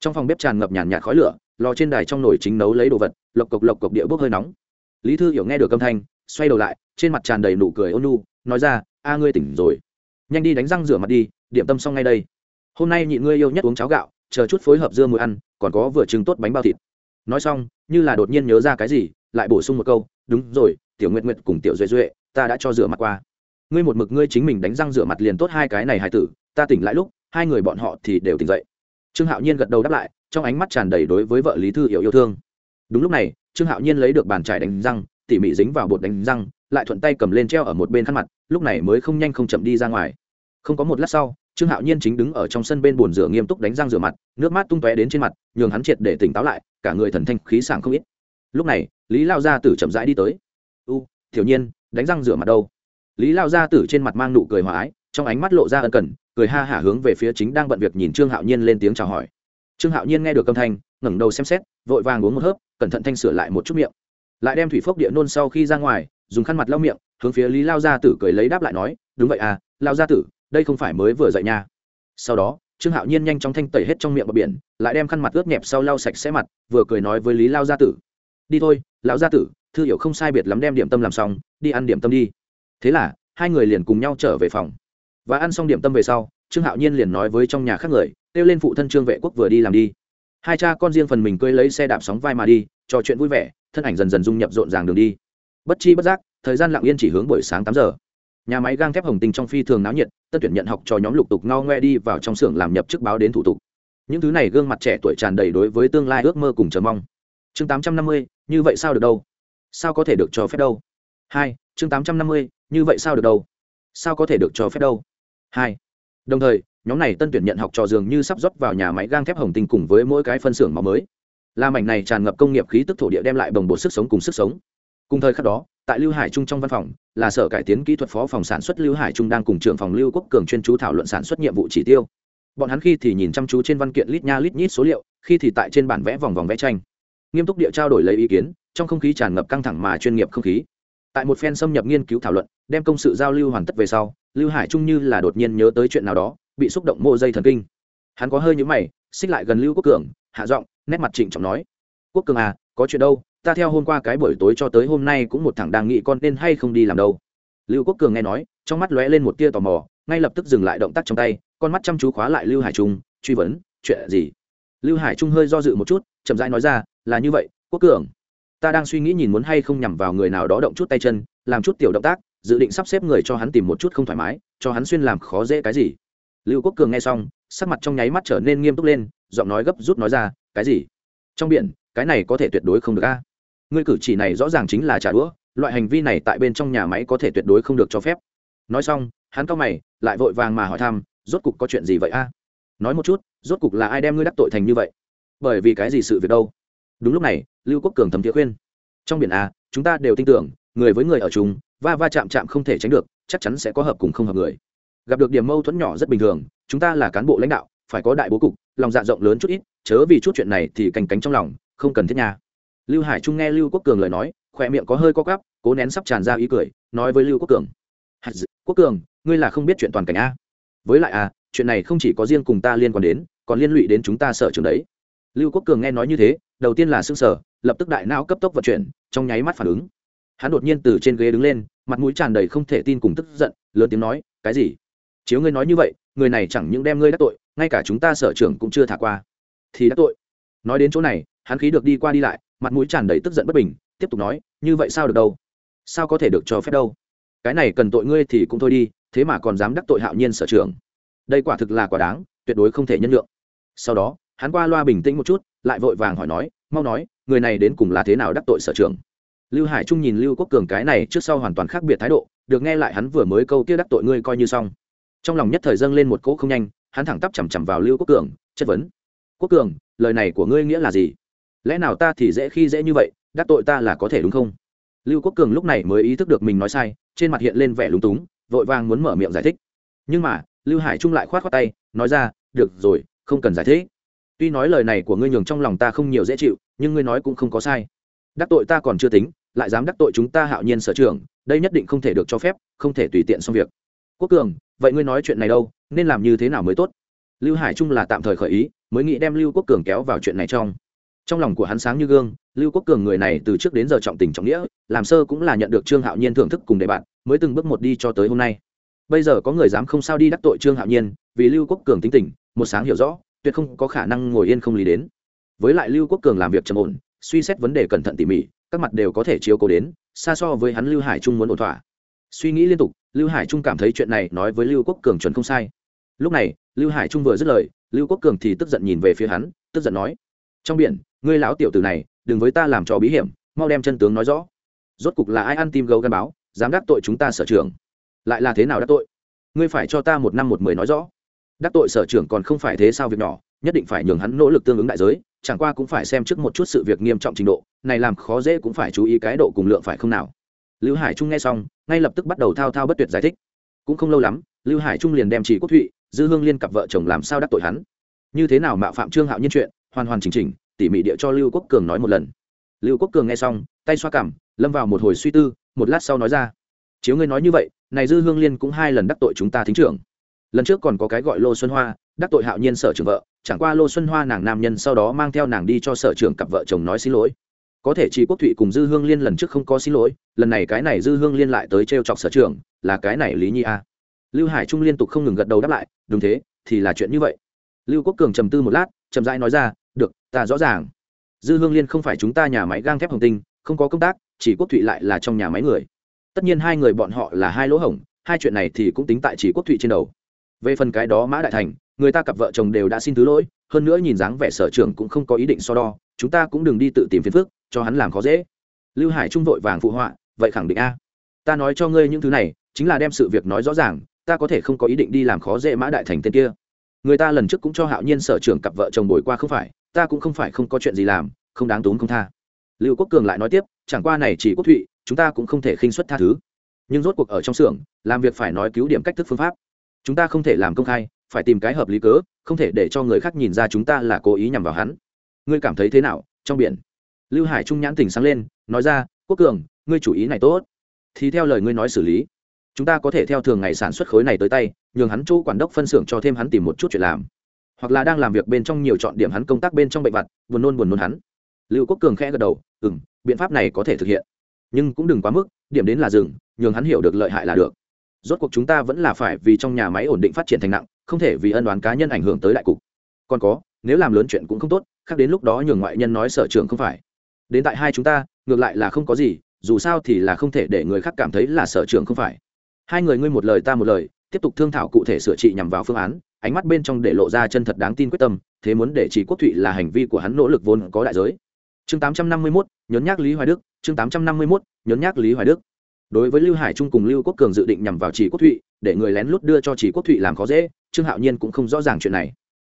Trong phòng bếp tràn ngập nhàn nhạt khói lửa lò trên đài trong nồi chính nấu lấy đồ vật lộc cộc lộc cộc địa bốc hơi nóng. Lý thư hiểu nghe được âm thanh xoay đầu lại trên mặt tràn đầy nụ cười ôn nu nói ra a ngươi tỉnh rồi. Nhanh đi đánh răng rửa mặt đi điểm tâm xong ngay đây. Hôm nay nhị ngươi yêu nhất uống cháo gạo chờ chút phối hợp dưa muối ăn còn có vừa trứng tốt bánh bao thịt. Nói xong như là đột nhiên nhớ ra cái gì lại bổ sung một câu đúng rồi tiểu nguyệt nguyệt cùng tiểu duệ duệ ta đã cho rửa mặt qua ngươi một mực ngươi chính mình đánh răng rửa mặt liền tốt hai cái này hai tử, ta tỉnh lại lúc, hai người bọn họ thì đều tỉnh dậy. Trương hạo nhiên gật đầu đáp lại, trong ánh mắt tràn đầy đối với vợ lý thư hiểu yêu thương. Đúng lúc này, trương hạo nhiên lấy được bàn trải đánh răng, tỉ mỉ dính vào bột đánh răng, lại thuận tay cầm lên treo ở một bên khăn mặt, lúc này mới không nhanh không chậm đi ra ngoài. Không có một lát sau, trương hạo nhiên chính đứng ở trong sân bên bồn rửa nghiêm túc đánh răng rửa mặt, nước mát tung tóe đến trên mặt, nhường hắn triệt để tỉnh táo lại, cả người thần thanh khí sảng không ít. Lúc này, lý lao gia tử chậm rãi đi tới. U thiểu nhiên, đánh răng rửa mặt đâu? Lý lao gia tử trên mặt mang nụ cười hòa ái, trong ánh mắt lộ ra ân cần, cười ha hả hướng về phía chính đang bận việc nhìn trương hạo nhiên lên tiếng chào hỏi. Trương hạo nhiên nghe được âm thanh, ngẩng đầu xem xét, vội vàng uống một hớp, cẩn thận thanh sửa lại một chút miệng. Lại đem thủy phốc địa nôn sau khi ra ngoài, dùng khăn mặt lau miệng, hướng phía lý lao gia tử cười lấy đáp lại nói, đúng vậy à lao gia tử, đây không phải mới vừa dậy nha. Sau đó, trương hạo nhiên nhanh chóng thanh tẩy hết trong miệng bờ biển, lại đem khăn mặt ướt nhẹp sau lau sạch sẽ mặt, vừa cười nói với lý lao gia tử, đi thôi, lão gia tử, thư hiểu không sai biệt lắm đem điểm tâm làm xong, đi ăn điểm tâm đi thế là, hai người liền cùng nhau trở về phòng. Và ăn xong điểm tâm về sau, trương hạo nhiên liền nói với trong nhà khác người, kêu lên phụ thân trương vệ quốc vừa đi làm đi. Hai cha con riêng phần mình cưới lấy xe đạp sóng vai mà đi, trò chuyện vui vẻ, thân ảnh dần dần dung nhập rộn ràng đường đi. Bất chi bất giác, thời gian lặng yên chỉ hướng buổi sáng tám giờ. Nhà máy gang thép hồng tinh trong phi thường náo nhiệt, tân tuyển nhận học cho nhóm lục tục ngao ngoe đi vào trong xưởng làm nhập chức báo đến thủ tục. Những thứ này gương mặt trẻ tuổi tràn đầy đối với tương lai ước mơ cùng chờ mong. Chương tám trăm năm mươi, như vậy sao được đâu? Sao có thể được cho phép đâu? Hai, chương tám trăm năm mươi, như vậy sao được đâu? Sao có thể được cho phép đâu? Hai, đồng thời, nhóm này tân tuyển nhận học trò dường như sắp rót vào nhà máy gang thép hồng tinh cùng với mỗi cái phân xưởng máu mới. Làm mảnh này tràn ngập công nghiệp khí tức thổ địa đem lại bồng bột sức sống cùng sức sống. Cùng thời khắc đó, tại lưu hải trung trong văn phòng, là sở cải tiến kỹ thuật phó phòng sản xuất lưu hải trung đang cùng trưởng phòng lưu quốc cường chuyên chú thảo luận sản xuất nhiệm vụ chỉ tiêu. Bọn hắn khi thì nhìn chăm chú trên văn kiện lít nha lít nhít số liệu, khi thì tại trên bản vẽ vòng vòng vẽ tranh. Nghiêm túc địa trao đổi lấy ý kiến, trong không khí tràn ngập căng thẳng mà chuyên nghiệp không khí tại một phen xâm nhập nghiên cứu thảo luận, đem công sự giao lưu hoàn tất về sau, lưu hải trung như là đột nhiên nhớ tới chuyện nào đó, bị xúc động mô dây thần kinh. Hắn có hơi nhũ mày, xích lại gần lưu quốc cường, hạ giọng, nét mặt trịnh trọng nói, quốc cường à có chuyện đâu, ta theo hôm qua cái buổi tối cho tới hôm nay cũng một thằng đang nghĩ con nên hay không đi làm đâu. Lưu quốc cường nghe nói, trong mắt lóe lên một tia tò mò, ngay lập tức dừng lại động tác trong tay, con mắt chăm chú khóa lại lưu hải trung, truy vấn, chuyện gì? Lưu hải trung hơi do dự một chút, chậm rãi nói ra, là như vậy, quốc cường ta đang suy nghĩ nhìn muốn hay không nhằm vào người nào đó động chút tay chân, làm chút tiểu động tác, dự định sắp xếp người cho hắn tìm một chút không thoải mái, cho hắn xuyên làm khó dễ cái gì. Lưu quốc cường nghe xong, sắc mặt trong nháy mắt trở nên nghiêm túc lên, giọng nói gấp rút nói ra, cái gì? Trong biển, cái này có thể tuyệt đối không được a. Ngươi cử chỉ này rõ ràng chính là trả đũa, loại hành vi này tại bên trong nhà máy có thể tuyệt đối không được cho phép. Nói xong, hắn cao mày, lại vội vàng mà hỏi thăm, rốt cục có chuyện gì vậy a? Nói một chút, rốt cục là ai đem ngươi đắc tội thành như vậy? Bởi vì cái gì sự việc đâu? Đúng lúc này, lưu quốc cường thấm thiế khuyên. Trong biển a, chúng ta đều tin tưởng, người với người ở chúng va va chạm chạm không thể tránh được, chắc chắn sẽ có hợp cùng không hợp người. Gặp được điểm mâu thuẫn nhỏ rất bình thường, chúng ta là cán bộ lãnh đạo, phải có đại bố cục, lòng dạ rộng lớn chút ít, chớ vì chút chuyện này thì cành cánh trong lòng, không cần thiết nhà lưu hải trung nghe lưu quốc cường lời nói, khỏe miệng có hơi co cắp cố nén sắp tràn ra ý cười, nói với lưu quốc cường. Quốc cường, ngươi là không biết chuyện toàn cảnh a. Với lại a, chuyện này không chỉ có riêng cùng ta liên quan đến, còn liên lụy đến chúng ta sở trường đấy. Lưu quốc cường nghe nói như thế đầu tiên là s ư n g sở, lập tức đại não cấp tốc vận chuyển, trong nháy mắt phản ứng. Hắn đột nhiên từ trên ghế đứng lên, mặt mũi tràn đầy không thể tin cùng tức giận, lớn tiếng nói, cái gì? Chiếu ngươi nói như vậy, người này chẳng những đem ngươi đắc tội, ngay cả chúng ta sở trưởng cũng chưa thả qua. Thì đắc tội? Nói đến chỗ này, hắn khí được đi qua đi lại, mặt mũi tràn đầy tức giận bất bình, tiếp tục nói, như vậy sao được đâu? Sao có thể được cho phép đâu? Cái này cần tội ngươi thì cũng thôi đi, thế mà còn dám đắc tội hạo nhiên sở trưởng. Đây quả thực là quả đáng, tuyệt đối không thể nhân lượng sau đó, hắn qua loa bình tĩnh một chút lại vội vàng hỏi nói, mau nói, người này đến cùng là thế nào đắc tội sở trưởng? Lưu hải trung nhìn lưu quốc cường cái này trước sau hoàn toàn khác biệt thái độ, được nghe lại hắn vừa mới câu kia đắc tội ngươi coi như xong. Trong lòng nhất thời dâng lên một cỗ không nhanh, hắn thẳng tắp chằm chằm vào lưu quốc cường, chất vấn. Quốc cường, lời này của ngươi nghĩa là gì? Lẽ nào ta thì dễ khi dễ như vậy, đắc tội ta là có thể đúng không? Lưu quốc cường lúc này mới ý thức được mình nói sai, trên mặt hiện lên vẻ lúng túng, vội vàng muốn mở miệng giải thích. Nhưng mà, lưu hải trung lại khoát khoát tay, nói ra, được rồi, không cần giải thích tuy nói lời này của ngươi nhường trong lòng ta không nhiều dễ chịu, nhưng ngươi nói cũng không có sai. Đắc tội ta còn chưa tính, lại dám đắc tội chúng ta hạo nhiên sở trường đây nhất định không thể được cho phép, không thể tùy tiện xong việc. Quốc cường, vậy ngươi nói chuyện này đâu, nên làm như thế nào mới tốt? Lưu hải trung là tạm thời khởi ý, mới nghĩ đem lưu quốc cường kéo vào chuyện này trong. Trong lòng của hắn sáng như gương, lưu quốc cường người này từ trước đến giờ trọng tình trọng nghĩa, làm sơ cũng là nhận được trương hạo nhiên thưởng thức cùng đề bạn mới từng bước một đi cho tới hôm nay. Bây giờ có người dám không sao đi đắc tội trương hạo nhiên, vì lưu quốc cường tính tình, một sáng hiểu rõ tuyệt không có khả năng ngồi yên không lý đến. Với lại lưu quốc cường làm việc trầm ổn, suy xét vấn đề cẩn thận tỉ mỉ, các mặt đều có thể chiếu cố đến, xa so với hắn lưu hải trung muốn ổn thỏa. Suy nghĩ liên tục, lưu hải trung cảm thấy chuyện này nói với lưu quốc cường chuẩn không sai. Lúc này, lưu hải trung vừa dứt lời, lưu quốc cường thì tức giận nhìn về phía hắn, tức giận nói, trong biển, ngươi lão tiểu tử này, đừng với ta làm trò bí hiểm, mau đem chân tướng nói rõ. Rốt cục là ai ăn tim gấu gắn báo, dám đắc tội chúng ta sở trường? Lại là thế nào đắc tội? Ngươi phải cho ta một năm một mười nói rõ đắc tội sở trưởng còn không phải thế sao việc nhỏ, nhất định phải nhường hắn nỗ lực tương ứng đại giới, chẳng qua cũng phải xem trước một chút sự việc nghiêm trọng trình độ, này làm khó dễ cũng phải chú ý cái độ cùng lượng phải không nào. Lưu hải trung nghe xong, ngay lập tức bắt đầu thao thao bất tuyệt giải thích. Cũng không lâu lắm, lưu hải trung liền đem chỉ quốc thụy, dư hương liên cặp vợ chồng làm sao đắc tội hắn. Như thế nào mạo phạm trương hạo nhiên chuyện, hoàn hoàn chỉnh chỉnh, tỉ mỉ địa cho lưu quốc cường nói một lần. Lưu quốc cường nghe xong, tay xoa cảm lâm vào một hồi suy tư, một lát sau nói ra. Chiếu ngươi nói như vậy, này dư hương liên cũng hai lần đắc tội chúng ta thính trưởng lần trước còn có cái gọi lô xuân hoa, đắc tội hạo nhiên sở trưởng vợ, chẳng qua lô xuân hoa nàng nam nhân sau đó mang theo nàng đi cho sở trưởng cặp vợ chồng nói xin lỗi. Có thể chỉ quốc thụy cùng dư hương liên lần trước không có xin lỗi, lần này cái này dư hương liên lại tới t r e o chọc sở trường là cái này lý nhi a. Lưu hải trung liên tục không ngừng gật đầu đáp lại, đúng thế, thì là chuyện như vậy. Lưu quốc cường trầm tư một lát, chậm rãi nói ra, được, ta rõ ràng. Dư hương liên không phải chúng ta nhà máy gang thép hồng tinh, không có công tác, chỉ quốc thụy lại là trong nhà máy người. Tất nhiên hai người bọn họ là hai lỗ hổng, hai chuyện này thì cũng tính tại chỉ quốc thụy trên đầu về phần cái đó mã đại thành, người ta cặp vợ chồng đều đã xin thứ lỗi, hơn nữa nhìn dáng vẻ sở trường cũng không có ý định so đo, chúng ta cũng đừng đi tự tìm phiền phức, cho hắn làm khó dễ. Lưu hải trung vội vàng phụ họa, vậy khẳng định a. Ta nói cho ngươi những thứ này, chính là đem sự việc nói rõ ràng, ta có thể không có ý định đi làm khó dễ mã đại thành tên kia. Người ta lần trước cũng cho hạo nhiên sở trường cặp vợ chồng bồi qua không phải, ta cũng không phải không có chuyện gì làm, không đáng tốn không tha. Lưu quốc cường lại nói tiếp, chẳng qua này chỉ quốc thụy, chúng ta cũng không thể khinh xuất tha thứ. Nhưng rốt cuộc ở trong xưởng, làm việc phải nói cứu điểm cách thức phương pháp chúng ta không thể làm công khai, phải tìm cái hợp lý cớ, không thể để cho người khác nhìn ra chúng ta là cố ý nhằm vào hắn. Ngươi cảm thấy thế nào, trong biển? Lưu hải trung nhãn tỉnh sáng lên, nói ra, quốc cường, ngươi chủ ý này tốt. Thì theo lời ngươi nói xử lý. Chúng ta có thể theo thường ngày sản xuất khối này tới tay, nhường hắn chỗ quản đốc phân xưởng cho thêm hắn tìm một chút chuyện làm. Hoặc là đang làm việc bên trong nhiều chọn điểm hắn công tác bên trong bệnh vặt, buồn nôn buồn nôn hắn. Lưu quốc cường khẽ gật đầu ừ m biện pháp này có thể thực hiện. Nhưng cũng đừng quá mức, điểm đến là dừng, nhường hắn hiểu được lợi hại là được rốt cuộc chúng ta vẫn là phải vì trong nhà máy ổn định phát triển thành nặng không thể vì ân đoán cá nhân ảnh hưởng tới đại cục. Còn có nếu làm lớn chuyện cũng không tốt khác đến lúc đó nhường ngoại nhân nói sở trường không phải. Đến tại hai chúng ta ngược lại là không có gì dù sao thì là không thể để người khác cảm thấy là sở trường không phải. Hai người ngươi một lời ta một lời tiếp tục thương thảo cụ thể sửa trị nhằm vào phương án ánh mắt bên trong để lộ ra chân thật đáng tin quyết tâm thế muốn để chỉ quốc thụy là hành vi của hắn nỗ lực vốn có đại giới. Chương 851, nhấn nhắc lý hoài đức chương 851, nhấn nhắc lý hoài đức đối với lưu hải trung cùng lưu quốc cường dự định nhằm vào chỉ quốc thụy để người lén lút đưa cho chỉ quốc thụy làm khó dễ trương hạo nhiên cũng không rõ ràng chuyện này.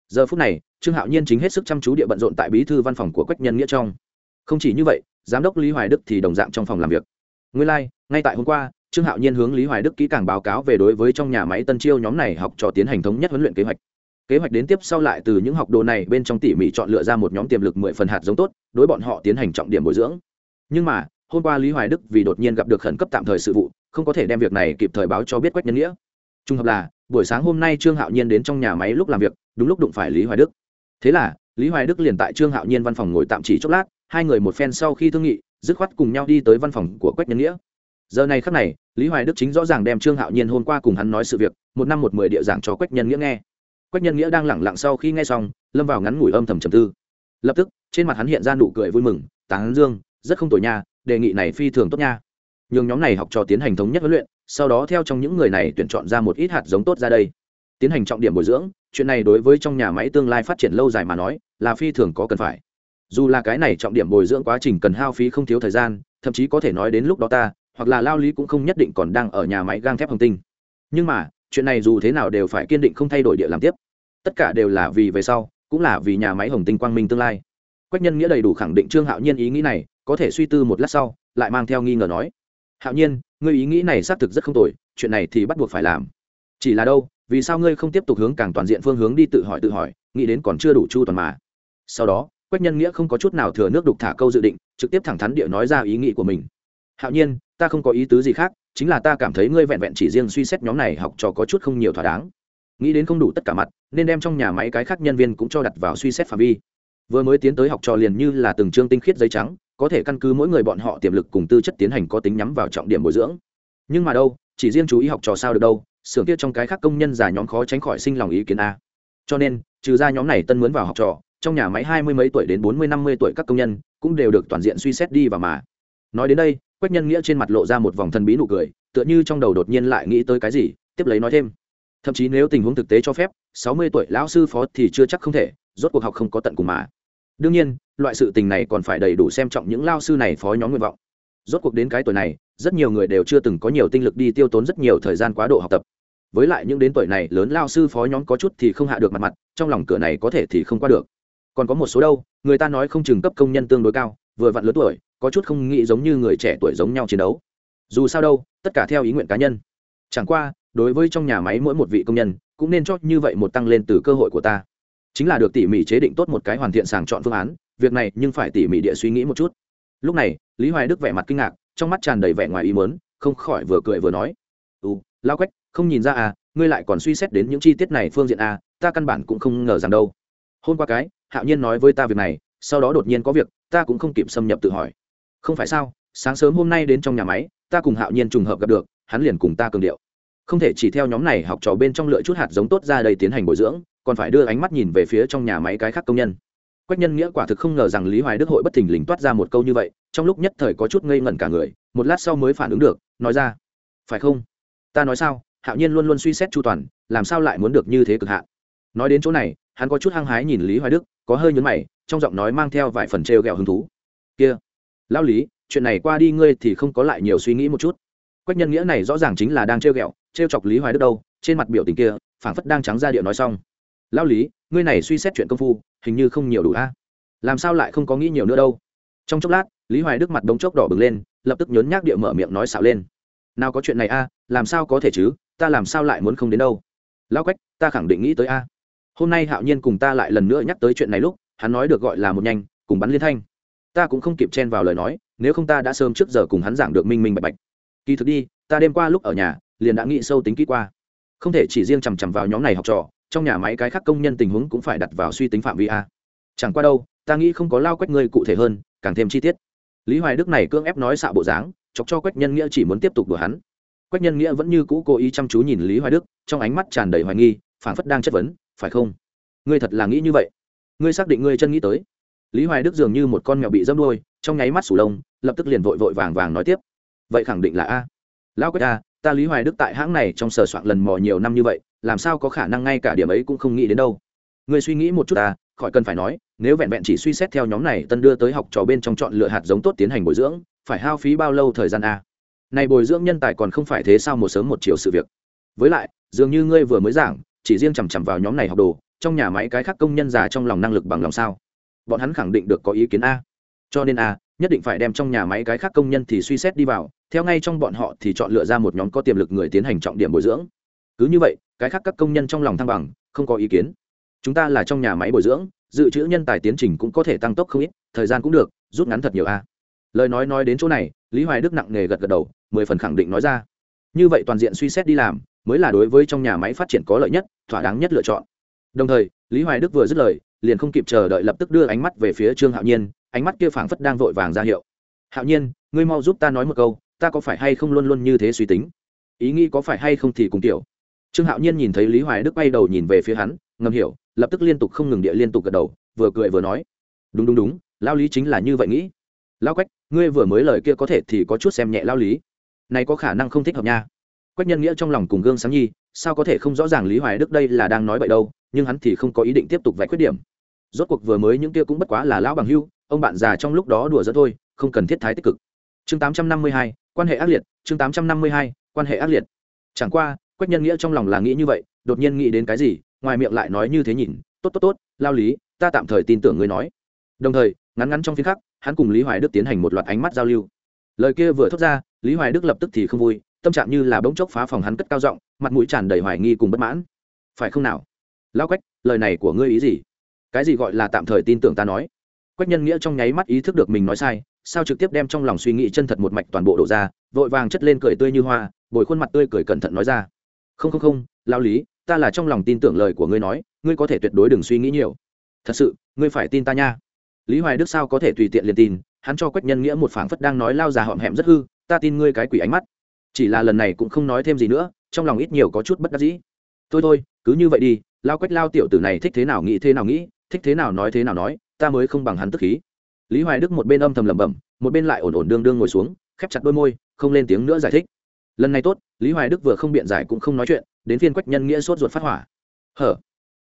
Giờ phút này trương hạo nhiên chính hết sức chăm chú địa bận rộn tại bí thư văn phòng của quách nhân nghĩa trong. Không chỉ như vậy giám đốc lý hoài đức thì đồng dạng trong phòng làm việc. Nguyên lai、like, ngay tại hôm qua trương hạo nhiên hướng lý hoài đức kỹ càng báo cáo về đối với trong nhà máy tân chiêu nhóm này học trò tiến hành thống nhất huấn luyện kế hoạch. Kế hoạch đến tiếp sau lại từ những học đồ này bên trong tỉ mỉ chọn lựa ra một nhóm tiềm lực mười phần hạt giống tốt đối bọn họ tiến hành trọng điểm bồi dưỡng. Nhưng mà hôm qua lý hoài đức vì đột nhiên gặp được khẩn cấp tạm thời sự vụ, không có thể đem việc này kịp thời báo cho biết quách nhân nghĩa. Trùng hợp là, buổi sáng hôm nay trương hạo nhiên đến trong nhà máy lúc làm việc, đúng lúc đụng phải lý hoài đức. Thế là, lý hoài đức liền tại trương hạo nhiên văn phòng ngồi tạm chỉ chốc lát, hai người một phen sau khi thương nghị, dứt khoát cùng nhau đi tới văn phòng của quách nhân nghĩa. Giờ này khắc này, lý hoài đức chính rõ ràng đem trương hạo nhiên hôm qua cùng hắn nói sự việc, một năm một mười địa giảng cho quách nhân nghĩa nghe. Quách nhân nghĩa đang lẳng lặng sau khi nghe xong, lâm vào ngắn ngủi âm thầm trầm tư. Lập tức, trên mặt hắn hiện ra nụ cười vui mừng tán dương, rất không tồi nha đề nghị này phi thường tốt nha. Nhường nhóm này học trò tiến hành thống nhất huấn luyện, sau đó theo trong những người này tuyển chọn ra một ít hạt giống tốt ra đây. Tiến hành trọng điểm bồi dưỡng, chuyện này đối với trong nhà máy tương lai phát triển lâu dài mà nói, là phi thường có cần phải. Dù là cái này trọng điểm bồi dưỡng quá trình cần hao phí không thiếu thời gian, thậm chí có thể nói đến lúc đó ta, hoặc là lao lý cũng không nhất định còn đang ở nhà máy gang thép hồng tinh. Nhưng mà, chuyện này dù thế nào đều phải kiên định không thay đổi địa làm tiếp. Tất cả đều là vì về sau, cũng là vì nhà máy hồng tinh quang minh tương lai. Quách nhân nghĩa đầy đủ khẳng định trương hạo nhiên ý nghĩ này có thể suy tư một lát sau, lại mang theo nghi ngờ nói, hạo nhiên, ngươi ý nghĩ này xác thực rất không tồi, chuyện này thì bắt buộc phải làm. Chỉ là đâu, vì sao ngươi không tiếp tục hướng càng toàn diện phương hướng đi tự hỏi tự hỏi, nghĩ đến còn chưa đủ chu toàn mà? Sau đó, quách nhân nghĩa không có chút nào thừa nước đục thả câu dự định, trực tiếp thẳng thắn địa nói ra ý nghĩ của mình. Hạo nhiên, ta không có ý tứ gì khác, chính là ta cảm thấy ngươi vẹn vẹn chỉ riêng suy xét nhóm này học trò có chút không nhiều thỏa đáng. Nghĩ đến không đủ tất cả mặt, nên đem trong nhà máy cái khác nhân viên cũng cho đặt vào suy xét phạm vi vừa mới tiến tới học trò liền như là từng chương tinh khiết giấy trắng, có thể căn cứ mỗi người bọn họ tiềm lực cùng tư chất tiến hành có tính nhắm vào trọng điểm bồi dưỡng. Nhưng mà đâu, chỉ riêng chú ý học trò sao được đâu, xưởng kia trong cái khác công nhân già nhóm khó tránh khỏi sinh lòng ý kiến a. Cho nên, trừ ra nhóm này tân mướn vào học trò, trong nhà máy hai mươi mấy tuổi đến bốn mươi năm mươi tuổi các công nhân cũng đều được toàn diện suy xét đi và mà. Nói đến đây, quách nhân nghĩa trên mặt lộ ra một vòng thần bí nụ cười, tựa như trong đầu đột nhiên lại nghĩ tới cái gì, tiếp lấy nói thêm. Thậm chí nếu tình huống thực tế cho phép, sáu mươi tuổi lão sư phó thì chưa chắc không thể rốt cuộc học không có tận cùng mà. Đương nhiên, loại sự tình này còn phải đầy đủ xem trọng những lao sư này phó nhóm nguyện vọng. Rốt cuộc đến cái tuổi này, rất nhiều người đều chưa từng có nhiều tinh lực đi tiêu tốn rất nhiều thời gian quá độ học tập. Với lại những đến tuổi này, lớn lao sư phó nhóm có chút thì không hạ được mặt mặt, trong lòng cửa này có thể thì không qua được. Còn có một số đâu, người ta nói không chừng cấp công nhân tương đối cao, vừa vặn lớn tuổi, có chút không nghĩ giống như người trẻ tuổi giống nhau chiến đấu. Dù sao đâu, tất cả theo ý nguyện cá nhân. Chẳng qua, đối với trong nhà máy mỗi một vị công nhân, cũng nên cho như vậy một tăng lên từ cơ hội của ta chính là được tỉ mỉ chế định tốt một cái hoàn thiện sàng chọn phương án, việc này nhưng phải tỉ mỉ địa suy nghĩ một chút. Lúc này, lý hoài đức vẻ mặt kinh ngạc, trong mắt tràn đầy vẻ ngoài ý mớn không khỏi vừa cười vừa nói ừ lao quách, không nhìn ra à ngươi lại còn suy xét đến những chi tiết này phương diện à ta căn bản cũng không ngờ rằng đâu. Hôm qua cái, hạo nhiên nói với ta việc này, sau đó đột nhiên có việc, ta cũng không kịp xâm nhập tự hỏi. Không phải sao, sáng sớm hôm nay đến trong nhà máy, ta cùng hạo nhiên trùng hợp gặp được, hắn liền cùng ta cường điệu. Không thể chỉ theo nhóm này học trò bên trong lựa chút hạt giống tốt ra đây tiến hành bồi dưỡng còn phải đưa ánh mắt nhìn về phía trong nhà máy cái khác công nhân. Quách nhân nghĩa quả thực không ngờ rằng lý hoài đức hội bất thình lình toát ra một câu như vậy, trong lúc nhất thời có chút ngây ngẩn cả người, một lát sau mới phản ứng được, nói ra, phải không? Ta nói sao, hạo nhiên luôn luôn suy xét chu toàn, làm sao lại muốn được như thế cực hạn? Nói đến chỗ này, hắn có chút hăng hái nhìn lý hoài đức, có hơi nhấn mày, trong giọng nói mang theo vài phần trêu ghẹo hứng thú. Kia, lão lý, chuyện này qua đi ngươi thì không có lại nhiều suy nghĩ một chút. Quách nhân nghĩa này rõ ràng chính là đang trêu ghẹo, trêu chọc lý hoài đức đâu, trên mặt biểu tình kia, phảng phất đang trắng ra địa nói xong lão lý, ngươi này suy xét chuyện công phu, hình như không nhiều đủ a. Làm sao lại không có nghĩ nhiều nữa đâu? Trong chốc lát, lý hoài đức mặt đống chốc đỏ bừng lên, lập tức nhốn nhác địa mở miệng nói xạo lên. Nào có chuyện này a, làm sao có thể chứ, ta làm sao lại muốn không đến đâu? Lão quách, ta khẳng định nghĩ tới a. Hôm nay hạo nhiên cùng ta lại lần nữa nhắc tới chuyện này lúc, hắn nói được gọi là một nhanh, cùng bắn liên thanh. Ta cũng không kịp chen vào lời nói, nếu không ta đã sớm trước giờ cùng hắn giảng được minh minh bạch bạch. Kỳ thực đi, ta đêm qua lúc ở nhà, liền đã nghĩ sâu tính kỹ qua. Không thể chỉ riêng chằm chằm vào nhóm này học trò trong nhà máy cái khác công nhân tình huống cũng phải đặt vào suy tính phạm vi a. Chẳng qua đâu, ta nghĩ không có lao quách ngươi cụ thể hơn, càng thêm chi tiết. Lý hoài đức này cưỡng ép nói xạo bộ dáng, chọc cho quách nhân nghĩa chỉ muốn tiếp tục đùa hắn. Quách nhân nghĩa vẫn như cũ cố ý chăm chú nhìn lý hoài đức, trong ánh mắt tràn đầy hoài nghi, phảng phất đang chất vấn, phải không? Ngươi thật là nghĩ như vậy? Ngươi xác định ngươi chân nghĩ tới? Lý hoài đức dường như một con mèo bị dâm đôi trong nháy mắt sủ lông, lập tức liền vội vội vàng vàng nói tiếp. Vậy khẳng định là a. Lão quách a, ta lý hoài đức tại hãng này trong sờ soạn lần mò nhiều năm như vậy làm sao có khả năng ngay cả điểm ấy cũng không nghĩ đến đâu. Người suy nghĩ một chút ta, khỏi cần phải nói, nếu vẹn vẹn chỉ suy xét theo nhóm này, tân đưa tới học trò bên trong chọn lựa hạt giống tốt tiến hành bồi dưỡng, phải hao phí bao lâu thời gian a? Này bồi dưỡng nhân tài còn không phải thế sao một sớm một chiều sự việc. Với lại, dường như ngươi vừa mới giảng, chỉ riêng chằm chằm vào nhóm này học đồ, trong nhà máy cái khác công nhân già trong lòng năng lực bằng lòng sao? Bọn hắn khẳng định được có ý kiến a. Cho nên a, nhất định phải đem trong nhà máy cái khác công nhân thì suy xét đi vào, theo ngay trong bọn họ thì chọn lựa ra một nhóm có tiềm lực người tiến hành trọng điểm bồi dưỡng cứ như vậy, cái khác các công nhân trong lòng thăng bằng, không có ý kiến. Chúng ta là trong nhà máy bồi dưỡng, dự trữ nhân tài tiến trình cũng có thể tăng tốc không ít, thời gian cũng được, rút ngắn thật nhiều a. À. Lời nói nói đến chỗ này, lý hoài đức nặng nề gật gật đầu, mười phần khẳng định nói ra. Như vậy toàn diện suy xét đi làm, mới là đối với trong nhà máy phát triển có lợi nhất, thỏa đáng nhất lựa chọn. Đồng thời, lý hoài đức vừa dứt lời, liền không kịp chờ đợi lập tức đưa ánh mắt về phía trương hạo nhiên, ánh mắt kia phảng phất đang vội vàng ra hiệu. Hạo nhiên, ngươi mau giúp ta nói một câu, ta có phải hay không luôn luôn như thế suy tính? Ý nghĩ có phải hay không thì cùng tiểu trương hạo nhiên nhìn thấy lý hoài đức bay đầu nhìn về phía hắn ngầm hiểu lập tức liên tục không ngừng địa liên tục gật đầu vừa cười vừa nói. Đúng đúng đúng lao lý chính là như vậy nghĩ. Lao quách ngươi vừa mới lời kia có thể thì có chút xem nhẹ lao lý. Này có khả năng không thích hợp nha. Quách nhân nghĩa trong lòng cùng gương sáng nhi sao có thể không rõ ràng lý hoài đức đây là đang nói vậy đâu nhưng hắn thì không có ý định tiếp tục vạch khuyết điểm. Rốt cuộc vừa mới những kia cũng bất quá là lão bằng hưu ông bạn già trong lúc đó đùa dẫn thôi không cần thiết thái tích cực. Chương 852, quan hệ ác liệt chương 852, quan hệ ác liệt. Chẳng qua quách nhân nghĩa trong lòng là nghĩ như vậy, đột nhiên nghĩ đến cái gì, ngoài miệng lại nói như thế nhìn, tốt tốt tốt, lao lý, ta tạm thời tin tưởng ngươi nói. Đồng thời, ngắn ngắn trong phiên khắc, hắn cùng lý hoài đức tiến hành một loạt ánh mắt giao lưu. Lời kia vừa thốt ra, lý hoài đức lập tức thì không vui, tâm trạng như là bỗng chốc phá phòng hắn cất cao giọng, mặt mũi tràn đầy hoài nghi cùng bất mãn. Phải không nào? Lao quách, lời này của ngươi ý gì? Cái gì gọi là tạm thời tin tưởng ta nói? Quách nhân nghĩa trong nháy mắt ý thức được mình nói sai, sao trực tiếp đem trong lòng suy nghĩ chân thật một mạch toàn bộ đổ ra, vội vàng chất lên cười tươi như hoa, bồi khuôn mặt tươi cười cẩn thận nói ra không không không lao lý, ta là trong lòng tin tưởng lời của ngươi nói, ngươi có thể tuyệt đối đừng suy nghĩ nhiều. Thật sự, ngươi phải tin ta nha. Lý hoài đức sao có thể tùy tiện liền tin, hắn cho quách nhân nghĩa một phảng phất đang nói lao già họm hẹm rất hư, ta tin ngươi cái quỷ ánh mắt. Chỉ là lần này cũng không nói thêm gì nữa, trong lòng ít nhiều có chút bất đắc dĩ. Thôi thôi, cứ như vậy đi, lao quách lao tiểu tử này thích thế nào nghĩ thế nào nghĩ, thích thế nào nói thế nào nói, ta mới không bằng hắn tức khí. Lý hoài đức một bên âm thầm lẩm bẩm, một bên lại ổn ổn đương đương ngồi xuống, khép chặt đôi môi, không lên tiếng nữa giải thích lần này tốt, lý hoài đức vừa không biện giải cũng không nói chuyện, đến phiên quách nhân nghĩa sốt ruột phát hỏa. Hở?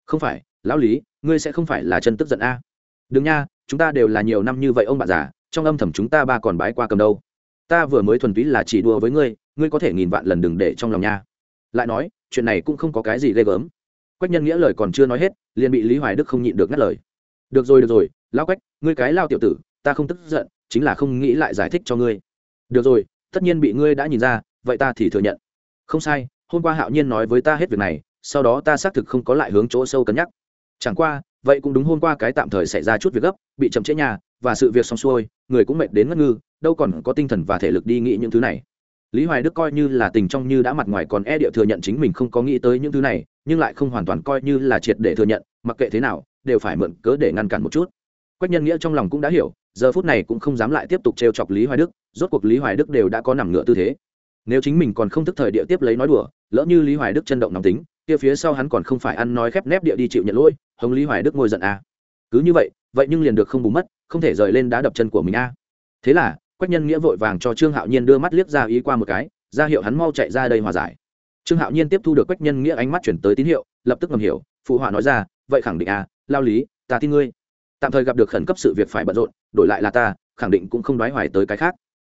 Không phải, lão lý, ngươi sẽ không phải là chân tức giận a. Đừng nha, chúng ta đều là nhiều năm như vậy ông bà già, trong âm thầm chúng ta ba còn bái qua cầm đâu. Ta vừa mới thuần túy là chỉ đùa với ngươi ngươi có thể nghìn vạn lần đừng để trong lòng nha. Lại nói, chuyện này cũng không có cái gì ghê gớm. Quách nhân nghĩa lời còn chưa nói hết, liền bị lý hoài đức không nhịn được ngắt lời. Được rồi được rồi lao quách, ngươi cái lao tiểu tử, ta không tức giận, chính là không nghĩ lại giải thích cho ngươi. Được rồi, tất nhiên bị ngươi đã nhìn ra vậy ta thì thừa nhận. Không sai, hôm qua hạo nhiên nói với ta hết việc này, sau đó ta xác thực không có lại hướng chỗ sâu cân nhắc. Chẳng qua, vậy cũng đúng hôm qua cái tạm thời xảy ra chút việc gấp, bị chậm trễ nhà, và sự việc xong xuôi, người cũng mệt đến ngất ngư, đâu còn có tinh thần và thể lực đi nghĩ những thứ này. Lý hoài đức coi như là tình trong như đã mặt ngoài còn e địa thừa nhận chính mình không có nghĩ tới những thứ này, nhưng lại không hoàn toàn coi như là triệt để thừa nhận, mặc kệ thế nào, đều phải mượn cớ để ngăn cản một chút. Quách nhân nghĩa trong lòng cũng đã hiểu, giờ phút này cũng không dám lại tiếp tục trêu chọc lý hoài đức, rốt cuộc lý hoài đức đều đã có nằm ngựa tư thế nếu chính mình còn không thức thời địa tiếp lấy nói đùa, lỡ như lý hoài đức chân động nóng tính, kia phía sau hắn còn không phải ăn nói khép nép địa đi chịu nhận lỗi, hồng lý hoài đức ngồi giận à. cứ như vậy vậy nhưng liền được không bù mất, không thể rời lên đá đập chân của mình a à. thế là, quách nhân nghĩa vội vàng cho trương hạo nhiên đưa mắt liếc ra ý qua một cái, ra hiệu hắn mau chạy ra đây hòa giải trương hạo nhiên tiếp thu được quách nhân nghĩa ánh mắt chuyển tới tín hiệu, lập tức ngầm hiểu, phụ họa nói ra, vậy khẳng định à lao lý, ta tin ngươi tạm thời gặp được khẩn cấp sự việc phải bận rộn, đổi lại là ta, khẳng định cũng không đoái hoài tới cái khác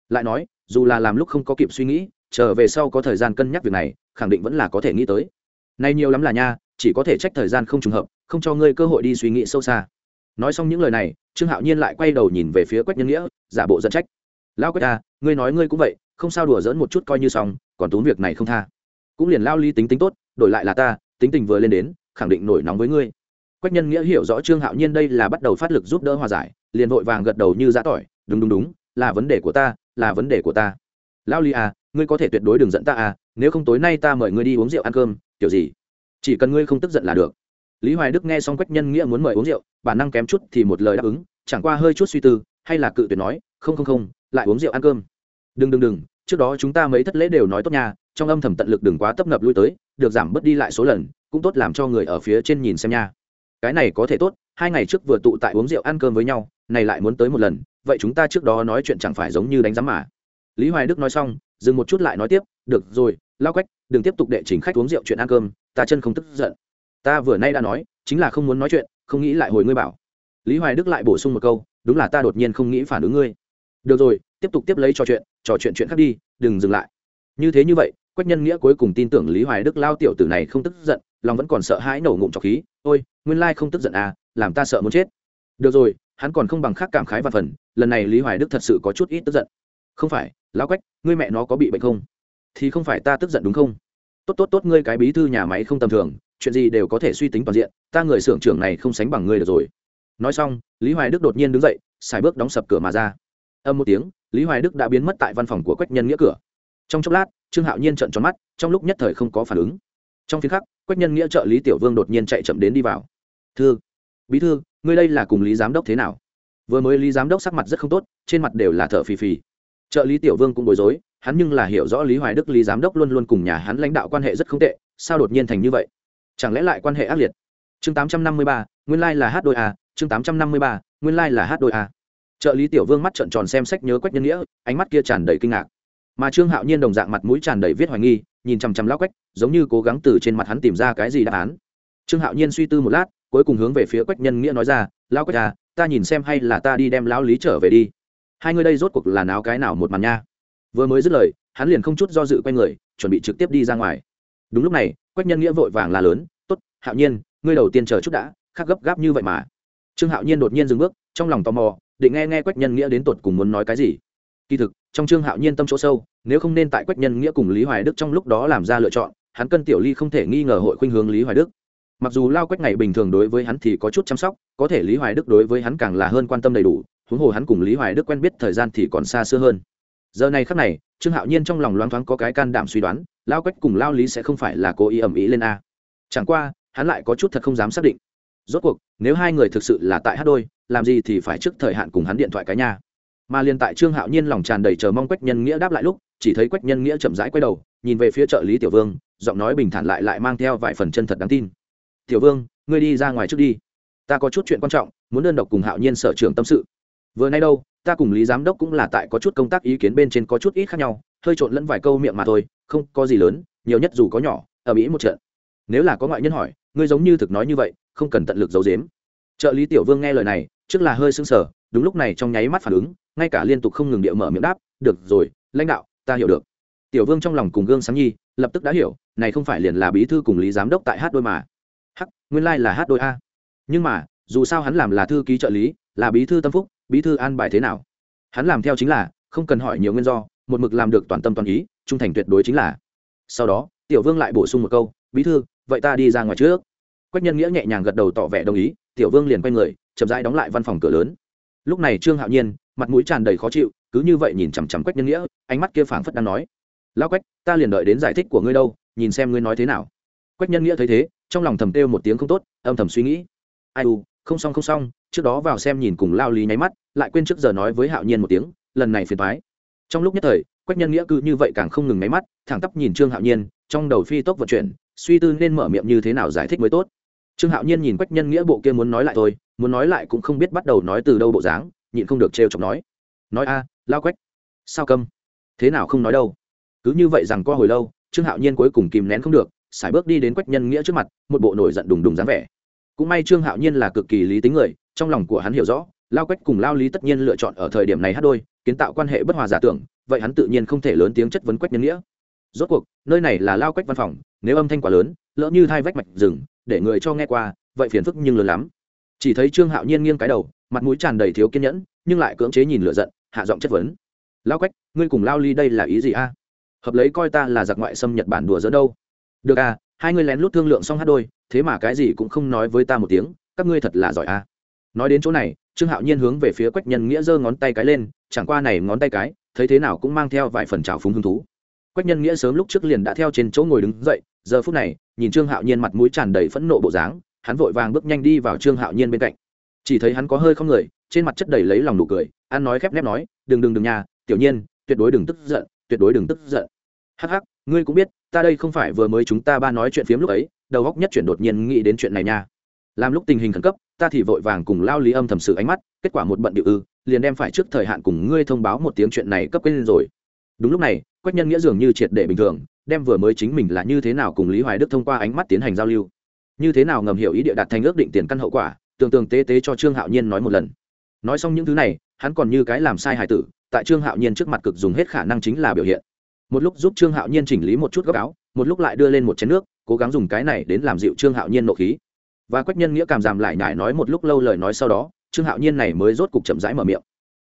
lại nói, dù là làm lúc không có kịp suy nghĩ trở về sau có thời gian cân nhắc việc này, khẳng định vẫn là có thể nghĩ tới. Nay nhiều lắm là nha, chỉ có thể trách thời gian không trùng hợp, không cho ngươi cơ hội đi suy nghĩ sâu xa. Nói xong những lời này, trương hạo nhiên lại quay đầu nhìn về phía quách nhân nghĩa, giả bộ dẫn trách. Lão quách ta ngươi nói ngươi cũng vậy, không sao đùa dỡn một chút coi như xong, còn tốn việc này không tha. Cũng liền lao ly tính tính tốt, đổi lại là ta, tính tình vừa lên đến, khẳng định nổi nóng với ngươi. Quách nhân nghĩa hiểu rõ trương hạo nhiên đây là bắt đầu phát lực giúp đỡ hòa giải, liền vội vàng gật đầu như giã tỏi, đúng đúng đúng, là vấn đề của ta, là vấn đề của ta. Lao ly à ngươi có thể tuyệt đối đừng giận ta à nếu không tối nay ta mời ngươi đi uống rượu ăn cơm, kiểu gì? Chỉ cần ngươi không tức giận là được. Lý hoài đức nghe xong quách nhân nghĩa muốn mời uống rượu, bản năng kém chút thì một lời đáp ứng, chẳng qua hơi chút suy tư, hay là cự tuyệt nói, không không không, lại uống rượu ăn cơm. Đừng đừng đừng, trước đó chúng ta mấy thất lễ đều nói tốt nha, trong âm thầm tận lực đừng quá tấp nập lui tới, được giảm bớt đi lại số lần, cũng tốt làm cho người ở phía trên nhìn xem nha. Cái này có thể tốt, hai ngày trước vừa tụ tại uống rượu ăn cơm với nhau, này lại muốn tới một lần, vậy chúng ta trước đó nói chuyện chẳng phải giống như đánh giám mà lý hoài đức nói xong, dừng một chút lại nói tiếp, được rồi, lao quách, đừng tiếp tục đệ trình khách uống rượu chuyện ăn cơm, ta chân không tức giận. Ta vừa nay đã nói, chính là không muốn nói chuyện, không nghĩ lại hồi ngươi bảo. Lý hoài đức lại bổ sung một câu, đúng là ta đột nhiên không nghĩ phản ứng ngươi. Được rồi, tiếp tục tiếp lấy trò chuyện trò chuyện chuyện khác đi, đừng dừng lại. Như thế như vậy, quách nhân nghĩa cuối cùng tin tưởng lý hoài đức lao tiểu tử này không tức giận, lòng vẫn còn sợ hãi nổ ngụm trọc khí, ôi, nguyên lai không tức giận à làm ta sợ muốn chết. Được rồi, hắn còn không bằng khác cảm khái và phần, lần này lý hoài đức thật sự có chút ít tức giận không phải, lão quách, ngươi mẹ nó có bị bệnh không? Thì không phải ta tức giận đúng không? Tốt tốt tốt, ngươi cái bí thư nhà máy không tầm thường, chuyện gì đều có thể suy tính toàn diện, ta người xưởng trưởng này không sánh bằng ngươi được rồi. Nói xong, lý hoài đức đột nhiên đứng dậy, xài bước đóng sập cửa mà ra. Âm một tiếng, lý hoài đức đã biến mất tại văn phòng của quách nhân nghĩa cửa. Trong chốc lát, trương hạo nhiên trợn tròn mắt, trong lúc nhất thời không có phản ứng. Trong phiên khắc, quách nhân nghĩa trợ lý tiểu vương đột nhiên chạy chậm đến đi vào. Thư, bí thư, ngươi đây là cùng lý giám đốc thế nào? Vừa mới lý giám đốc sắc mặt rất không tốt, trên mặt đều là thợ phì phì trợ lý tiểu vương cũng bối rối, hắn nhưng là hiểu rõ lý hoài đức, lý giám đốc luôn luôn cùng nhà hắn lãnh đạo quan hệ rất không tệ, sao đột nhiên thành như vậy? Chẳng lẽ lại quan hệ ác liệt? Chương tám trăm năm mươi ba, nguyên lai、like、là hát đôi a chương tám trăm năm mươi ba, nguyên lai、like、là hát đôi a trợ lý tiểu vương mắt trợn tròn xem sách nhớ quách nhân nghĩa, ánh mắt kia tràn đầy kinh ngạc. Mà trương hạo nhiên đồng dạng mặt mũi tràn đầy viết hoài nghi, nhìn chằm chằm lao quách, giống như cố gắng từ trên mặt hắn tìm ra cái gì đáp án. Trương hạo nhiên suy tư một lát, cuối cùng hướng về phía quách nhân nghĩa nói ra lao quách à ta nhìn xem hay là ta đi đem lão lý trở về đi hai người đây rốt cuộc là náo cái nào một màn nha. Vừa mới dứt lời, hắn liền không chút do dự q u a y người, chuẩn bị trực tiếp đi ra ngoài. Đúng lúc này, quách nhân nghĩa vội vàng là lớn t ố t hạo nhiên, ngươi đầu tiên chờ chút đã khác gấp gáp như vậy mà. Trương hạo nhiên đột nhiên dừng bước, trong lòng tò mò, định nghe nghe quách nhân nghĩa đến tột cùng muốn nói cái gì. Kỳ thực, trong trương hạo nhiên tâm chỗ sâu, nếu không nên tại quách nhân nghĩa cùng lý hoài đức trong lúc đó làm ra lựa chọn, hắn cân tiểu ly không thể nghi ngờ hội khuynh hướng lý hoài đức. Mặc dù lao quách ngày bình thường đối với hắn thì có chút chăm sóc, có thể lý hoài đức đối với hắn càng là hơn quan tâm đầy đủ huống hồ hắn cùng lý hoài đức quen biết thời gian thì còn xa xưa hơn. Giờ này khắc này, trương hạo nhiên trong lòng loáng thoáng có cái can đảm suy đoán, lao quách cùng lao lý sẽ không phải là cố ý ẩm ý lên a. Chẳng qua, hắn lại có chút thật không dám xác định. Rốt cuộc, nếu hai người thực sự là tại hát đôi, làm gì thì phải trước thời hạn cùng hắn điện thoại cái nhà mà liền tại trương hạo nhiên lòng tràn đầy chờ mong quách nhân nghĩa đáp lại lúc, chỉ thấy quách nhân nghĩa chậm rãi quay đầu, nhìn về phía trợ lý tiểu vương, giọng nói bình thản lại lại mang theo vài phần chân thật đáng tin. Tiểu vương, ngươi đi ra ngoài trước đi. Ta có chút chuyện quan trọng, muốn đơn độc cùng hạo nhiên sở trưởng tâm sự vừa nay đâu, ta cùng lý giám đốc cũng là tại có chút công tác ý kiến bên trên có chút ít khác nhau, hơi trộn lẫn vài câu miệng mà thôi, không có gì lớn, nhiều nhất dù có nhỏ, ở mỹ một trận. Nếu là có ngoại nhân hỏi, ngươi giống như thực nói như vậy, không cần tận lực giấu giếm. Trợ lý tiểu vương nghe lời này, trước là hơi sưng sờ, đúng lúc này trong nháy mắt phản ứng, ngay cả liên tục không ngừng địa mở miệng đáp, được rồi, lãnh đạo, ta hiểu được. Tiểu vương trong lòng cùng gương sáng nhi, lập tức đã hiểu, này không phải liền là bí thư cùng lý giám đốc tại hát đôi mà. Hắc, nguyên lai、like、là hát đôi a. Nhưng mà, dù sao hắn làm là thư ký trợ lý, là bí thư tâm phúc bí thư an bài thế nào? Hắn làm theo chính là, không cần hỏi nhiều nguyên do, một mực làm được toàn tâm toàn ý, trung thành tuyệt đối chính là. Sau đó, tiểu vương lại bổ sung một câu, bí thư, vậy ta đi ra ngoài trước. Quách nhân nghĩa nhẹ nhàng gật đầu tỏ vẻ đồng ý, tiểu vương liền quay người, chậm rãi đóng lại văn phòng cửa lớn. Lúc này trương hạo nhiên, mặt mũi tràn đầy khó chịu, cứ như vậy nhìn chằm chằm quách nhân nghĩa, ánh mắt kia phảng phất đang nói, lão quách, ta liền đợi đến giải thích của ngươi đâu, nhìn xem ngươi nói thế nào. Quách nhân nghĩa thấy thế, trong lòng thầm kêu một tiếng không tốt, âm thầm suy nghĩ. Ai u không xong không xong, trước đó vào xem nhìn cùng lao lý nháy mắt, lại quên trước giờ nói với hạo nhiên một tiếng, lần này phiền thoái trong lúc nhất thời, quách nhân nghĩa cứ như vậy càng không ngừng nháy mắt, thẳng tắp nhìn trương hạo nhiên, trong đầu phi tốc vận chuyển, suy tư nên mở miệng như thế nào giải thích mới tốt. Trương hạo nhiên nhìn quách nhân nghĩa bộ kia muốn nói lại thôi, muốn nói lại cũng không biết bắt đầu nói từ đâu bộ dáng, nhịn không được trêu chọc nói. Nói a, lao quách, sao câm? Thế nào không nói đâu? Cứ như vậy rằng qua hồi lâu, trương hạo nhiên cuối cùng kìm nén không được, sải bước đi đến quách nhân nghĩa trước mặt, một bộ nổi giận đùng đùng dáng vẻ cũng may trương hạo nhiên là cực kỳ lý tính người, trong lòng của hắn hiểu rõ, lao quách cùng lao lý tất nhiên lựa chọn ở thời điểm này hát đôi, kiến tạo quan hệ bất hòa giả tưởng, vậy hắn tự nhiên không thể lớn tiếng chất vấn quách nhân nghĩa. Rốt cuộc, nơi này là lao quách văn phòng, nếu âm thanh quá lớn, lỡ như thai vách mạch rừng, để người cho nghe qua, vậy phiền phức nhưng lớn lắm. Chỉ thấy trương hạo nhiên nghiêng cái đầu, mặt mũi tràn đầy thiếu kiên nhẫn, nhưng lại cưỡng chế nhìn lựa giận, hạ giọng chất vấn. Lao quách, ngươi cùng lao ly đây là ý gì a? Hợp lấy coi ta là giặc ngoại xâm nhật bản đùa giữa đâu? Được à hai ngươi lén lút thương lượng xong hát đôi, thế mà cái gì cũng không nói với ta một tiếng, các ngươi thật là giỏi à. Nói đến chỗ này, trương hạo nhiên hướng về phía quách nhân nghĩa giơ ngón tay cái lên, chẳng qua này ngón tay cái, thấy thế nào cũng mang theo vài phần trào phúng hứng thú. Quách nhân nghĩa sớm lúc trước liền đã theo trên chỗ ngồi đứng dậy, giờ phút này, nhìn trương hạo nhiên mặt mũi tràn đầy phẫn nộ bộ dáng, hắn vội vàng bước nhanh đi vào trương hạo nhiên bên cạnh. Chỉ thấy hắn có hơi không người, trên mặt chất đầy lấy lòng nụ cười, ăn nói khép nép nói, đừng đừng đừng nhà tiểu nhiên, tuyệt đối đừng tức giận, tuyệt đối đừng tức giận. Hắc hắc ngươi cũng biết, ta đây không phải vừa mới chúng ta ba nói chuyện phiếm lúc ấy, đầu góc nhất chuyển đột nhiên nghĩ đến chuyện này nha. Làm lúc tình hình khẩn cấp, ta thì vội vàng cùng lao lý âm thầm sự ánh mắt, kết quả một bận điệu ư, liền đem phải trước thời hạn cùng ngươi thông báo một tiếng chuyện này cấp quên rồi. Đúng lúc này, quách nhân nghĩa dường như triệt để bình thường, đem vừa mới chính mình là như thế nào cùng lý hoài đức thông qua ánh mắt tiến hành giao lưu. Như thế nào ngầm hiểu ý địa đạt thành ước định tiền căn hậu quả, tường tường tế tế cho trương hạo nhiên nói một lần. Nói xong những thứ này, hắn còn như cái làm sai hài tử, tại trương hạo nhiên trước mặt cực dùng hết khả năng chính là biểu hiện một lúc giúp trương hạo nhiên chỉnh lý một chút góc áo, một lúc lại đưa lên một chén nước, cố gắng dùng cái này đến làm dịu trương hạo nhiên nộ khí. Và quách nhân nghĩa cảm giảm lại nhải nói một lúc lâu lời nói sau đó, trương hạo nhiên này mới rốt cục chậm rãi mở miệng.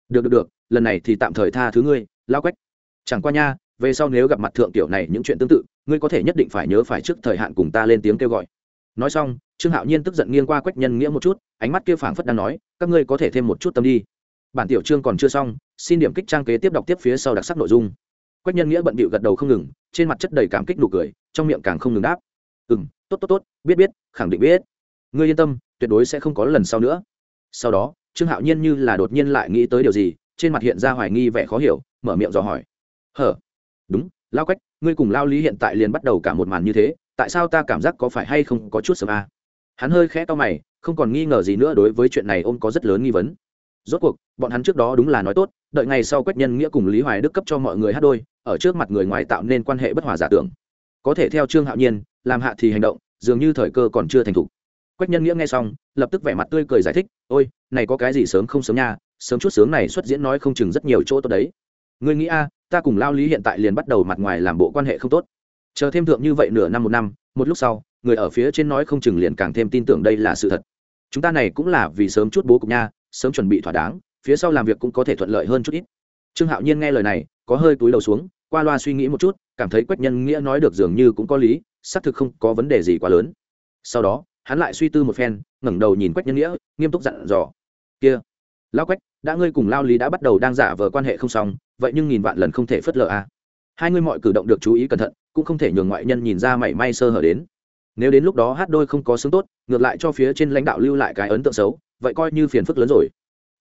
Được được được, lần này thì tạm thời tha thứ ngươi lao quách. Chẳng qua nha, về sau nếu gặp mặt thượng tiểu này những chuyện tương tự, ngươi có thể nhất định phải nhớ phải trước thời hạn cùng ta lên tiếng kêu gọi. Nói xong, trương hạo nhiên tức giận nghiêng qua quách nhân nghĩa một chút, ánh mắt kia phảng phất đang nói, các ngươi có thể thêm một chút tâm đi. Bản tiểu trương còn chưa xong, xin điểm kích trang kế tiếp đọc tiếp phía sau đặc sắc nội dung quách nhân nghĩa bận bịu gật đầu không ngừng, trên mặt chất đầy cảm kích nụ cười, trong miệng càng không ngừng đáp. Ừ m tốt tốt tốt, biết biết, khẳng định biết. Ngươi yên tâm, tuyệt đối sẽ không có lần sau nữa. Sau đó, trương hạo nhiên như là đột nhiên lại nghĩ tới điều gì, trên mặt hiện ra hoài nghi vẻ khó hiểu, mở miệng dò hỏi. Hở? Đúng, lao quách, ngươi cùng lao lý hiện tại liền bắt đầu cả một màn như thế, tại sao ta cảm giác có phải hay không có chút sớm à? hắn hơi khẽ to mày, không còn nghi ngờ gì nữa đối với chuyện này ôm có rất lớn nghi vấn. Rốt cuộc, bọn hắn trước đó đúng là nói tốt đợi ngày sau quách nhân nghĩa cùng lý hoài đức cấp cho mọi người hát đôi, ở trước mặt người ngoài tạo nên quan hệ bất hòa giả tưởng. Có thể theo trương hạo nhiên, làm hạ thì hành động, dường như thời cơ còn chưa thành thục. Quách nhân nghĩa nghe xong, lập tức vẻ mặt tươi cười giải thích, ôi, này có cái gì sớm không sớm nha, sớm chút sướng này xuất diễn nói không chừng rất nhiều chỗ tốt đấy. Ngươi nghĩ a, ta cùng lao lý hiện tại liền bắt đầu mặt ngoài làm bộ quan hệ không tốt. Chờ thêm thượng như vậy nửa năm một năm, một lúc sau, người ở phía trên nói không chừng liền càng thêm tin tưởng đây là sự thật. Chúng ta này cũng là vì sớm chút bố cục nha, sớm chuẩn bị thỏa đáng phía sau làm việc cũng có thể thuận lợi hơn chút ít. Trương hạo nhiên nghe lời này, có hơi túi đầu xuống, qua loa suy nghĩ một chút, cảm thấy quách nhân nghĩa nói được dường như cũng có lý, xác thực không có vấn đề gì quá lớn. Sau đó, hắn lại suy tư một phen, ngẩng đầu nhìn quách nhân nghĩa, nghiêm túc dặn dò. Kia lao quách, đã ngươi cùng lao lý đã bắt đầu đang giả vờ quan hệ không xong, vậy nhưng nghìn vạn lần không thể phớt lờ a à. hai ngươi mọi cử động được chú ý cẩn thận, cũng không thể nhường ngoại nhân nhìn ra mảy may sơ hở đến. Nếu đến lúc đó hát đôi không có xứng tốt, ngược lại cho phía trên lãnh đạo lưu lại cái ấn tượng xấu, vậy coi như phiền phức lớn rồi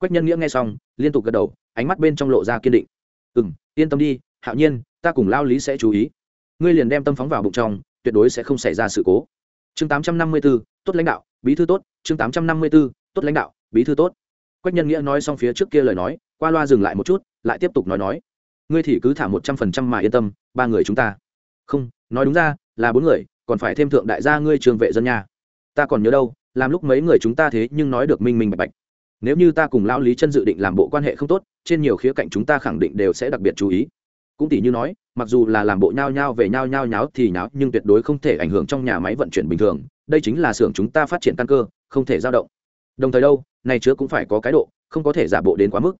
quách nhân nghĩa nghe xong, liên tục gật đầu, ánh mắt bên trong lộ ra kiên định. Ừ m yên tâm đi, hạo nhiên, ta cùng lao lý sẽ chú ý. Ngươi liền đem tâm phóng vào bụng trong, tuyệt đối sẽ không xảy ra sự cố. Chương tám trăm năm mươi b ố tốt lãnh đạo, bí thư tốt. Chương tám trăm năm mươi b ố tốt lãnh đạo, bí thư tốt. Quách nhân nghĩa nói xong phía trước kia lời nói, qua loa dừng lại một chút, lại tiếp tục nói nói. Ngươi thì cứ thả một trăm phần trăm mà yên tâm, ba người chúng ta. Không, nói đúng ra, là bốn người, còn phải thêm thượng đại gia ngươi trường vệ dân nhà ta còn nhớ đâu, làm lúc mấy người chúng ta thế nhưng nói được minh minh bạch bạch nếu như ta cùng Lão lý chân dự định làm bộ quan hệ không tốt, trên nhiều khía cạnh chúng ta khẳng định đều sẽ đặc biệt chú ý. Cũng tỷ như nói, mặc dù là làm bộ nhao nhao về nhao nhao nháo thì nháo, nhưng tuyệt đối không thể ảnh hưởng trong nhà máy vận chuyển bình thường. Đây chính là xưởng chúng ta phát triển căn cơ, không thể dao động. Đồng thời đâu, này chứa cũng phải có cái độ, không có thể giả bộ đến quá mức.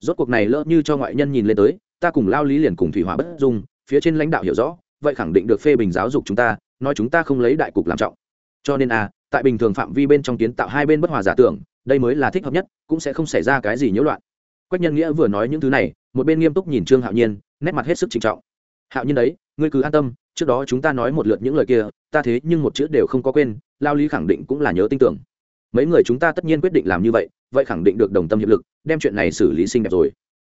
Rốt cuộc này lỡ như cho ngoại nhân nhìn lên tới, ta cùng lao lý liền cùng thủy hỏa bất dung, phía trên lãnh đạo hiểu rõ, vậy khẳng định được phê bình giáo dục chúng ta, nói chúng ta không lấy đại cục làm trọng. Cho nên a tại bình thường phạm vi bên trong kiến tạo hai bên bất hòa giả tưởng đây mới là thích hợp nhất, cũng sẽ không xảy ra cái gì nhiễu loạn. Quách nhân nghĩa vừa nói những thứ này, một bên nghiêm túc nhìn trương hạo nhiên, nét mặt hết sức trịnh trọng. Hạo nhiên đấy, ngươi cứ an tâm, trước đó chúng ta nói một lượt những lời kia, ta thế nhưng một chữ đều không có quên, lao lý khẳng định cũng là nhớ tin tưởng. Mấy người chúng ta tất nhiên quyết định làm như vậy vậy khẳng định được đồng tâm hiệp lực, đem chuyện này xử lý xinh đẹp rồi.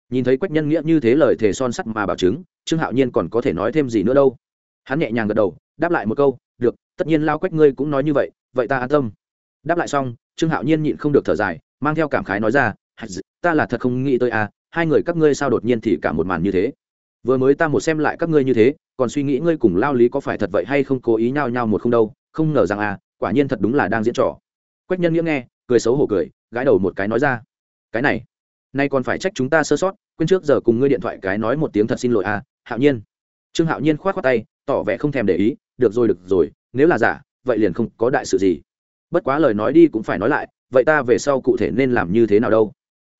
Nhìn thấy quách nhân nghĩa như thế lời thề son sắt mà bảo chứng, trương hạo nhiên còn có thể nói thêm gì nữa đâu. Hắn nhẹ nhàng gật đầu, đáp lại một câu, được, tất nhiên lao quách ngươi cũng nói như vậy vậy ta an tâm. Đáp lại xong trương hạo nhiên nhịn không được thở dài, mang theo cảm khái nói ra ta là thật không nghĩ tới à hai người các ngươi sao đột nhiên thì cả một màn như thế? Vừa mới ta một xem lại các ngươi như thế, còn suy nghĩ ngươi cùng lao lý có phải thật vậy hay không cố ý nhau nhau một không đâu, không ngờ rằng à quả nhiên thật đúng là đang diễn trò. Quách nhân nghĩa nghe, cười xấu hổ cười, gãi đầu một cái nói ra, cái này, nay còn phải trách chúng ta sơ sót, quên trước giờ cùng ngươi điện thoại cái nói một tiếng thật xin lỗi à hạo nhiên. Trương hạo nhiên k h o á t khoác tay, tỏ vẻ không thèm để ý, được rồi được rồi, nếu là giả, vậy liền không có đại sự gì bất quá lời nói đi cũng phải nói lại, vậy ta về sau cụ thể nên làm như thế nào đâu?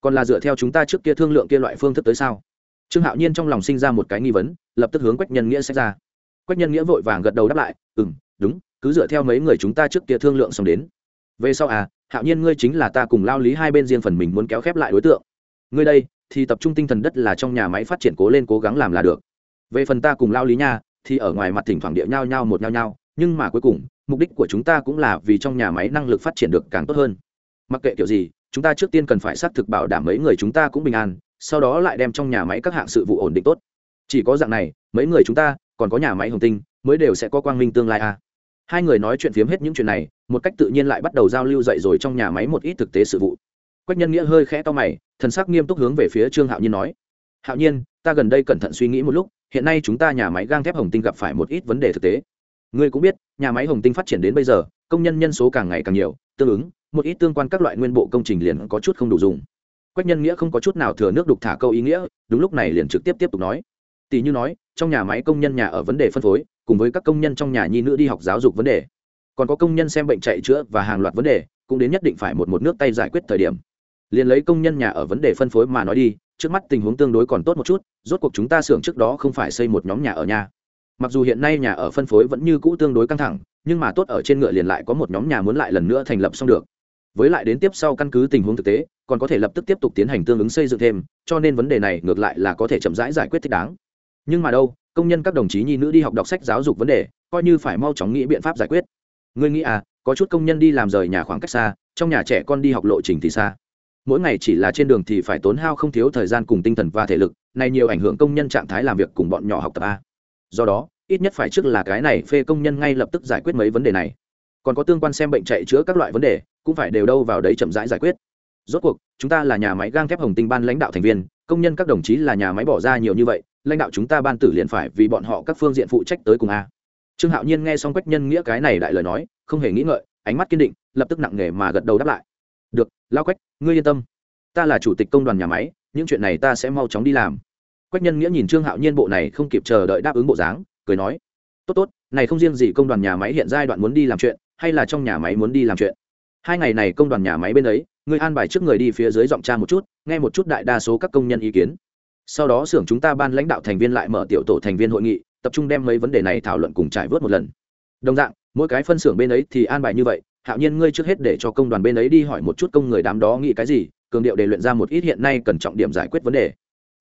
Còn là dựa theo chúng ta trước kia thương lượng kia loại phương thức tới sao? Trương hạo nhiên trong lòng sinh ra một cái nghi vấn, lập tức hướng quách nhân nghĩa xét ra. Quách nhân nghĩa vội vàng gật đầu đáp lại ừ m đúng, cứ dựa theo mấy người chúng ta trước kia thương lượng xong đến. Về sau à hạo nhiên ngươi chính là ta cùng lao lý hai bên riêng phần mình muốn kéo khép lại đối tượng. Ngươi đây, thì tập trung tinh thần đất là trong nhà máy phát triển cố lên cố gắng làm là được. Về phần ta cùng lao lý nha, thì ở ngoài mặt thỉnh thoảng địa nhao nhao một nhao nhao nhưng mà cuối cùng, mục đích của chúng ta cũng là vì trong nhà máy năng lực phát triển được càng tốt hơn. Mặc kệ kiểu gì, chúng ta trước tiên cần phải xác thực bảo đảm mấy người chúng ta cũng bình an, sau đó lại đem trong nhà máy các hạng sự vụ ổn định tốt. Chỉ có dạng này, mấy người chúng ta, còn có nhà máy hồng tinh, mới đều sẽ có quang minh tương lai à. hai người nói chuyện phiếm hết những chuyện này, một cách tự nhiên lại bắt đầu giao lưu dậy rồi trong nhà máy một ít thực tế sự vụ. Quách nhân nghĩa hơi khẽ to mày, thần sắc nghiêm túc hướng về phía trương hạo nhiên nói, hạo nhiên, ta gần đây cẩn thận suy nghĩ một lúc, hiện nay chúng ta nhà máy gang thép hồng tinh gặp phải một ít vấn đề thực tế ngươi cũng biết, nhà máy hồng tinh phát triển đến bây giờ, công nhân nhân số càng ngày càng nhiều, tương ứng, một ít tương quan các loại nguyên bộ công trình liền có chút không đủ dùng. Quách nhân nghĩa không có chút nào thừa nước đục thả câu ý nghĩa, đúng lúc này liền trực tiếp tiếp tục nói. Tỷ như nói, trong nhà máy công nhân nhà ở vấn đề phân phối, cùng với các công nhân trong nhà nhi nữ đi học giáo dục vấn đề. Còn có công nhân xem bệnh chạy chữa và hàng loạt vấn đề, cũng đến nhất định phải một một nước tay giải quyết thời điểm. Liền lấy công nhân nhà ở vấn đề phân phối mà nói đi, trước mắt tình huống tương đối còn tốt một chút, rốt cuộc chúng ta xưởng trước đó không phải xây một nhóm nhà ở nhà mặc dù hiện nay nhà ở phân phối vẫn như cũ tương đối căng thẳng, nhưng mà tốt ở trên ngựa liền lại có một nhóm nhà muốn lại lần nữa thành lập xong được. Với lại đến tiếp sau căn cứ tình huống thực tế, còn có thể lập tức tiếp tục tiến hành tương ứng xây dựng thêm, cho nên vấn đề này ngược lại là có thể chậm rãi giải quyết thích đáng. Nhưng mà đâu, công nhân các đồng chí nhi nữ đi học đọc sách giáo dục vấn đề, coi như phải mau chóng nghĩ biện pháp giải quyết. Ngươi nghĩ à có chút công nhân đi làm rời nhà khoảng cách xa, trong nhà trẻ con đi học lộ trình thì xa. Mỗi ngày chỉ là trên đường thì phải tốn hao không thiếu thời gian cùng tinh thần và thể lực, này nhiều ảnh hưởng công nhân trạng thái làm việc cùng bọn nhỏ học tập a. Do đó ít nhất phải trước là cái này phê công nhân ngay lập tức giải quyết mấy vấn đề này. Còn có tương quan xem bệnh chạy chữa các loại vấn đề, cũng phải đều đâu vào đấy chậm rãi giải quyết. Rốt cuộc, chúng ta là nhà máy gang thép hồng tinh ban lãnh đạo thành viên, công nhân các đồng chí là nhà máy bỏ ra nhiều như vậy, lãnh đạo chúng ta ban tử liền phải vì bọn họ các phương diện phụ trách tới cùng a. Trương hạo nhiên nghe xong quách nhân nghĩa cái này đại lời nói, không hề nghĩ ngợi, ánh mắt kiên định, lập tức nặng nề mà gật đầu đáp lại. Được lao quách, ngươi yên tâm. Ta là chủ tịch công đoàn nhà máy, những chuyện này ta sẽ mau chóng đi làm. Quách nhân nghĩa nhìn trương hạo nhiên bộ này không kịp chờ đợi đáp ứng bộ dáng cười nói, tốt tốt, này không riêng gì công đoàn nhà máy hiện giai đoạn muốn đi làm chuyện, hay là trong nhà máy muốn đi làm chuyện. Hai ngày này công đoàn nhà máy bên ấy người an bài trước người đi phía dưới giọng tra một chút, nghe một chút đại đa số các công nhân ý kiến. Sau đó xưởng chúng ta ban lãnh đạo thành viên lại mở tiểu tổ thành viên hội nghị, tập trung đem mấy vấn đề này thảo luận cùng trải vớt một lần. Đồng dạng, mỗi cái phân xưởng bên ấy thì an bài như vậy, hạo nhiên ngươi trước hết để cho công đoàn bên ấy đi hỏi một chút công người đám đó nghĩ cái gì, cường điệu để luyện ra một ít hiện nay cần trọng điểm giải quyết vấn đề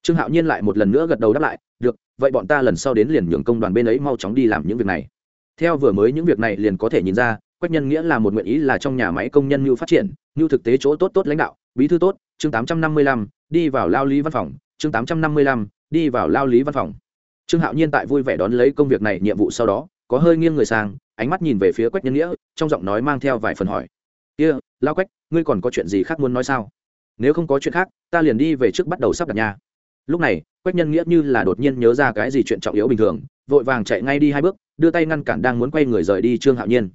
trương hạo nhiên lại một lần nữa gật đầu đáp lại được vậy bọn ta lần sau đến liền nhường công đoàn bên ấy mau chóng đi làm những việc này. Theo vừa mới những việc này liền có thể nhìn ra quách nhân nghĩa là một nguyện ý là trong nhà máy công nhân như phát triển như thực tế chỗ tốt tốt lãnh đạo bí thư tốt chương tám trăm năm mươi lăm đi vào lao lý văn phòng chương tám trăm năm mươi lăm đi vào lao lý văn phòng. Trương hạo nhiên tại vui vẻ đón lấy công việc này nhiệm vụ sau đó có hơi nghiêng người sang ánh mắt nhìn về phía quách nhân nghĩa trong giọng nói mang theo vài phần hỏi kia、yeah, lao quách ngươi còn có chuyện gì khác muốn nói sao? Nếu không có chuyện khác ta liền đi về trước bắt đầu sắp đặt nhà lúc này, quách nhân nghĩa như là đột nhiên nhớ ra cái gì chuyện trọng yếu bình thường, vội vàng chạy ngay đi hai bước, đưa tay ngăn cản đang muốn quay người rời đi trương hạo nhiên.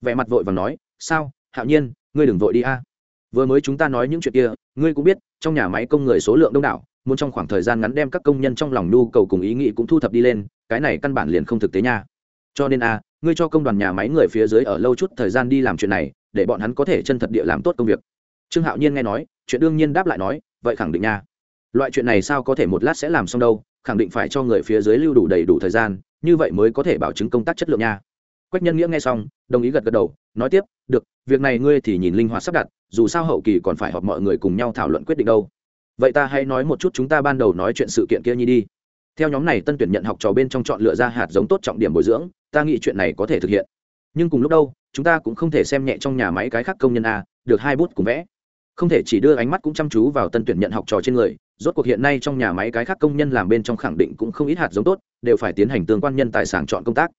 Vẻ mặt vội vàng nói, sao? Hạo nhiên, ngươi đừng vội đi a. Vừa mới chúng ta nói những chuyện kia, ngươi cũng biết, trong nhà máy công người số lượng đông đảo, muốn trong khoảng thời gian ngắn đem các công nhân trong lòng nhu cầu cùng ý nghĩ cũng thu thập đi lên, cái này căn bản liền không thực tế nha. Cho nên a, ngươi cho công đoàn nhà máy người phía dưới ở lâu chút thời gian đi làm chuyện này, để bọn hắn có thể chân thật địa làm tốt công việc. Trương hạo nhiên nghe nói, chuyện đương nhiên đáp lại nói, vậy khẳng định nha loại chuyện này sao có thể một lát sẽ làm xong đâu, khẳng định phải cho người phía dưới lưu đủ đầy đủ thời gian, như vậy mới có thể bảo chứng công tác chất lượng nha. Quách nhân nghĩa nghe xong, đồng ý gật gật đầu, nói tiếp, được, việc này ngươi thì nhìn linh hoạt sắp đặt, dù sao hậu kỳ còn phải họp mọi người cùng nhau thảo luận quyết định đâu. Vậy ta hãy nói một chút chúng ta ban đầu nói chuyện sự kiện kia nhi đi. Theo nhóm này tân tuyển nhận học trò bên trong chọn lựa ra hạt giống tốt trọng điểm bồi dưỡng, ta nghĩ chuyện này có thể thực hiện. Nhưng cùng lúc đâu, chúng ta cũng không thể xem nhẹ trong nhà máy cái khác công nhân a, được hai bút cùng vẽ không thể chỉ đưa ánh mắt cũng chăm chú vào tân tuyển nhận học trò trên người, rốt cuộc hiện nay trong nhà máy cái khác công nhân làm bên trong khẳng định cũng không ít hạt giống tốt, đều phải tiến hành tương quan nhân tài sản chọn công tác.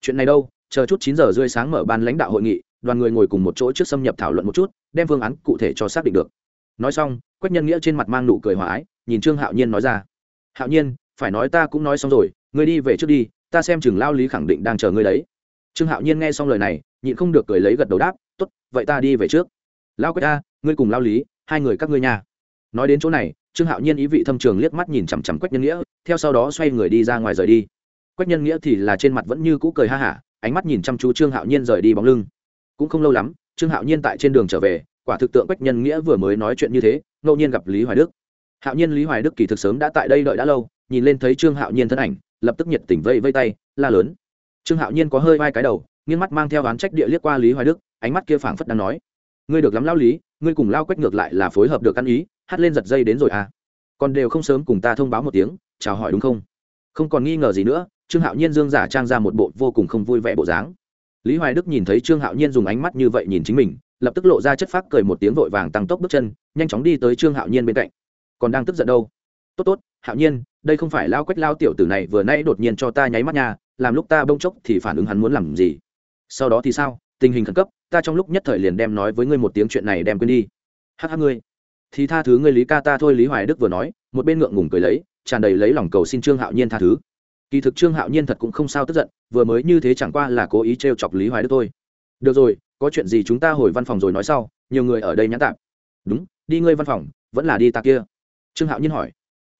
Chuyện này đâu, chờ chút chín giờ rưỡi sáng mở ban lãnh đạo hội nghị, đoàn người ngồi cùng một chỗ trước xâm nhập thảo luận một chút, đem phương án cụ thể cho xác định được. Nói xong, quách nhân nghĩa trên mặt mang nụ cười hòa ái, nhìn trương hạo nhiên nói ra, hạo nhiên, phải nói ta cũng nói xong rồi, ngươi đi về trước đi, ta xem chừng lao lý khẳng định đang chờ ngươi đấy. Trương hạo nhiên nghe xong lời này, nhịn không được cười lấy gật đầu đáp t ố t vậy ta đi về trước. Lao quách ta ngươi cùng lao lý, hai người các ngươi nhà nói đến chỗ này, trương hạo nhiên ý vị thâm trường liếc mắt nhìn chằm chằm quách nhân nghĩa, theo sau đó xoay người đi ra ngoài rời đi. Quách nhân nghĩa thì là trên mặt vẫn như cũ cười ha hả, ánh mắt nhìn chăm chú trương hạo nhiên rời đi bóng lưng. Cũng không lâu lắm, trương hạo nhiên tại trên đường trở về, quả thực tượng quách nhân nghĩa vừa mới nói chuyện như thế, ngẫu nhiên gặp lý hoài đức. Hạo nhiên lý hoài đức kỳ thực sớm đã tại đây đợi đã lâu, nhìn lên thấy trương hạo nhiên thân ảnh, lập tức nhiệt tình vây vây tay, la lớn. Trương hạo nhiên có hơi vai cái đầu, nghiêng mắt mang theo oán trách địa liếc qua lý hoài đức, ánh mắt kia phảng phất đang nói ngươi được lắm lao lý, ngươi cùng lao quách ngược lại là phối hợp được ăn ý, hát lên giật dây đến rồi à. Còn đều không sớm cùng ta thông báo một tiếng, chào hỏi đúng không? Không còn nghi ngờ gì nữa, trương hạo nhiên dương giả trang ra một bộ vô cùng không vui vẻ bộ dáng. Lý hoài đức nhìn thấy trương hạo nhiên dùng ánh mắt như vậy nhìn chính mình, lập tức lộ ra chất phác cười một tiếng vội vàng tăng tốc bước chân, nhanh chóng đi tới trương hạo nhiên bên cạnh. Còn đang tức giận đâu? Tốt tốt, hạo nhiên, đây không phải lao quách lao tiểu tử này vừa nãy đột nhiên cho ta nháy mắt nha, làm lúc ta bông chốc thì phản ứng hắn muốn làm gì? Sau đó thì sao? Tình hình khẩn cấp ta trong lúc nhất thời liền đem nói với ngươi một tiếng chuyện này đem quên đi. Hh ngươi. Thì tha thứ ngươi lý ca ta thôi, lý hoài đức vừa nói, một bên ngượng ngùng cười lấy, tràn đầy lấy lòng cầu xin trương hạo nhiên tha thứ. Kỳ thực trương hạo nhiên thật cũng không sao tức giận, vừa mới như thế chẳng qua là cố ý t r e o chọc lý hoài đức thôi. Được rồi, có chuyện gì chúng ta hồi văn phòng rồi nói sau, nhiều người ở đây nhãn tạm. Đúng, đi ngươi văn phòng, vẫn là đi ta kia. Trương hạo nhiên hỏi.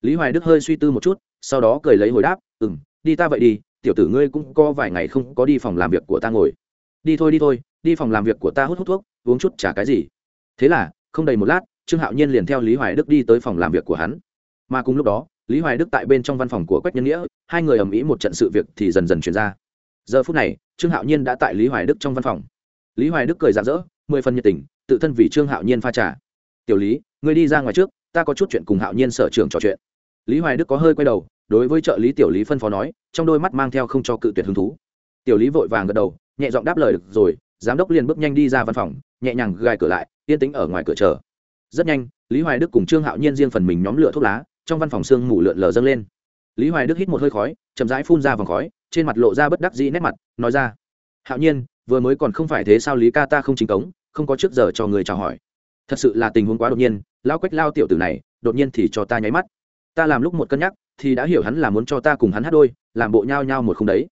Lý hoài đức hơi suy tư một chút, sau đó cười lấy hồi đáp ừ m đi ta vậy đi, tiểu tử ngươi cũng có vài ngày không có đi phòng làm việc của ta ngồi. Đi thôi đi thôi đi phòng làm việc của ta hút hút thuốc, uống chút trả cái gì. Thế là, không đầy một lát, trương hạo nhiên liền theo lý hoài đức đi tới phòng làm việc của hắn. Mà cùng lúc đó, lý hoài đức tại bên trong văn phòng của quách nhân nghĩa, hai người ầm ĩ một trận sự việc thì dần dần chuyển ra. Giờ phút này, trương hạo nhiên đã tại lý hoài đức trong văn phòng. Lý hoài đức cười rạng rỡ, mười phần nhiệt tình, tự thân vì trương hạo nhiên pha trà. Tiểu lý, ngươi đi ra ngoài trước, ta có chút chuyện cùng hạo nhiên sở trường trò chuyện. Lý hoài đức có hơi quay đầu, đối với trợ lý tiểu lý phân phó nói, trong đôi mắt mang theo không cho cự tuyệt hứng thú. Tiểu lý vội vàng gật đầu, nhẹ giọng đáp lời được rồi giám đốc liền bước nhanh đi ra văn phòng, nhẹ nhàng gài cửa lại, yên tĩnh ở ngoài cửa chờ. Rất nhanh, lý hoài đức cùng trương hạo nhiên riêng phần mình nhóm lửa thuốc lá, trong văn phòng sương mù lượn lờ dâng lên. Lý hoài đức hít một hơi khói, chậm rãi phun ra vòng khói, trên mặt lộ ra bất đắc dĩ nét mặt, nói ra, hạo nhiên, vừa mới còn không phải thế sao lý ca ta không chính cống, không có trước giờ cho người chào hỏi. Thật sự là tình huống quá đột nhiên, lão quách lao tiểu tử này, đột nhiên thì cho ta nháy mắt. Ta làm lúc một cân nhắc, thì đã hiểu hắn là muốn cho ta cùng hắn hát đôi, làm bộ nhao nhao một không đấy.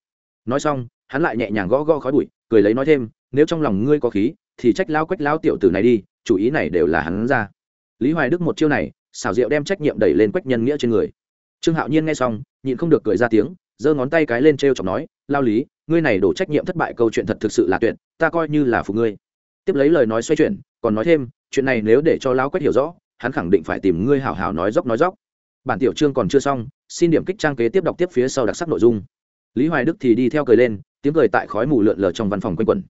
Nói xong, hắn lại nhẹ nhàng gõ gõ khói bụi, cười lấy nói thêm nếu trong lòng ngươi có khí, thì trách lao quách lao tiểu tử này đi, chủ ý này đều là hắn ra. Lý hoài đức một chiêu này, xảo diệu đem trách nhiệm đẩy lên quách nhân nghĩa trên người. Trương hạo nhiên nghe xong, nhịn không được cười ra tiếng, giơ ngón tay cái lên t r e o chọc nói, lao lý, ngươi này đổ trách nhiệm thất bại câu chuyện thật thực sự là tuyệt, ta coi như là phụ ngươi. Tiếp lấy lời nói xoay chuyển, còn nói thêm, chuyện này nếu để cho lao quách hiểu rõ, hắn khẳng định phải tìm ngươi hảo hảo nói dốc nói dốc. Bản tiểu chương còn chưa xong, xin điểm kích trang kế tiếp đọc tiếp phía sau đặc sắc nội dung. Lý hoài đức thì đi theo cười lên, tiếng cười tại khói mù lượn lờ trong văn phòng quanh quẩn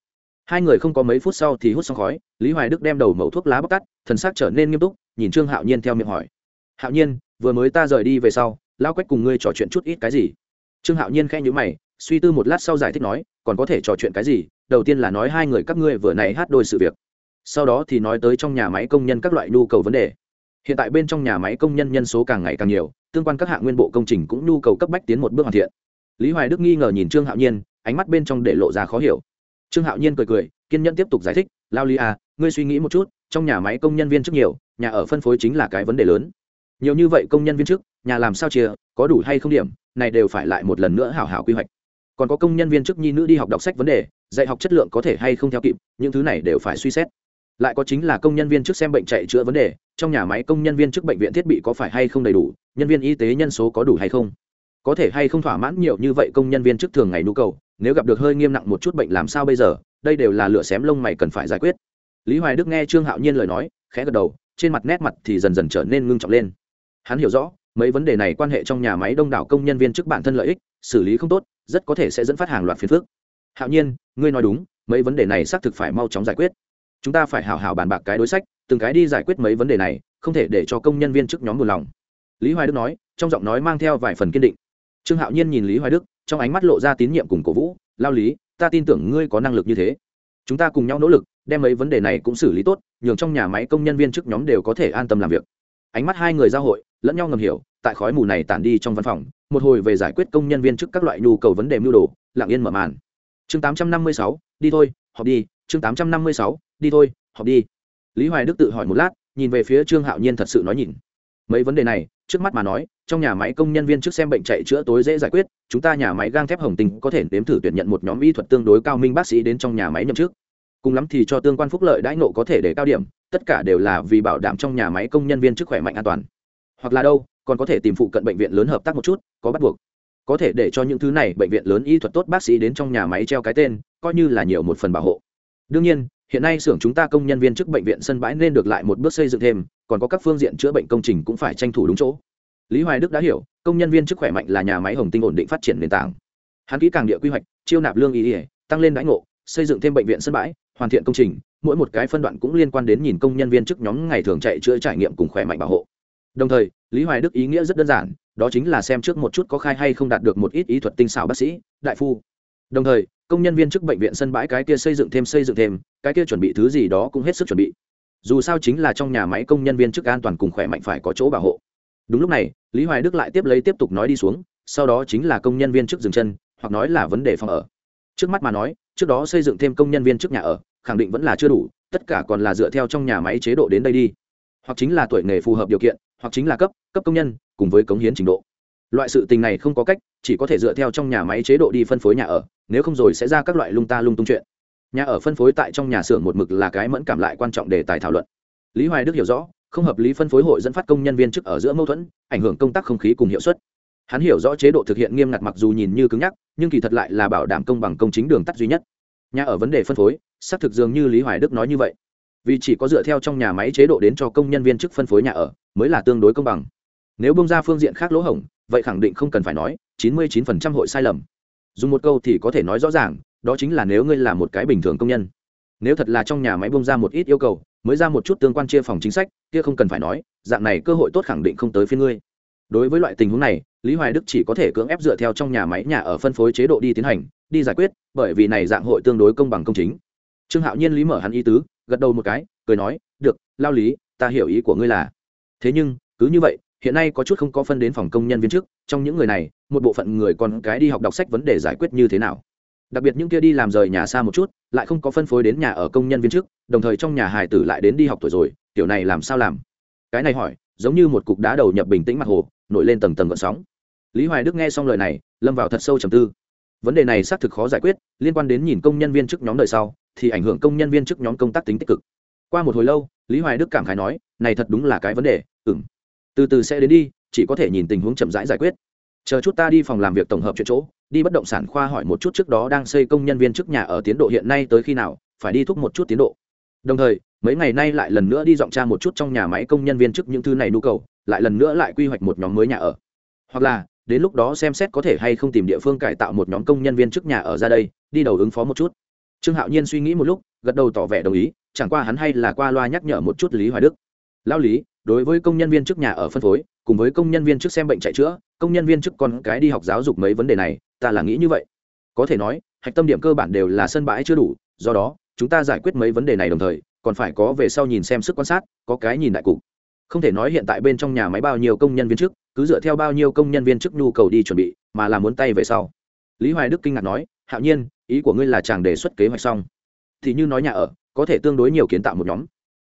hai người không có mấy phút sau thì hút xong khói, lý hoài đức đem đầu mẫu thuốc lá bóc tắt, thần sắc trở nên nghiêm túc, nhìn trương hạo nhiên theo miệng hỏi. Hạo nhiên, vừa mới ta rời đi về sau lao quách cùng ngươi trò chuyện chút ít cái gì? Trương hạo nhiên khẽ nhữ mày, suy tư một lát sau giải thích nói, còn có thể trò chuyện cái gì? Đầu tiên là nói hai người các ngươi vừa này hát đôi sự việc. Sau đó thì nói tới trong nhà máy công nhân các loại nhu cầu vấn đề. Hiện tại bên trong nhà máy công nhân nhân số càng ngày càng nhiều, tương quan các hạng nguyên bộ công trình cũng nhu cầu cấp bách tiến một bước hoàn thiện. Lý hoài đức nghi ngờ nhìn trương hạo nhiên, ánh mắt bên trong để lộ ra khó hiểu trương hạo nhiên cười cười, kiên nhẫn tiếp tục giải thích, lao lý à ngươi suy nghĩ một chút, trong nhà máy công nhân viên chức nhiều, nhà ở phân phối chính là cái vấn đề lớn. Nhiều như vậy công nhân viên chức, nhà làm sao chia, có đủ hay không điểm, này đều phải lại một lần nữa hảo hảo quy hoạch. Còn có công nhân viên chức nhi nữ đi học đọc sách vấn đề, dạy học chất lượng có thể hay không theo kịp, những thứ này đều phải suy xét. Lại có chính là công nhân viên chức xem bệnh chạy chữa vấn đề, trong nhà máy công nhân viên chức bệnh viện thiết bị có phải hay không đầy đủ, nhân viên y tế nhân số có đủ hay không? Có thể hay không thỏa mãn nhiều như vậy công nhân viên chức thường ngày nhu cầu nếu gặp được hơi nghiêm nặng một chút bệnh làm sao bây giờ, đây đều là lửa xém lông mày cần phải giải quyết. Lý hoài đức nghe trương hạo nhiên lời nói, khẽ gật đầu, trên mặt nét mặt thì dần dần trở nên ngưng trọng lên. Hắn hiểu rõ, mấy vấn đề này quan hệ trong nhà máy đông đảo công nhân viên chức bản thân lợi ích, xử lý không tốt, rất có thể sẽ dẫn phát hàng loạt phiền phức. Hạo nhiên, ngươi nói đúng, mấy vấn đề này xác thực phải mau chóng giải quyết. Chúng ta phải hào hào bàn bạc cái đối sách, từng cái đi giải quyết mấy vấn đề này, không thể để cho công nhân viên chức nhóm buồn lòng. Lý hoài đức nói, trong giọng nói mang theo vài phần kiên định. Trương hạo nhiên nhìn lý hoài đức trong ánh mắt lộ ra tín nhiệm cùng cổ vũ, lao lý, ta tin tưởng ngươi có năng lực như thế. Chúng ta cùng nhau nỗ lực, đem mấy vấn đề này cũng xử lý tốt, nhường trong nhà máy công nhân viên chức nhóm đều có thể an tâm làm việc. Ánh mắt hai người giao hội, lẫn nhau ngầm hiểu, tại khói mù này tản đi trong văn phòng, một hồi về giải quyết công nhân viên chức các loại nhu cầu vấn đề mưu đồ, lặng yên mở màn. Chương tám trăm năm mươi sáu, đi thôi, họp đi. Chương tám trăm năm mươi sáu, đi thôi, họp đi. Lý hoài đức tự hỏi một lát, nhìn về phía trương hạo nhiên thật sự nói nhìn mấy vấn đề này, trước mắt mà nói, trong nhà máy công nhân viên trước xem bệnh chạy chữa tối dễ giải quyết, chúng ta nhà máy gang thép hồng tinh có thể nếm thử tuyển nhận một nhóm y thuật tương đối cao minh bác sĩ đến trong nhà máy nhậm chức. Cùng lắm thì cho tương quan phúc lợi đãi nộ có thể để cao điểm, tất cả đều là vì bảo đảm trong nhà máy công nhân viên chức khỏe mạnh an toàn. Hoặc là đâu, còn có thể tìm phụ cận bệnh viện lớn hợp tác một chút, có bắt buộc. Có thể để cho những thứ này bệnh viện lớn y thuật tốt bác sĩ đến trong nhà máy treo cái tên, coi như là nhiều một phần bảo hộ. Đương nhiên, hiện nay xưởng chúng ta công nhân viên chức bệnh viện sân bãi nên được lại một bước xây dựng thêm còn có các phương diện chữa bệnh công trình cũng phải tranh thủ đúng chỗ. Lý hoài đức đã hiểu, công nhân viên chức khỏe mạnh là nhà máy hồng tinh ổn định phát triển nền tảng. Hắn kỹ càng địa quy hoạch, chiêu nạp lương ý ỉa tăng lên đãi ngộ, xây dựng thêm bệnh viện sân bãi, hoàn thiện công trình, mỗi một cái phân đoạn cũng liên quan đến nhìn công nhân viên chức nhóm ngày thường chạy chữa trải nghiệm cùng khỏe mạnh bảo hộ. Đồng thời, lý hoài đức ý nghĩa rất đơn giản, đó chính là xem trước một chút có khai hay không đạt được một ít ý thuật tinh xảo bác sĩ, đại phu. Đồng thời, công nhân viên chức bệnh viện sân bãi cái kia xây dựng thêm, xây dựng thêm, cái kia chuẩn bị thứ gì đó cũng hết sức chuẩn bị dù sao chính là trong nhà máy công nhân viên chức an toàn cùng khỏe mạnh phải có chỗ bảo hộ. Đúng lúc này, lý hoài đức lại tiếp lấy tiếp tục nói đi xuống, sau đó chính là công nhân viên chức dừng chân, hoặc nói là vấn đề phòng ở. Trước mắt mà nói, trước đó xây dựng thêm công nhân viên chức nhà ở, khẳng định vẫn là chưa đủ, tất cả còn là dựa theo trong nhà máy chế độ đến đây đi. Hoặc chính là tuổi nghề phù hợp điều kiện, hoặc chính là cấp cấp công nhân, cùng với cống hiến trình độ. Loại sự tình này không có cách, chỉ có thể dựa theo trong nhà máy chế độ đi phân phối nhà ở, nếu không rồi sẽ ra các loại lung ta lung tung chuyện nhà ở phân phối tại trong nhà xưởng một mực là cái mẫn cảm lại quan trọng đề tài thảo luận. Lý hoài đức hiểu rõ, không hợp lý phân phối hội dẫn phát công nhân viên chức ở giữa mâu thuẫn, ảnh hưởng công tác không khí cùng hiệu suất. Hắn hiểu rõ chế độ thực hiện nghiêm ngặt mặc dù nhìn như cứng nhắc, nhưng kỳ thật lại là bảo đảm công bằng công chính đường tắt duy nhất. Nhà ở vấn đề phân phối, xác thực dường như lý hoài đức nói như vậy. Vì chỉ có dựa theo trong nhà máy chế độ đến cho công nhân viên chức phân phối nhà ở, mới là tương đối công bằng. Nếu bông ra phương diện khác lỗ hổng, vậy khẳng định không cần phải nói, chín mươi 99% hội sai lầm. Dùng một câu thì có thể nói rõ ràng đó chính là nếu ngươi là một cái bình thường công nhân. Nếu thật là trong nhà máy bông ra một ít yêu cầu, mới ra một chút tương quan chia phòng chính sách, kia không cần phải nói, dạng này cơ hội tốt khẳng định không tới phía ngươi. Đối với loại tình huống này, lý hoài đức chỉ có thể cưỡng ép dựa theo trong nhà máy nhà ở phân phối chế độ đi tiến hành, đi giải quyết, bởi vì này dạng hội tương đối công bằng công chính. Trương hạo nhiên lý mở hắn ý tứ, gật đầu một cái, cười nói, được, lao lý, ta hiểu ý của ngươi là. Thế nhưng, cứ như vậy, hiện nay có chút không có phân đến phòng công nhân viên chức, trong những người này, một bộ phận người còn cái đi học đọc sách vấn đề giải quyết như thế nào? Đặc biệt những kia đi làm rời nhà xa một chút, lại không có phân phối đến nhà ở công nhân viên chức, đồng thời trong nhà hài tử lại đến đi học tuổi rồi, tiểu này làm sao làm? Cái này hỏi, giống như một cục đá đầu nhập bình tĩnh mặt hồ, nổi lên tầng tầng gợn sóng. Lý hoài đức nghe xong lời này, lâm vào thật sâu trầm tư. Vấn đề này xác thực khó giải quyết, liên quan đến nhìn công nhân viên chức nhóm đời sau, thì ảnh hưởng công nhân viên chức nhóm công tác tính tích cực. Qua một hồi lâu, lý hoài đức cảm khái nói, này thật đúng là cái vấn đề ừng từ từ sẽ đến đi, chỉ có thể nhìn tình huống chậm rãi giải quyết. Chờ chút ta đi phòng làm việc tổng hợp chuyện chỗ đi bất động sản khoa hỏi một chút trước đó đang xây công nhân viên trước nhà ở tiến độ hiện nay tới khi nào, phải đi thúc một chút tiến độ. Đồng thời, mấy ngày nay lại lần nữa đi dọn tra một chút trong nhà máy công nhân viên trước những thứ này nhu cầu, lại lần nữa lại quy hoạch một nhóm mới nhà ở. Hoặc là, đến lúc đó xem xét có thể hay không tìm địa phương cải tạo một nhóm công nhân viên trước nhà ở ra đây, đi đầu ứng phó một chút. Trương hạo nhiên suy nghĩ một lúc, gật đầu tỏ vẻ đồng ý, chẳng qua hắn hay là qua loa nhắc nhở một chút lý hoài đức. Lao lý, đối với công nhân viên trước nhà ở phân phối, cùng với công nhân viên trước xem bệnh chạy chữa, công nhân viên trước con cái đi học giáo dục mấy vấn đề này ta là nghĩ như vậy. Có thể nói, hạch tâm điểm cơ bản đều là sân bãi chưa đủ, do đó, chúng ta giải quyết mấy vấn đề này đồng thời, còn phải có về sau nhìn xem sức quan sát, có cái nhìn đại cục. Không thể nói hiện tại bên trong nhà máy bao nhiêu công nhân viên chức, cứ dựa theo bao nhiêu công nhân viên chức nhu cầu đi chuẩn bị, mà là muốn tay về sau. Lý hoài đức kinh ngạc nói, hạo nhiên, ý của ngươi là chàng đề xuất kế hoạch xong. Thì như nói nhà ở, có thể tương đối nhiều kiến tạo một nhóm.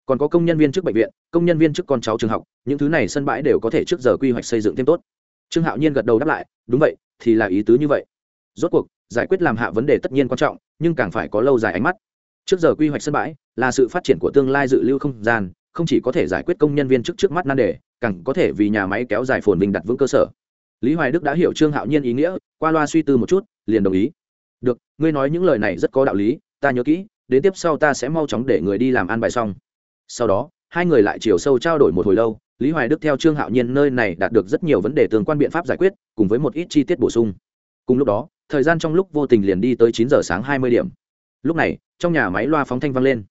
Còn có công nhân viên chức bệnh viện, công nhân viên chức con cháu trường học, những thứ này sân bãi đều có thể trước giờ quy hoạch xây dựng thêm tốt. Trương hạo nhiên gật đầu đáp lại, đúng vậy thì là ý tứ như vậy. Rốt cuộc, giải quyết làm hạ vấn đề tất nhiên quan trọng, nhưng càng phải có lâu dài ánh mắt. Trước giờ quy hoạch sân bãi, là sự phát triển của tương lai dự lưu không gian, không chỉ có thể giải quyết công nhân viên trước trước mắt nan đề, càng có thể vì nhà máy kéo dài phồn bình đặt vững cơ sở. Lý hoài đức đã hiểu trương hạo nhiên ý nghĩa, qua loa suy tư một chút, liền đồng ý. Được, ngươi nói những lời này rất có đạo lý, ta nhớ kỹ, đến tiếp sau ta sẽ mau chóng để người đi làm an bài xong. Sau đó hai người lại chiều sâu trao đổi một hồi lâu lý hoài đức theo trương hạo nhiên nơi này đạt được rất nhiều vấn đề tương quan biện pháp giải quyết cùng với một ít chi tiết bổ sung. Cùng lúc đó thời gian trong lúc vô tình liền đi tới chín giờ sáng hai mươi điểm. Lúc này trong nhà máy loa phóng thanh vang lên.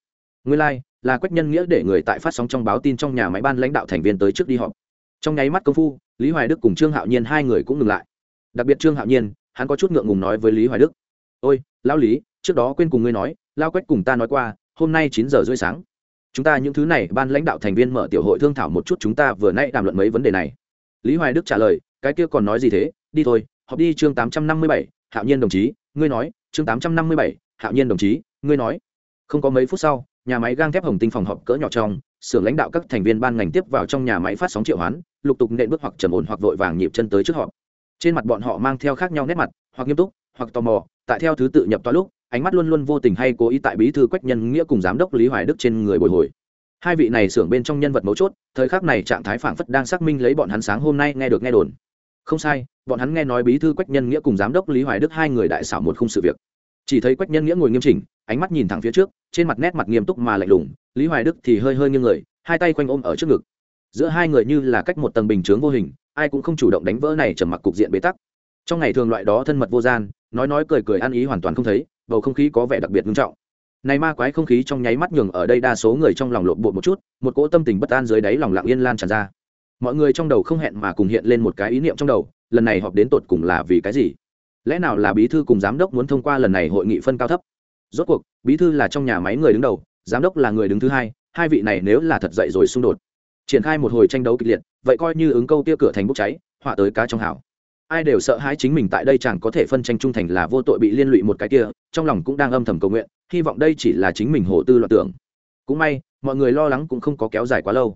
Nguyên lai、like, là quách nhân nghĩa để người tại phát sóng trong báo tin trong nhà máy ban lãnh đạo thành viên tới trước đi họp. Trong nháy mắt công phu lý hoài đức cùng trương hạo nhiên hai người cũng ngừng lại. Đặc biệt trương hạo nhiên hắn có chút ngượng ngùng nói với lý hoài đức ôi lão lý trước đó quên cùng ngươi nói lao quách cùng ta nói qua hôm nay chín giờ rưỡi sáng chúng ta những thứ này, ban lãnh đạo thành viên mở tiểu hội thương thảo một chút chúng ta vừa nay đàm luận mấy vấn đề này. Lý hoài đức trả lời, cái kia còn nói gì thế? Đi thôi, họp đi chương tám trăm năm mươi bảy, hạo nhiên đồng chí, ngươi nói, chương tám trăm năm mươi bảy, hạo nhiên đồng chí, ngươi nói. Không có mấy phút sau, nhà máy gang thép hồng tinh phòng họp cỡ nhỏ trong, xưởng lãnh đạo các thành viên ban ngành tiếp vào trong nhà máy phát sóng triệu hoán, lục tục nện bước hoặc trầm ổn hoặc vội vàng nhịp chân tới trước họp. Trên mặt bọn họ mang theo khác nhau nét mặt, hoặc nghiêm túc, hoặc tò mò, tại theo thứ tự nhập toa lúc ánh mắt luôn luôn vô tình hay cố ý tại bí thư quách nhân nghĩa cùng giám đốc lý hoài đức trên người bồi hồi. Hai vị này xưởng bên trong nhân vật mấu chốt, thời khắc này trạng thái phảng phất đang xác minh lấy bọn hắn sáng hôm nay nghe được nghe đồn. Không sai, bọn hắn nghe nói bí thư quách nhân nghĩa cùng giám đốc lý hoài đức hai người đại xảo một khung sự việc. Chỉ thấy quách nhân nghĩa ngồi nghiêm chỉnh, ánh mắt nhìn thẳng phía trước, trên mặt nét mặt nghiêm túc mà lạnh lùng, lý hoài đức thì hơi hơi nghiêng người, hai tay quanh ôm ở trước ngực. Giữa hai người như là cách một tầng bình chướng vô hình, ai cũng không chủ động đánh vỡ này trầm mặc cục diện bế tắc. Trong ngày thường loại đó thân mật vô gian, nói nói cười cười ăn ý hoàn toàn không thấy bầu không khí có vẻ đặc biệt nghiêm trọng. Này ma quái không khí trong nháy mắt nhường ở đây đa số người trong lòng lộn bột một chút, một cỗ tâm tình bất an dưới đáy lòng lặng yên lan tràn ra. Mọi người trong đầu không hẹn mà cùng hiện lên một cái ý niệm trong đầu, lần này họp đến tột cùng là vì cái gì? Lẽ nào là bí thư cùng giám đốc muốn thông qua lần này hội nghị phân cao thấp? Rốt cuộc, bí thư là trong nhà máy người đứng đầu, giám đốc là người đứng thứ hai hai vị này nếu là thật dậy rồi xung đột, triển khai một hồi tranh đấu kịch liệt, vậy coi như ứng câu tia cửa thành bốc cháy, họa tới cá trong hảo ai đều sợ hãi chính mình tại đây chẳng có thể phân tranh trung thành là vô tội bị liên lụy một cái kia, trong lòng cũng đang âm thầm cầu nguyện, hy vọng đây chỉ là chính mình hồ tư loạn tưởng. Cũng may, mọi người lo lắng cũng không có kéo dài quá lâu.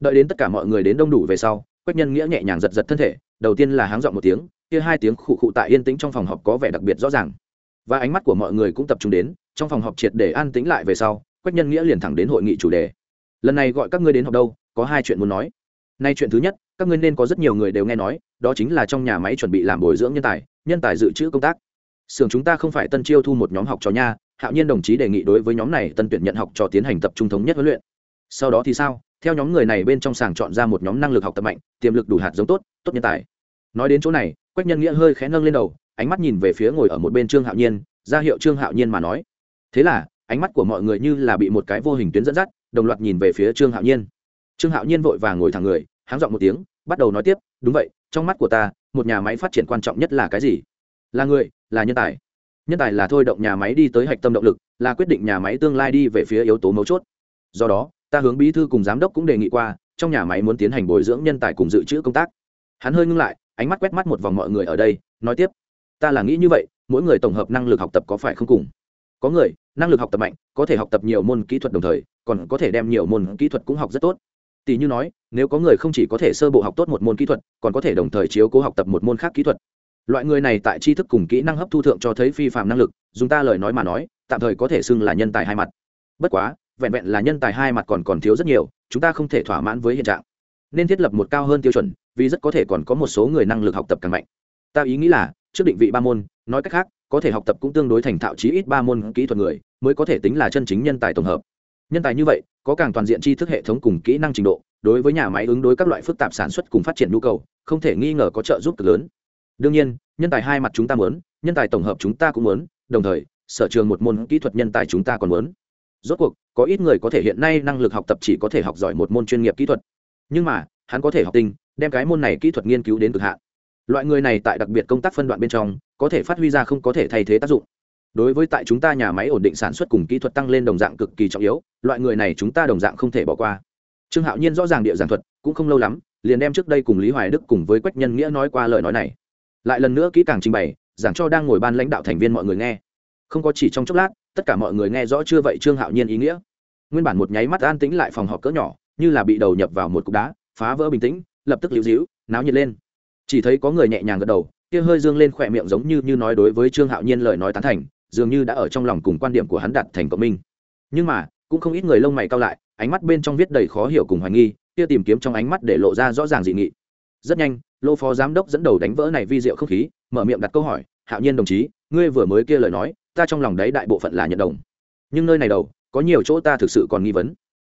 Đợi đến tất cả mọi người đến đông đủ về sau, quách nhân nghĩa nhẹ nhàng giật giật thân thể, đầu tiên là háng dọn một tiếng, kia hai tiếng khụ khụ tại yên tĩnh trong phòng họp có vẻ đặc biệt rõ ràng. Và ánh mắt của mọi người cũng tập trung đến, trong phòng họp triệt để an tĩnh lại về sau, quách nhân nghĩa liền thẳng đến hội nghị chủ đề. Lần này gọi các ngươi đến họp đâu, có hai chuyện muốn nói. Nay chuyện thứ nhất các ngươi nên có rất nhiều người đều nghe nói, đó chính là trong nhà máy chuẩn bị làm bồi dưỡng nhân tài nhân tài dự trữ công tác. Xưởng chúng ta không phải tân chiêu thu một nhóm học trò nha, hạo nhiên đồng chí đề nghị đối với nhóm này tân tuyển nhận học trò tiến hành tập trung thống nhất huấn luyện. Sau đó thì sao? Theo nhóm người này bên trong sàng chọn ra một nhóm năng lực học tập mạnh, tiềm lực đủ hạt giống tốt tốt nhân tài. Nói đến chỗ này, quách nhân nghĩa hơi khẽ nâng lên đầu, ánh mắt nhìn về phía ngồi ở một bên trương hạo nhiên, ra hiệu trương hạo nhiên mà nói. Thế là, ánh mắt của mọi người như là bị một cái vô hình tuyến dẫn dắt, đồng loạt nhìn về phía trương hạo nhiên. Trương hạo nhiên vội vàng ngồi thẳng người, háng dọn một tiếng bắt đầu nói tiếp, đúng vậy, trong mắt của ta, một nhà máy phát triển quan trọng nhất là cái gì? Là người, là nhân tài. Nhân tài là thôi động nhà máy đi tới hạch tâm động lực, là quyết định nhà máy tương lai đi về phía yếu tố mấu chốt. Do đó, ta hướng bí thư cùng giám đốc cũng đề nghị qua, trong nhà máy muốn tiến hành bồi dưỡng nhân tài cùng dự trữ công tác. Hắn hơi ngưng lại, ánh mắt quét mắt một vòng mọi người ở đây, nói tiếp, ta là nghĩ như vậy, mỗi người tổng hợp năng lực học tập có phải không cùng? Có người, năng lực học tập mạnh, có thể học tập nhiều môn kỹ thuật đồng thời, còn có thể đem nhiều môn kỹ thuật cũng học rất tốt tỷ như nói, nếu có người không chỉ có thể sơ bộ học tốt một môn kỹ thuật, còn có thể đồng thời chiếu cố học tập một môn khác kỹ thuật. Loại người này tại tri thức cùng kỹ năng hấp thu thượng cho thấy phi phạm năng lực, dùng ta lời nói mà nói, tạm thời có thể xưng là nhân tài hai mặt. Bất quá, vẹn vẹn là nhân tài hai mặt còn còn thiếu rất nhiều, chúng ta không thể thỏa mãn với hiện trạng. Nên thiết lập một cao hơn tiêu chuẩn, vì rất có thể còn có một số người năng lực học tập càng mạnh. Ta ý nghĩ là, trước định vị ba môn, nói cách khác, có thể học tập cũng tương đối thành thạo chí ít ba môn kỹ thuật người, mới có thể tính là chân chính nhân tài tổng hợp. Nhân tài như vậy có càng toàn diện tri thức hệ thống cùng kỹ năng trình độ, đối với nhà máy ứng đối các loại phức tạp sản xuất cùng phát triển nhu cầu, không thể nghi ngờ có trợ giúp cực lớn. Đương nhiên, nhân tài hai mặt chúng ta muốn, nhân tài tổng hợp chúng ta cũng muốn, đồng thời, sở trường một môn kỹ thuật nhân tài chúng ta còn muốn. Rốt cuộc, có ít người có thể hiện nay năng lực học tập chỉ có thể học giỏi một môn chuyên nghiệp kỹ thuật. Nhưng mà, hắn có thể học tinh, đem cái môn này kỹ thuật nghiên cứu đến cực hạn. Loại người này tại đặc biệt công tác phân đoạn bên trong, có thể phát huy ra không có thể thay thế tác dụng đối với tại chúng ta nhà máy ổn định sản xuất cùng kỹ thuật tăng lên đồng dạng cực kỳ trọng yếu, loại người này chúng ta đồng dạng không thể bỏ qua. Trương hạo nhiên rõ ràng địa giảng thuật, cũng không lâu lắm, liền đem trước đây cùng lý hoài đức cùng với quách nhân nghĩa nói qua lời nói này. Lại lần nữa kỹ càng trình bày, giảng cho đang ngồi ban lãnh đạo thành viên mọi người nghe. Không có chỉ trong chốc lát, tất cả mọi người nghe rõ chưa vậy trương hạo nhiên ý nghĩa. Nguyên bản một nháy mắt an tĩnh lại phòng họp cỡ nhỏ, như là bị đầu nhập vào một cục đá, phá vỡ bình tĩnh, lập tức liễu dĩu náo nhiệt lên. Chỉ thấy có người nhẹ nhàng gật đầu, kia hơi dương lên khỏe miệng giống như như nói đối với trương hạo nhiên lời nói tán thành dường như đã ở trong lòng cùng quan điểm của hắn đặt thành cộng minh. Nhưng mà, cũng không ít người lông mày cao lại, ánh mắt bên trong viết đầy khó hiểu cùng hoài nghi, kia tìm kiếm trong ánh mắt để lộ ra rõ ràng dị nghị. Rất nhanh, lô phó giám đốc dẫn đầu đánh vỡ này vi diệu không khí, mở miệng đặt câu hỏi, hạo nhiên đồng chí, ngươi vừa mới kia lời nói, ta trong lòng đấy đại bộ phận là nhận đồng. Nhưng nơi này đầu, có nhiều chỗ ta thực sự còn nghi vấn.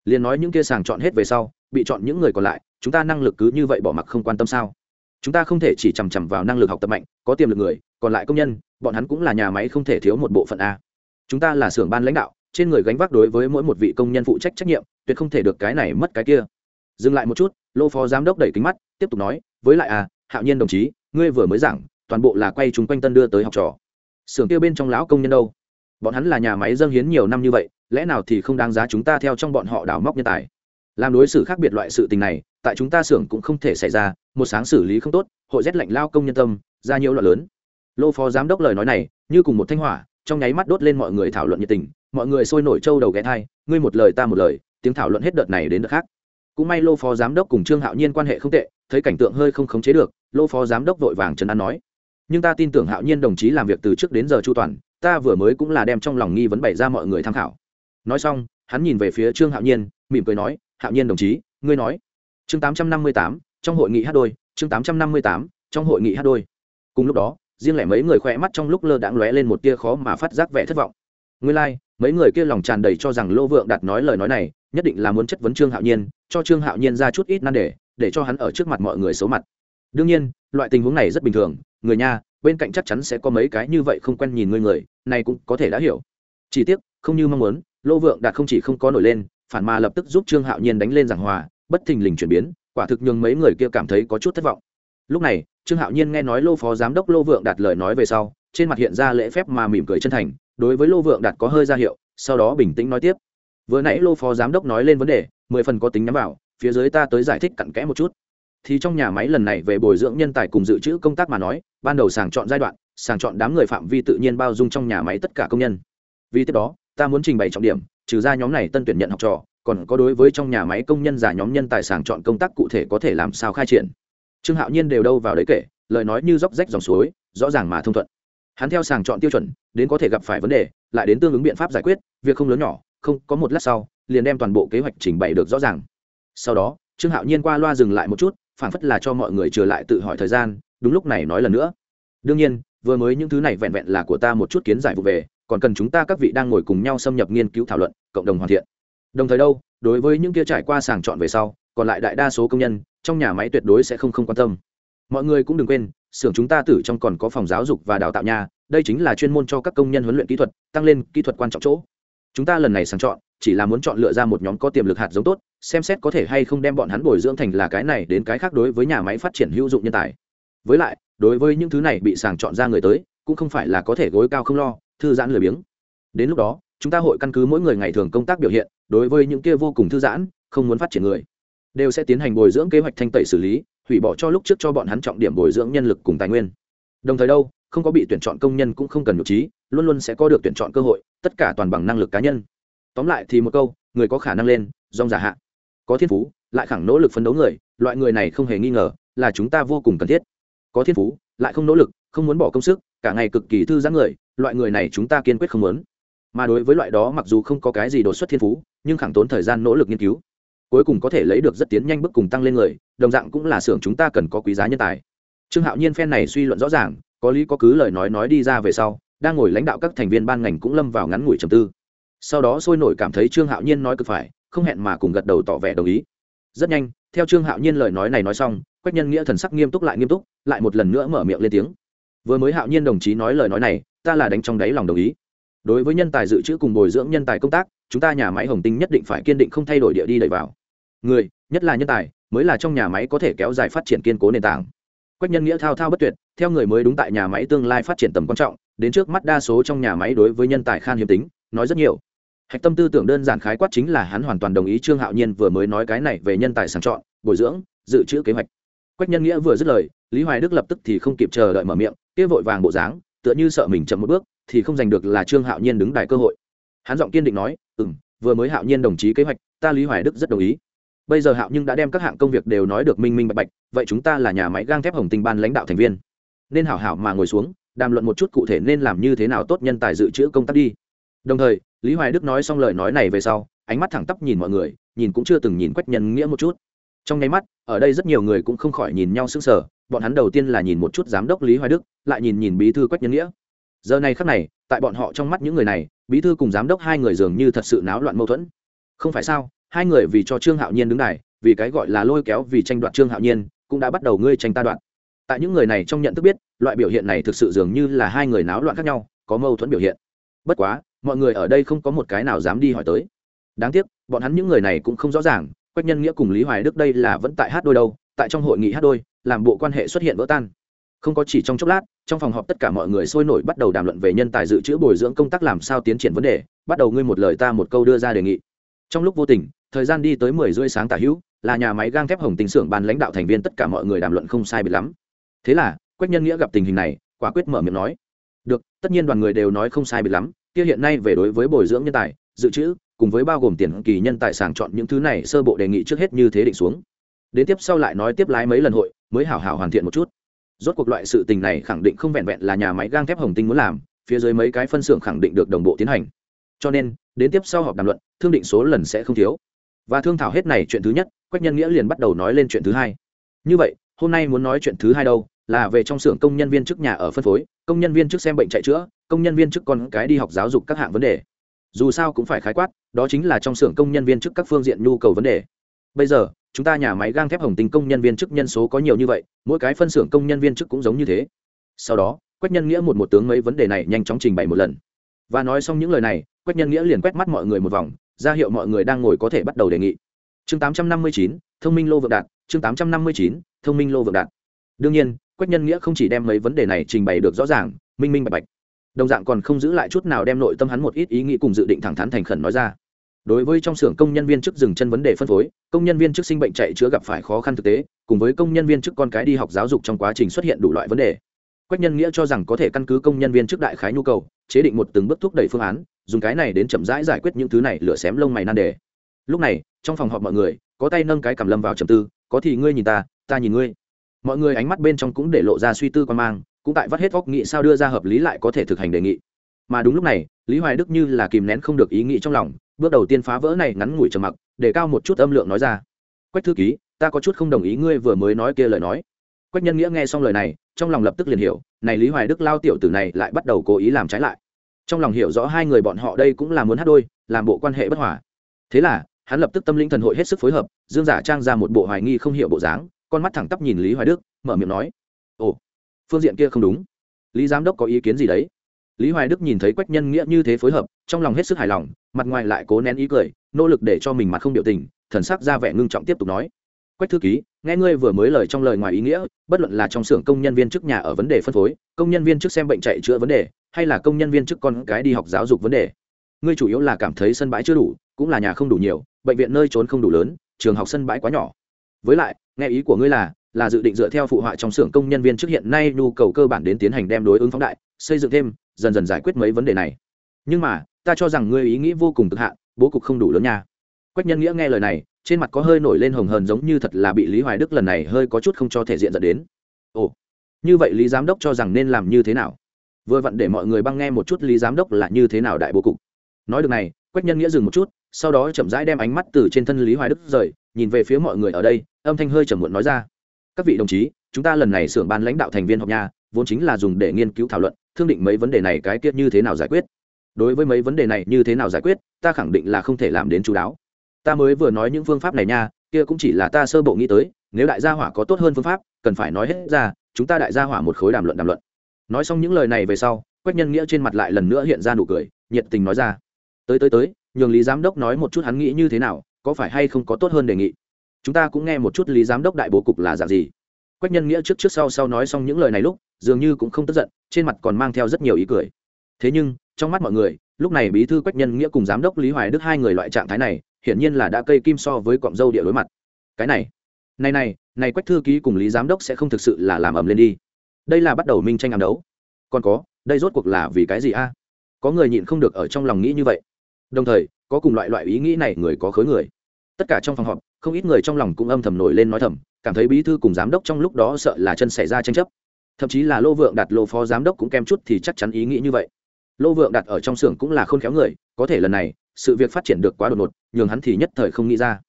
Liền nói những kia sàng chọn hết về sau, bị chọn những người còn lại, chúng ta năng lực cứ như vậy bỏ mặc không quan tâm sao? Chúng ta không thể chỉ chằm chằm vào năng lực học tập mạnh, có tiềm lực người còn lại công nhân, bọn hắn cũng là nhà máy không thể thiếu một bộ phận a. Chúng ta là xưởng ban lãnh đạo, trên người gánh vác đối với mỗi một vị công nhân phụ trách trách nhiệm, tuyệt không thể được cái này mất cái kia. Dừng lại một chút, lô phó giám đốc đẩy kính mắt, tiếp tục nói, với lại à hạo nhiên đồng chí, ngươi vừa mới giảng, toàn bộ là quay chúng quanh tân đưa tới học trò. Xưởng kia bên trong lão công nhân đâu? Bọn hắn là nhà máy dâng hiến nhiều năm như vậy, lẽ nào thì không đáng giá chúng ta theo trong bọn họ đào móc nhân tài? Làm đối xử khác biệt loại sự tình này, tại chúng ta xưởng cũng không thể xảy ra, một sáng xử lý không tốt, hội rét lạnh lao công nhân tâm, ra nhiều loại lớn lô phó giám đốc lời nói này, như cùng một thanh hỏa, trong nháy mắt đốt lên mọi người thảo luận nhiệt tình, mọi người sôi nổi trâu đầu ghé thai, ngươi một lời ta một lời, tiếng thảo luận hết đợt này đến đợt khác. Cũng may lô phó giám đốc cùng trương hạo nhiên quan hệ không tệ, thấy cảnh tượng hơi không khống chế được, lô phó giám đốc vội vàng trấn an nói, nhưng ta tin tưởng hạo nhiên đồng chí làm việc từ trước đến giờ chu toàn, ta vừa mới cũng là đem trong lòng nghi vấn bày ra mọi người tham khảo. Nói xong, hắn nhìn về phía trương hạo nhiên, mỉm cười nói, hạo nhiên đồng chí, ngươi nói. Chương tám trăm năm mươi tám, trong hội nghị hát đôi, chương tám trăm năm mươi tám, trong hội nghị hát đôi. Cùng lúc đó riêng lẻ mấy người khỏe mắt trong lúc lơ đãng lóe lên một tia khó mà phát giác vẻ thất vọng. Nguyên lai、like, mấy người kia lòng tràn đầy cho rằng lô vượng đặt nói lời nói này nhất định là muốn chất vấn trương hạo nhiên cho trương hạo nhiên ra chút ít nan đề để cho hắn ở trước mặt mọi người xấu mặt. Đương nhiên loại tình huống này rất bình thường người nha bên cạnh chắc chắn sẽ có mấy cái như vậy không quen nhìn người người này cũng có thể đã hiểu. Chỉ tiếc không như mong muốn lô vượng đạt không chỉ không có nổi lên phản mà lập tức giúp trương hạo nhiên đánh lên giảng hòa bất thình lình chuyển biến quả thực nhường mấy người kia cảm thấy có chút thất vọng lúc này, trương hạo nhiên nghe nói lô phó giám đốc lô vượng đạt lời nói về sau, trên mặt hiện ra lễ phép mà mỉm cười chân thành, đối với lô vượng đạt có hơi ra hiệu, sau đó bình tĩnh nói tiếp. Vừa nãy lô phó giám đốc nói lên vấn đề, mười phần có tính nhắm vào, phía dưới ta tới giải thích cặn kẽ một chút. Thì trong nhà máy lần này về bồi dưỡng nhân tài cùng dự trữ công tác mà nói, ban đầu sàng chọn giai đoạn, sàng chọn đám người phạm vi tự nhiên bao dung trong nhà máy tất cả công nhân. Vì tiếp đó, ta muốn trình bày trọng điểm, trừ ra nhóm này tân tuyển nhận học trò, còn có đối với trong nhà máy công nhân giả nhóm nhân tài sàng chọn công tác cụ thể có thể làm sao khai triển trương hạo nhiên đều đâu vào đấy kể, lời nói như róc rách dòng suối, rõ ràng mà thông thuận. Hắn theo sàng chọn tiêu chuẩn, đến có thể gặp phải vấn đề, lại đến tương ứng biện pháp giải quyết, việc không lớn nhỏ, không, có một lát sau, liền đem toàn bộ kế hoạch trình bày được rõ ràng. Sau đó, trương hạo nhiên qua loa dừng lại một chút phản phất là cho mọi người trở lại tự hỏi thời gian, đúng lúc này nói lần nữa. Đương nhiên, vừa mới những thứ này vẹn vẹn là của ta một chút kiến giải vụ về, còn cần chúng ta các vị đang ngồi cùng nhau xâm nhập nghiên cứu thảo luận, cộng đồng hoàn thiện. Đồng thời đâu, đối với những kia trải qua sàng chọn về sau, còn lại đại đa số công nhân trong nhà máy tuyệt đối sẽ không không quan tâm. Mọi người cũng đừng quên, xưởng chúng ta tử trong còn có phòng giáo dục và đào tạo nhà, đây chính là chuyên môn cho các công nhân huấn luyện kỹ thuật, tăng lên kỹ thuật quan trọng chỗ. Chúng ta lần này sàng chọn, chỉ là muốn chọn lựa ra một nhóm có tiềm lực hạt giống tốt, xem xét có thể hay không đem bọn hắn bồi dưỡng thành là cái này đến cái khác đối với nhà máy phát triển hữu dụng nhân tài. Với lại, đối với những thứ này bị sàng chọn ra người tới, cũng không phải là có thể gối cao không lo, thư giãn lười biếng. Đến lúc đó, chúng ta hội căn cứ mỗi người ngày thường công tác biểu hiện, đối với những kia vô cùng thư giãn, không muốn phát triển người đều sẽ tiến hành bồi dưỡng kế hoạch thanh tẩy xử lý, hủy bỏ cho lúc trước cho bọn hắn trọng điểm bồi dưỡng nhân lực cùng tài nguyên. Đồng thời đâu, không có bị tuyển chọn công nhân cũng không cần nhục trí, luôn luôn sẽ có được tuyển chọn cơ hội, tất cả toàn bằng năng lực cá nhân. Tóm lại thì một câu, người có khả năng lên dòng giả hạ. Có thiên phú, lại khẳng nỗ lực phấn đấu người, loại người này không hề nghi ngờ là chúng ta vô cùng cần thiết. Có thiên phú, lại không nỗ lực, không muốn bỏ công sức, cả ngày cực kỳ thư giãn người, loại người này chúng ta kiên quyết không muốn. Mà đối với loại đó mặc dù không có cái gì đột xuất thiên phú, nhưng khẳng tốn thời gian nỗ lực nghiên cứu cuối cùng có thể lấy được rất tiến nhanh bước cùng tăng lên người, đồng dạng cũng là xưởng chúng ta cần có quý giá nhân tài. Trương hạo nhiên phen này suy luận rõ ràng, có lý có cứ lời nói nói đi ra về sau, đang ngồi lãnh đạo các thành viên ban ngành cũng lâm vào ngắn ngủi trầm tư. Sau đó sôi nổi cảm thấy trương hạo nhiên nói cực phải, không hẹn mà cùng gật đầu tỏ vẻ đồng ý. Rất nhanh, theo trương hạo nhiên lời nói này nói xong, quách nhân nghĩa thần sắc nghiêm túc lại nghiêm túc, lại một lần nữa mở miệng lên tiếng. Vừa mới hạo nhiên đồng chí nói lời nói này, ta là đánh trong đáy lòng đồng ý. Đối với nhân tài dự trữ cùng bồi dưỡng nhân tài công tác, chúng ta nhà máy hồng tinh nhất định phải kiên định không thay đổi địa đi đẩy vào người, nhất là nhân tài, mới là trong nhà máy có thể kéo dài phát triển kiên cố nền tảng. Quách nhân nghĩa thao thao bất tuyệt, theo người mới đúng tại nhà máy tương lai phát triển tầm quan trọng, đến trước mắt đa số trong nhà máy đối với nhân tài khan hiếm tính, nói rất nhiều. Hạch tâm tư tưởng đơn giản khái quát chính là hắn hoàn toàn đồng ý trương hạo nhiên vừa mới nói cái này về nhân tài sàng chọn, bồi dưỡng, dự trữ kế hoạch. Quách nhân nghĩa vừa dứt lời, lý hoài đức lập tức thì không kịp chờ đợi mở miệng, kia vội vàng bộ dáng, tựa như sợ mình chậm một bước, thì không giành được là trương hạo nhiên đứng đài cơ hội. Hắn giọng kiên định nói ừ m vừa mới hạo nhiên đồng chí kế hoạch, ta lý hoài đức rất đồng ý bây giờ hạo nhưng đã đem các hạng công việc đều nói được minh minh bạch bạch, vậy chúng ta là nhà máy gang thép hồng tinh ban lãnh đạo thành viên. Nên hảo hảo mà ngồi xuống, đàm luận một chút cụ thể nên làm như thế nào tốt nhân tài dự trữ công tác đi. Đồng thời, lý hoài đức nói xong lời nói này về sau, ánh mắt thẳng tắp nhìn mọi người, nhìn cũng chưa từng nhìn quách nhân nghĩa một chút. Trong nháy mắt, ở đây rất nhiều người cũng không khỏi nhìn nhau sững sờ, bọn hắn đầu tiên là nhìn một chút giám đốc lý hoài đức, lại nhìn nhìn bí thư quách nhân nghĩa. Giờ này khắc này, tại bọn họ trong mắt những người này, bí thư cùng giám đốc hai người dường như thật sự náo loạn mâu thuẫn. Không phải sao? Hai người vì cho trương hạo nhiên đứng đài, vì cái gọi là lôi kéo vì tranh đoạt trương hạo nhiên, cũng đã bắt đầu ngươi tranh ta đoạt. Tại những người này trong nhận thức biết, loại biểu hiện này thực sự dường như là hai người náo loạn khác nhau, có mâu thuẫn biểu hiện. Bất quá, mọi người ở đây không có một cái nào dám đi hỏi tới. Đáng tiếc, bọn hắn những người này cũng không rõ ràng, quách nhân nghĩa cùng lý hoài đức đây là vẫn tại hát đôi đâu, tại trong hội nghị hát đôi, làm bộ quan hệ xuất hiện vỡ tan. Không có chỉ trong chốc lát, trong phòng họp tất cả mọi người sôi nổi bắt đầu đàm luận về nhân tài dự trữ bồi dưỡng công tác làm sao tiến triển vấn đề, bắt đầu ngươi một lời ta một câu đưa ra đề nghị. Trong lúc vô tình thời gian đi tới mười rưỡi sáng tả hữu, là nhà máy gang thép hồng tình xưởng ban lãnh đạo thành viên tất cả mọi người đàm luận không sai biệt lắm. Thế là, quách nhân nghĩa gặp tình hình này, quả quyết mở miệng nói, được, tất nhiên đoàn người đều nói không sai biệt lắm, kia hiện nay về đối với bồi dưỡng nhân tài, dự trữ, cùng với bao gồm tiền kỳ nhân tài sàng chọn những thứ này sơ bộ đề nghị trước hết như thế định xuống. Đến tiếp sau lại nói tiếp lái mấy lần hội, mới hảo hảo hoàn thiện một chút. Rốt cuộc loại sự tình này khẳng định không vẹn vẹn là nhà máy gang thép hồng tinh muốn làm, phía dưới mấy cái phân xưởng khẳng định được đồng bộ tiến hành. Cho nên, đến tiếp sau họp đàm luận, thương định số lần sẽ không thiếu và thương thảo hết này chuyện thứ nhất, quách nhân nghĩa liền bắt đầu nói lên chuyện thứ hai. Như vậy, hôm nay muốn nói chuyện thứ hai đâu? Là về trong xưởng công nhân viên chức nhà ở phân phối, công nhân viên chức xem bệnh chạy chữa, công nhân viên chức con cái đi học giáo dục các hạng vấn đề. Dù sao cũng phải khái quát, đó chính là trong xưởng công nhân viên chức các phương diện nhu cầu vấn đề. Bây giờ, chúng ta nhà máy gang thép hồng tình công nhân viên chức nhân số có nhiều như vậy, mỗi cái phân xưởng công nhân viên chức cũng giống như thế. Sau đó, quách nhân nghĩa một một tướng mấy vấn đề này nhanh chóng trình bày một lần. Và nói xong những lời này, quách nhân nghĩa liền quét mắt mọi người một vòng ra hiệu mọi người đang ngồi có thể bắt đầu đề nghị. Chương 859, thông minh lô vượng đạt. Chương 859, thông minh lô vượng đạt. Đương nhiên quách nhân nghĩa không chỉ đem mấy vấn đề này trình bày được rõ ràng minh minh bạch bạch. Đồng dạng còn không giữ lại chút nào đem nội tâm hắn một ít ý nghĩ cùng dự định thẳng thắn thành khẩn nói ra. Đối với trong xưởng công nhân viên chức dừng chân vấn đề phân phối công nhân viên chức sinh bệnh chạy chữa gặp phải khó khăn thực tế cùng với công nhân viên chức con cái đi học giáo dục trong quá trình xuất hiện đủ loại vấn đề. Quách nhân nghĩa cho rằng có thể căn cứ công nhân viên chức đại khái nhu cầu chế định một từng bước thúc đẩy phương án, dùng cái này đến chậm rãi giải quyết những thứ này lửa xém lông mày nan đề. Lúc này, trong phòng họp mọi người, có tay nâng cái cầm lâm vào trầm tư, có thì ngươi nhìn ta ta nhìn ngươi. Mọi người ánh mắt bên trong cũng để lộ ra suy tư quan mang, cũng tại vắt hết góc nghị sao đưa ra hợp lý lại có thể thực hành đề nghị. Mà đúng lúc này, lý hoài đức như là kìm nén không được ý nghĩ trong lòng, bước đầu tiên phá vỡ này ngắn ngủi trầm mặc, để cao một chút âm lượng nói ra, quách thư ký, ta có chút không đồng ý ngươi vừa mới nói kia lời nói. Quách nhân nghĩa nghe xong lời này trong lòng lập tức liền hiểu, này lý hoài đức lao tiểu tử này lại bắt đầu cố ý làm trái lại. Trong lòng hiểu rõ hai người bọn họ đây cũng là muốn hát đôi, làm bộ quan hệ bất hòa. Thế là, hắn lập tức tâm linh thần hội hết sức phối hợp, dương giả trang ra một bộ hoài nghi không hiểu bộ dáng, con mắt thẳng tắp nhìn lý hoài đức, mở miệng nói, ồ, phương diện kia không đúng. Lý giám đốc có ý kiến gì đấy? Lý hoài đức nhìn thấy quách nhân nghĩa như thế phối hợp, trong lòng hết sức hài lòng, mặt ngoài lại cố nén ý cười, nỗ lực để cho mình mặt không biểu tình, thần sắc ra vẻ ngưng trọng tiếp tục nói, quách thư ký nghe ngươi vừa mới lời trong lời ngoài ý nghĩa, bất luận là trong xưởng công nhân viên chức nhà ở vấn đề phân phối, công nhân viên chức xem bệnh chạy chữa vấn đề, hay là công nhân viên chức con cái đi học giáo dục vấn đề, ngươi chủ yếu là cảm thấy sân bãi chưa đủ, cũng là nhà không đủ nhiều, bệnh viện nơi trốn không đủ lớn, trường học sân bãi quá nhỏ. Với lại, nghe ý của ngươi là là dự định dựa theo phụ họa trong xưởng công nhân viên trước hiện nay nhu cầu cơ bản đến tiến hành đem đối ứng phóng đại, xây dựng thêm, dần dần giải quyết mấy vấn đề này. Nhưng mà, ta cho rằng ngươi ý nghĩ vô cùng cực hạn, bố cục không đủ lớn nha. Quách nhân nghĩa nghe lời này trên mặt có hơi nổi lên hồng hờn giống như thật là bị lý hoài đức lần này hơi có chút không cho thể diện dẫn đến. Ồ, như vậy lý giám đốc cho rằng nên làm như thế nào? Vừa vặn để mọi người băng nghe một chút lý giám đốc là như thế nào đại bố cục. Nói được này, quách nhân nghĩa dừng một chút, sau đó chậm rãi đem ánh mắt từ trên thân lý hoài đức rời, nhìn về phía mọi người ở đây, âm thanh hơi trầm muộn nói ra. Các vị đồng chí, chúng ta lần này xưởng ban lãnh đạo thành viên họp nhà, vốn chính là dùng để nghiên cứu thảo luận, thương định mấy vấn đề này cái tiết như thế nào giải quyết? Đối với mấy vấn đề này như thế nào giải quyết, ta khẳng định là không thể làm đến chú đáo ta mới vừa nói những phương pháp này nha, kia cũng chỉ là ta sơ bộ nghĩ tới, nếu đại gia hỏa có tốt hơn phương pháp, cần phải nói hết ra, chúng ta đại gia hỏa một khối đàm luận đàm luận. Nói xong những lời này về sau, quách nhân nghĩa trên mặt lại lần nữa hiện ra nụ cười, nhiệt tình nói ra. Tới tới tới, nhường lý giám đốc nói một chút hắn nghĩ như thế nào, có phải hay không có tốt hơn đề nghị? Chúng ta cũng nghe một chút lý giám đốc đại bố cục là dạng gì. Quách nhân nghĩa trước trước sau sau nói xong những lời này lúc, dường như cũng không tức giận, trên mặt còn mang theo rất nhiều ý cười. Thế nhưng, trong mắt mọi người lúc này bí thư quách nhân nghĩa cùng giám đốc lý hoài đức hai người loại trạng thái này, hiển nhiên là đã cây kim so với cọng dâu địa đối mặt. Cái này này này này quách thư ký cùng lý giám đốc sẽ không thực sự là làm ầm lên đi. Đây là bắt đầu minh tranh ám đấu. Còn có, đây rốt cuộc là vì cái gì a? Có người nhịn không được ở trong lòng nghĩ như vậy. Đồng thời, có cùng loại loại ý nghĩ này người có khối người. Tất cả trong phòng họp, không ít người trong lòng cũng âm thầm nổi lên nói thầm, cảm thấy bí thư cùng giám đốc trong lúc đó sợ là chân xảy ra tranh chấp. Thậm chí là lô vượng đặt lô phó giám đốc cũng kem chút thì chắc chắn ý nghĩ như vậy lô vượng đặt ở trong xưởng cũng là khôn khéo người, có thể lần này, sự việc phát triển được quá đột ngột, nhường hắn thì nhất thời không nghĩ ra.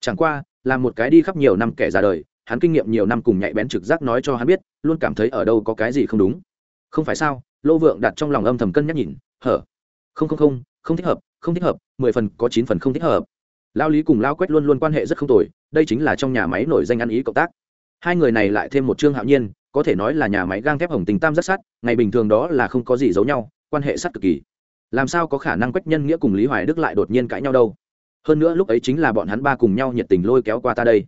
Chẳng qua là một cái đi khắp nhiều năm kẻ ra đời, hắn kinh nghiệm nhiều năm cùng nhạy bén trực giác nói cho hắn biết, luôn cảm thấy ở đâu có cái gì không đúng. Không phải sao, lô vượng đặt trong lòng âm thầm cân nhắc nhìn, hở. Không không không không thích hợp, không thích hợp, mười phần có chín phần không thích hợp. Lao lý cùng lao quét luôn luôn quan hệ rất không tồi, đây chính là trong nhà máy nổi danh ăn ý cộng tác. Hai người này lại thêm một trương hạo nhiên có thể nói là nhà máy gang thép hồng tình tam rất sát ngày bình thường đó là không có gì giấu nhau, quan hệ sát cực kỳ. Làm sao có khả năng quách nhân nghĩa cùng lý hoài đức lại đột nhiên cãi nhau đâu? Hơn nữa lúc ấy chính là bọn hắn ba cùng nhau nhiệt tình lôi kéo qua ta đây.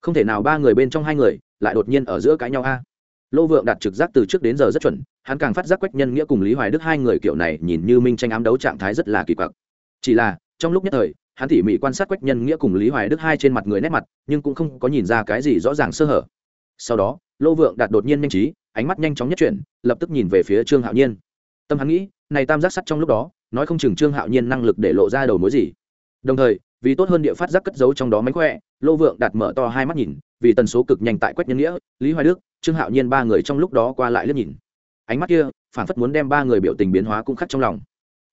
Không thể nào ba người bên trong hai người lại đột nhiên ở giữa cãi nhau a. Lô vượng đặt trực giác từ trước đến giờ rất chuẩn, hắn càng phát giác quách nhân nghĩa cùng lý hoài đức hai người kiểu này nhìn như minh tranh ám đấu trạng thái rất là kỳ quặc. Chỉ là, trong lúc nhất thời, hắn tỉ mỉ quan sát quách nhân nghĩa cùng lý hoài đức hai trên mặt người nét mặt, nhưng cũng không có nhìn ra cái gì rõ ràng sơ hở. Sau đó lô vượng đạt đột nhiên nhanh trí, ánh mắt nhanh chóng nhất chuyển, lập tức nhìn về phía trương hạo nhiên. Tâm hắn nghĩ, này tam giác sắt trong lúc đó, nói không chừng trương hạo nhiên năng lực để lộ ra đầu mối gì. Đồng thời, vì tốt hơn địa phát giác cất giấu trong đó mánh khỏe, lô vượng đạt mở to hai mắt nhìn, vì tần số cực nhanh tại quách nhân nghĩa, lý hoài đức, trương hạo nhiên ba người trong lúc đó qua lại liếc nhìn. Ánh mắt kia, phản phất muốn đem ba người biểu tình biến hóa cũng khắc trong lòng.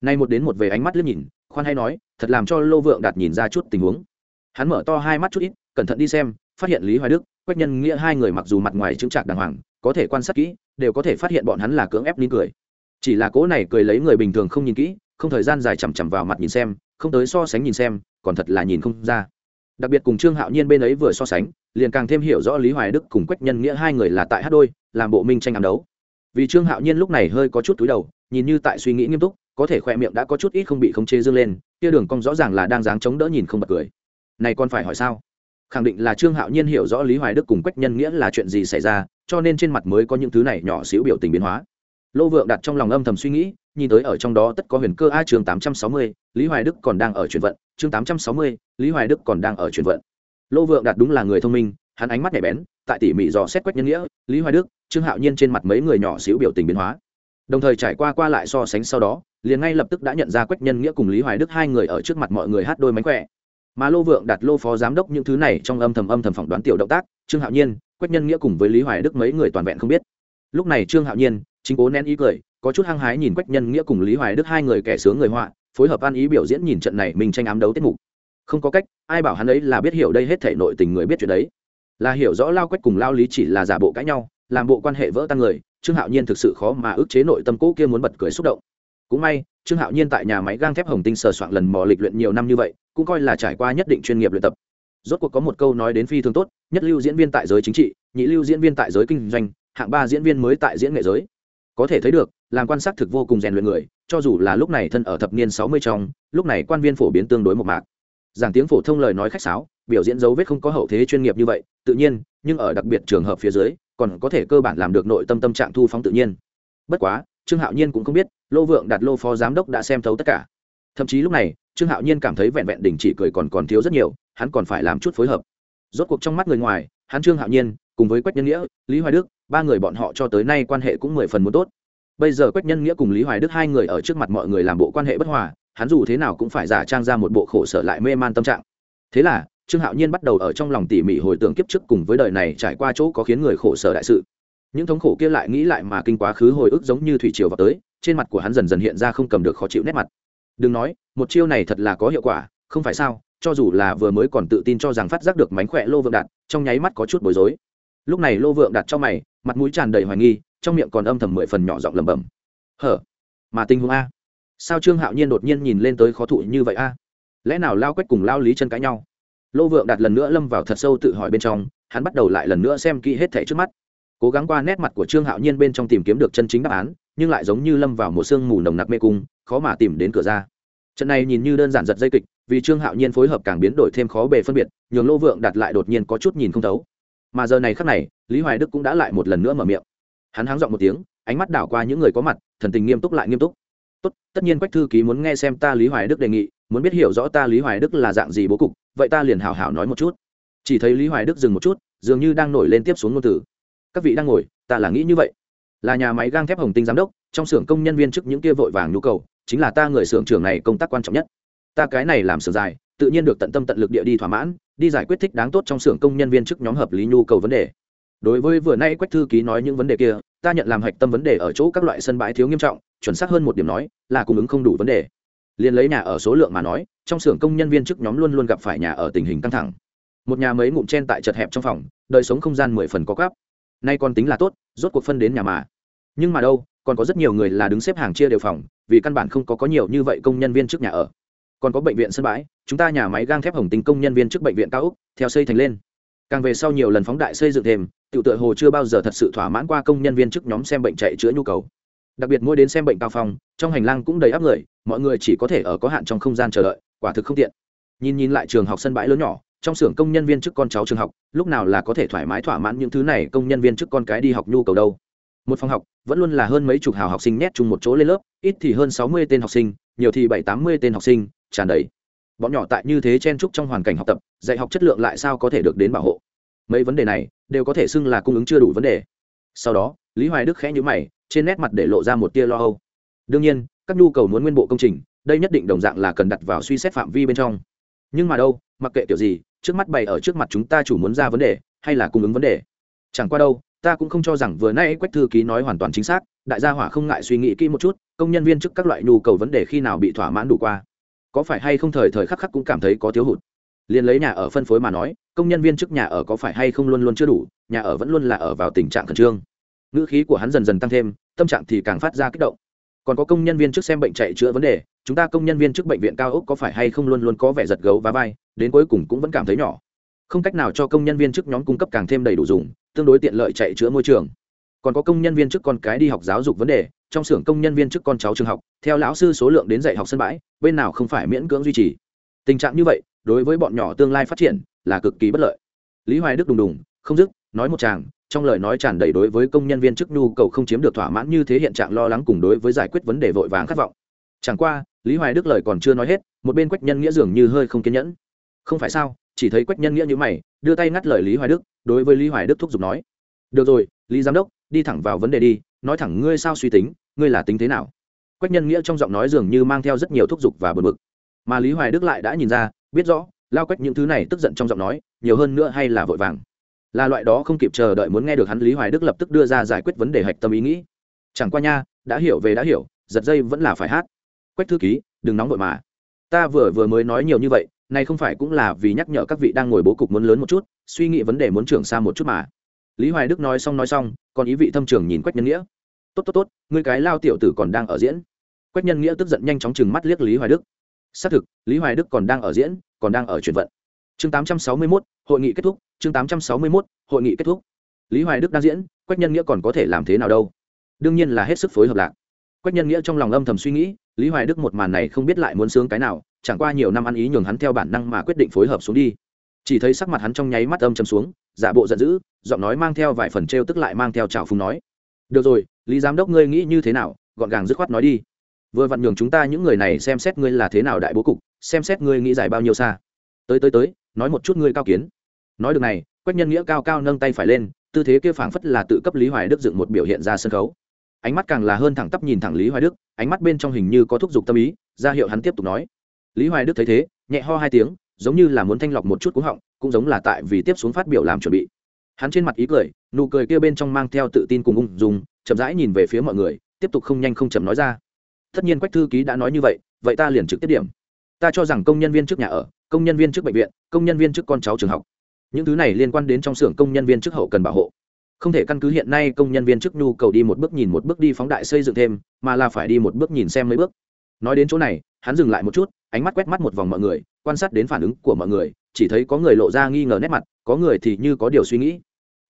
Nay một đến một về ánh mắt liếc nhìn, khoan hay nói, thật làm cho lô vượng đạt nhìn ra chút tình huống. Hắn mở to hai mắt chút ít, cẩn thận đi xem, phát hiện lý hoài đức quách nhân nghĩa hai người mặc dù mặt ngoài chứng trạc đàng hoàng, có thể quan sát kỹ, đều có thể phát hiện bọn hắn là cưỡng ép nín cười. Chỉ là cỗ này cười lấy người bình thường không nhìn kỹ, không thời gian dài chằm chằm vào mặt nhìn xem, không tới so sánh nhìn xem, còn thật là nhìn không ra. Đặc biệt cùng trương hạo nhiên bên ấy vừa so sánh, liền càng thêm hiểu rõ lý hoài đức cùng quách nhân nghĩa hai người là tại hát đôi, làm bộ minh tranh ám đấu. Vì trương hạo nhiên lúc này hơi có chút túi đầu, nhìn như tại suy nghĩ nghiêm túc, có thể khoe miệng đã có chút ít không bị khống chế dương lên, kia đường cong rõ ràng là đang dáng chống đỡ nhìn không bật cười. Này còn phải hỏi sao? Khẳng định là trương hạo nhiên hiểu rõ lý hoài đức cùng quách nhân nghĩa là chuyện gì xảy ra, cho nên trên mặt mới có những thứ này nhỏ xíu biểu tình biến hóa. Lô vượng đặt trong lòng âm thầm suy nghĩ, nhìn tới ở trong đó tất có huyền cơ a chương tám trăm sáu mươi, lý hoài đức còn đang ở chuyển vận, chương tám trăm sáu mươi, lý hoài đức còn đang ở chuyển vận. Lô vượng đạt đúng là người thông minh, hắn ánh mắt nhạy bén, tại tỉ mỉ dò xét quách nhân nghĩa, lý hoài đức, trương hạo nhiên trên mặt mấy người nhỏ xíu biểu tình biến hóa. Đồng thời trải qua qua lại so sánh sau đó, liền ngay lập tức đã nhận ra quách nhân nghĩa cùng lý hoài đức hai người ở trước mặt mọi người hát đôi mánh khỏe mà lô vượng đặt lô phó giám đốc những thứ này trong âm thầm âm thầm phỏng đoán tiểu động tác, trương hạo nhiên, quách nhân nghĩa cùng với lý hoài đức mấy người toàn vẹn không biết. Lúc này trương hạo nhiên, chính cố nén ý cười, có chút hăng hái nhìn quách nhân nghĩa cùng lý hoài đức hai người kẻ sướng người họa, phối hợp ăn ý biểu diễn nhìn trận này mình tranh ám đấu tiết mục. Không có cách, ai bảo hắn ấy là biết hiểu đây hết thể nội tình người biết chuyện đấy. Là hiểu rõ lao quách cùng lao lý chỉ là giả bộ cãi nhau, làm bộ quan hệ vỡ tan người, trương hạo nhiên thực sự khó mà ức chế nội tâm cũ kia muốn bật cười xúc động. Cũng may, trương hạo nhiên tại nhà máy gang thép hồng tinh sờ soạn lần mò lịch luyện nhiều năm như vậy cũng coi là trải qua nhất định chuyên nghiệp luyện tập. Rốt cuộc có một câu nói đến phi thường tốt, nhất lưu diễn viên tại giới chính trị, nhị lưu diễn viên tại giới kinh doanh, hạng ba diễn viên mới tại diễn nghệ giới. Có thể thấy được, làm quan sát thực vô cùng rèn luyện người, cho dù là lúc này thân ở thập niên sáu mươi trong, lúc này quan viên phổ biến tương đối một mạc. Giảng tiếng phổ thông lời nói khách sáo, biểu diễn dấu vết không có hậu thế chuyên nghiệp như vậy, tự nhiên, nhưng ở đặc biệt trường hợp phía dưới, còn có thể cơ bản làm được nội tâm tâm trạng thu phóng tự nhiên. Bất quá, trương hạo nhiên cũng không biết, lô vượng đặt lô phó giám đốc đã xem thấu tất cả. Thậm chí lúc này trương hạo nhiên cảm thấy vẹn vẹn đình chỉ cười còn còn thiếu rất nhiều, hắn còn phải làm chút phối hợp. Rốt cuộc trong mắt người ngoài, hắn trương hạo nhiên, cùng với quách nhân nghĩa, lý hoài đức, ba người bọn họ cho tới nay quan hệ cũng mười phần muốn tốt. Bây giờ quách nhân nghĩa cùng lý hoài đức hai người ở trước mặt mọi người làm bộ quan hệ bất hòa, hắn dù thế nào cũng phải giả trang ra một bộ khổ sở lại mê man tâm trạng. Thế là, trương hạo nhiên bắt đầu ở trong lòng tỉ mỉ hồi tưởng kiếp trước cùng với đời này trải qua chỗ có khiến người khổ sở đại sự. Những thống khổ kia lại nghĩ lại mà kinh quá khứ hồi ức giống như thủy triều vào tới, trên mặt của hắn dần dần hiện ra không cầm được khó chịu nét mặt đừng nói, một chiêu này thật là có hiệu quả, không phải sao, cho dù là vừa mới còn tự tin cho rằng phát giác được mánh khỏe lô vượng đạt, trong nháy mắt có chút bối rối. Lúc này lô vượng đặt trong mày, mặt mũi tràn đầy hoài nghi, trong miệng còn âm thầm mười phần nhỏ giọng lẩm bẩm. Hở? Mà tình huống a? Sao trương hạo nhiên đột nhiên nhìn lên tới khó thụ như vậy a? Lẽ nào lao quách cùng lao lý chân cãi nhau? Lô vượng đặt lần nữa lâm vào thật sâu tự hỏi bên trong, hắn bắt đầu lại lần nữa xem kỹ hết thẻ trước mắt. Cố gắng qua nét mặt của trương hạo nhiên bên trong tìm kiếm được chân chính đáp án nhưng lại giống như lâm vào một sương mù nồng nặc mê cung, khó mà tìm đến cửa ra. Trận này nhìn như đơn giản giật dây kịch, vì trương hạo nhiên phối hợp càng biến đổi thêm khó bề phân biệt, nhường lô vượng đặt lại đột nhiên có chút nhìn không thấu. Mà giờ này khắc này, lý hoài đức cũng đã lại một lần nữa mở miệng. Hắn háng giọng một tiếng, ánh mắt đảo qua những người có mặt, thần tình nghiêm túc lại nghiêm túc. Tốt, tất nhiên quách thư ký muốn nghe xem ta lý hoài đức đề nghị, muốn biết hiểu rõ ta lý hoài đức là dạng gì bố cục, vậy ta liền hào hào nói một chút. Chỉ thấy lý hoài đức dừng một chút, dường như đang nổi lên tiếp xuống ngôn từ. Các vị đang ngồi, ta là nghĩ như vậy là nhà máy gang thép hồng tinh giám đốc, trong xưởng công nhân viên chức những kia vội vàng nhu cầu, chính là ta người xưởng trưởng này công tác quan trọng nhất. Ta cái này làm xưởng dài, tự nhiên được tận tâm tận lực địa đi thỏa mãn, đi giải quyết thích đáng tốt trong xưởng công nhân viên chức nhóm hợp lý nhu cầu vấn đề. Đối với vừa nay quách thư ký nói những vấn đề kia, ta nhận làm hạch tâm vấn đề ở chỗ các loại sân bãi thiếu nghiêm trọng, chuẩn xác hơn một điểm nói, là cung ứng không đủ vấn đề. Liền lấy nhà ở số lượng mà nói, trong xưởng công nhân viên chức nhóm luôn luôn gặp phải nhà ở tình hình căng thẳng. Một nhà mấy ngụm chen tại chật hẹp trong phòng, đời sống không gian mười phần có gáp nay còn tính là tốt, rốt cuộc phân đến nhà mà. Nhưng mà đâu, còn có rất nhiều người là đứng xếp hàng chia đều phòng, vì căn bản không có có nhiều như vậy công nhân viên trước nhà ở. Còn có bệnh viện sân bãi, chúng ta nhà máy gang thép hồng tình công nhân viên trước bệnh viện cao úc theo xây thành lên. Càng về sau nhiều lần phóng đại xây dựng thêm, tiểu tựa hồ chưa bao giờ thật sự thỏa mãn qua công nhân viên trước nhóm xem bệnh chạy chữa nhu cầu. Đặc biệt mỗi đến xem bệnh cao phong trong hành lang cũng đầy áp người, mọi người chỉ có thể ở có hạn trong không gian chờ đợi, quả thực không tiện. Nhìn nhìn lại trường học sân bãi lớn nhỏ trong xưởng công nhân viên chức con cháu trường học, lúc nào là có thể thoải mái thỏa mãn những thứ này, công nhân viên chức con cái đi học nhu cầu đâu. Một phòng học, vẫn luôn là hơn mấy chục hào học sinh nhét chung một chỗ lên lớp, ít thì hơn sáu mươi tên học sinh, nhiều thì bảy, tám mươi tên học sinh, tràn đầy. Bọn nhỏ tại như thế chen trúc trong hoàn cảnh học tập, dạy học chất lượng lại sao có thể được đến bảo hộ? Mấy vấn đề này, đều có thể xưng là cung ứng chưa đủ vấn đề. Sau đó, lý hoài đức khẽ nhữ mày, trên nét mặt để lộ ra một tia lo âu. Đương nhiên, các nhu cầu muốn nguyên bộ công trình, đây nhất định đồng dạng là cần đặt vào suy xét phạm vi bên trong. Nhưng mà đâu, mặc kệ kiểu gì trước mắt bày ở trước mặt chúng ta chủ muốn ra vấn đề, hay là cung ứng vấn đề? Chẳng qua đâu, ta cũng không cho rằng vừa nay quách thư ký nói hoàn toàn chính xác, đại gia hỏa không ngại suy nghĩ kỹ một chút, công nhân viên trước các loại nhu cầu vấn đề khi nào bị thỏa mãn đủ qua. Có phải hay không thời thời khắc khắc cũng cảm thấy có thiếu hụt? Liền lấy nhà ở phân phối mà nói, công nhân viên trước nhà ở có phải hay không luôn luôn chưa đủ, nhà ở vẫn luôn là ở vào tình trạng khẩn trương. Ngữ khí của hắn dần dần tăng thêm, tâm trạng thì càng phát ra kích động còn có công nhân viên trước xem bệnh chạy chữa vấn đề, chúng ta công nhân viên trước bệnh viện cao ốc có phải hay không luôn luôn có vẻ giật gấu và vai, đến cuối cùng cũng vẫn cảm thấy nhỏ. Không cách nào cho công nhân viên trước nhóm cung cấp càng thêm đầy đủ dùng, tương đối tiện lợi chạy chữa môi trường. Còn có công nhân viên trước con cái đi học giáo dục vấn đề, trong xưởng công nhân viên trước con cháu trường học, theo lão sư số lượng đến dạy học sân bãi, bên nào không phải miễn cưỡng duy trì. Tình trạng như vậy, đối với bọn nhỏ tương lai phát triển là cực kỳ bất lợi. Lý hoài đức đùng đùng, không dứt, nói một chàng trong lời nói tràn đầy đối với công nhân viên chức nhu cầu không chiếm được thỏa mãn như thế hiện trạng lo lắng cùng đối với giải quyết vấn đề vội vàng khát vọng. Chẳng qua, lý hoài đức lời còn chưa nói hết, một bên quách nhân nghĩa dường như hơi không kiên nhẫn. Không phải sao, chỉ thấy quách nhân nghĩa như mày, đưa tay ngắt lời lý hoài đức, đối với lý hoài đức thúc giục nói. Được rồi, lý giám đốc, đi thẳng vào vấn đề đi, nói thẳng ngươi sao suy tính, ngươi là tính thế nào? Quách nhân nghĩa trong giọng nói dường như mang theo rất nhiều thúc giục và bực bực. Mà lý hoài đức lại đã nhìn ra, biết rõ, lao quách những thứ này tức giận trong giọng nói, nhiều hơn nữa hay là vội vàng là loại đó không kịp chờ đợi muốn nghe được hắn lý hoài đức lập tức đưa ra giải quyết vấn đề hạch tâm ý nghĩ. Chẳng qua nha, đã hiểu về đã hiểu, giật dây vẫn là phải hát. Quách thư ký, đừng nóng vội mà. Ta vừa vừa mới nói nhiều như vậy này không phải cũng là vì nhắc nhở các vị đang ngồi bố cục muốn lớn một chút, suy nghĩ vấn đề muốn trưởng xa một chút mà. Lý hoài đức nói xong nói xong, còn ý vị thâm trường nhìn quách nhân nghĩa. Tốt tốt tốt, ngươi cái lao tiểu tử còn đang ở diễn. Quách nhân nghĩa tức giận nhanh chóng chừng mắt liếc lý hoài đức. Xác thực, lý hoài đức còn đang ở diễn, còn đang ở chuyển vận chương 861, hội nghị kết thúc chương 861, hội nghị kết thúc. Lý hoài đức đang diễn quách nhân nghĩa còn có thể làm thế nào đâu? Đương nhiên là hết sức phối hợp lạc. Quách nhân nghĩa trong lòng âm thầm suy nghĩ lý hoài đức một màn này không biết lại muốn sướng cái nào chẳng qua nhiều năm ăn ý nhường hắn theo bản năng mà quyết định phối hợp xuống đi. Chỉ thấy sắc mặt hắn trong nháy mắt âm chầm xuống giả bộ giận dữ giọng nói mang theo vài phần t tức lại mang theo trào phúng nói được rồi lý giám đốc ngươi nghĩ như thế nào gọn gàng dứt khoát nói đi. Vừa vặn nhường chúng ta những người này xem xét ngươi là thế nào đại bố cục xem xét ngươi nghĩ dài bao nhiêu xa. Tới tới tới nói một chút ngươi cao kiến. Nói được này, quách nhân nghĩa cao cao nâng tay phải lên, tư thế kia phảng phất là tự cấp lý hoài đức dựng một biểu hiện ra sân khấu. Ánh mắt càng là hơn thẳng tắp nhìn thẳng lý hoài đức, ánh mắt bên trong hình như có thúc giục tâm ý, ra hiệu hắn tiếp tục nói. Lý hoài đức thấy thế, nhẹ ho hai tiếng, giống như là muốn thanh lọc một chút cúng họng, cũng giống là tại vì tiếp xuống phát biểu làm chuẩn bị. Hắn trên mặt ý cười, nụ cười kia bên trong mang theo tự tin cùng ung dùng chậm rãi nhìn về phía mọi người, tiếp tục không nhanh không chậm nói ra. Tất nhiên quách thư ký đã nói như vậy vậy ta liền trực tiếp điểm. Ta cho rằng công nhân viên trước nhà ở công nhân viên trước bệnh viện, công nhân viên trước con cháu trường học. Những thứ này liên quan đến trong xưởng công nhân viên trước hậu cần bảo hộ. Không thể căn cứ hiện nay công nhân viên trước nhu cầu đi một bước nhìn một bước đi phóng đại xây dựng thêm, mà là phải đi một bước nhìn xem mấy bước. Nói đến chỗ này, hắn dừng lại một chút, ánh mắt quét mắt một vòng mọi người, quan sát đến phản ứng của mọi người, chỉ thấy có người lộ ra nghi ngờ nét mặt, có người thì như có điều suy nghĩ.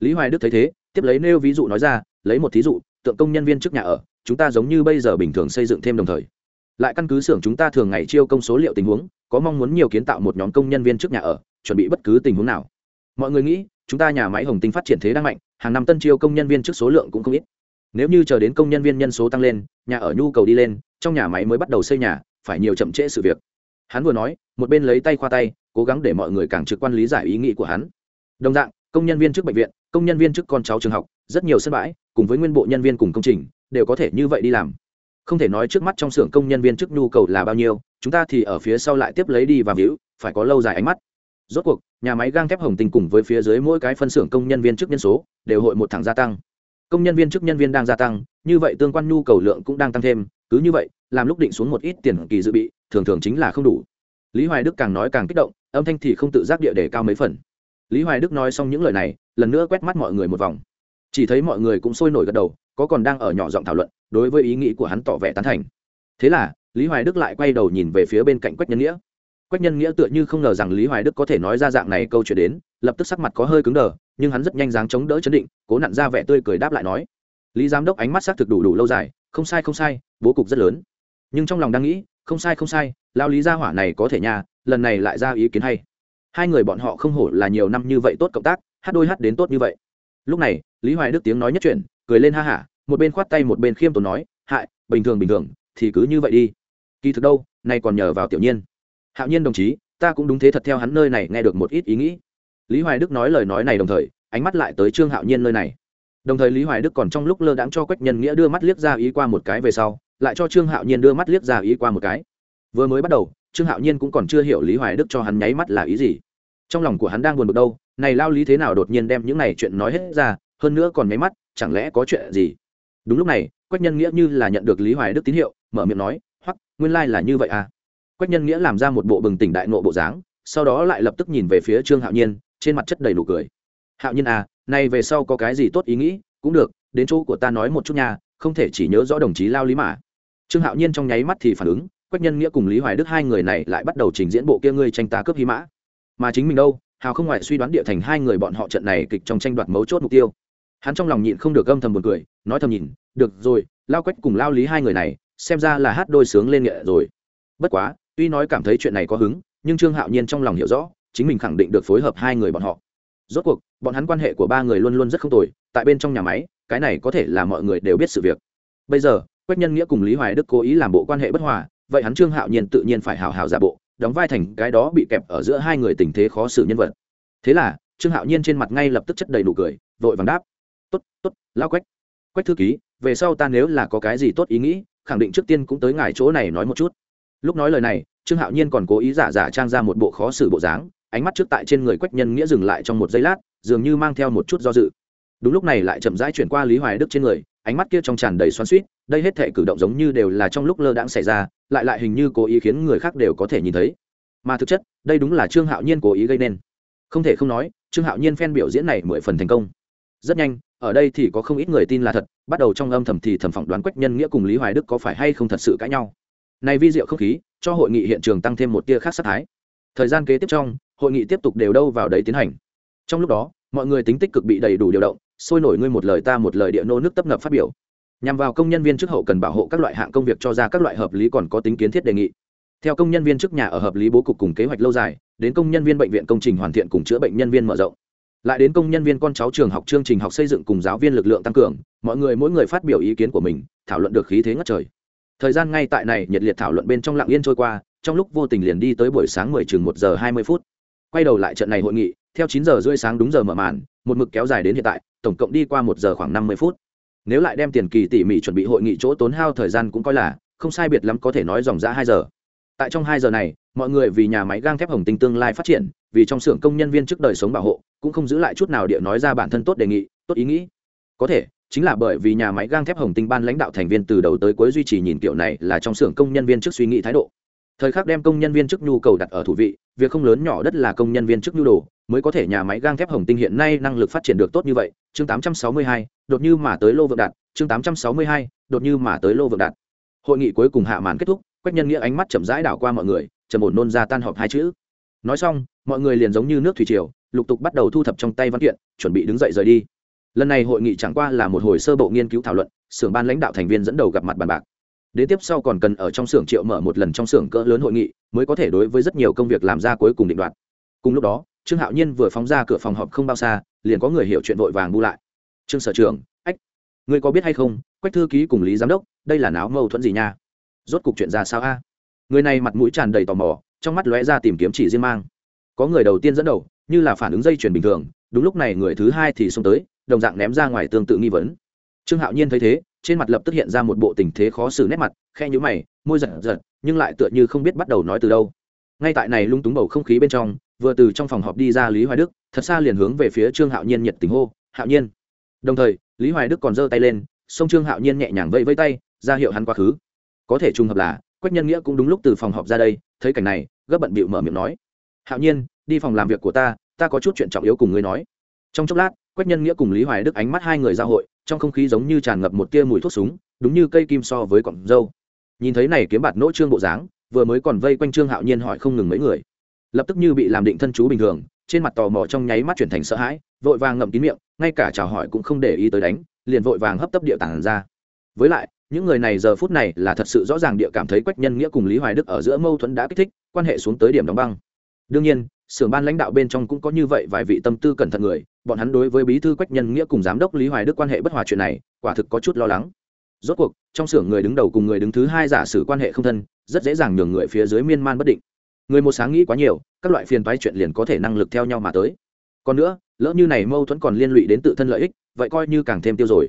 Lý hoài đức thấy thế, tiếp lấy nêu ví dụ nói ra, lấy một thí dụ, tượng công nhân viên trước nhà ở, chúng ta giống như bây giờ bình thường xây dựng thêm đồng thời. Lại căn cứ xưởng chúng ta thường ngày chiêu công số liệu tình huống có mong muốn nhiều kiến tạo một nhóm công nhân viên trước nhà ở, chuẩn bị bất cứ tình huống nào. Mọi người nghĩ, chúng ta nhà máy hồng tinh phát triển thế đang mạnh, hàng năm tân chiêu công nhân viên trước số lượng cũng không ít. Nếu như chờ đến công nhân viên nhân số tăng lên, nhà ở nhu cầu đi lên, trong nhà máy mới bắt đầu xây nhà, phải nhiều chậm trễ sự việc. Hắn vừa nói, một bên lấy tay khoa tay, cố gắng để mọi người càng trực quan lý giải ý nghĩ của hắn. Đồng dạng, công nhân viên trước bệnh viện, công nhân viên trước con cháu trường học, rất nhiều sân bãi, cùng với nguyên bộ nhân viên cùng công trình, đều có thể như vậy đi làm không thể nói trước mắt trong xưởng công nhân viên trước nhu cầu là bao nhiêu, chúng ta thì ở phía sau lại tiếp lấy đi và víu, phải có lâu dài ánh mắt. Rốt cuộc, nhà máy gang thép hồng tinh cùng với phía dưới mỗi cái phân xưởng công nhân viên trước nhân số đều hội một thẳng gia tăng. Công nhân viên trước nhân viên đang gia tăng, như vậy tương quan nhu cầu lượng cũng đang tăng thêm, cứ như vậy, làm lúc định xuống một ít tiền kỳ dự bị, thường thường chính là không đủ. Lý hoài đức càng nói càng kích động, âm thanh thì không tự giác địa để cao mấy phần. Lý hoài đức nói xong những lời này, lần nữa quét mắt mọi người một vòng. Chỉ thấy mọi người cũng sôi nổi gật đầu, có còn đang ở nhỏ giọng thảo luận đối với ý nghĩ của hắn tỏ vẻ tán thành. Thế là, lý hoài đức lại quay đầu nhìn về phía bên cạnh quách nhân nghĩa. Quách nhân nghĩa tựa như không ngờ rằng lý hoài đức có thể nói ra dạng này câu chuyện đến, lập tức sắc mặt có hơi cứng đờ, nhưng hắn rất nhanh dáng chống đỡ chấn định, cố nặn ra vẻ tươi cười đáp lại nói. Lý giám đốc ánh mắt xác thực đủ đủ lâu dài, không sai không sai, bố cục rất lớn. Nhưng trong lòng đang nghĩ, không sai không sai lao lý gia hỏa này có thể nhà lần này lại ra ý kiến hay. Hai người bọn họ không hổ là nhiều năm như vậy tốt cộng tác, hát đôi hát đến tốt như vậy. Lúc này, lý hoài đức tiếng nói nhất chuyển, cười lên ha hả một bên khoát tay một bên khiêm tốn nói, hại, bình thường bình thường, thì cứ như vậy đi. Kỳ thực đâu, nay còn nhờ vào tiểu nhiên. Hạo nhiên đồng chí, ta cũng đúng thế thật theo hắn nơi này nghe được một ít ý nghĩ. Lý hoài đức nói lời nói này đồng thời, ánh mắt lại tới trương hạo nhiên nơi này. Đồng thời lý hoài đức còn trong lúc lơ đãng cho quách nhân nghĩa đưa mắt liếc ra ý qua một cái về sau, lại cho trương hạo nhiên đưa mắt liếc ra ý qua một cái. Vừa mới bắt đầu, trương hạo nhiên cũng còn chưa hiểu lý hoài đức cho hắn nháy mắt là ý gì. Trong lòng của hắn đang buồn bực đâu, này lao lý thế nào đột nhiên đem những này chuyện nói hết ra, hơn nữa còn nháy mắt, chẳng lẽ có chuyện gì? Đúng lúc này, quách nhân nghĩa như là nhận được lý hoài đức tín hiệu, mở miệng nói hoặc nguyên lai、like、là như vậy à? Quách nhân nghĩa làm ra một bộ bừng tỉnh đại nộ bộ dáng, sau đó lại lập tức nhìn về phía trương hạo nhiên, trên mặt chất đầy nụ cười. Hạo nhiên à nay về sau có cái gì tốt ý nghĩ, cũng được, đến chỗ của ta nói một chút nha, không thể chỉ nhớ rõ đồng chí lao lý mà. Trương hạo nhiên trong nháy mắt thì phản ứng, quách nhân nghĩa cùng lý hoài đức hai người này lại bắt đầu trình diễn bộ kia ngươi tranh tá cướp hy mã. Mà chính mình đâu, hào không ngoại suy đoán địa thành hai người bọn họ trận này kịch trong tranh đoạt mấu chốt mục tiêu hắn trong lòng nhịn không được âm thầm buồn cười, nói thầm nhìn, được rồi, lao quách cùng lao lý hai người này, xem ra là hát đôi sướng lên nghệ rồi. Bất quá, tuy nói cảm thấy chuyện này có hứng, nhưng trương hạo nhiên trong lòng hiểu rõ, chính mình khẳng định được phối hợp hai người bọn họ. Rốt cuộc, bọn hắn quan hệ của ba người luôn luôn rất không tồi, tại bên trong nhà máy, cái này có thể là mọi người đều biết sự việc. Bây giờ, quách nhân nghĩa cùng lý hoài đức cố ý làm bộ quan hệ bất hòa, vậy hắn trương hạo nhiên tự nhiên phải hào hào giả bộ, đóng vai thành cái đó bị kẹp ở giữa hai người tình thế khó xử nhân vật. Thế là, trương hạo nhiên trên mặt ngay lập tức chất đầy nụ cười, vội vàng đáp tốt tốt, lao quách. Quách thư ký, về sau ta nếu là có cái gì tốt ý nghĩ, khẳng định trước tiên cũng tới ngài chỗ này nói một chút. Lúc nói lời này, trương hạo nhiên còn cố ý giả giả trang ra một bộ khó xử bộ dáng, ánh mắt trước tại trên người quách nhân nghĩa dừng lại trong một giây lát, dường như mang theo một chút do dự. Đúng lúc này lại chậm rãi chuyển qua lý hoài đức trên người, ánh mắt kia trong tràn đầy xoắn suýt đây hết thể cử động giống như đều là trong lúc lơ đãng xảy ra, lại lại hình như cố ý khiến người khác đều có thể nhìn thấy. Mà thực chất, đây đúng là trương hạo nhiên cố ý gây nên. Không thể không nói, trương hạo nhiên phen biểu diễn này mười phần thành công. Rất nhanh ở đây thì có không ít người tin là thật, bắt đầu trong âm thầm thì thẩm phỏng đoán quách nhân nghĩa cùng lý hoài đức có phải hay không thật sự cãi nhau. Này vi diệu không khí, cho hội nghị hiện trường tăng thêm một tia khác sát thái. Thời gian kế tiếp trong, hội nghị tiếp tục đều đâu vào đấy tiến hành. Trong lúc đó, mọi người tính tích cực bị đầy đủ điều động, sôi nổi ngươi một lời ta một lời địa nô nước tấp nập phát biểu. Nhằm vào công nhân viên chức hậu cần bảo hộ các loại hạng công việc cho ra các loại hợp lý còn có tính kiến thiết đề nghị. Theo công nhân viên chức nhà ở hợp lý bố cục cùng kế hoạch lâu dài, đến công nhân viên bệnh viện công trình hoàn thiện cùng chữa bệnh nhân viên mở rộng lại đến công nhân viên con cháu trường học chương trình học xây dựng cùng giáo viên lực lượng tăng cường, mọi người mỗi người phát biểu ý kiến của mình, thảo luận được khí thế ngất trời. Thời gian ngay tại này, nhiệt liệt thảo luận bên trong lặng yên trôi qua, trong lúc vô tình liền đi tới buổi sáng mười chừng một giờ hai mươi phút. Quay đầu lại trận này hội nghị, theo chín giờ rưỡi sáng đúng giờ mở màn, một mực kéo dài đến hiện tại, tổng cộng đi qua một giờ khoảng năm mươi phút. Nếu lại đem tiền kỳ tỉ mỉ chuẩn bị hội nghị chỗ tốn hao thời gian cũng coi là không sai biệt lắm có thể nói dòng ra hai giờ. Tại trong hai giờ này, mọi người vì nhà máy gang thép hồng tinh tương lai phát triển, vì trong xưởng công nhân viên trước đời sống bảo hộ cũng không giữ lại chút nào địa nói ra bản thân tốt đề nghị tốt ý nghĩ. Có thể chính là bởi vì nhà máy gang thép hồng tinh ban lãnh đạo thành viên từ đầu tới cuối duy trì nhìn kiểu này là trong xưởng công nhân viên trước suy nghĩ thái độ. Thời khắc đem công nhân viên chức nhu cầu đặt ở thủ vị việc không lớn nhỏ đất là công nhân viên chức nhu đồ mới có thể nhà máy gang thép hồng tinh hiện nay năng lực phát triển được tốt như vậy. Chương 862, đột như mà tới lô vượng đạt. Chương 862, đột như mà tới lô vượng đạt. Hội nghị cuối cùng hạ màn kết thúc quách nhân nghĩa ánh mắt chậm rãi đảo qua mọi người trầm ổn nôn ra tan họp hai chữ. Nói xong mọi người liền giống như nước thủy triều lục tục bắt đầu thu thập trong tay văn kiện, chuẩn bị đứng dậy rời đi. Lần này hội nghị chẳng qua là một hồi sơ bộ nghiên cứu thảo luận, xưởng ban lãnh đạo thành viên dẫn đầu gặp mặt bàn bạc. Đến tiếp sau còn cần ở trong xưởng triệu mở một lần trong xưởng cỡ lớn hội nghị, mới có thể đối với rất nhiều công việc làm ra cuối cùng định đoạt. Cùng lúc đó, trương hạo nhiên vừa phóng ra cửa phòng họp không bao xa, liền có người hiểu chuyện vội vàng bu lại. Trương sở trường, ách, ngươi có biết hay không, quách thư ký cùng lý giám đốc, đây là náo mâu thuẫn gì nha? Rốt cục chuyện ra sao a? Người này mặt mũi tràn đầy tò mò, trong mắt lóe ra tìm kiếm chỉ riêng mang. Có người đầu tiên dẫn đầu như là phản ứng dây chuyền bình thường, đúng lúc này người thứ hai thì xông tới, đồng dạng ném ra ngoài tương tự nghi vấn. Trương hạo nhiên thấy thế, trên mặt lập tức hiện ra một bộ tình thế khó xử nét mặt khe nhũ mày, môi giật giật, nhưng lại tựa như không biết bắt đầu nói từ đâu. Ngay tại này lung túng bầu không khí bên trong, vừa từ trong phòng họp đi ra lý hoài đức, thật xa liền hướng về phía trương hạo nhiên nhiệt tình hô, hạo nhiên! Đồng thời, lý hoài đức còn giơ tay lên, song trương hạo nhiên nhẹ nhàng vẫy vẫy tay, ra hiệu hắn quá khứ. Có thể trùng hợp là, quách nhân nghĩa cũng đúng lúc từ phòng họp ra đây, thấy cảnh này, gấp bận bịu mở miệng nói, hạo nhiên đi phòng làm việc của ta ta có chút chuyện trọng yếu cùng ngươi nói. Trong chốc lát, quách nhân nghĩa cùng lý hoài đức ánh mắt hai người giao hội, trong không khí giống như tràn ngập một tia mùi thuốc súng, đúng như cây kim so với cọng dâu. Nhìn thấy này kiếm bạt nỗ trương bộ dáng, vừa mới còn vây quanh trương hạo nhiên hỏi không ngừng mấy người. Lập tức như bị làm định thân chú bình thường, trên mặt tò mò trong nháy mắt chuyển thành sợ hãi, vội vàng ngậm kín miệng, ngay cả chào hỏi cũng không để ý tới đánh, liền vội vàng hấp tấp địa tản ra. Với lại, những người này giờ phút này là thật sự rõ ràng địa cảm thấy quách nhân nghĩa cùng lý hoài đức ở giữa mâu thuẫn đã kích thích, quan hệ xuống tới điểm đóng băng. Đương nhiên xưởng ban lãnh đạo bên trong cũng có như vậy vài vị tâm tư cẩn thận người, bọn hắn đối với bí thư quách nhân nghĩa cùng giám đốc lý hoài đức quan hệ bất hòa chuyện này, quả thực có chút lo lắng. Rốt cuộc, trong xưởng người đứng đầu cùng người đứng thứ hai giả sử quan hệ không thân, rất dễ dàng nhường người phía dưới miên man bất định. Người một sáng nghĩ quá nhiều, các loại phiền toái chuyện liền có thể năng lực theo nhau mà tới. Còn nữa, lỡ như này mâu thuẫn còn liên lụy đến tự thân lợi ích, vậy coi như càng thêm tiêu rồi.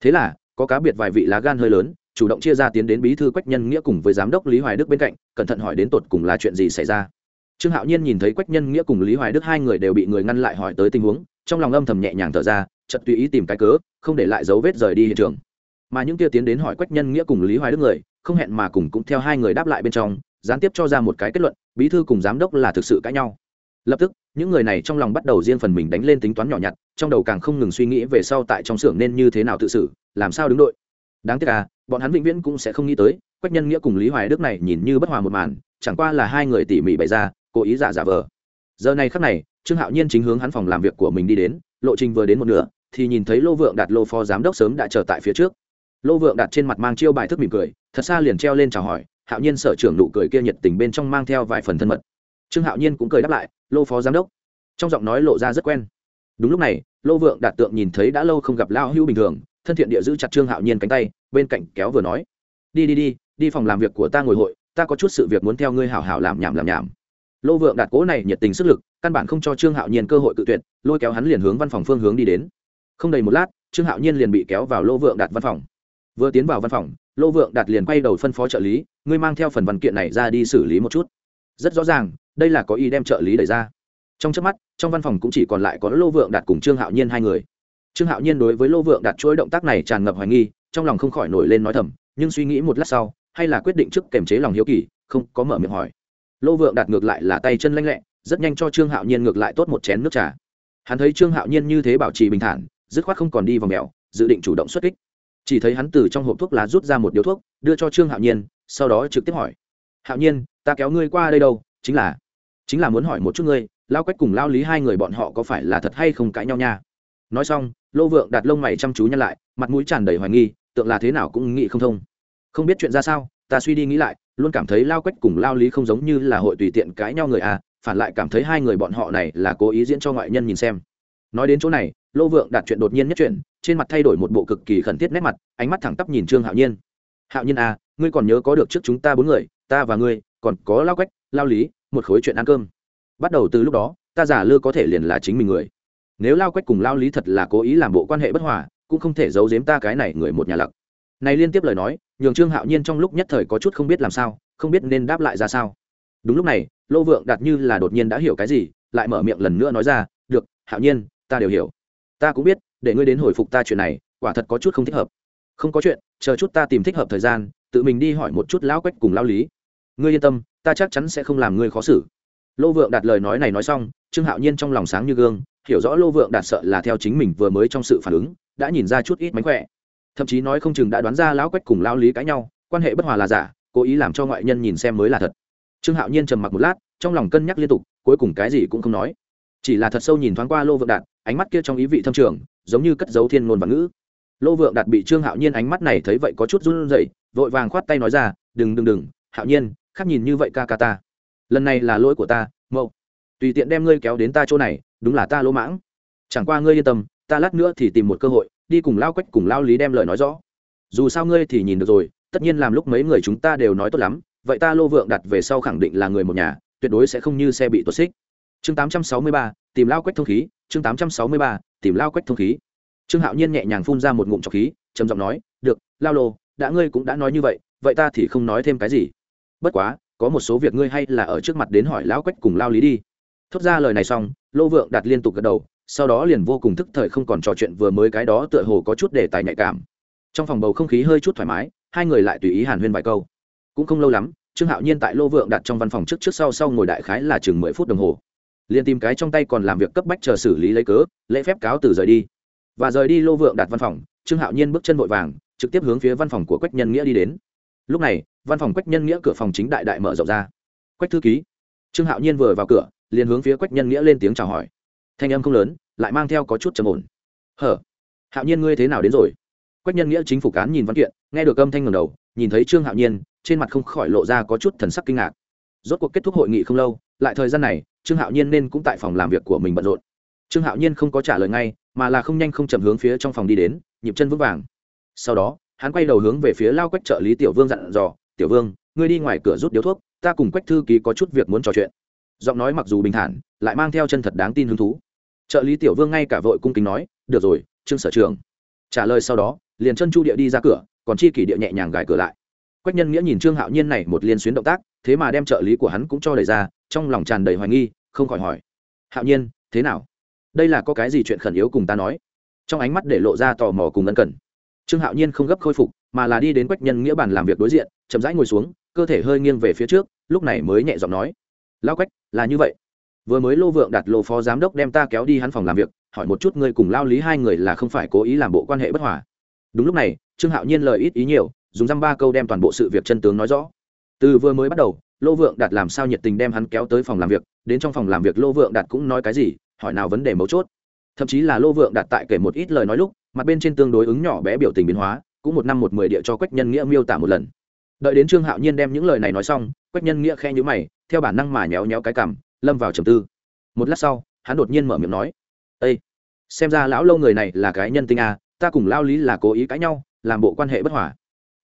Thế là, có cá biệt vài vị lá gan hơi lớn, chủ động chia ra tiến đến bí thư quách nhân nghĩa cùng với giám đốc lý hoài đức bên cạnh, cẩn thận hỏi đến tột cùng là chuyện gì xảy ra trương hạo nhiên nhìn thấy quách nhân nghĩa cùng lý hoài đức hai người đều bị người ngăn lại hỏi tới tình huống, trong lòng âm thầm nhẹ nhàng thở ra chật tùy ý tìm cái cớ, không để lại dấu vết rời đi hiện trường. Mà những kia tiến đến hỏi quách nhân nghĩa cùng lý hoài đức người, không hẹn mà cùng cũng theo hai người đáp lại bên trong, gián tiếp cho ra một cái kết luận, bí thư cùng giám đốc là thực sự cãi nhau. Lập tức, những người này trong lòng bắt đầu riêng phần mình đánh lên tính toán nhỏ nhặt, trong đầu càng không ngừng suy nghĩ về sau tại trong xưởng nên như thế nào tự xử, làm sao đứng đội. Đáng tiếc à bọn hắn vĩnh viễn cũng sẽ không nghĩ tới, quách nhân nghĩa cùng lý hoài đức này nhìn như bất hòa một màn, chẳng qua là hai người tỉ mỉ bày ra cố ý giả giả vờ. Giờ này khắc này, trương hạo nhiên chính hướng hắn phòng làm việc của mình đi đến, lộ trình vừa đến một nửa, thì nhìn thấy lô vượng đạt lô phó giám đốc sớm đã chờ tại phía trước. Lô vượng đạt trên mặt mang chiêu bài thức mỉm cười, thật xa liền treo lên chào hỏi, hạo nhiên sở trưởng nụ cười kia nhiệt tình bên trong mang theo vài phần thân mật. Trương hạo nhiên cũng cười đáp lại, lô phó giám đốc. Trong giọng nói lộ ra rất quen. Đúng lúc này, lô vượng đạt tượng nhìn thấy đã lâu không gặp lao hữu bình thường, thân thiện địa giữ chặt trương hạo nhiên cánh tay, bên cạnh kéo vừa nói, đi đi đi đi phòng làm việc của ta ngồi hội, ta có chút sự việc muốn theo ngươi hảo hảo làm nhảm làm nhảm lô vượng đạt cố này nhiệt tình sức lực, căn bản không cho trương hạo nhiên cơ hội tự tuyệt, lôi kéo hắn liền hướng văn phòng phương hướng đi đến. Không đầy một lát, trương hạo nhiên liền bị kéo vào lô vượng đạt văn phòng. Vừa tiến vào văn phòng, lô vượng đạt liền quay đầu phân phó trợ lý, ngươi mang theo phần văn kiện này ra đi xử lý một chút. Rất rõ ràng, đây là có ý đem trợ lý đẩy ra. Trong trước mắt, trong văn phòng cũng chỉ còn lại có lô vượng đạt cùng trương hạo nhiên hai người. Trương hạo nhiên đối với lô vượng đạt chuỗi động tác này tràn ngập hoài nghi, trong lòng không khỏi nổi lên nói thầm, nhưng suy nghĩ một lát sau, hay là quyết định trước kềm chế lòng hiếu kỳ, không có mở miệng hỏi lô vượng đạt ngược lại là tay chân lanh lẹ, rất nhanh cho trương hạo nhiên ngược lại tốt một chén nước trà. Hắn thấy trương hạo nhiên như thế bảo trì bình thản, dứt khoát không còn đi vào mèo, dự định chủ động xuất kích. Chỉ thấy hắn từ trong hộp thuốc lá rút ra một điếu thuốc, đưa cho trương hạo nhiên, sau đó trực tiếp hỏi, hạo nhiên, ta kéo ngươi qua đây đâu? Chính là chính là muốn hỏi một chút ngươi, lao quách cùng lao lý hai người bọn họ có phải là thật hay không cãi nhau nha? Nói xong, lô vượng đặt lông mày chăm chú nhăn lại, mặt mũi tràn đầy hoài nghi, tượng là thế nào cũng nghĩ không thông. Không biết chuyện ra sao, ta suy đi nghĩ lại luôn cảm thấy lao quách cùng lao lý không giống như là hội tùy tiện cãi nhau người à phản lại cảm thấy hai người bọn họ này là cố ý diễn cho ngoại nhân nhìn xem. Nói đến chỗ này, lô vượng đạt chuyện đột nhiên nhất chuyện, trên mặt thay đổi một bộ cực kỳ khẩn thiết nét mặt, ánh mắt thẳng tắp nhìn trương hạo nhiên. Hạo nhiên à ngươi còn nhớ có được trước chúng ta bốn người, ta và ngươi, còn có lao quách, lao lý, một khối chuyện ăn cơm. Bắt đầu từ lúc đó, ta giả lư có thể liền là chính mình người. Nếu lao quách cùng lao lý thật là cố ý làm bộ quan hệ bất hòa, cũng không thể giấu giếm ta cái này người một nhà lặc này liên tiếp lời nói, nhường trương hạo nhiên trong lúc nhất thời có chút không biết làm sao, không biết nên đáp lại ra sao. Đúng lúc này, lô vượng đạt như là đột nhiên đã hiểu cái gì, lại mở miệng lần nữa nói ra, được, hạo nhiên, ta đều hiểu. Ta cũng biết, để ngươi đến hồi phục ta chuyện này, quả thật có chút không thích hợp. Không có chuyện, chờ chút ta tìm thích hợp thời gian, tự mình đi hỏi một chút lão quách cùng lao lý. Ngươi yên tâm, ta chắc chắn sẽ không làm ngươi khó xử. Lô vượng đạt lời nói này nói xong, trương hạo nhiên trong lòng sáng như gương, hiểu rõ lô vượng đạt sợ là theo chính mình vừa mới trong sự phản ứng, đã nhìn ra chút ít mánh khỏe thậm chí nói không chừng đã đoán ra lão quách cùng lao lý cãi nhau, quan hệ bất hòa là giả, cố ý làm cho ngoại nhân nhìn xem mới là thật. Trương hạo nhiên trầm mặc một lát, trong lòng cân nhắc liên tục, cuối cùng cái gì cũng không nói. Chỉ là thật sâu nhìn thoáng qua lô vượng đạt, ánh mắt kia trong ý vị thâm trường, giống như cất dấu thiên ngôn và ngữ. Lô vượng đạt bị trương hạo nhiên ánh mắt này thấy vậy có chút run rẩy, vội vàng khoát tay nói ra, đừng đừng đừng, hạo nhiên, khác nhìn như vậy ca ca ta. Lần này là lỗi của ta mậu tùy tiện đem ngươi kéo đến ta chỗ này, đúng là ta lỗ mãng. Chẳng qua ngươi yên tâm, ta lát nữa thì tìm một cơ hội đi cùng lao quách cùng lao lý đem lời nói rõ. Dù sao ngươi thì nhìn được rồi tất nhiên làm lúc mấy người chúng ta đều nói tốt lắm vậy ta lô vượng đặt về sau khẳng định là người một nhà tuyệt đối sẽ không như xe bị tuột xích. Chương 863, tìm lao quách thông khí chương 863, tìm lao quách thông khí. Trương hạo nhiên nhẹ nhàng phun ra một ngụm trọc khí trầm giọng nói được lao lô đã ngươi cũng đã nói như vậy vậy ta thì không nói thêm cái gì. Bất quá có một số việc ngươi hay là ở trước mặt đến hỏi lão quách cùng lao lý đi. Thốt ra lời này xong lô vượng đặt liên tục gật đầu sau đó liền vô cùng thức thời không còn trò chuyện vừa mới cái đó tựa hồ có chút đề tài nhạy cảm. Trong phòng bầu không khí hơi chút thoải mái, hai người lại tùy ý hàn huyên vài câu. Cũng không lâu lắm, trương hạo nhiên tại lô vượng đặt trong văn phòng trước trước sau sau ngồi đại khái là chừng mười phút đồng hồ. Liền tìm cái trong tay còn làm việc cấp bách chờ xử lý lấy cớ, lễ phép cáo từ rời đi. Và rời đi lô vượng đặt văn phòng, trương hạo nhiên bước chân vội vàng, trực tiếp hướng phía văn phòng của quách nhân nghĩa đi đến. Lúc này, văn phòng quách nhân nghĩa cửa phòng chính đại đại mở rộng ra. Quách thư ký. Trương hạo nhiên vừa vào cửa, liền hướng phía quách nhân nghĩa lên tiếng chào hỏi thanh âm không lớn, lại mang theo có chút trầm ổn. Hở, hạo nhiên ngươi thế nào đến rồi? Quách nhân nghĩa chính phủ cán nhìn văn kiện, nghe được âm thanh ngầm đầu, nhìn thấy trương hạo nhiên, trên mặt không khỏi lộ ra có chút thần sắc kinh ngạc. Rốt cuộc kết thúc hội nghị không lâu, lại thời gian này, trương hạo nhiên nên cũng tại phòng làm việc của mình bận rộn. Trương hạo nhiên không có trả lời ngay, mà là không nhanh không chậm hướng phía trong phòng đi đến, nhịp chân vững vàng. Sau đó, hắn quay đầu hướng về phía lao quách trợ lý tiểu vương dặn dò, tiểu vương, ngươi đi ngoài cửa rút điếu thuốc, ta cùng quách thư ký có chút việc muốn trò chuyện. Giọng nói mặc dù bình thản, lại mang theo chân thật đáng tin hứng thú trợ lý tiểu vương ngay cả vội cung kính nói, được rồi, trương sở trường. Trả lời sau đó, liền chân chu địa đi ra cửa, còn chi kỷ địa nhẹ nhàng gài cửa lại. Quách nhân nghĩa nhìn trương hạo nhiên này một liên xuyến động tác, thế mà đem trợ lý của hắn cũng cho đẩy ra, trong lòng tràn đầy hoài nghi, không khỏi hỏi, hạo nhiên, thế nào? Đây là có cái gì chuyện khẩn yếu cùng ta nói? Trong ánh mắt để lộ ra tò mò cùng ân cần. Trương hạo nhiên không gấp khôi phục, mà là đi đến quách nhân nghĩa bàn làm việc đối diện, chậm rãi ngồi xuống, cơ thể hơi nghiêng về phía trước, lúc này mới nhẹ giọng nói lao quách, là như vậy vừa mới lô vượng đặt lô phó giám đốc đem ta kéo đi hắn phòng làm việc, hỏi một chút ngươi cùng lao lý hai người là không phải cố ý làm bộ quan hệ bất hòa. Đúng lúc này, trương hạo nhiên lời ít ý nhiều, dùng dăm ba câu đem toàn bộ sự việc chân tướng nói rõ. Từ vừa mới bắt đầu, lô vượng đạt làm sao nhiệt tình đem hắn kéo tới phòng làm việc, đến trong phòng làm việc lô vượng đạt cũng nói cái gì, hỏi nào vấn đề mấu chốt. Thậm chí là lô vượng đạt tại kể một ít lời nói lúc, mặt bên trên tương đối ứng nhỏ bé biểu tình biến hóa, cũng một năm một mười địa cho quách nhân nghĩa miêu tả một lần. Đợi đến trương hạo nhiên đem những lời này nói xong, quách nhân nghĩa khe nhữ mày, theo bản năng mà nhéo nhéo cái cảm lâm vào trầm tư. Một lát sau hắn đột nhiên mở miệng nói ây xem ra lão lâu người này là cái nhân tinh à, ta cùng lao lý là cố ý cãi nhau làm bộ quan hệ bất hòa.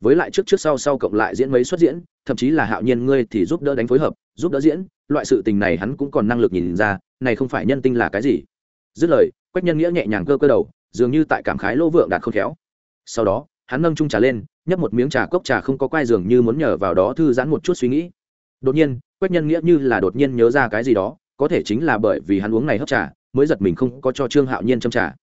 Với lại trước trước sau sau cộng lại diễn mấy xuất diễn thậm chí là hạo nhiên ngươi thì giúp đỡ đánh phối hợp giúp đỡ diễn loại sự tình này hắn cũng còn năng lực nhìn ra này không phải nhân tinh là cái gì. Dứt lời quách nhân nghĩa nhẹ nhàng cơ cơ đầu dường như tại cảm khái lỗ vượng đạt không khéo. Sau đó hắn nâng trung trà lên nhấp một miếng trà cốc trà không có quai dường như muốn nhờ vào đó thư giãn một chút suy nghĩ đột nhiên, quách nhân nghĩa như là đột nhiên nhớ ra cái gì đó, có thể chính là bởi vì hắn uống này hấp trà, mới giật mình không có cho trương hạo nhiên châm trà.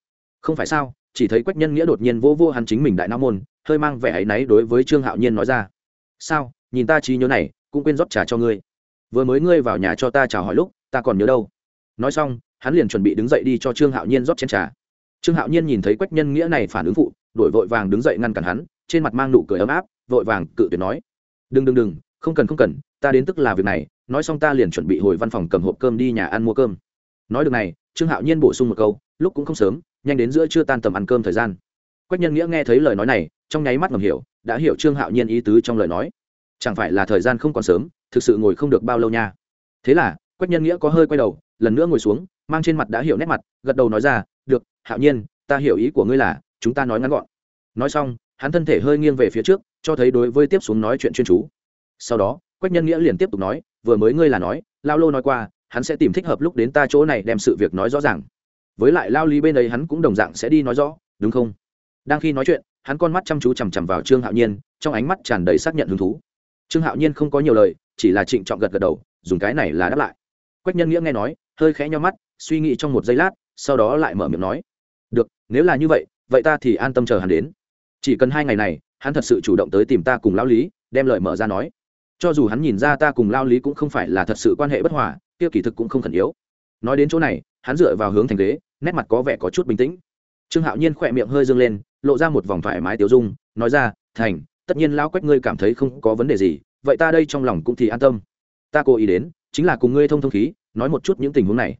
Không phải sao, chỉ thấy quách nhân nghĩa đột nhiên vô vô hắn chính mình đại nam môn, hơi mang vẻ áy náy đối với trương hạo nhiên nói ra. Sao, nhìn ta trí nhớ này, cũng quên rót trà cho ngươi. Vừa mới ngươi vào nhà cho ta chào hỏi lúc, ta còn nhớ đâu. Nói xong, hắn liền chuẩn bị đứng dậy đi cho trương hạo nhiên rót chén trà. Trương hạo nhiên nhìn thấy quách nhân nghĩa này phản ứng phụ, đổi vội vàng đứng dậy ngăn cản hắn, trên mặt mang nụ cười ấm áp, vội vàng cự tuyệt nói, đừng đừng đừng, không cần không cần ta đến tức là việc này, nói xong ta liền chuẩn bị hồi văn phòng cầm hộp cơm đi nhà ăn mua cơm. Nói được này, trương hạo nhiên bổ sung một câu, lúc cũng không sớm, nhanh đến giữa chưa tan tầm ăn cơm thời gian. Quách nhân nghĩa nghe thấy lời nói này, trong nháy mắt ngầm hiểu, đã hiểu trương hạo nhiên ý tứ trong lời nói. Chẳng phải là thời gian không còn sớm, thực sự ngồi không được bao lâu nha. Thế là, quách nhân nghĩa có hơi quay đầu, lần nữa ngồi xuống, mang trên mặt đã hiểu nét mặt, gật đầu nói ra, được, hạo nhiên, ta hiểu ý của ngươi là, chúng ta nói ngắn gọn. Nói xong, hắn thân thể hơi nghiêng về phía trước, cho thấy đối với tiếp xuống nói chuyện chuyên chú. Sau đó quách nhân nghĩa liền tiếp tục nói, vừa mới ngươi là nói, lao lô nói qua, hắn sẽ tìm thích hợp lúc đến ta chỗ này đem sự việc nói rõ ràng. Với lại lao lý bên ấy hắn cũng đồng dạng sẽ đi nói rõ, đúng không? Đang khi nói chuyện, hắn con mắt chăm chú chằm chằm vào trương hạo nhiên, trong ánh mắt tràn đầy xác nhận hứng thú. Trương hạo nhiên không có nhiều lời, chỉ là trịnh trọng gật gật đầu, dùng cái này là đáp lại. Quách nhân nghĩa nghe nói, hơi khẽ nhau mắt, suy nghĩ trong một giây lát, sau đó lại mở miệng nói, được, nếu là như vậy vậy ta thì an tâm chờ hắn đến. Chỉ cần hai ngày này, hắn thật sự chủ động tới tìm ta cùng Lão lý, đem lời mở ra nói cho dù hắn nhìn ra ta cùng lao lý cũng không phải là thật sự quan hệ bất hòa, kia kỳ thực cũng không khẩn yếu. Nói đến chỗ này, hắn dựa vào hướng thành ghế, nét mặt có vẻ có chút bình tĩnh. Trương hạo nhiên khỏe miệng hơi dâng lên, lộ ra một vòng thoải mái tiêu dung, nói ra, thành, tất nhiên lao quách ngươi cảm thấy không có vấn đề gì, vậy ta đây trong lòng cũng thì an tâm. Ta cố ý đến, chính là cùng ngươi thông thông khí, nói một chút những tình huống này.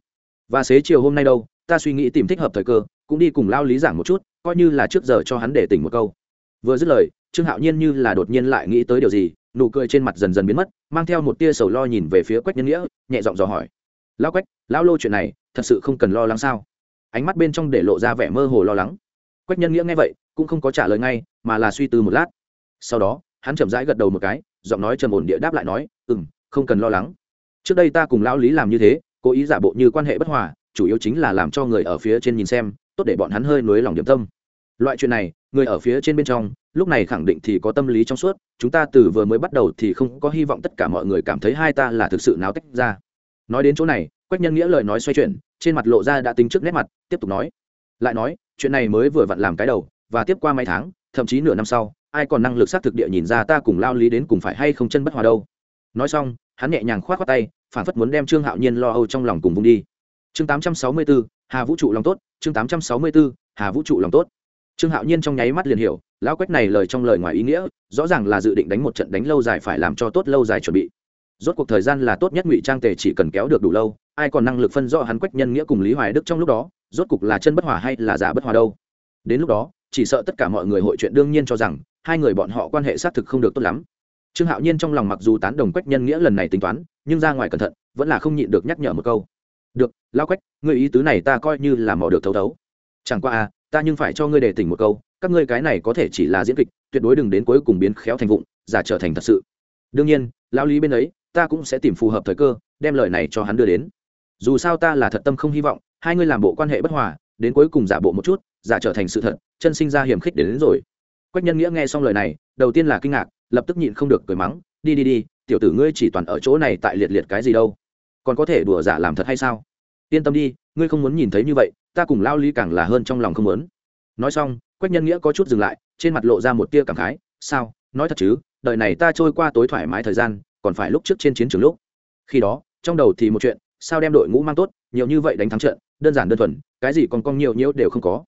Và xế chiều hôm nay đâu, ta suy nghĩ tìm thích hợp thời cơ, cũng đi cùng lao lý giảng một chút, coi như là trước giờ cho hắn để tỉnh một câu. Vừa dứt lời, trương hạo nhiên như là đột nhiên lại nghĩ tới điều gì nụ cười trên mặt dần dần biến mất, mang theo một tia sầu lo nhìn về phía quách nhân nghĩa, nhẹ giọng dò hỏi. Lao quách lao lô chuyện này, thật sự không cần lo lắng sao? Ánh mắt bên trong để lộ ra vẻ mơ hồ lo lắng. Quách nhân nghĩa nghe vậy, cũng không có trả lời ngay, mà là suy tư một lát. Sau đó, hắn chậm rãi gật đầu một cái, giọng nói trầm ổn địa đáp lại nói ừ m không cần lo lắng. Trước đây ta cùng lão lý làm như thế, cố ý giả bộ như quan hệ bất hòa, chủ yếu chính là làm cho người ở phía trên nhìn xem, tốt để bọn hắn hơi nối lòng điểm tâm. Loại chuyện này, người ở phía trên bên trong lúc này khẳng định thì có tâm lý trong suốt, chúng ta từ vừa mới bắt đầu thì không có hy vọng tất cả mọi người cảm thấy hai ta là thực sự náo tách ra. Nói đến chỗ này, quách nhân nghĩa lời nói xoay chuyển, trên mặt lộ ra đã tính trước nét mặt, tiếp tục nói. Lại nói, chuyện này mới vừa vặn làm cái đầu, và tiếp qua mấy tháng, thậm chí nửa năm sau, ai còn năng lực xác thực địa nhìn ra ta cùng lao lý đến cùng phải hay không chân bất hòa đâu. Nói xong, hắn nhẹ nhàng k h o á t khoác tay, phản phất muốn đem trương hạo nhiên lo âu trong lòng cùng vung đi. Chương tám trăm sáu mươi bốn hà vũ trụ lòng tốt, chương tám trăm sáu mươi bốn hà vũ trụ lòng tốt. Trương hạo nhiên trong nháy mắt liền hiểu lão quách này lời trong lời ngoài ý nghĩa, rõ ràng là dự định đánh một trận đánh lâu dài phải làm cho tốt lâu dài chuẩn bị. Rốt cuộc thời gian là tốt nhất ngụy trang tề chỉ cần kéo được đủ lâu, ai còn năng lực phân rõ hắn quách nhân nghĩa cùng lý hoài đức trong lúc đó, rốt cuộc là chân bất hòa hay là giả bất hòa đâu? Đến lúc đó, chỉ sợ tất cả mọi người hội chuyện đương nhiên cho rằng, hai người bọn họ quan hệ xác thực không được tốt lắm. Trương hạo nhiên trong lòng mặc dù tán đồng quách nhân nghĩa lần này tính toán, nhưng ra ngoài cẩn thận, vẫn là không nhịn được nhắc nhở một câu. Được lao quách người ý tứ này ta coi như là mò được thấu thấu. Chẳng qua à ta nhưng phải cho ngươi đề tỉnh một câu các ngươi cái này có thể chỉ là diễn kịch tuyệt đối đừng đến cuối cùng biến khéo thành vụng giả trở thành thật sự. Đương nhiên lao lý bên ấy ta cũng sẽ tìm phù hợp thời cơ đem lời này cho hắn đưa đến. Dù sao ta là thật tâm không hy vọng hai ngươi làm bộ quan hệ bất hòa đến cuối cùng giả bộ một chút giả trở thành sự thật chân sinh ra hiểm khích đến, đến rồi. Quách nhân nghĩa nghe xong lời này đầu tiên là kinh ngạc lập tức nhịn không được cười mắng đi đi đi tiểu tử ngươi chỉ toàn ở chỗ này tại liệt liệt cái gì đâu? Còn có thể đùa giả làm thật hay sao? Yên tâm đi ngươi không muốn nhìn thấy như vậy ta cùng lao lý càng là hơn trong lòng không muốn. Nói xong quách nhân nghĩa có chút dừng lại, trên mặt lộ ra một tia cảm khái, sao? Nói thật chứ, đời này ta trôi qua tối thoải mái thời gian, còn phải lúc trước trên chiến trường lúc. Khi đó, trong đầu thì một chuyện, sao đem đội ngũ mang tốt, nhiều như vậy đánh thắng trận, đơn giản đơn thuần, cái gì còn cong nhiều nhiễu đều không có.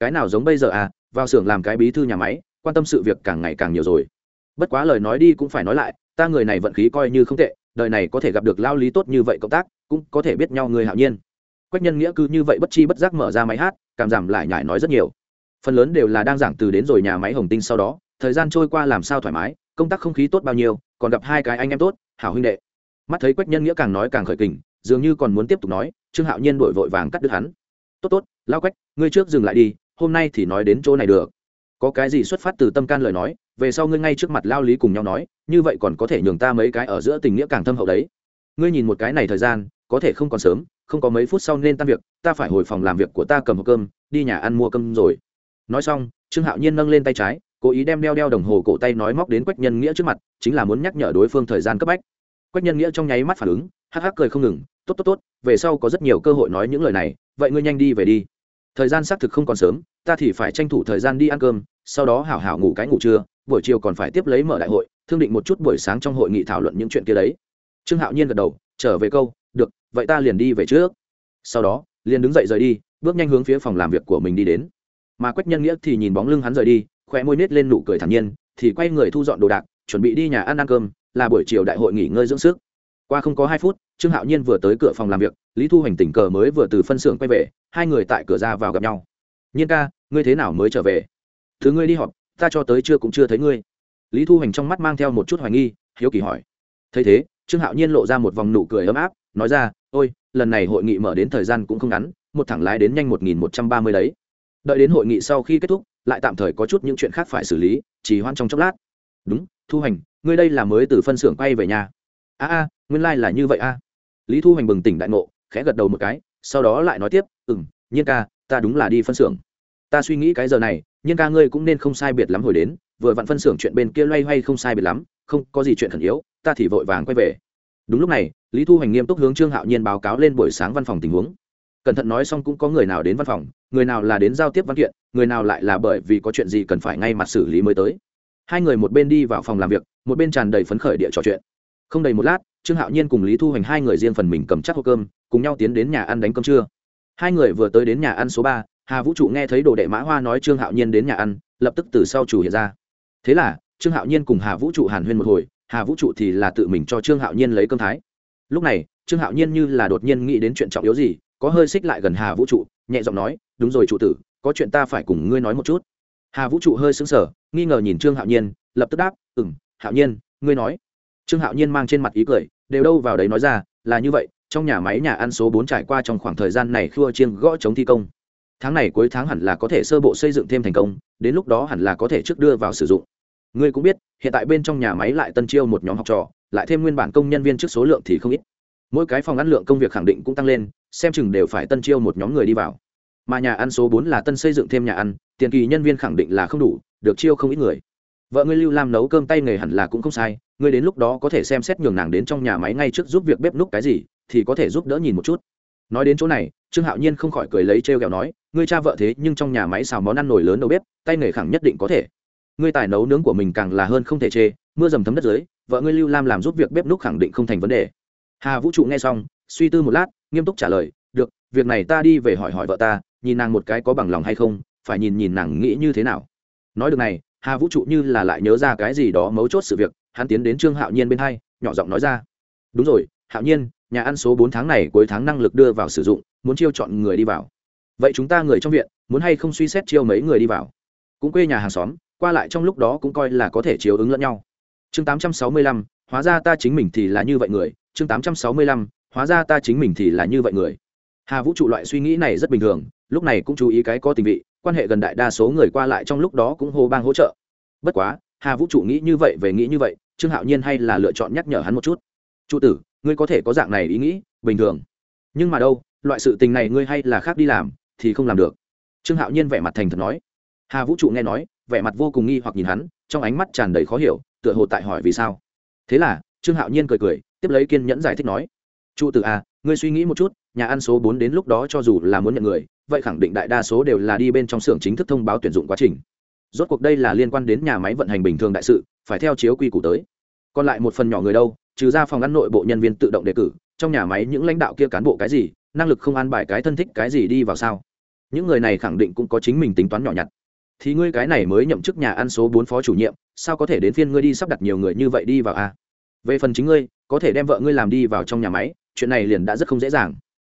Cái nào giống bây giờ à vào xưởng làm cái bí thư nhà máy, quan tâm sự việc càng ngày càng nhiều rồi. Bất quá lời nói đi cũng phải nói lại, ta người này vận khí coi như không tệ, đời này có thể gặp được lao lý tốt như vậy cộng tác, cũng có thể biết nhau người hạo nhiên. Quách nhân nghĩa cứ như vậy bất chi bất giác mở ra máy hát, cảm giảm lại nhải nói rất nhiều phần lớn đều là đang giảng từ đến rồi nhà máy hồng tinh sau đó, thời gian trôi qua làm sao thoải mái, công tác không khí tốt bao nhiêu, còn gặp hai cái anh em tốt, hảo huynh đệ. Mắt thấy quách nhân nghĩa càng nói càng khởi kình, dường như còn muốn tiếp tục nói, trương hạo nhiên đổi vội vàng cắt đứt hắn. Tốt tốt lao quách, ngươi trước dừng lại đi, hôm nay thì nói đến chỗ này được. Có cái gì xuất phát từ tâm can lời nói, về sau ngươi ngay trước mặt lao lý cùng nhau nói, như vậy còn có thể nhường ta mấy cái ở giữa tình nghĩa càng thâm hậu đấy. Ngươi nhìn một cái này thời gian, có thể không còn sớm, không có mấy phút sau nên tan việc, ta phải hồi phòng làm việc của ta cầm hộp cơm, đi nhà ăn mua cơm rồi nói xong, trương hạo nhiên nâng lên tay trái, cố ý đem đeo đeo đồng hồ cổ tay nói móc đến quách nhân nghĩa trước mặt, chính là muốn nhắc nhở đối phương thời gian cấp bách. Quách nhân nghĩa trong nháy mắt phản ứng, hắc hắc cười không ngừng, tốt tốt tốt, về sau có rất nhiều cơ hội nói những lời này, vậy ngươi nhanh đi về đi. Thời gian xác thực không còn sớm, ta thì phải tranh thủ thời gian đi ăn cơm, sau đó hảo hảo ngủ cái ngủ trưa, buổi chiều còn phải tiếp lấy mở đại hội, thương định một chút buổi sáng trong hội nghị thảo luận những chuyện kia đấy. Trương hạo nhiên gật đầu, trở về câu, được, vậy ta liền đi về trước. Sau đó, liền đứng dậy rời đi, bước nhanh hướng phía phòng làm việc của mình đi đến mà quách nhân nghĩa thì nhìn bóng lưng hắn rời đi, khoe môi nết lên nụ cười thản nhiên, thì quay người thu dọn đồ đạc, chuẩn bị đi nhà ăn ăn cơm, là buổi chiều đại hội nghỉ ngơi dưỡng sức. Qua không có hai phút, trương hạo nhiên vừa tới cửa phòng làm việc, lý thu hành tình cờ mới vừa từ phân xưởng quay về, hai người tại cửa ra vào gặp nhau. Nhiên ca, ngươi thế nào mới trở về? Thứ ngươi đi họp, ta cho tới chưa cũng chưa thấy ngươi. Lý thu hành trong mắt mang theo một chút hoài nghi, hiếu kỳ hỏi. Thấy thế, trương hạo nhiên lộ ra một vòng nụ cười ấm áp, nói ra, ôi, lần này hội nghị mở đến thời gian cũng không ngắn, một thẳng lái đến nhanh một nghìn một trăm ba mươi đấy đợi đến hội nghị sau khi kết thúc, lại tạm thời có chút những chuyện khác phải xử lý, chỉ hoan trong chốc lát. Đúng, thu hành, ngươi đây là mới từ phân xưởng quay về nhà. A a, nguyên lai、like、là như vậy a. Lý thu hành bừng tỉnh đại ngộ, khẽ gật đầu một cái, sau đó lại nói tiếp ừ m nhiên ca, ta đúng là đi phân xưởng. Ta suy nghĩ cái giờ này, nhiên ca ngươi cũng nên không sai biệt lắm hồi đến, vừa vặn phân xưởng chuyện bên kia loay hoay không sai biệt lắm, không có gì chuyện khẩn yếu, ta thì vội vàng quay về. Đúng lúc này, lý thu hành nghiêm túc hướng trương hạo nhiên báo cáo lên buổi sáng văn phòng tình huống. Cẩn thận nói xong cũng có người nào đến văn phòng người nào là đến giao tiếp văn kiện, người nào lại là bởi vì có chuyện gì cần phải ngay mặt xử lý mới tới. Hai người một bên đi vào phòng làm việc, một bên tràn đầy phấn khởi địa trò chuyện. Không đầy một lát, trương hạo nhiên cùng lý thu hoành hai người riêng phần mình cầm chắc hộp cơm, cùng nhau tiến đến nhà ăn đánh cơm trưa. Hai người vừa tới đến nhà ăn số ba, hà vũ trụ nghe thấy đồ đệ mã hoa nói trương hạo nhiên đến nhà ăn, lập tức từ sau chủ hiện ra. Thế là, trương hạo nhiên cùng hà vũ trụ hàn huyên một hồi, hà vũ trụ thì là tự mình cho trương hạo nhiên lấy cơm thái. Lúc này, trương hạo nhiên như là đột nhiên nghĩ đến chuyện trọng yếu gì có hơi xích lại gần hà vũ trụ, nhẹ giọng nói, đúng rồi trụ tử, có chuyện ta phải cùng ngươi nói một chút. Hà vũ trụ hơi xứng sở nghi ngờ nhìn trương hạo nhiên, lập tức đáp ừ m hạo nhiên, ngươi nói. Trương hạo nhiên mang trên mặt ý cười, đều đâu vào đấy nói ra, là như vậy, trong nhà máy nhà ăn số bốn trải qua trong khoảng thời gian này khua chiêng gõ chống thi công. Tháng này cuối tháng hẳn là có thể sơ bộ xây dựng thêm thành công, đến lúc đó hẳn là có thể trước đưa vào sử dụng. Ngươi cũng biết, hiện tại bên trong nhà máy lại tân chiêu một nhóm học trò, lại thêm nguyên bản công nhân viên trước số lượng thì không ít mỗi cái phòng ăn lượng công việc khẳng định cũng tăng lên, xem chừng đều phải tân chiêu một nhóm người đi vào. Mà nhà ăn số bốn là tân xây dựng thêm nhà ăn, tiền kỳ nhân viên khẳng định là không đủ, được chiêu không ít người. Vợ ngươi lưu lam nấu cơm tay nghề hẳn là cũng không sai, ngươi đến lúc đó có thể xem xét nhường nàng đến trong nhà máy ngay trước giúp việc bếp núc cái gì, thì có thể giúp đỡ nhìn một chút. Nói đến chỗ này, trương hạo nhiên không khỏi cười lấy trêu ghẹo nói, ngươi cha vợ thế nhưng trong nhà máy xào món ăn nổi lớn đầu bếp, tay nghề khẳng nhất định có thể. Ngươi tài nấu nướng của mình càng là hơn không thể chê, mưa dầm thấm đất dưới, vợ ngươi lưu lam làm giúp việc bếp núc khẳng định không thành vấn đề hà vũ trụ nghe xong, suy tư một lát, nghiêm túc trả lời, được, việc này ta đi về hỏi hỏi vợ ta, nhìn nàng một cái có bằng lòng hay không, phải nhìn nhìn nàng nghĩ như thế nào. Nói được này, hà vũ trụ như là lại nhớ ra cái gì đó mấu chốt sự việc, hắn tiến đến trương hạo nhiên bên hai, nhỏ giọng nói ra, đúng rồi, hạo nhiên, nhà ăn số bốn tháng này cuối tháng năng lực đưa vào sử dụng, muốn chiêu chọn người đi vào. Vậy chúng ta người trong viện, muốn hay không suy xét chiêu mấy người đi vào? Cũng quê nhà hàng xóm, qua lại trong lúc đó cũng coi là có thể chiếu ứng lẫn nhau. Chương tám trăm sáu mươi lăm, hóa ra ta chính mình thì là như vậy người chương tám trăm sáu mươi lăm, hóa ra ta chính mình thì là như vậy người. Hà vũ trụ loại suy nghĩ này rất bình thường, lúc này cũng chú ý cái có tình vị, quan hệ gần đại đa số người qua lại trong lúc đó cũng hô bang hỗ trợ. Bất quá, hà vũ trụ nghĩ như vậy về nghĩ như vậy, trương hạo nhiên hay là lựa chọn nhắc nhở hắn một chút. Trụ tử, ngươi có thể có dạng này ý nghĩ, bình thường. Nhưng mà đâu, loại sự tình này ngươi hay là khác đi làm, thì không làm được. Trương hạo nhiên vẻ mặt thành thật nói. Hà vũ trụ nghe nói, vẻ mặt vô cùng nghi hoặc nhìn hắn, trong ánh mắt tràn đầy khó hiểu, tựa hồ tại hỏi vì sao. Thế là, trương hạo nhiên cười cười tiếp lấy kiên nhẫn giải thích nói trụ tử à ngươi suy nghĩ một chút, nhà ăn số bốn đến lúc đó cho dù là muốn nhận người, vậy khẳng định đại đa số đều là đi bên trong xưởng chính thức thông báo tuyển dụng quá trình. Rốt cuộc đây là liên quan đến nhà máy vận hành bình thường đại sự, phải theo chiếu quy củ tới. Còn lại một phần nhỏ người đâu, trừ ra phòng ăn nội bộ nhân viên tự động đề cử, trong nhà máy những lãnh đạo kia cán bộ cái gì, năng lực không ăn bài cái thân thích cái gì đi vào sao? Những người này khẳng định cũng có chính mình tính toán nhỏ nhặt. Thì ngươi cái này mới nhậm chức nhà ăn số bốn phó chủ nhiệm, sao có thể đến phiên ngươi đi sắp đặt nhiều người như vậy đi vào a về phần chính ngươi có thể đem vợ ngươi làm đi vào trong nhà máy, chuyện này liền đã rất không dễ dàng.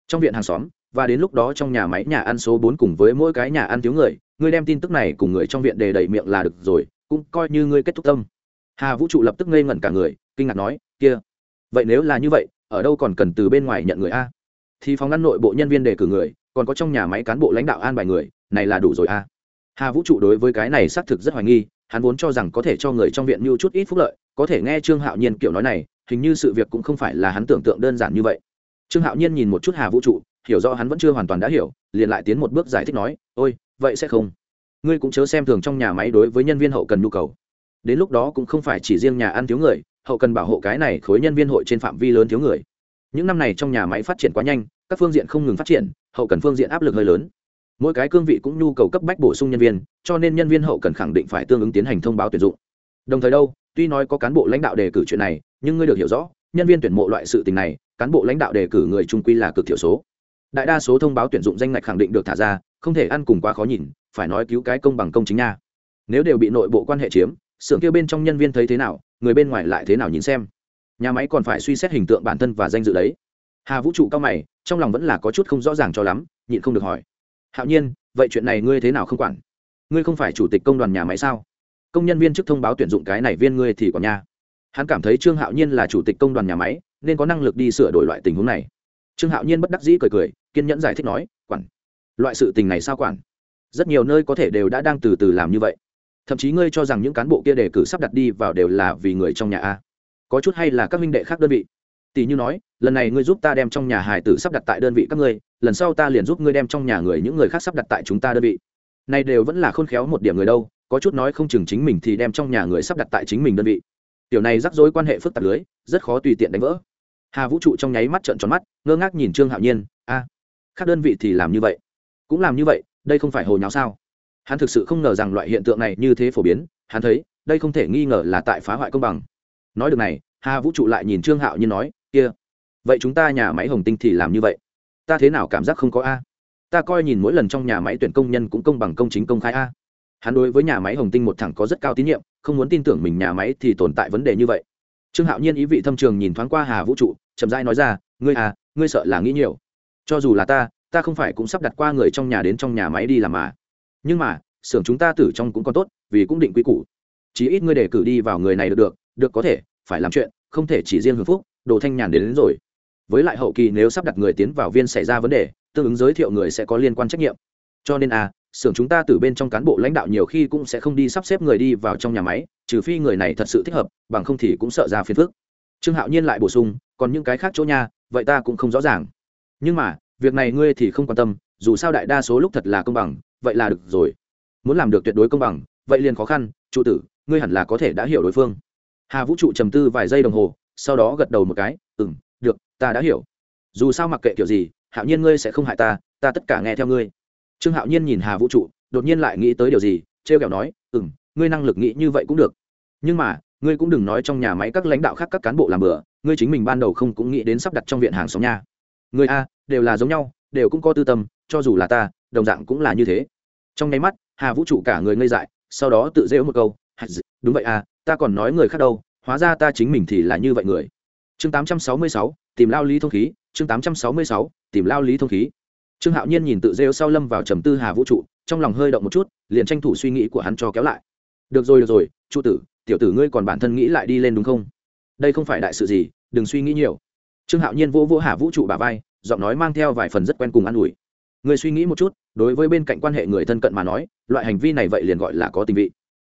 Trong viện hàng xóm, và đến lúc đó trong nhà máy nhà ăn số bốn cùng với mỗi cái nhà ăn thiếu người, ngươi đem tin tức này cùng người trong viện đề đầy miệng là được rồi, cũng coi như ngươi kết thúc tâm. Hà vũ trụ lập tức ngây ngẩn cả người, kinh ngạc nói, kia, vậy nếu là như vậy, ở đâu còn cần từ bên ngoài nhận người a? Thì phòng ngăn nội bộ nhân viên đề cử người, còn có trong nhà máy cán bộ lãnh đạo an bài người, này là đủ rồi a. Hà vũ trụ đối với cái này xác thực rất hoài nghi, hắn vốn cho rằng có thể cho người trong viện mưu chút ít phúc lợi, có thể nghe trương hạo nhiên kiểu nói này hình như sự việc cũng không phải là hắn tưởng tượng đơn giản như vậy. Trương hạo nhiên nhìn một chút hà vũ trụ, hiểu rõ hắn vẫn chưa hoàn toàn đã hiểu, liền lại tiến một bước giải thích nói, ôi, vậy sẽ không. Ngươi cũng chớ xem thường trong nhà máy đối với nhân viên hậu cần nhu cầu. Đến lúc đó cũng không phải chỉ riêng nhà ăn thiếu người, hậu cần bảo hộ cái này khối nhân viên hội trên phạm vi lớn thiếu người. Những năm này trong nhà máy phát triển quá nhanh, các phương diện không ngừng phát triển, hậu cần phương diện áp lực hơi lớn. Mỗi cái cương vị cũng nhu cầu cấp bách bổ sung nhân viên, cho nên nhân viên hậu cần khẳng định phải tương ứng tiến hành thông báo tuyển dụng. Đồng thời đâu tuy nói có cán bộ lãnh đạo đề cử chuyện này, nhưng ngươi được hiểu rõ, nhân viên tuyển mộ loại sự tình này, cán bộ lãnh đạo đề cử người trung quy là cực thiểu số. Đại đa số thông báo tuyển dụng danh ngạch khẳng định được thả ra, không thể ăn cùng quá khó nhìn, phải nói cứu cái công bằng công chính nha. Nếu đều bị nội bộ quan hệ chiếm, xưởng kia bên trong nhân viên thấy thế nào, người bên ngoài lại thế nào nhìn xem. Nhà máy còn phải suy xét hình tượng bản thân và danh dự đấy. Hà vũ trụ cao mày, trong lòng vẫn là có chút không rõ ràng cho lắm, nhịn không được hỏi. Hạo nhiên, vậy chuyện này ngươi thế nào không quản? Ngươi không phải chủ tịch công đoàn nhà máy sao? Công nhân viên chức thông báo tuyển dụng cái này viên ngươi thì còn nha. Hắn cảm thấy trương hạo nhiên là chủ tịch công đoàn nhà máy, nên có năng lực đi sửa đổi loại tình huống này. Trương hạo nhiên bất đắc dĩ cười cười, kiên nhẫn giải thích nói, quản, loại sự tình này sao quản? Rất nhiều nơi có thể đều đã đang từ từ làm như vậy. Thậm chí ngươi cho rằng những cán bộ kia đề cử sắp đặt đi vào đều là vì người trong nhà a? Có chút hay là các minh đệ khác đơn vị? Tỷ như nói, lần này ngươi giúp ta đem trong nhà hải tử sắp đặt tại đơn vị các ngươi, lần sau ta liền giúp ngươi đem trong nhà người những người khác sắp đặt tại chúng ta đơn vị. Này đều vẫn là khôn khéo một điểm người đâu có chút nói không chừng chính mình thì đem trong nhà người sắp đặt tại chính mình đơn vị. Tiểu này rắc rối quan hệ phức tạp lưới rất khó tùy tiện đánh vỡ. Hà vũ trụ trong nháy mắt trợn tròn mắt ngơ ngác nhìn trương hạo nhiên a à, khác đơn vị thì làm như vậy cũng làm như vậy đây không phải hồi nháo sao? Hắn thực sự không ngờ rằng loại hiện tượng này như thế phổ biến hắn thấy đây không thể nghi ngờ là tại phá hoại công bằng. Nói được này hà vũ trụ lại nhìn trương hạo nhiên nói kia vậy chúng ta nhà máy hồng tinh thì làm như vậy ta thế nào cảm giác không có a? Ta coi nhìn mỗi lần trong nhà máy tuyển công nhân cũng công bằng công chính công khai a hắn đối với nhà máy hồng tinh một thẳng có rất cao tín nhiệm không muốn tin tưởng mình nhà máy thì tồn tại vấn đề như vậy. Trương hạo nhiên ý vị thâm trường nhìn thoáng qua hà vũ trụ chậm rãi nói ra ngươi à ngươi sợ là nghĩ nhiều. Cho dù là ta ta không phải cũng sắp đặt qua người trong nhà đến trong nhà máy đi làm mà. Nhưng mà xưởng chúng ta tử trong cũng còn tốt vì cũng định quy củ. Chí ít ngươi để cử đi vào người này được được được có thể phải làm chuyện không thể chỉ riêng hưởng phúc đồ thanh nhàn đến, đến rồi. Với lại hậu kỳ nếu sắp đặt người tiến vào viên xảy ra vấn đề tương ứng giới thiệu người sẽ có liên quan trách nhiệm. Cho nên à xưởng chúng ta từ bên trong cán bộ lãnh đạo nhiều khi cũng sẽ không đi sắp xếp người đi vào trong nhà máy, trừ phi người này thật sự thích hợp, bằng không thì cũng sợ ra phiền phức. Trương hạo nhiên lại bổ sung, còn những cái khác chỗ nha, vậy ta cũng không rõ ràng. Nhưng mà, việc này ngươi thì không quan tâm, dù sao đại đa số lúc thật là công bằng, vậy là được rồi. Muốn làm được tuyệt đối công bằng, vậy liền khó khăn trụ tử, ngươi hẳn là có thể đã hiểu đối phương. Hà vũ trụ trầm tư vài giây đồng hồ, sau đó gật đầu một cái ừ m được, ta đã hiểu. Dù sao mặc kệ kiểu gì, hạo nhiên ngươi sẽ không hại ta ta tất cả nghe theo ngươi trương hạo nhiên nhìn hà vũ trụ đột nhiên lại nghĩ tới điều gì t r e o kẹo nói ừ m ngươi năng lực nghĩ như vậy cũng được. Nhưng mà ngươi cũng đừng nói trong nhà máy các lãnh đạo khác các cán bộ làm bừa ngươi chính mình ban đầu không cũng nghĩ đến sắp đặt trong viện hàng xóm nha. Người a đều là giống nhau đều cũng có tư tâm cho dù là ta đồng dạng cũng là như thế. Trong nháy mắt hà vũ trụ cả người ngây dại sau đó tự rêu một câu đúng vậy à ta còn nói người khác đâu hóa ra ta chính mình thì là như vậy người. Chương 866, tìm lao lý thông khí chương 866, tìm lao lý thông khí trương hạo nhiên nhìn tự rêu sau lâm vào trầm tư hà vũ trụ, trong lòng hơi động một chút, liền tranh thủ suy nghĩ của hắn cho kéo lại. Được rồi được rồi, trụ tử, tiểu tử ngươi còn bản thân nghĩ lại đi lên đúng không? Đây không phải đại sự gì, đừng suy nghĩ nhiều. Trương hạo nhiên vỗ vỗ hà vũ trụ bà vai, giọng nói mang theo vài phần rất quen cùng an ủi. Ngươi suy nghĩ một chút, đối với bên cạnh quan hệ người thân cận mà nói, loại hành vi này vậy liền gọi là có tình vị.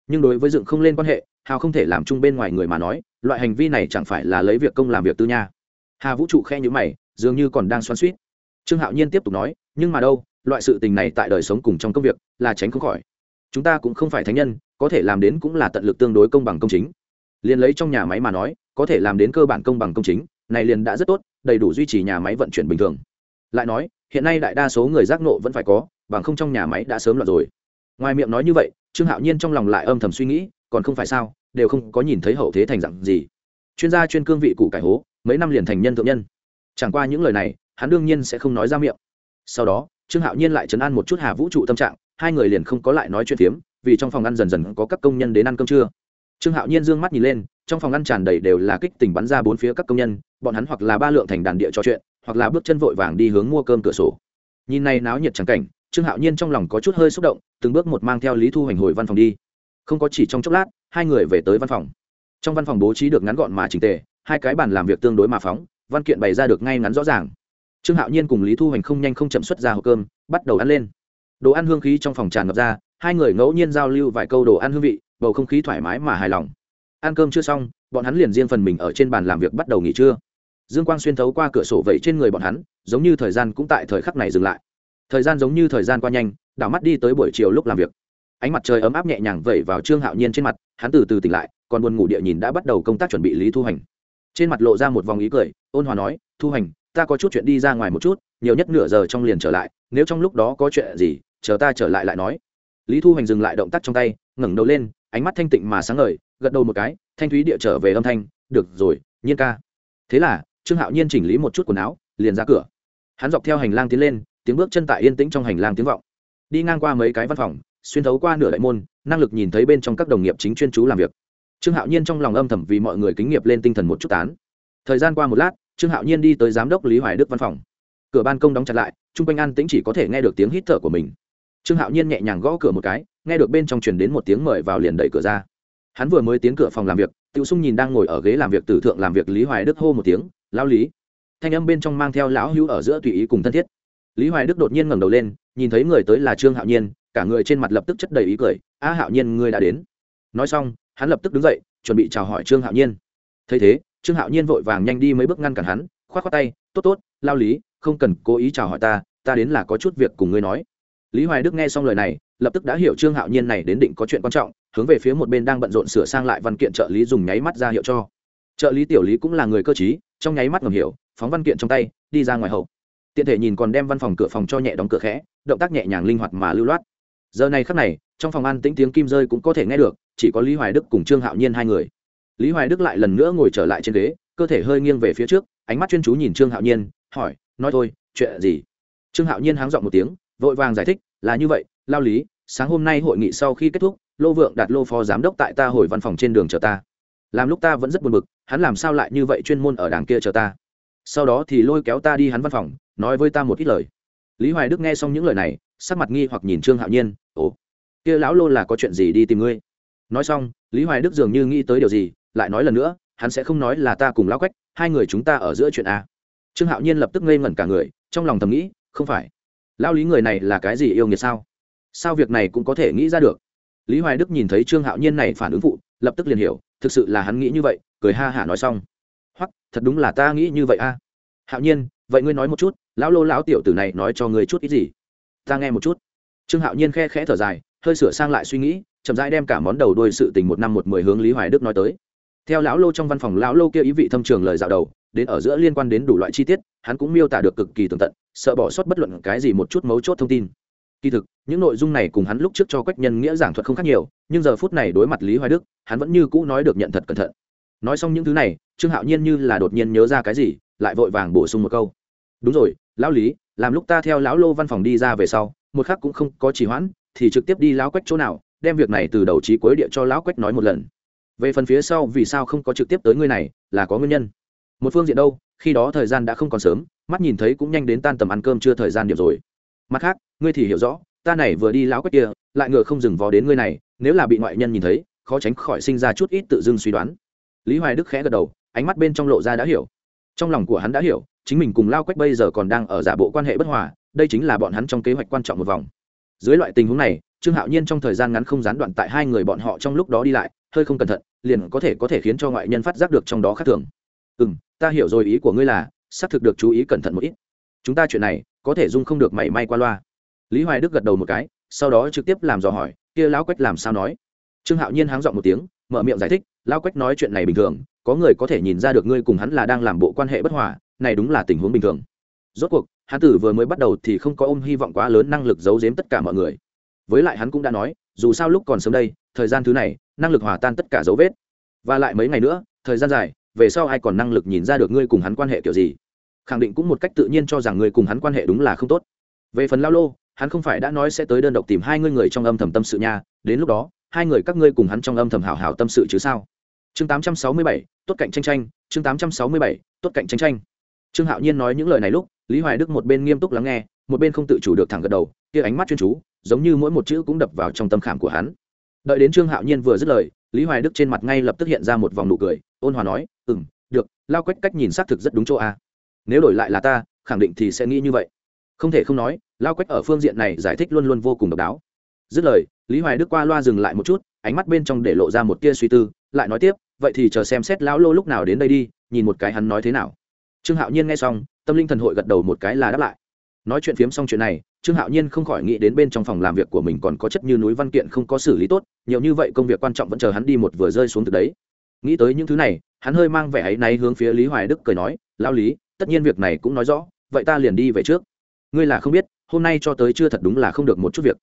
Nhưng đối với dựng không lên quan hệ, hào không thể làm chung bên ngoài người mà nói, loại hành vi này chẳng phải là lấy việc công làm việc tư nha. Hà vũ trụ khe nhữ mày, dường như còn đang xoắn suýt trương hạo nhiên tiếp tục nói, nhưng mà đâu, loại sự tình này tại đời sống cùng trong công việc là tránh không khỏi. Chúng ta cũng không phải thánh nhân, có thể làm đến cũng là tận lực tương đối công bằng công chính. Liền lấy trong nhà máy mà nói, có thể làm đến cơ bản công bằng công chính, này liền đã rất tốt, đầy đủ duy trì nhà máy vận chuyển bình thường. Lại nói, hiện nay đại đa số người giác nộ vẫn phải có, bằng không trong nhà máy đã sớm loạn rồi. Ngoài miệng nói như vậy, trương hạo nhiên trong lòng lại âm thầm suy nghĩ, còn không phải sao, đều không có nhìn thấy hậu thế thành dặn gì. Chuyên gia chuyên cương vị cụ cải hố, mấy năm liền thành nhân thượng nhân. Chẳng qua những lời này hắn đương nhiên sẽ không nói ra miệng. Sau đó, trương hạo nhiên lại chấn an một chút hà vũ trụ tâm trạng, hai người liền không có lại nói chuyện phiếm, vì trong phòng ăn dần dần có các công nhân đến ăn cơm trưa. Trương hạo nhiên d ư ơ n g mắt nhìn lên, trong phòng ăn tràn đầy đều là kích tình bắn ra bốn phía các công nhân, bọn hắn hoặc là ba lượng thành đàn địa trò chuyện, hoặc là bước chân vội vàng đi hướng mua cơm cửa sổ. Nhìn này náo nhiệt trắng cảnh, trương hạo nhiên trong lòng có chút hơi xúc động, từng bước một mang theo lý thu hoành hồi văn phòng đi. Không có chỉ trong chốc lát, hai người về tới văn phòng. Trong văn phòng bố trí được ngắn gọn mà trình tề, hai cái bàn làm việc tương đối mà phóng, văn kiện bày ra được ngay ngắn rõ ràng trương hạo nhiên cùng lý thu hoành không nhanh không chậm xuất ra hộp cơm, bắt đầu ăn lên. Đồ ăn hương khí trong phòng tràn ngập ra, hai người ngẫu nhiên giao lưu vài câu đồ ăn hương vị, bầu không khí thoải mái mà hài lòng. Ăn cơm chưa xong, bọn hắn liền riêng phần mình ở trên bàn làm việc bắt đầu nghỉ trưa. Dương quang xuyên thấu qua cửa sổ vẩy trên người bọn hắn, giống như thời gian cũng tại thời khắc này dừng lại. Thời gian giống như thời gian qua nhanh, đảo mắt đi tới buổi chiều lúc làm việc. Ánh mặt trời ấm áp nhẹ nhàng vẩy vào trương hạo nhiên trên mặt, hắn từ từ tỉnh lại, còn buồn ngủ địa nhìn đã bắt đầu công tác chuẩn bị lý thu hành trên mặt lộ ra một vòng ý cười, ôn hòa nói, thu hành ta có chút chuyện đi ra ngoài một chút, nhiều nhất nửa giờ trong liền trở lại, nếu trong lúc đó có chuyện gì, chờ ta trở lại lại nói. Lý thu Hoành dừng lại động tác trong tay, ngẩng đầu lên, ánh mắt thanh tịnh mà sáng ngời, gật đầu một cái, thanh thúy địa trở về âm thanh, được rồi, nhiên ca. Thế là, trương hạo nhiên chỉnh lý một chút quần áo, liền ra cửa. Hắn dọc theo hành lang tiến lên, tiếng bước chân tại yên tĩnh trong hành lang tiếng vọng. Đi ngang qua mấy cái văn phòng, xuyên thấu qua nửa đại môn, năng lực nhìn thấy bên trong các đồng nghiệp chính chuyên chú làm việc. Trương hạo nhiên trong lòng âm thầm vì mọi người kính nghiệp lên tinh thần một chút tán. Thời gian qua một lát trương hạo nhiên đi tới giám đốc lý hoài đức văn phòng. Cửa ban công đóng chặt lại, chung quanh an tĩnh chỉ có thể nghe được tiếng hít thở của mình. Trương hạo nhiên nhẹ nhàng gõ cửa một cái, nghe được bên trong truyền đến một tiếng mời vào liền đẩy cửa ra. Hắn vừa mới tiến cửa phòng làm việc tự sung nhìn đang ngồi ở ghế làm việc tử thượng làm việc lý hoài đức hô một tiếng, lão lý. Thanh âm bên trong mang theo lão hữu ở giữa tùy ý cùng thân thiết. Lý hoài đức đột nhiên ngẩng đầu lên, nhìn thấy người tới là trương hạo nhiên, cả người trên mặt lập tức chất đầy ý cười, a hạo nhiên, ngươi đã đến. Nói xong, hắn lập tức đứng dậy, chuẩn bị chào hỏi trương hạo nhiên. Thấy thế trương hạo nhiên vội vàng nhanh đi mấy bước ngăn cản hắn k h o á t k h o á tay, tốt tốt, lao lý, không cần cố ý chào hỏi ta ta đến là có chút việc cùng ngươi nói. Lý hoài đức nghe xong lời này, lập tức đã hiểu trương hạo nhiên này đến định có chuyện quan trọng, hướng về phía một bên đang bận rộn sửa sang lại văn kiện trợ lý dùng nháy mắt ra hiệu cho. Trợ lý tiểu lý cũng là người cơ t trong nháy mắt ngầm hiểu, phóng văn kiện trong tay, đi ra ngoài hậu. Tiện thể nhìn còn đem văn phòng cửa phòng cho nhẹ đóng cửa khẽ, động tác nhẹ nhàng linh hoạt mà lưu loát. Giờ này khắc này, trong phòng ăn tĩnh tiếng kim rơi cũng có thể nghe được, chỉ có lý hoài đức cùng trương hạo nhiên hai người lý hoài đức lại lần nữa ngồi trở lại trên ghế, cơ thể hơi nghiêng về phía trước, ánh mắt chuyên chú nhìn trương hạo nhiên, hỏi, nói thôi, chuyện gì? Trương hạo nhiên háng dọn một tiếng, vội vàng giải thích, là như vậy, lao lý, sáng hôm nay hội nghị sau khi kết thúc, lô vượng đặt lô phó giám đốc tại ta hồi văn phòng trên đường chờ ta. Làm lúc ta vẫn rất buồn bực, hắn làm sao lại như vậy chuyên môn ở đảng kia chờ ta? Sau đó thì lôi kéo ta đi hắn văn phòng, nói với ta một ít lời. Lý hoài đức nghe xong những lời này, sắc mặt nghi hoặc nhìn trương hạo nhiên, ồ, kia lão lô là có chuyện gì đi tìm ngươi? Nói xong, lý hoài đức dường như nghĩ tới điều gì lại nói lần nữa, hắn sẽ không nói là ta cùng lão quách, hai người chúng ta ở giữa chuyện a. Trương hạo nhiên lập tức ngây ngẩn cả người, trong lòng thầm nghĩ, không phải. Lão lý người này là cái gì yêu nghiệt sao? Sao việc này cũng có thể nghĩ ra được? Lý hoài đức nhìn thấy trương hạo nhiên này phản ứng phụ lập tức liền hiểu, thực sự là hắn nghĩ như vậy, cười ha hả nói xong. Hoặc thật đúng là ta nghĩ như vậy a. Hạo nhiên, vậy ngươi nói một chút, lão lô lão tiểu tử này nói cho ngươi chút ít gì? Ta nghe một chút. Trương hạo nhiên khe khẽ thở dài, hơi sửa sang lại suy nghĩ, chậm rãi đem cả món đầu đuôi sự tình một năm một mười hướng lý hoài đức nói tới theo lão lô trong văn phòng, lão lô kia ý vị thâm trường lời dạo đầu, đến ở giữa liên quan đến đủ loại chi tiết, hắn cũng miêu tả được cực kỳ tường tận, sợ bỏ sót bất luận cái gì một chút mấu chốt thông tin. Kỳ thực, những nội dung này cùng hắn lúc trước cho quách nhân nghĩa giảng thuật không khác nhiều, nhưng giờ phút này đối mặt lý hoài đức, hắn vẫn như cũ nói được nhận thật cẩn thận. Nói xong những thứ này, trương hạo nhiên như là đột nhiên nhớ ra cái gì, lại vội vàng bổ sung một câu. Đúng rồi, lão lý, làm lúc ta theo lão lô văn phòng đi ra về sau, một khắc cũng không có trì hoãn, thì trực tiếp đi lão quách chỗ nào, đem việc này từ đầu trí cuối địa cho lão quách nói một lần về phần phía sau vì sao không có trực tiếp tới ngươi này, là có nguyên nhân. Một phương diện đâu, khi đó thời gian đã không còn sớm, mắt nhìn thấy cũng nhanh đến tan tầm ăn cơm chưa thời gian điểm rồi. Mặt khác, ngươi thì hiểu rõ, ta này vừa đi lão quách kia, lại ngựa không dừng vó đến ngươi này, nếu là bị ngoại nhân nhìn thấy, khó tránh khỏi sinh ra chút ít tự dưng suy đoán. Lý hoài đức khẽ gật đầu, ánh mắt bên trong lộ ra đã hiểu. Trong lòng của hắn đã hiểu, chính mình cùng lao quách bây giờ còn đang ở giả bộ quan hệ bất hòa, đây chính là bọn hắn trong kế hoạch quan trọng một vòng. Dưới loại tình huống này, trương hạo nhiên trong thời gian ngắn không gián đoạn tại hai người bọn họ trong lúc đó đi lại hơi không cẩn thận, liền có thể có thể khiến cho ngoại nhân phát giác được trong đó khác thường. Ừ m ta hiểu rồi ý của ngươi là, xác thực được chú ý cẩn thận một ít. Chúng ta chuyện này, có thể dung không được mảy may qua loa. Lý hoài đức gật đầu một cái, sau đó trực tiếp làm dò hỏi, kia lão quách làm sao nói? Trương hạo nhiên háng dọn một tiếng, mở miệng giải thích, lão quách nói chuyện này bình thường, có người có thể nhìn ra được ngươi cùng hắn là đang làm bộ quan hệ bất hòa, này đúng là tình huống bình thường. Rốt cuộc, hắn tử vừa mới bắt đầu thì không có ôm hy vọng quá lớn năng lực giấu giếm tất cả mọi người. Với lại hắn cũng đã nói dù sao lúc còn sớm đây thời gian thứ này năng lực hòa tan tất cả dấu vết. Và lại mấy ngày nữa thời gian dài về sau ai còn năng lực nhìn ra được ngươi cùng hắn quan hệ kiểu gì? Khẳng định cũng một cách tự nhiên cho rằng ngươi cùng hắn quan hệ đúng là không tốt. Về phần lao lô hắn không phải đã nói sẽ tới đơn độc tìm hai ngươi người trong âm thầm tâm sự nha đến lúc đó hai người các ngươi cùng hắn trong âm thầm hào hào tâm sự chứ sao? Chương 867, tốt cạnh tranh tranh chương 867, tốt cạnh tranh tranh. Trương hạo nhiên nói những lời này lúc lý hoài đức một bên nghiêm túc lắng nghe một bên không tự chủ được thẳng gật đầu kia ánh mắt chuyên chú giống như mỗi một chữ cũng đập vào trong tâm khảm của hắn. Đợi đến trương hạo nhiên vừa dứt lời, lý hoài đức trên mặt ngay lập tức hiện ra một vòng nụ cười, ôn hòa nói ừ m được, lao quách cách nhìn xác thực rất đúng chỗ a. Nếu đổi lại là ta, khẳng định thì sẽ nghĩ như vậy. Không thể không nói, lao quách ở phương diện này giải thích luôn luôn vô cùng độc đáo. Dứt lời, lý hoài đức qua loa dừng lại một chút, ánh mắt bên trong để lộ ra một tia suy tư, lại nói tiếp, vậy thì chờ xem xét lão lô lúc nào đến đây đi, nhìn một cái hắn nói thế nào. Trương hạo nhiên nghe xong, tâm linh thần hội gật đầu một cái là đáp lại nói chuyện phiếm xong chuyện này, trương hạo nhiên không khỏi nghĩ đến bên trong phòng làm việc của mình còn có chất như núi văn kiện không có xử lý tốt, nhiều như vậy công việc quan trọng vẫn chờ hắn đi một vừa rơi xuống từ đấy. Nghĩ tới những thứ này, hắn hơi mang vẻ áy náy hướng phía lý hoài đức cười nói lao lý, tất nhiên việc này cũng nói rõ, vậy ta liền đi về trước. Ngươi là không biết, hôm nay cho tới chưa thật đúng là không được một chút việc.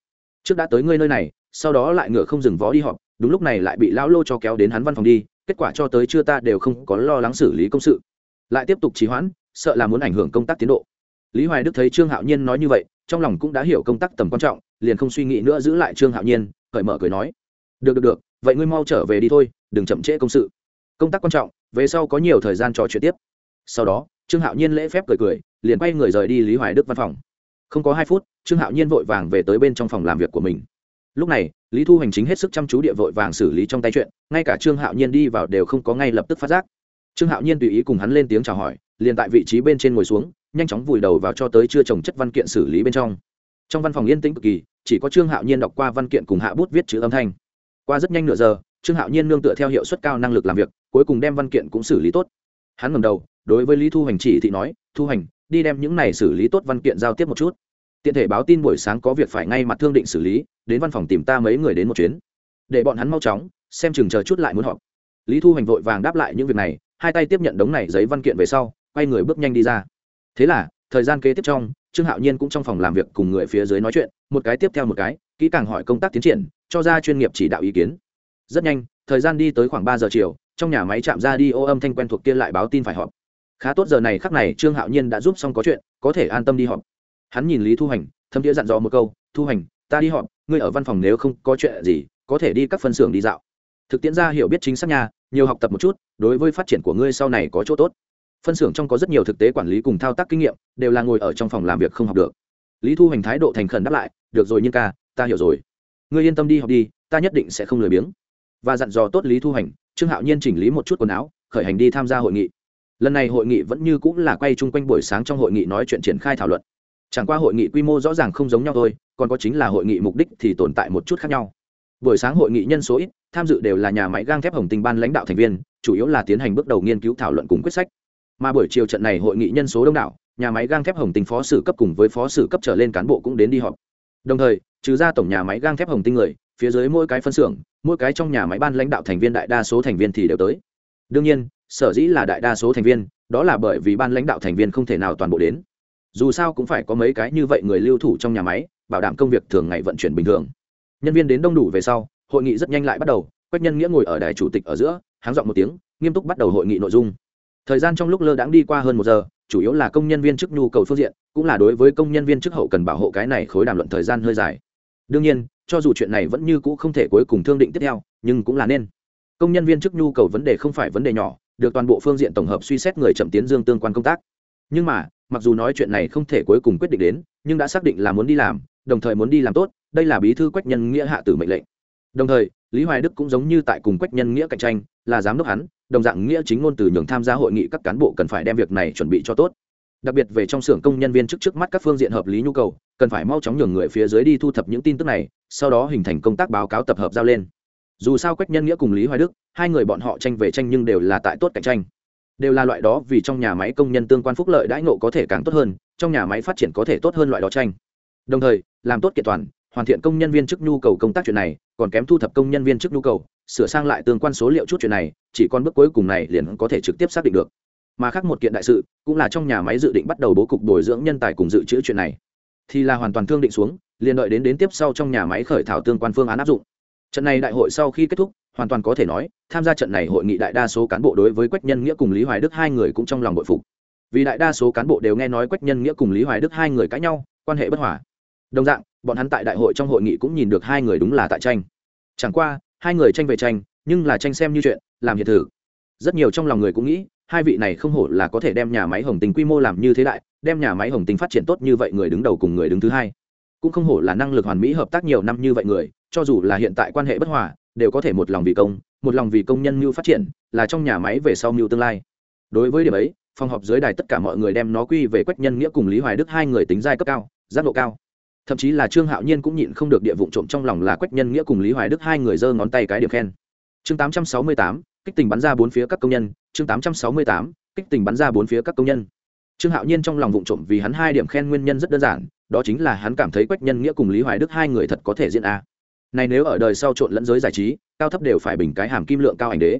Trước đã tới ngươi nơi này, sau đó lại ngựa không dừng vó đi họp, đúng lúc này lại bị lão lô cho kéo đến hắn văn phòng đi, kết quả cho tới chưa ta đều không có lo lắng xử lý công sự. Lại tiếp tục trì hoãn, sợ là muốn ảnh hưởng công tác tiến độ lý hoài đức thấy trương hạo nhiên nói như vậy, trong lòng cũng đã hiểu công tác tầm quan trọng, liền không suy nghĩ nữa giữ lại trương hạo nhiên, cởi mở cười nói. Được được được, vậy ngươi mau trở về đi thôi, đừng chậm trễ công sự. Công tác quan trọng, về sau có nhiều thời gian trò chuyện tiếp. Sau đó, trương hạo nhiên lễ phép cười cười, liền quay người rời đi lý hoài đức văn phòng. Không có hai phút, trương hạo nhiên vội vàng về tới bên trong phòng làm việc của mình. Lúc này, lý thu hành chính hết sức chăm chú địa vội vàng xử lý trong tay chuyện, ngay cả trương hạo nhiên đi vào đều không có ngay lập tức phát giác. Trương hạo nhiên tùy ý cùng hắn lên tiếng chào hỏi, liền tại vị trí bên trên ngồi xuống nhanh chóng vùi đầu vào cho tới chưa trồng chất văn kiện xử lý bên trong. Trong văn phòng yên tĩnh cực kỳ, chỉ có trương hạo nhiên đọc qua văn kiện cùng hạ bút viết chữ âm thanh. Qua rất nhanh nửa giờ, trương hạo nhiên nương tựa theo hiệu suất cao năng lực làm việc, cuối cùng đem văn kiện cũng xử lý tốt. Hắn ngầm đầu, đối với lý thu hành chỉ thị nói, thu hành, đi đem những này xử lý tốt văn kiện giao tiếp một chút. Tiện thể báo tin buổi sáng có việc phải ngay mặt thương định xử lý, đến văn phòng tìm ta mấy người đến một chuyến. Để bọn hắn mau chóng, xem chừng chờ chút lại muốn họp. Lý thu hành vội vàng đáp lại những việc này, hai tay tiếp nhận đống này giấy văn kiện về sau, quay người bước nhanh đi ra thế là, thời gian kế tiếp trong, trương hạo nhiên cũng trong phòng làm việc cùng người phía dưới nói chuyện, một cái tiếp theo một cái, kỹ càng hỏi công tác tiến triển, cho ra chuyên nghiệp chỉ đạo ý kiến. Rất nhanh, thời gian đi tới khoảng ba giờ chiều, trong nhà máy chạm ra đi ô âm thanh quen thuộc kia lại báo tin phải họp. Khá tốt giờ này khắc này, trương hạo nhiên đã giúp xong có chuyện, có thể an tâm đi họp. Hắn nhìn lý thu hành, thâm đĩa dặn dò một câu, thu hành, ta đi họp, ngươi ở văn phòng nếu không có chuyện gì, có thể đi các phân xưởng đi dạo. Thực tiễn ra hiểu biết chính xác nhà nhiều học tập một chút, đối với phát triển của ngươi sau này có chỗ tốt phân xưởng trong có rất nhiều thực tế quản lý cùng thao tác kinh nghiệm, đều là ngồi ở trong phòng làm việc không học được. Lý thu hành thái độ thành khẩn đáp lại, được rồi nhưng ca, ta hiểu rồi. Ngươi yên tâm đi học đi, ta nhất định sẽ không lười biếng. Và dặn dò tốt lý thu hành trương hạo nhiên chỉnh lý một chút quần áo, khởi hành đi tham gia hội nghị. Lần này hội nghị vẫn như cũng là quay chung quanh buổi sáng trong hội nghị nói chuyện triển khai thảo luận. Chẳng qua hội nghị quy mô rõ ràng không giống nhau thôi, còn có chính là hội nghị mục đích thì tồn tại một chút khác nhau. Buổi sáng hội nghị nhân số ít, tham dự đều là nhà máy gang thép hồng tinh ban lãnh đạo thành viên, chủ yếu là tiến hành bước đầu nghiên cứu thảo luận cùng quyết sách mà buổi chiều trận này hội nghị nhân số đông đảo, nhà máy gang thép hồng tinh phó sử cấp cùng với phó sử cấp trở lên cán bộ cũng đến đi họp. Đồng thời, trừ ra tổng nhà máy gang thép hồng tinh người, phía dưới mỗi cái phân xưởng, mỗi cái trong nhà máy ban lãnh đạo thành viên đại đa số thành viên thì đều tới. Đương nhiên, sở dĩ là đại đa số thành viên, đó là bởi vì ban lãnh đạo thành viên không thể nào toàn bộ đến. Dù sao cũng phải có mấy cái như vậy người lưu thủ trong nhà máy, bảo đảm công việc thường ngày vận chuyển bình thường. Nhân viên đến đông đủ về sau, hội nghị rất nhanh lại bắt đầu, quách nhân nghĩa ngồi ở đài chủ tịch ở giữa, háng dọn một tiếng, nghiêm túc bắt đầu hội nghị nội dung thời gian trong lúc lơ đãng đi qua hơn một giờ, chủ yếu là công nhân viên chức nhu cầu phương diện, cũng là đối với công nhân viên chức hậu cần bảo hộ cái này khối đàm luận thời gian hơi dài. Đương nhiên, cho dù chuyện này vẫn như cũ không thể cuối cùng thương định tiếp theo, nhưng cũng là nên. Công nhân viên chức nhu cầu vấn đề không phải vấn đề nhỏ, được toàn bộ phương diện tổng hợp suy xét người chậm tiến dương tương quan công tác. Nhưng mà, mặc dù nói chuyện này không thể cuối cùng quyết định đến, nhưng đã xác định là muốn đi làm, đồng thời muốn đi làm tốt, đây là bí thư quách nhân nghĩa hạ tử mệnh lệnh. Đồng thời lý hoài đức cũng giống như tại cùng quách nhân nghĩa cạnh tranh, là giám đốc hắn, đồng dạng nghĩa chính ngôn từ nhường tham gia hội nghị các cán bộ cần phải đem việc này chuẩn bị cho tốt. Đặc biệt về trong xưởng công nhân viên trước trước mắt các phương diện hợp lý nhu cầu, cần phải mau chóng nhường người phía dưới đi thu thập những tin tức này, sau đó hình thành công tác báo cáo tập hợp giao lên. Dù sao quách nhân nghĩa cùng lý hoài đức, hai người bọn họ tranh về tranh nhưng đều là tại tốt cạnh tranh. Đều là loại đó vì trong nhà máy công nhân tương quan phúc lợi đãi ngộ có thể càng tốt hơn, trong nhà máy phát triển có thể tốt hơn loại đó tranh. Đồng thời, làm tốt kiện toàn hoàn thiện công nhân viên chức nhu cầu công tác chuyện này, còn kém thu thập công nhân viên chức nhu cầu, sửa sang lại tương quan số liệu chút chuyện này, chỉ còn bước cuối cùng này liền có thể trực tiếp xác định được. Mà khác một kiện đại sự, cũng là trong nhà máy dự định bắt đầu bố cục bồi dưỡng nhân tài cùng dự trữ chuyện này. Thì là hoàn toàn thương định xuống, liền đợi đến đến tiếp sau trong nhà máy khởi thảo tương quan phương án áp dụng. Trận này đại hội sau khi kết thúc, hoàn toàn có thể nói, tham gia trận này hội nghị đại đa số cán bộ đối với quách nhân nghĩa cùng lý hoài đức hai người cũng trong lòng bội phục. Vì đại đa số cán bộ đều nghe nói quách nhân nghĩa cùng lý hoài đức hai người cãi nhau, quan hệ bất hòa. Đồng dạng bọn hắn tại đại hội trong hội nghị cũng nhìn được hai người đúng là tại tranh. Chẳng qua, hai người tranh về tranh, nhưng là tranh xem như chuyện, làm hiện thử rất nhiều trong lòng người cũng nghĩ, hai vị này không hổ là có thể đem nhà máy hồng tình quy mô làm như thế đại, đem nhà máy hồng tình phát triển tốt như vậy người đứng đầu cùng người đứng thứ hai. Cũng không hổ là năng lực hoàn mỹ hợp tác nhiều năm như vậy người, cho dù là hiện tại quan hệ bất hòa, đều có thể một lòng vì công, một lòng vì công nhân mưu phát triển, là trong nhà máy về sau mưu tương lai. Đối với điểm ấy, phòng họp dưới đài tất cả mọi người đem nó quy về quách nhân nghĩa cùng lý hoài đức hai người tính giai cấp cao, giác độ cao thậm chí là trương hạo nhiên cũng nhịn không được địa vụ trộm trong lòng là quách nhân nghĩa cùng lý hoài đức hai người giơ ngón tay cái điểm khen. Chương tám trăm sáu mươi tám, kích tình bắn ra bốn phía các công nhân. Chương tám trăm sáu mươi tám, kích tình bắn ra bốn phía các công nhân. Trương hạo nhiên trong lòng vụ trộm vì hắn hai điểm khen nguyên nhân rất đơn giản, đó chính là hắn cảm thấy quách nhân nghĩa cùng lý hoài đức hai người thật có thể diễn a. Này nếu ở đời sau trộn lẫn giới giải trí, cao thấp đều phải bình cái hàm kim lượng cao ảnh đế.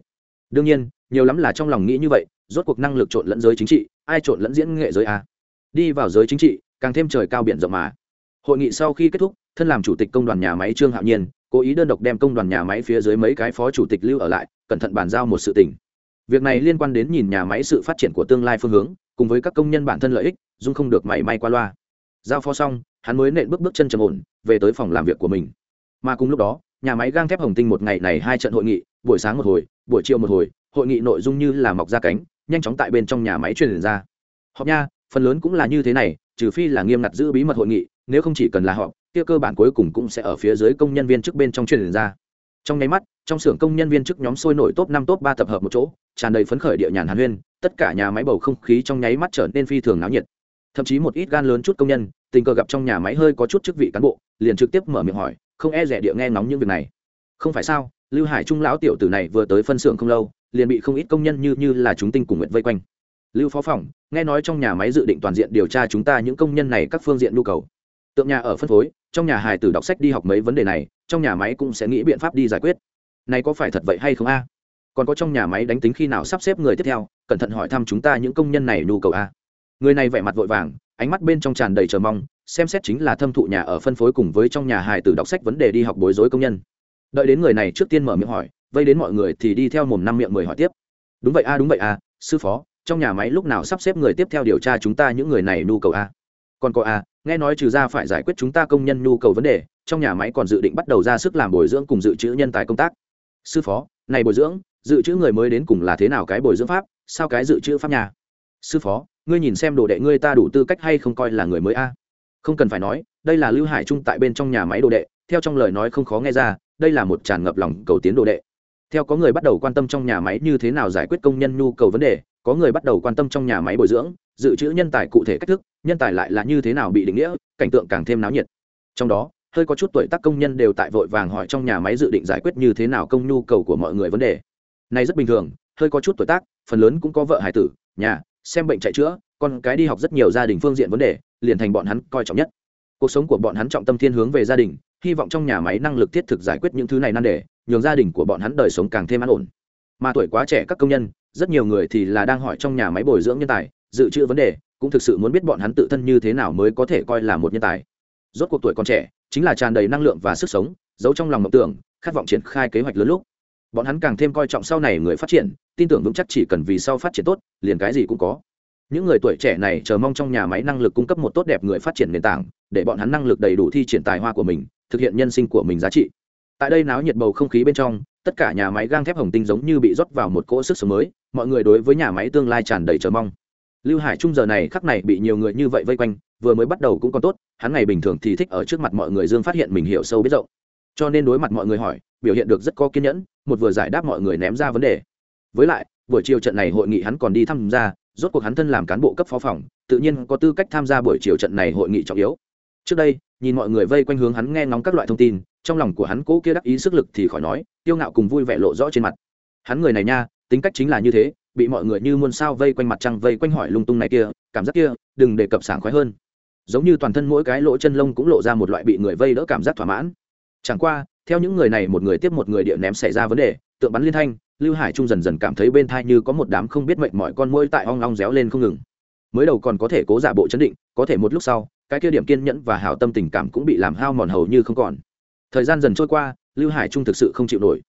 Đương nhiên, nhiều lắm là trong lòng nghĩ như vậy, rốt cuộc năng lực trộn lẫn giới chính trị, ai trộn lẫn diễn nghệ giới a? Đi vào giới chính trị, càng thêm trời cao biển rộng mà hội nghị sau khi kết thúc, thân làm chủ tịch công đoàn nhà máy trương hạo nhiên, cố ý đơn độc đem công đoàn nhà máy phía dưới mấy cái phó chủ tịch lưu ở lại, cẩn thận bàn giao một sự tình. Việc này liên quan đến nhìn nhà máy sự phát triển của tương lai phương hướng, cùng với các công nhân bản thân lợi ích, dung không được mảy may qua loa. Giao phó xong, hắn mới nện bước bước chân trầm ổn, về tới phòng làm việc của mình. Mà cùng lúc đó, nhà máy gang thép hồng tinh một ngày này hai trận hội nghị, buổi sáng một hồi, buổi chiều một hồi, hội nghị nội dung như là mọc ra cánh, nhanh chóng tại bên trong nhà máy truyền ra. Họp nha, phần lớn cũng là như thế này, trừ phi là nghiêm ngặt giữ bí mật hội nghị nếu không chỉ cần là họ, kia cơ bản cuối cùng cũng sẽ ở phía dưới công nhân viên chức bên trong truyền ra. Trong nháy mắt trong xưởng công nhân viên chức nhóm sôi nổi top năm top ba tập hợp một chỗ tràn đầy phấn khởi địa nhàn hàn huyên tất cả nhà máy bầu không khí trong nháy mắt trở nên phi thường náo nhiệt. Thậm chí một ít gan lớn chút công nhân tình cờ gặp trong nhà máy hơi có chút chức vị cán bộ liền trực tiếp mở miệng hỏi không e rẻ địa nghe ngóng những việc này. Không phải sao lưu hải trung lão tiểu tử này vừa tới phân xưởng không lâu liền bị không ít công nhân như như là chúng tinh cùng nguyện vây quanh. Lưu phó phòng nghe nói trong nhà máy dự định toàn diện điều tra chúng ta những công nhân này các phương diện nhu cầu tượng nhà ở phân phối, trong nhà hài tử đọc sách đi học mấy vấn đề này, trong nhà máy cũng sẽ nghĩ biện pháp đi giải quyết. Này có phải thật vậy hay không a? Còn có trong nhà máy đánh tính khi nào sắp xếp người tiếp theo, cẩn thận hỏi thăm chúng ta những công nhân này nhu cầu a. Người này vẻ mặt vội vàng, ánh mắt bên trong tràn đầy chờ mong, xem xét chính là thâm thụ nhà ở phân phối cùng với trong nhà hài tử đọc sách vấn đề đi học bối rối công nhân. Đợi đến người này trước tiên mở miệng hỏi, vây đến mọi người thì đi theo mồm năm miệng mười hỏi tiếp. Đúng vậy a, đúng vậy a, sư phó, trong nhà máy lúc nào sắp xếp người tiếp theo điều tra chúng ta những người này nhu cầu a? Còn có à nghe nói trừ ra phải giải quyết chúng ta công nhân nhu cầu vấn đề, trong nhà máy còn dự định bắt đầu ra sức làm bồi dưỡng cùng dự trữ nhân tài công tác. Sư phó, này bồi dưỡng, dự trữ người mới đến cùng là thế nào cái bồi dưỡng pháp, sao cái dự trữ pháp nhà? Sư phó, ngươi nhìn xem đồ đệ ngươi ta đủ tư cách hay không coi là người mới a? Không cần phải nói, đây là lưu hải trung tại bên trong nhà máy đồ đệ, theo trong lời nói không khó nghe ra, đây là một tràn ngập lòng cầu tiến đồ đệ. Theo có người bắt đầu quan tâm trong nhà máy như thế nào giải quyết công nhân nhu cầu vấn đề, có người bắt đầu quan tâm trong nhà máy bồi dưỡng dự trữ nhân tài cụ thể cách thức, nhân tài lại là như thế nào bị định nghĩa, cảnh tượng càng thêm náo nhiệt. Trong đó, hơi có chút tuổi tác công nhân đều tại vội vàng hỏi trong nhà máy dự định giải quyết như thế nào công nhu cầu của mọi người vấn đề. Này rất bình thường, hơi có chút tuổi tác, phần lớn cũng có vợ hải tử, nhà, xem bệnh chạy chữa, con cái đi học rất nhiều gia đình phương diện vấn đề, liền thành bọn hắn coi trọng nhất. Cuộc sống của bọn hắn trọng tâm thiên hướng về gia đình, hy vọng trong nhà máy năng lực thiết thực giải quyết những thứ này nan đề, nhường gia đình của bọn hắn đời sống càng thêm an ổn. Mà tuổi quá trẻ các công nhân, rất nhiều người thì là đang hỏi trong nhà máy bồi dưỡng nhân tài dự trữ vấn đề, cũng thực sự muốn biết bọn hắn tự thân như thế nào mới có thể coi là một nhân tài. Rốt cuộc tuổi còn trẻ, chính là tràn đầy năng lượng và sức sống, giấu trong lòng mộng tưởng, khát vọng triển khai kế hoạch lớn lúc. Bọn hắn càng thêm coi trọng sau này người phát triển, tin tưởng vững chắc chỉ cần vì sau phát triển tốt, liền cái gì cũng có. Những người tuổi trẻ này chờ mong trong nhà máy năng lực cung cấp một tốt đẹp người phát triển nền tảng, để bọn hắn năng lực đầy đủ thi triển tài hoa của mình, thực hiện nhân sinh của mình giá trị. Tại đây náo nhiệt bầu không khí bên trong, tất cả nhà máy gang thép hồng tinh giống như bị rót vào một cỗ sức sống mới, mọi người đối với nhà máy tương lai tràn đầy chờ mong lưu hải trung giờ này khắc này bị nhiều người như vậy vây quanh, vừa mới bắt đầu cũng còn tốt, hắn ngày bình thường thì thích ở trước mặt mọi người dương phát hiện mình hiểu sâu biết rộng. Cho nên đối mặt mọi người hỏi, biểu hiện được rất có kiên nhẫn, một vừa giải đáp mọi người ném ra vấn đề. Với lại, buổi chiều trận này hội nghị hắn còn đi tham gia, rốt cuộc hắn thân làm cán bộ cấp phó phòng, tự nhiên có tư cách tham gia buổi chiều trận này hội nghị trọng yếu. Trước đây, nhìn mọi người vây quanh hướng hắn nghe ngóng các loại thông tin, trong lòng của hắn cố kia đắc ý sức lực thì khỏi nói tiêu ngạo cùng vui vẻ lộ rõ trên mặt. Hắn người này nha, tính cách chính là như thế bị mọi người như muôn sao vây quanh mặt trăng vây quanh hỏi lung tung này kia, cảm giác kia, đừng đề cập sảng khoái hơn. Giống như toàn thân mỗi cái lỗ chân lông cũng lộ ra một loại bị người vây đỡ cảm giác thỏa mãn. Chẳng qua, theo những người này một người tiếp một người địa ném xảy ra vấn đề, tượng bắn liên thanh, lưu hải trung dần dần cảm thấy bên thai như có một đám không biết mệnh mọi con mũi tại hong long réo lên không ngừng. Mới đầu còn có thể cố giả bộ chấn định, có thể một lúc sau, cái kia điểm kiên nhẫn và hảo tâm tình cảm cũng bị làm hao mòn hầu như không còn. Thời gian dần trôi qua, lưu hải trung thực sự không chịu nổi.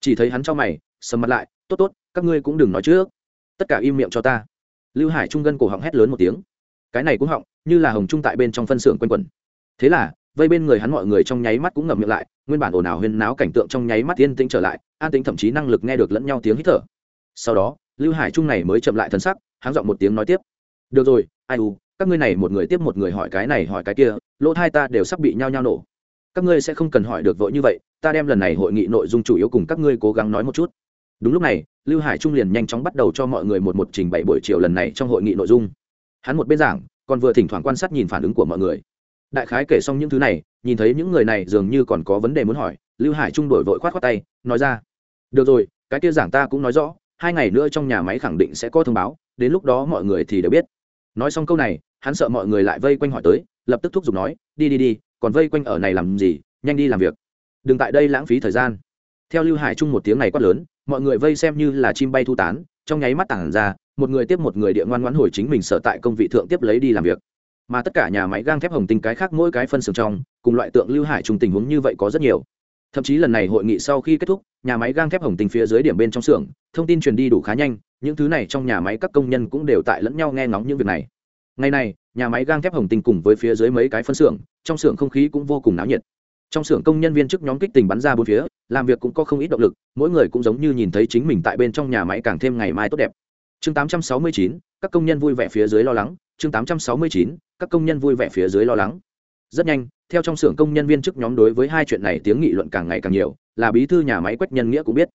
Chỉ thấy hắn cho mày, sầm mặt lại tốt tốt, các ngươi cũng đừng nói trước. Tất cả im miệng cho ta. Lưu hải trung gân cổ họng hét lớn một tiếng. Cái này cũng họng, như là hồng trung tại bên trong phân xưởng quanh quẩn. Thế là, vây bên người hắn mọi người trong nháy mắt cũng ngậm miệng lại, nguyên bản ồn ào huyên náo cảnh tượng trong nháy mắt yên tĩnh trở lại, an tĩnh thậm chí năng lực nghe được lẫn nhau tiếng hít thở. Sau đó, lưu hải trung này mới chậm lại thân sắc, háng giọng một tiếng nói tiếp. Được rồi, ai u, các ngươi này một người tiếp một người hỏi cái này hỏi cái kia, lỗ hai ta đều sắp bị nhao nhao nổ. Các ngươi sẽ không cần hỏi được vội như vậy, ta đem lần này hội nghị nội dung chủ yếu cùng các ngươi cố gắng nói một chút đúng lúc này, lưu hải trung liền nhanh chóng bắt đầu cho mọi người một một trình bày buổi chiều lần này trong hội nghị nội dung. Hắn một bên giảng, còn vừa thỉnh thoảng quan sát nhìn phản ứng của mọi người. Đại khái kể xong những thứ này, nhìn thấy những người này dường như còn có vấn đề muốn hỏi, lưu hải trung đổi vội khoát khoát tay, nói ra. Được rồi, cái kia giảng ta cũng nói rõ, hai ngày nữa trong nhà máy khẳng định sẽ có thông báo, đến lúc đó mọi người thì đều biết. Nói xong câu này, hắn sợ mọi người lại vây quanh hỏi tới, lập tức thúc giục nói, đi đi đi, còn vây quanh ở này làm gì, nhanh đi làm việc. Đừng tại đây lãng phí thời gian. Theo lưu hải trung một tiếng này quát lớn mọi người vây xem như là chim bay thu tán, trong nháy mắt tảng ra, một người tiếp một người địa ngoan ngoãn hồi chính mình sở tại công vị thượng tiếp lấy đi làm việc. Mà tất cả nhà máy gang thép hồng tinh cái khác mỗi cái phân xưởng trong, cùng loại tượng lưu hải trùng tình huống như vậy có rất nhiều. Thậm chí lần này hội nghị sau khi kết thúc, nhà máy gang thép hồng tinh phía dưới điểm bên trong xưởng, thông tin truyền đi đủ khá nhanh, những thứ này trong nhà máy các công nhân cũng đều tại lẫn nhau nghe ngóng những việc này. Ngày này, nhà máy gang thép hồng tinh cùng với phía dưới mấy cái phân xưởng, trong xưởng không khí cũng vô cùng náo nhiệt trong xưởng công nhân viên chức nhóm kích tình bắn ra bốn phía làm việc cũng có không ít động lực mỗi người cũng giống như nhìn thấy chính mình tại bên trong nhà máy càng thêm ngày mai tốt đẹp. Chương 869, các công nhân vui vẻ phía dưới lo lắng. Chương 869, các công nhân vui vẻ phía dưới lo lắng. Rất nhanh theo trong xưởng công nhân viên chức nhóm đối với hai chuyện này tiếng nghị luận càng ngày càng nhiều là bí thư nhà máy quách nhân nghĩa cũng biết.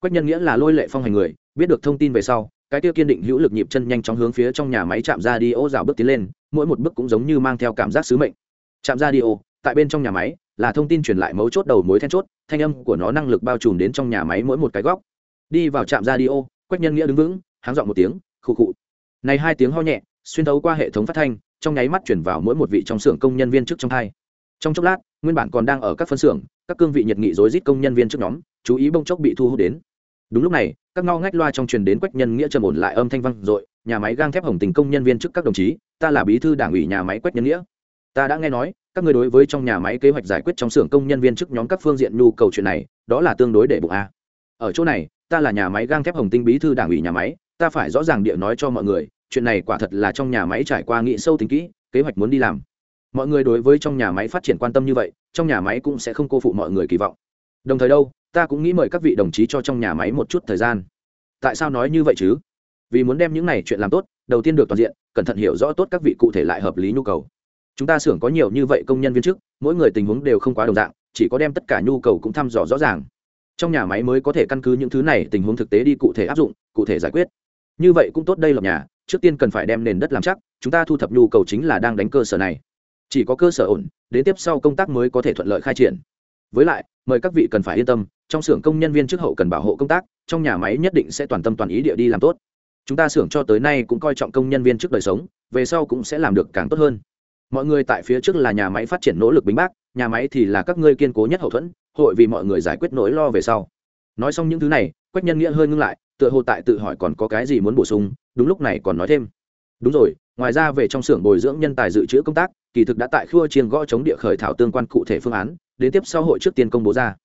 Quách nhân nghĩa là lôi lệ phong hành người biết được thông tin về sau cái tiêu kiên định hữu lực nhịp chân nhanh chóng hướng phía trong nhà máy chạm ra đi ô rào bước tiến lên mỗi một bước cũng giống như mang theo cảm giác sứ mệnh. Chạm ra đi ô tại bên trong nhà máy là thông tin truyền lại mấu chốt đầu mối then chốt thanh âm của nó năng lực bao trùm đến trong nhà máy mỗi một cái góc. Đi vào trạm radio, quách nhân nghĩa đứng vững háng dọn một tiếng khụ khụ. Này hai tiếng ho nhẹ xuyên thấu qua hệ thống phát thanh trong nháy mắt chuyển vào mỗi một vị trong xưởng công nhân viên trước trong hai. Trong chốc lát nguyên bản còn đang ở các phân xưởng các cương vị nhiệt nghị rối rít công nhân viên trước nhóm chú ý bông chốc bị thu hút đến. Đúng lúc này các ngao ngách loa trong truyền đến quách nhân nghĩa trầm ổn lại âm thanh vang dội nhà máy gang thép hồng tình công nhân viên trước các đồng chí ta là bí thư đảng ủy nhà máy quách nhân nghĩa. Ta đã nghe nói các người đối với trong nhà máy kế hoạch giải quyết trong xưởng công nhân viên chức nhóm các phương diện nhu cầu chuyện này, đó là tương đối để bụng a. Ở chỗ này, ta là nhà máy gang thép hồng tinh bí thư đảng ủy nhà máy, ta phải rõ ràng địa nói cho mọi người, chuyện này quả thật là trong nhà máy trải qua nghị sâu tính kỹ, kế hoạch muốn đi làm. Mọi người đối với trong nhà máy phát triển quan tâm như vậy, trong nhà máy cũng sẽ không cô phụ mọi người kỳ vọng. Đồng thời đâu, ta cũng nghĩ mời các vị đồng chí cho trong nhà máy một chút thời gian. Tại sao nói như vậy chứ? Vì muốn đem những này chuyện làm tốt, đầu tiên được toàn diện, cẩn thận hiểu rõ tốt các vị cụ thể lại hợp lý nhu cầu chúng ta xưởng có nhiều như vậy công nhân viên chức, mỗi người tình huống đều không quá đồng dạng, chỉ có đem tất cả nhu cầu cũng thăm dò rõ ràng. Trong nhà máy mới có thể căn cứ những thứ này tình huống thực tế đi cụ thể áp dụng, cụ thể giải quyết. Như vậy cũng tốt đây lập nhà, trước tiên cần phải đem nền đất làm chắc, chúng ta thu thập nhu cầu chính là đang đánh cơ sở này. Chỉ có cơ sở ổn, đến tiếp sau công tác mới có thể thuận lợi khai triển. Với lại, mời các vị cần phải yên tâm, trong xưởng công nhân viên trước hậu cần bảo hộ công tác, trong nhà máy nhất định sẽ toàn tâm toàn ý địa đi làm tốt. Chúng ta xưởng cho tới nay cũng coi trọng công nhân viên trước đời sống, về sau cũng sẽ làm được càng tốt hơn mọi người tại phía trước là nhà máy phát triển nỗ lực bính bác, nhà máy thì là các ngươi kiên cố nhất hậu thuẫn, hội vì mọi người giải quyết nỗi lo về sau. Nói xong những thứ này, quách nhân nghĩa hơi ngưng lại, tựa hồ tại tự hỏi còn có cái gì muốn bổ sung, đúng lúc này còn nói thêm. Đúng rồi, ngoài ra về trong xưởng bồi dưỡng nhân tài dự trữ công tác, kỳ thực đã tại khua chiên gõ chống địa khởi thảo tương quan cụ thể phương án, đến tiếp sau hội trước tiên công bố ra.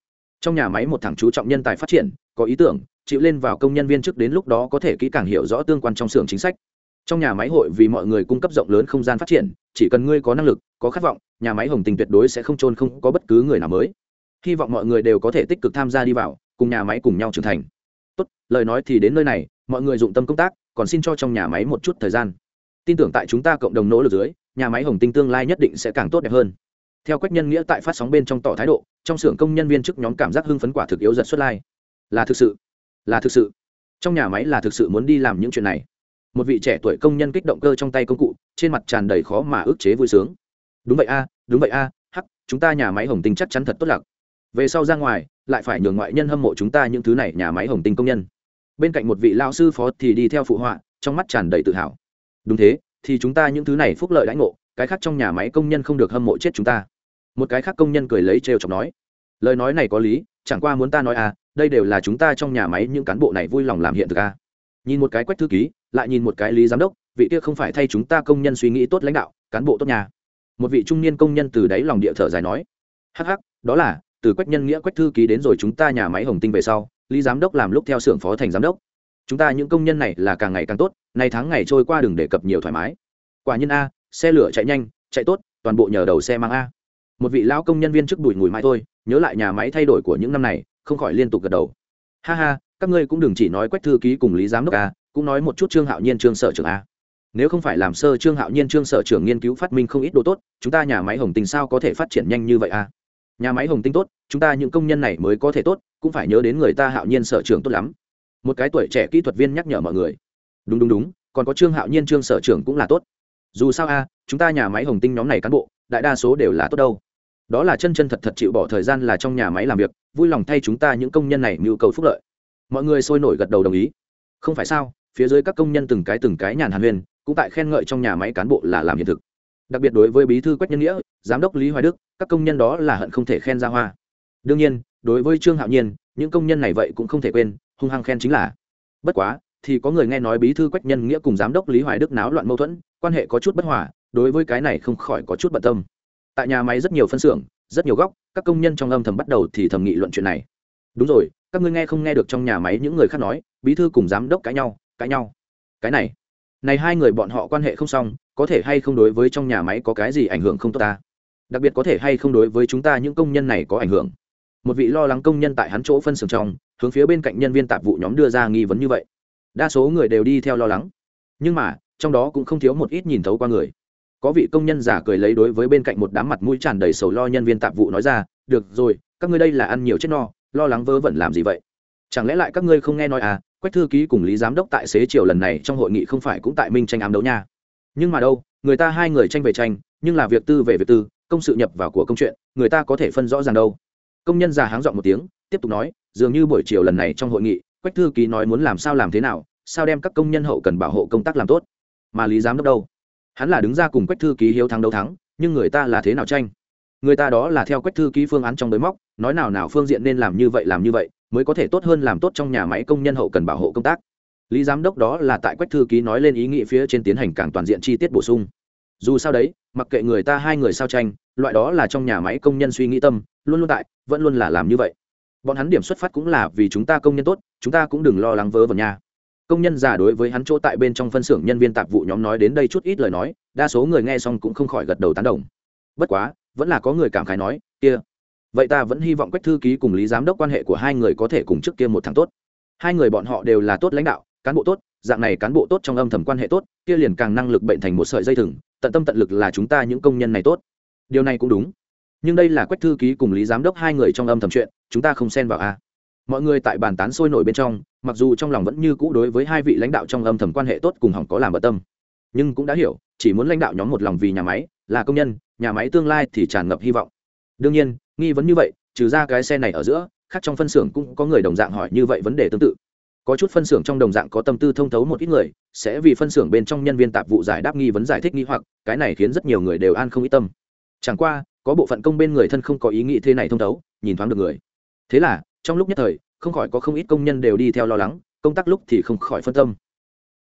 Trong nhà máy một thằng chú trọng nhân tài phát triển, có ý tưởng, chịu lên vào công nhân viên trước đến lúc đó có thể kỹ càng hiểu rõ tương quan trong xưởng chính sách trong nhà máy hội vì mọi người cung cấp rộng lớn không gian phát triển, chỉ cần ngươi có năng lực, có khát vọng, nhà máy hồng tình tuyệt đối sẽ không trôn không có bất cứ người nào mới. Hy vọng mọi người đều có thể tích cực tham gia đi vào, cùng nhà máy cùng nhau trưởng thành. Tốt, lời nói thì đến nơi này, mọi người dụng tâm công tác, còn xin cho trong nhà máy một chút thời gian. Tin tưởng tại chúng ta cộng đồng nỗ lực dưới, nhà máy hồng tinh tương lai nhất định sẽ càng tốt đẹp hơn. Theo quách nhân nghĩa tại phát sóng bên trong tỏ thái độ, trong xưởng công nhân viên chức nhóm cảm giác hưng phấn quả thực yếu giật xuất lai. Là thực sự, là thực sự. Trong nhà máy là thực sự muốn đi làm những chuyện này một vị trẻ tuổi công nhân kích động cơ trong tay công cụ, trên mặt tràn đầy khó mà ức chế vui sướng. Đúng vậy a, đúng vậy a, hắc, chúng ta nhà máy hồng tinh chắc chắn thật tốt lạc. Về sau ra ngoài, lại phải nhường ngoại nhân hâm mộ chúng ta những thứ này nhà máy hồng tinh công nhân. Bên cạnh một vị lao sư phó thì đi theo phụ họa, trong mắt tràn đầy tự hào. Đúng thế, thì chúng ta những thứ này phúc lợi đãi ngộ, cái khác trong nhà máy công nhân không được hâm mộ chết chúng ta. Một cái khác công nhân cười lấy trêu chọc nói. Lời nói này có lý, chẳng qua muốn ta nói à đây đều là chúng ta trong nhà máy những cán bộ này vui lòng làm hiện thực à nhìn một cái quách thư ký lại nhìn một cái lý giám đốc, vị kia không phải thay chúng ta công nhân suy nghĩ tốt lãnh đạo, cán bộ tốt nhà. Một vị trung niên công nhân từ đáy lòng địa thở dài nói, hắc hắc, đó là, từ quách nhân nghĩa quách thư ký đến rồi chúng ta nhà máy hồng tinh về sau, lý giám đốc làm lúc theo xưởng phó thành giám đốc. Chúng ta những công nhân này là càng ngày càng tốt, nay tháng ngày trôi qua đừng đề cập nhiều thoải mái. Quả nhiên a, xe lửa chạy nhanh, chạy tốt, toàn bộ nhờ đầu xe mang a. Một vị lão công nhân viên trước đùi ngùi mãi thôi, nhớ lại nhà máy thay đổi của những năm này, không khỏi liên tục gật đầu. Ha ha, các ngươi cũng đừng chỉ nói quách thư ký cùng lý giám đốc a cũng nói một chút trương hạo nhiên trương sở trưởng a. Nếu không phải làm sơ trương hạo nhiên trương sở trưởng nghiên cứu phát minh không ít đồ tốt, chúng ta nhà máy hồng tinh sao có thể phát triển nhanh như vậy a? Nhà máy hồng tinh tốt, chúng ta những công nhân này mới có thể tốt, cũng phải nhớ đến người ta hạo nhiên sở trưởng tốt lắm. Một cái tuổi trẻ kỹ thuật viên nhắc nhở mọi người. Đúng đúng đúng, còn có trương hạo nhiên trương sở trưởng cũng là tốt. Dù sao a, chúng ta nhà máy hồng tinh nhóm này cán bộ, đại đa số đều là tốt đâu. Đó là chân chân thật thật chịu bỏ thời gian là trong nhà máy làm việc, vui lòng thay chúng ta những công nhân này mưu cầu phúc lợi. Mọi người sôi nổi gật đầu đồng ý. Không phải sao? Phía dưới các công nhân từng cái từng cái nhàn hàn huyền cũng tại khen ngợi trong nhà máy cán bộ là làm hiện thực. Đặc biệt đối với bí thư quách nhân nghĩa, giám đốc lý hoài đức, các công nhân đó là hận không thể khen ra hoa. Đương nhiên, đối với trương hạo nhiên, những công nhân này vậy cũng không thể quên, hung hăng khen chính là. Bất quá, thì có người nghe nói bí thư quách nhân nghĩa cùng giám đốc lý hoài đức náo loạn mâu thuẫn, quan hệ có chút bất hòa, đối với cái này không khỏi có chút bận tâm. Tại nhà máy rất nhiều phân xưởng, rất nhiều góc, các công nhân trong âm thầm bắt đầu thì thầm nghị luận chuyện này. Đúng rồi, các ngươi nghe không nghe được trong nhà máy những người khác nói, bí thư cùng giám đốc cãi nhau cãi nhau. Cái này này hai người bọn họ quan hệ không xong, có thể hay không đối với trong nhà máy có cái gì ảnh hưởng không tốt ta? Đặc biệt có thể hay không đối với chúng ta những công nhân này có ảnh hưởng. Một vị lo lắng công nhân tại hắn chỗ phân xưởng trong, hướng phía bên cạnh nhân viên tạp vụ nhóm đưa ra nghi vấn như vậy. Đa số người đều đi theo lo lắng. Nhưng mà, trong đó cũng không thiếu một ít nhìn thấu qua người. Có vị công nhân giả cười lấy đối với bên cạnh một đám mặt mũi tràn đầy sầu lo nhân viên tạp vụ nói ra, được rồi, các ngươi đây là ăn nhiều chết no, lo lắng vớ vẩn làm gì vậy? Chẳng lẽ lại các ngươi không nghe nói à quách thư ký cùng lý giám đốc tại xế chiều lần này trong hội nghị không phải cũng tại minh tranh ám đấu nha. Nhưng mà đâu, người ta hai người tranh về tranh, nhưng là việc tư về việc tư, công sự nhập vào của công chuyện, người ta có thể phân rõ ràng đâu. Công nhân già háng dọn một tiếng, tiếp tục nói, dường như buổi chiều lần này trong hội nghị, quách thư ký nói muốn làm sao làm thế nào, sao đem các công nhân hậu cần bảo hộ công tác làm tốt. Mà lý giám đốc đâu? Hắn là đứng ra cùng quách thư ký hiếu thắng đấu thắng, nhưng người ta là thế nào tranh? Người ta đó là theo quách thư ký phương án trong đới móc, nói nào nào phương diện nên làm như vậy làm như vậy mới có thể tốt hơn làm tốt trong nhà máy công nhân hậu cần bảo hộ công tác. Lý giám đốc đó là tại quách thư ký nói lên ý nghĩ phía trên tiến hành càng toàn diện chi tiết bổ sung. Dù sao đấy, mặc kệ người ta hai người sao tranh loại đó là trong nhà máy công nhân suy nghĩ tâm, luôn luôn tại, vẫn luôn là làm như vậy. Bọn hắn điểm xuất phát cũng là vì chúng ta công nhân tốt, chúng ta cũng đừng lo lắng vớ vẩn nhà. công nhân già đối với hắn chỗ tại bên trong phân xưởng nhân viên tạp vụ nhóm nói đến đây chút ít lời nói, đa số người nghe xong cũng không khỏi gật đầu tán đồng. Bất quá, vẫn là có người cảm khái nói, kia vậy ta vẫn hy vọng quách thư ký cùng lý giám đốc quan hệ của hai người có thể cùng trước kia một thằng tốt. Hai người bọn họ đều là tốt lãnh đạo, cán bộ tốt, dạng này cán bộ tốt trong âm thầm quan hệ tốt, kia liền càng năng lực bệnh thành một sợi dây thừng, tận tâm tận lực là chúng ta những công nhân này tốt. Điều này cũng đúng. Nhưng đây là quách thư ký cùng lý giám đốc hai người trong âm thầm chuyện, chúng ta không xen vào a. Mọi người tại bàn tán sôi nổi bên trong, mặc dù trong lòng vẫn như cũ đối với hai vị lãnh đạo trong âm thầm quan hệ tốt cùng hỏng có làm bận tâm. Nhưng cũng đã hiểu, chỉ muốn lãnh đạo nhóm một lòng vì nhà máy, là công nhân, nhà máy tương lai thì tràn ngập hy vọng. Đương nhiên nghi vấn như vậy, trừ ra cái xe này ở giữa, khác trong phân xưởng cũng có người đồng dạng hỏi như vậy vấn đề tương tự. Có chút phân xưởng trong đồng dạng có tâm tư thông thấu một ít người, sẽ vì phân xưởng bên trong nhân viên tạp vụ giải đáp nghi vấn giải thích nghi hoặc, cái này khiến rất nhiều người đều an không ý tâm. Chẳng qua, có bộ phận công bên người thân không có ý nghĩ thế này thông thấu, nhìn thoáng được người. Thế là, trong lúc nhất thời, không khỏi có không ít công nhân đều đi theo lo lắng, công tác lúc thì không khỏi phân tâm.